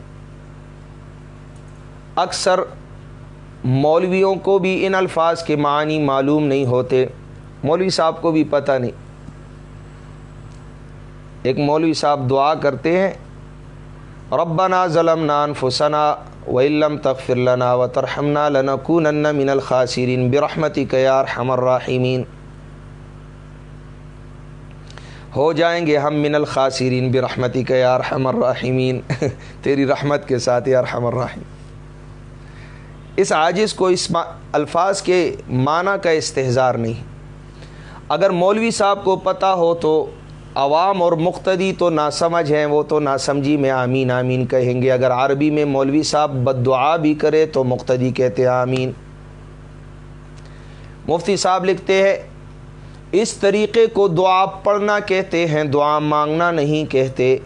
اکثر مولویوں کو بھی ان الفاظ کے معنی معلوم نہیں ہوتے۔ مولوی صاحب کو بھی پتہ نہیں۔ ایک مولوی صاحب دعا کرتے ہیں، ربنا ظلم نان فسنا و علم تغفر لنا و ترحمنا لنکونن من الخاسرین برحمتی قیار حمر راحمین ہو جائیں گے ہم من الخاسرین برحمتی کے یار حمر [laughs] تیری رحمت کے ساتھ یار حمر الرحیم اس عاجز کو اس الفاظ کے معنی کا استحظار نہیں۔ اگر مولوی صاحب کو پتہ ہو تو عوام اور مقتدی تو نہ سمجھ ہیں، وہ تو نہ سمجھی میں آمین آمین کہیں گے۔ اگر عربی میں مولوی صاحب بد دعا بھی کرے تو مقتدی کہتے ہیں آمین۔ مفتی صاحب لکھتے ہیں اس طریقے کو دعا پڑھنا کہتے ہیں، دعا مانگنا نہیں کہتے۔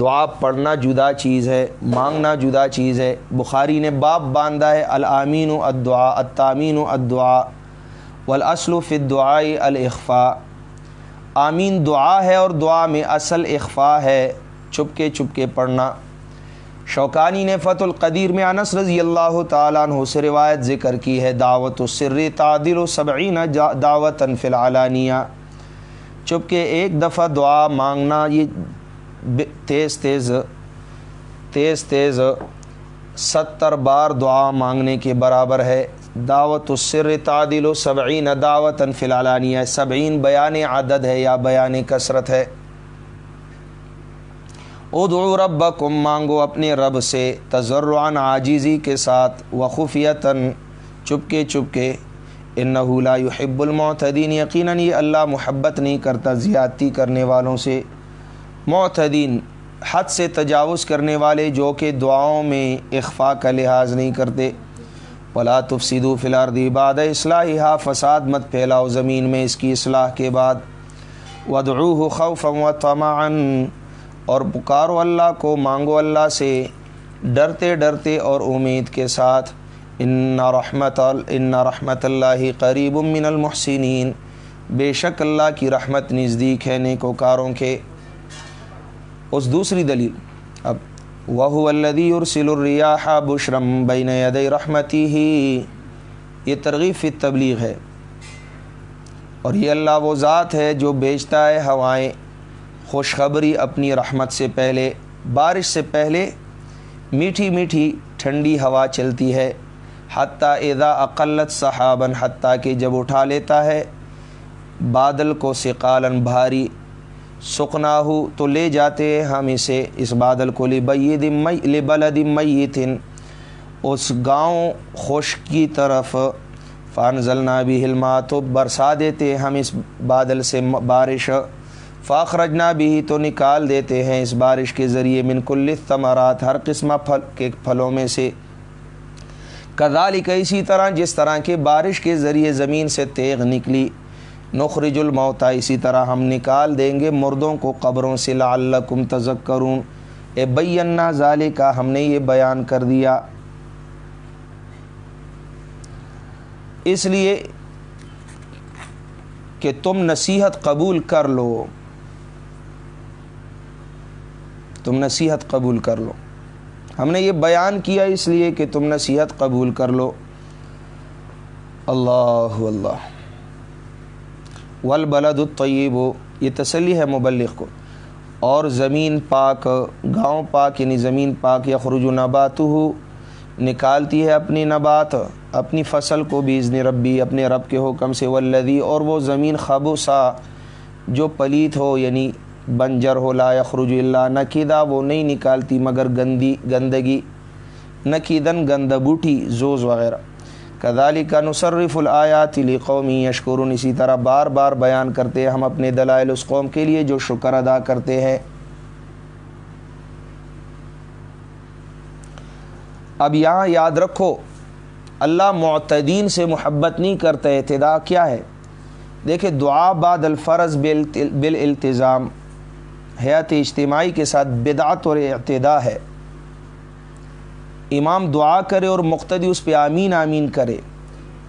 دعا پڑھنا جدا چیز ہے، مانگنا جدا چیز ہے۔ بخاری نے باپ باندھا ہے، الامین و ادعا التامین و ادعا والاصل فی الدعاء الاخفاء آمین دعا ہے اور دعا میں اصل اخفا ہے، چپکے چپکے پڑھنا۔ شوکانی نے فت القدیر میں انس رضی اللہ تعالیٰ عنہ سے روایت ذکر کی ہے، دعوت و سر تعدل و سبعین دعوت انفل علانیہ چپکے ایک دفعہ دعا مانگنا یہ تیز تیز تیز تیز، ستر بار دعا مانگنے کے برابر ہے۔ دعوت السر تعدل و سبعین دعوت انفل علانیہ سبعین بیان عدد ہے یا بیان کثرت ہے۔ ادعو ربکم، مانگو اپنے رب سے تجرعان عاجزی کے ساتھ، وخفیتاً، چپکے چپکے۔ انہو لا يحب المعتدین، یقیناً یہ اللہ محبت نہیں کرتا زیادتی کرنے والوں سے۔ معتدین، حد سے تجاوز کرنے والے جو کہ دعاؤں میں اخفا کا لحاظ نہیں کرتے۔ ولا تفسدو فی الارض بعد اصلاحها، فساد مت پھیلاؤ زمین میں اس کی اصلاح کے بعد۔ ودعوه خوفا وطمعا۔ اور پکارو اللہ کو، مانگو اللہ سے ڈرتے ڈرتے اور امید کے ساتھ۔ ان رحمت ان رحمت اللہ قریب من المحسنین۔ بے شک اللہ کی رحمت نزدیک ہے نیکوکاروں کے۔ اس دوسری دلیل۔ اب وہ الدی ارسل الریاح بشرم بین ید رحمتی ہی یہ ترغیب فی تبلیغ ہے۔ اور یہ اللہ وہ ذات ہے جو بیچتا ہے ہوائیں۔ خوشخبری اپنی رحمت سے پہلے، بارش سے پہلے میٹھی میٹھی ٹھنڈی ہوا چلتی ہے۔ حتیٰ اذا اقلت صحابن حتیٰ کہ جب اٹھا لیتا ہے، بادل کو سقالن بھاری سکنا ہو تو لے جاتے ہیں ہم اسے۔ اس بادل کو لبید لبلد میتن، اس گاؤں خوش کی طرف۔ فان ضلع بھی ہلما تو برسا دیتے ہم اس بادل سے بارش۔ فاخرجنا بھی تو نکال دیتے ہیں اس بارش کے ذریعے من کل ثمرات ہر قسم پھل کے پھلوں میں سے۔ کذالک اسی طرح، جس طرح کے بارش کے ذریعے زمین سے تیغ نکلی۔ نخرج الموتا اسی طرح ہم نکال دیں گے مردوں کو قبروں سے، لعلکم تذکرون۔ اے بینا ذالکا، ہم نے یہ بیان کر دیا۔ اس لیے کہ تم نصیحت قبول کر لو۔ تم نصیحت قبول کر لو۔ ہم نے یہ بیان کیا اس لیے کہ تم نصیحت قبول کر لو۔ اللہ اللہ والبلد الطیب، یہ تسلی ہے مبلغ کو۔ اور زمین پاک، گاؤں پاک یعنی زمین پاک یا خروج و نبات ہو نکالتی ہے اپنی نبات، اپنی فصل کو بیزن ربی، اپنے رب کے حکم سے۔ ولدی اور وہ زمین خبوسا جو پلیت ہو یعنی بنجر ہو لا یخرج اللہ نقیدہ وہ نہیں نکالتی مگر گندی، گندگی نقیدن گند بوٹی، زوز وغیرہ۔ کدالی کا نصرف الآیات لی قومی یشکرون۔ اسی طرح بار بار بیان کرتے ہیں ہم اپنے دلائل اس قوم کے لیے جو شکر ادا کرتے ہیں۔ اب یہاں یاد رکھو، اللہ معتدین سے محبت نہیں کرتا اعتدا کیا ہے؟ دیکھیں دعا بعد الفرض بالالتزام۔ حیات اجتماعی کے ساتھ بدعت اور اعتدا ہے۔ امام دعا کرے اور مقتدی اس پہ آمین آمین کرے۔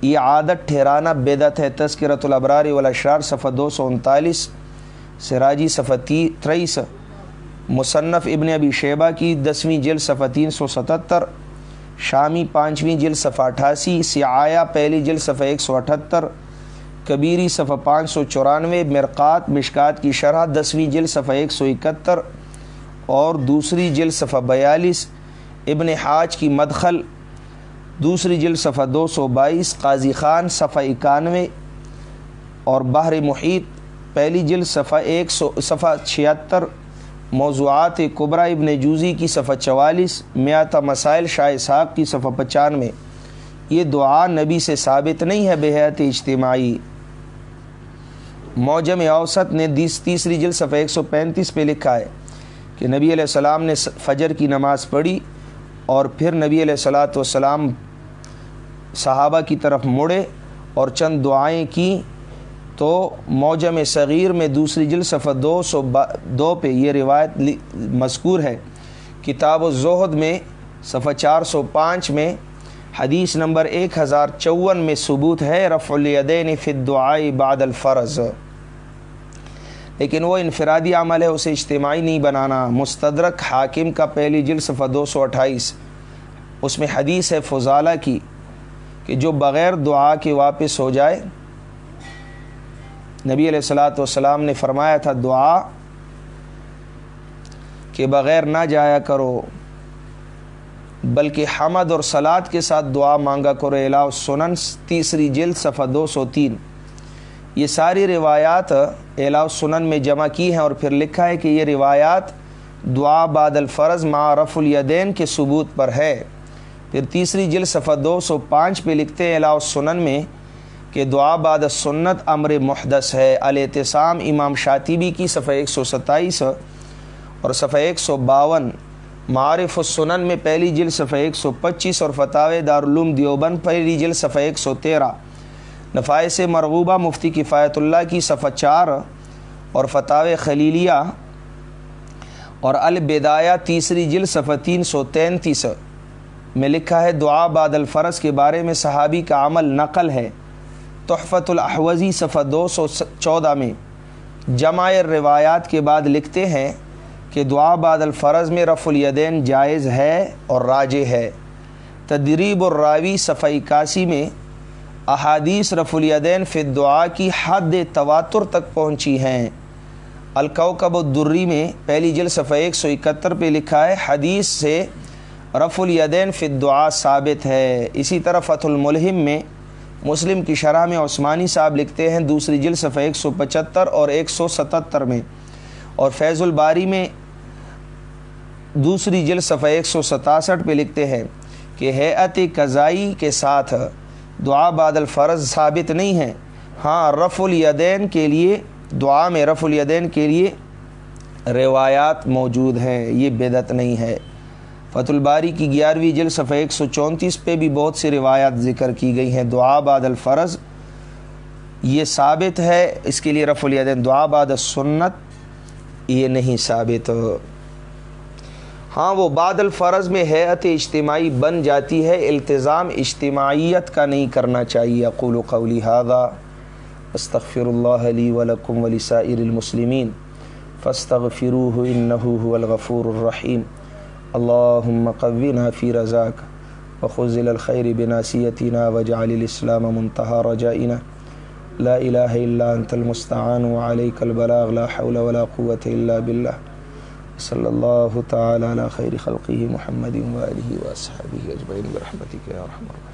یہ عادت ٹھہرانا بدعت ہے۔ تذکرت الابرار والاشرار صفحہ دو سو انتالیس سراجی صفحہ تریس، مصنف ابن ابی شیبہ کی دسویں جلد صفحہ تین سو ستتر، شامی پانچویں جلد صفحہ اٹھاسی سیایا پہلی جلد صفحہ ایک سو اٹھتر کبیری صفحہ پانچ سو چورانوے، مرقات مشکات کی شرح، دسویں جلد صفحہ ایک سو اکہتر اور دوسری جلد صفحہ بیالیس، ابن حاج کی مدخل، دوسری جلد صفحہ دو سو بائیس، قاضی خان صفحہ اکانوے اور بحر محیط، پہلی جلد صفحہ ایک سو، صفحہ چھہتر، موضوعات قبرہ ابن جوزی کی صفحہ چوالیس، میاتا مسائل شاہ صاحب کی صفحہ پچانوے۔ یہ دعا نبی سے ثابت نہیں ہے بحیت اجتماعی۔ موجم اوسط نے تیسری جلد صفحہ ایک سو پینتیس پہ لکھا ہے کہ نبی علیہ السلام نے فجر کی نماز پڑھی اور پھر نبی علیہ السلاۃ والسلام صحابہ کی طرف مڑے اور چند دعائیں کیں تو موجم صغیر میں دوسری جلد صفحہ دو سو دو پہ یہ روایت مذکور ہے۔ کتاب و زہد میں صفحہ چار سو پانچ میں حدیث نمبر ایک ہزار چون میں ثبوت ہے، رفع الیدین فی الدعائی بعد الفرض۔ لیکن وہ انفرادی عمل ہے، اسے اجتماعی نہیں بنانا۔ مستدرک حاکم کا پہلی جلد صفحہ دو سو اٹھائیس۔ اس میں حدیث ہے فضالہ کی کہ جو بغیر دعا کے واپس ہو جائے۔ نبی علیہ السلاۃ والسلام نے فرمایا تھا، دعا کہ بغیر نہ جایا کرو، بلکہ حمد اور سلاد کے ساتھ دعا مانگا کرو۔ الہ سنن تیسری جلد صفحہ دو سو تین۔ یہ ساری روایات اعلاء سنن میں جمع کی ہیں اور پھر لکھا ہے کہ یہ روایات دعا بعد الفرض رف الیدین کے ثبوت پر ہے۔ پھر تیسری جل صفحہ دو سو پانچ پہ لکھتے ہیں اعلاء سنن میں کہ دعا بعد سنت امر محدث ہے۔ الاعتصام امام شاطبی کی صفحہ ایک سو ستائیس اور صفحہ ایک سو باون۔ معارف السنن میں پہلی جل صفحہ ایک سو پچیس اور فتح دارالعلوم دیوبند پہلی جل صفحہ ایک سو تیرہ۔ نفائس مرغوبہ مفتی کفایت اللہ کی صفحہ چار اور فتح خلیلیہ اور البدایہ تیسری جل صفحہ تین سو تینتیس میں لکھا ہے، دعا بعد الفرض کے بارے میں صحابی کا عمل نقل ہے۔ تحفت الاحوزی صفحہ دو سو چودہ میں جمع روایات کے بعد لکھتے ہیں کہ دعا بعد الفرض میں رف الیدین جائز ہے اور راج ہے۔ تدریب الراوی صفحہ اکاسی میں احادیث رف الیدین فی دعا کی حد تواتر تک پہنچی ہیں۔ الکوکب الدری میں پہلی جل صفحہ ایک سو اکہتر پہ لکھا ہے، حدیث سے رف الیدین فی دعا ثابت ہے۔ اسی طرح فتح الملہم میں مسلم کی شرح میں عثمانی صاحب لکھتے ہیں، دوسری جل صفحہ ایک سو پچہتر اور ایک سو ستتر میں۔ اور فیض الباری میں دوسری جل صفحہ ایک سو ستاسٹھ پہ لکھتے ہیں کہ حیعت قضائی کے ساتھ دعا بعد الفرض ثابت نہیں ہے۔ ہاں رف الیدین کے لیے، دعا میں رف الیدین کے لیے روایات موجود ہیں، یہ بدت نہیں ہے۔ فت الباری کی گیارہویں جل صفحہ ایک سو چونتیس پہ بھی بہت سی روایات ذکر کی گئی ہیں۔ دعا بعد الفرض، یہ ثابت ہے۔ اس کے لیے رف الیدین، دعا بعد السنت، یہ نہیں ثابت۔ ہاں وہ بعد الفرض میں حیت اجتماعی بن جاتی ہے التظام اجتماعیت کا نہیں کرنا چاہیے۔ اقول و قولی حاضہ استغفر اللہ علی ولکم ولسائر المسلمین فاستغفروه انه هو الغفور الرحیم۔ اللہم قونا فی رضاک وخزل الخیر بناسیتنا وجعل الاسلام منتہا رجائنا۔ لا الہ الا انت المستعان، وعلیک البلاغ، لا حول ولا قوة الا باللہ۔ صلی اللہ تعالی علی خیر خلقی محمد واصحابہ اجمعین برحمتک یا رحمت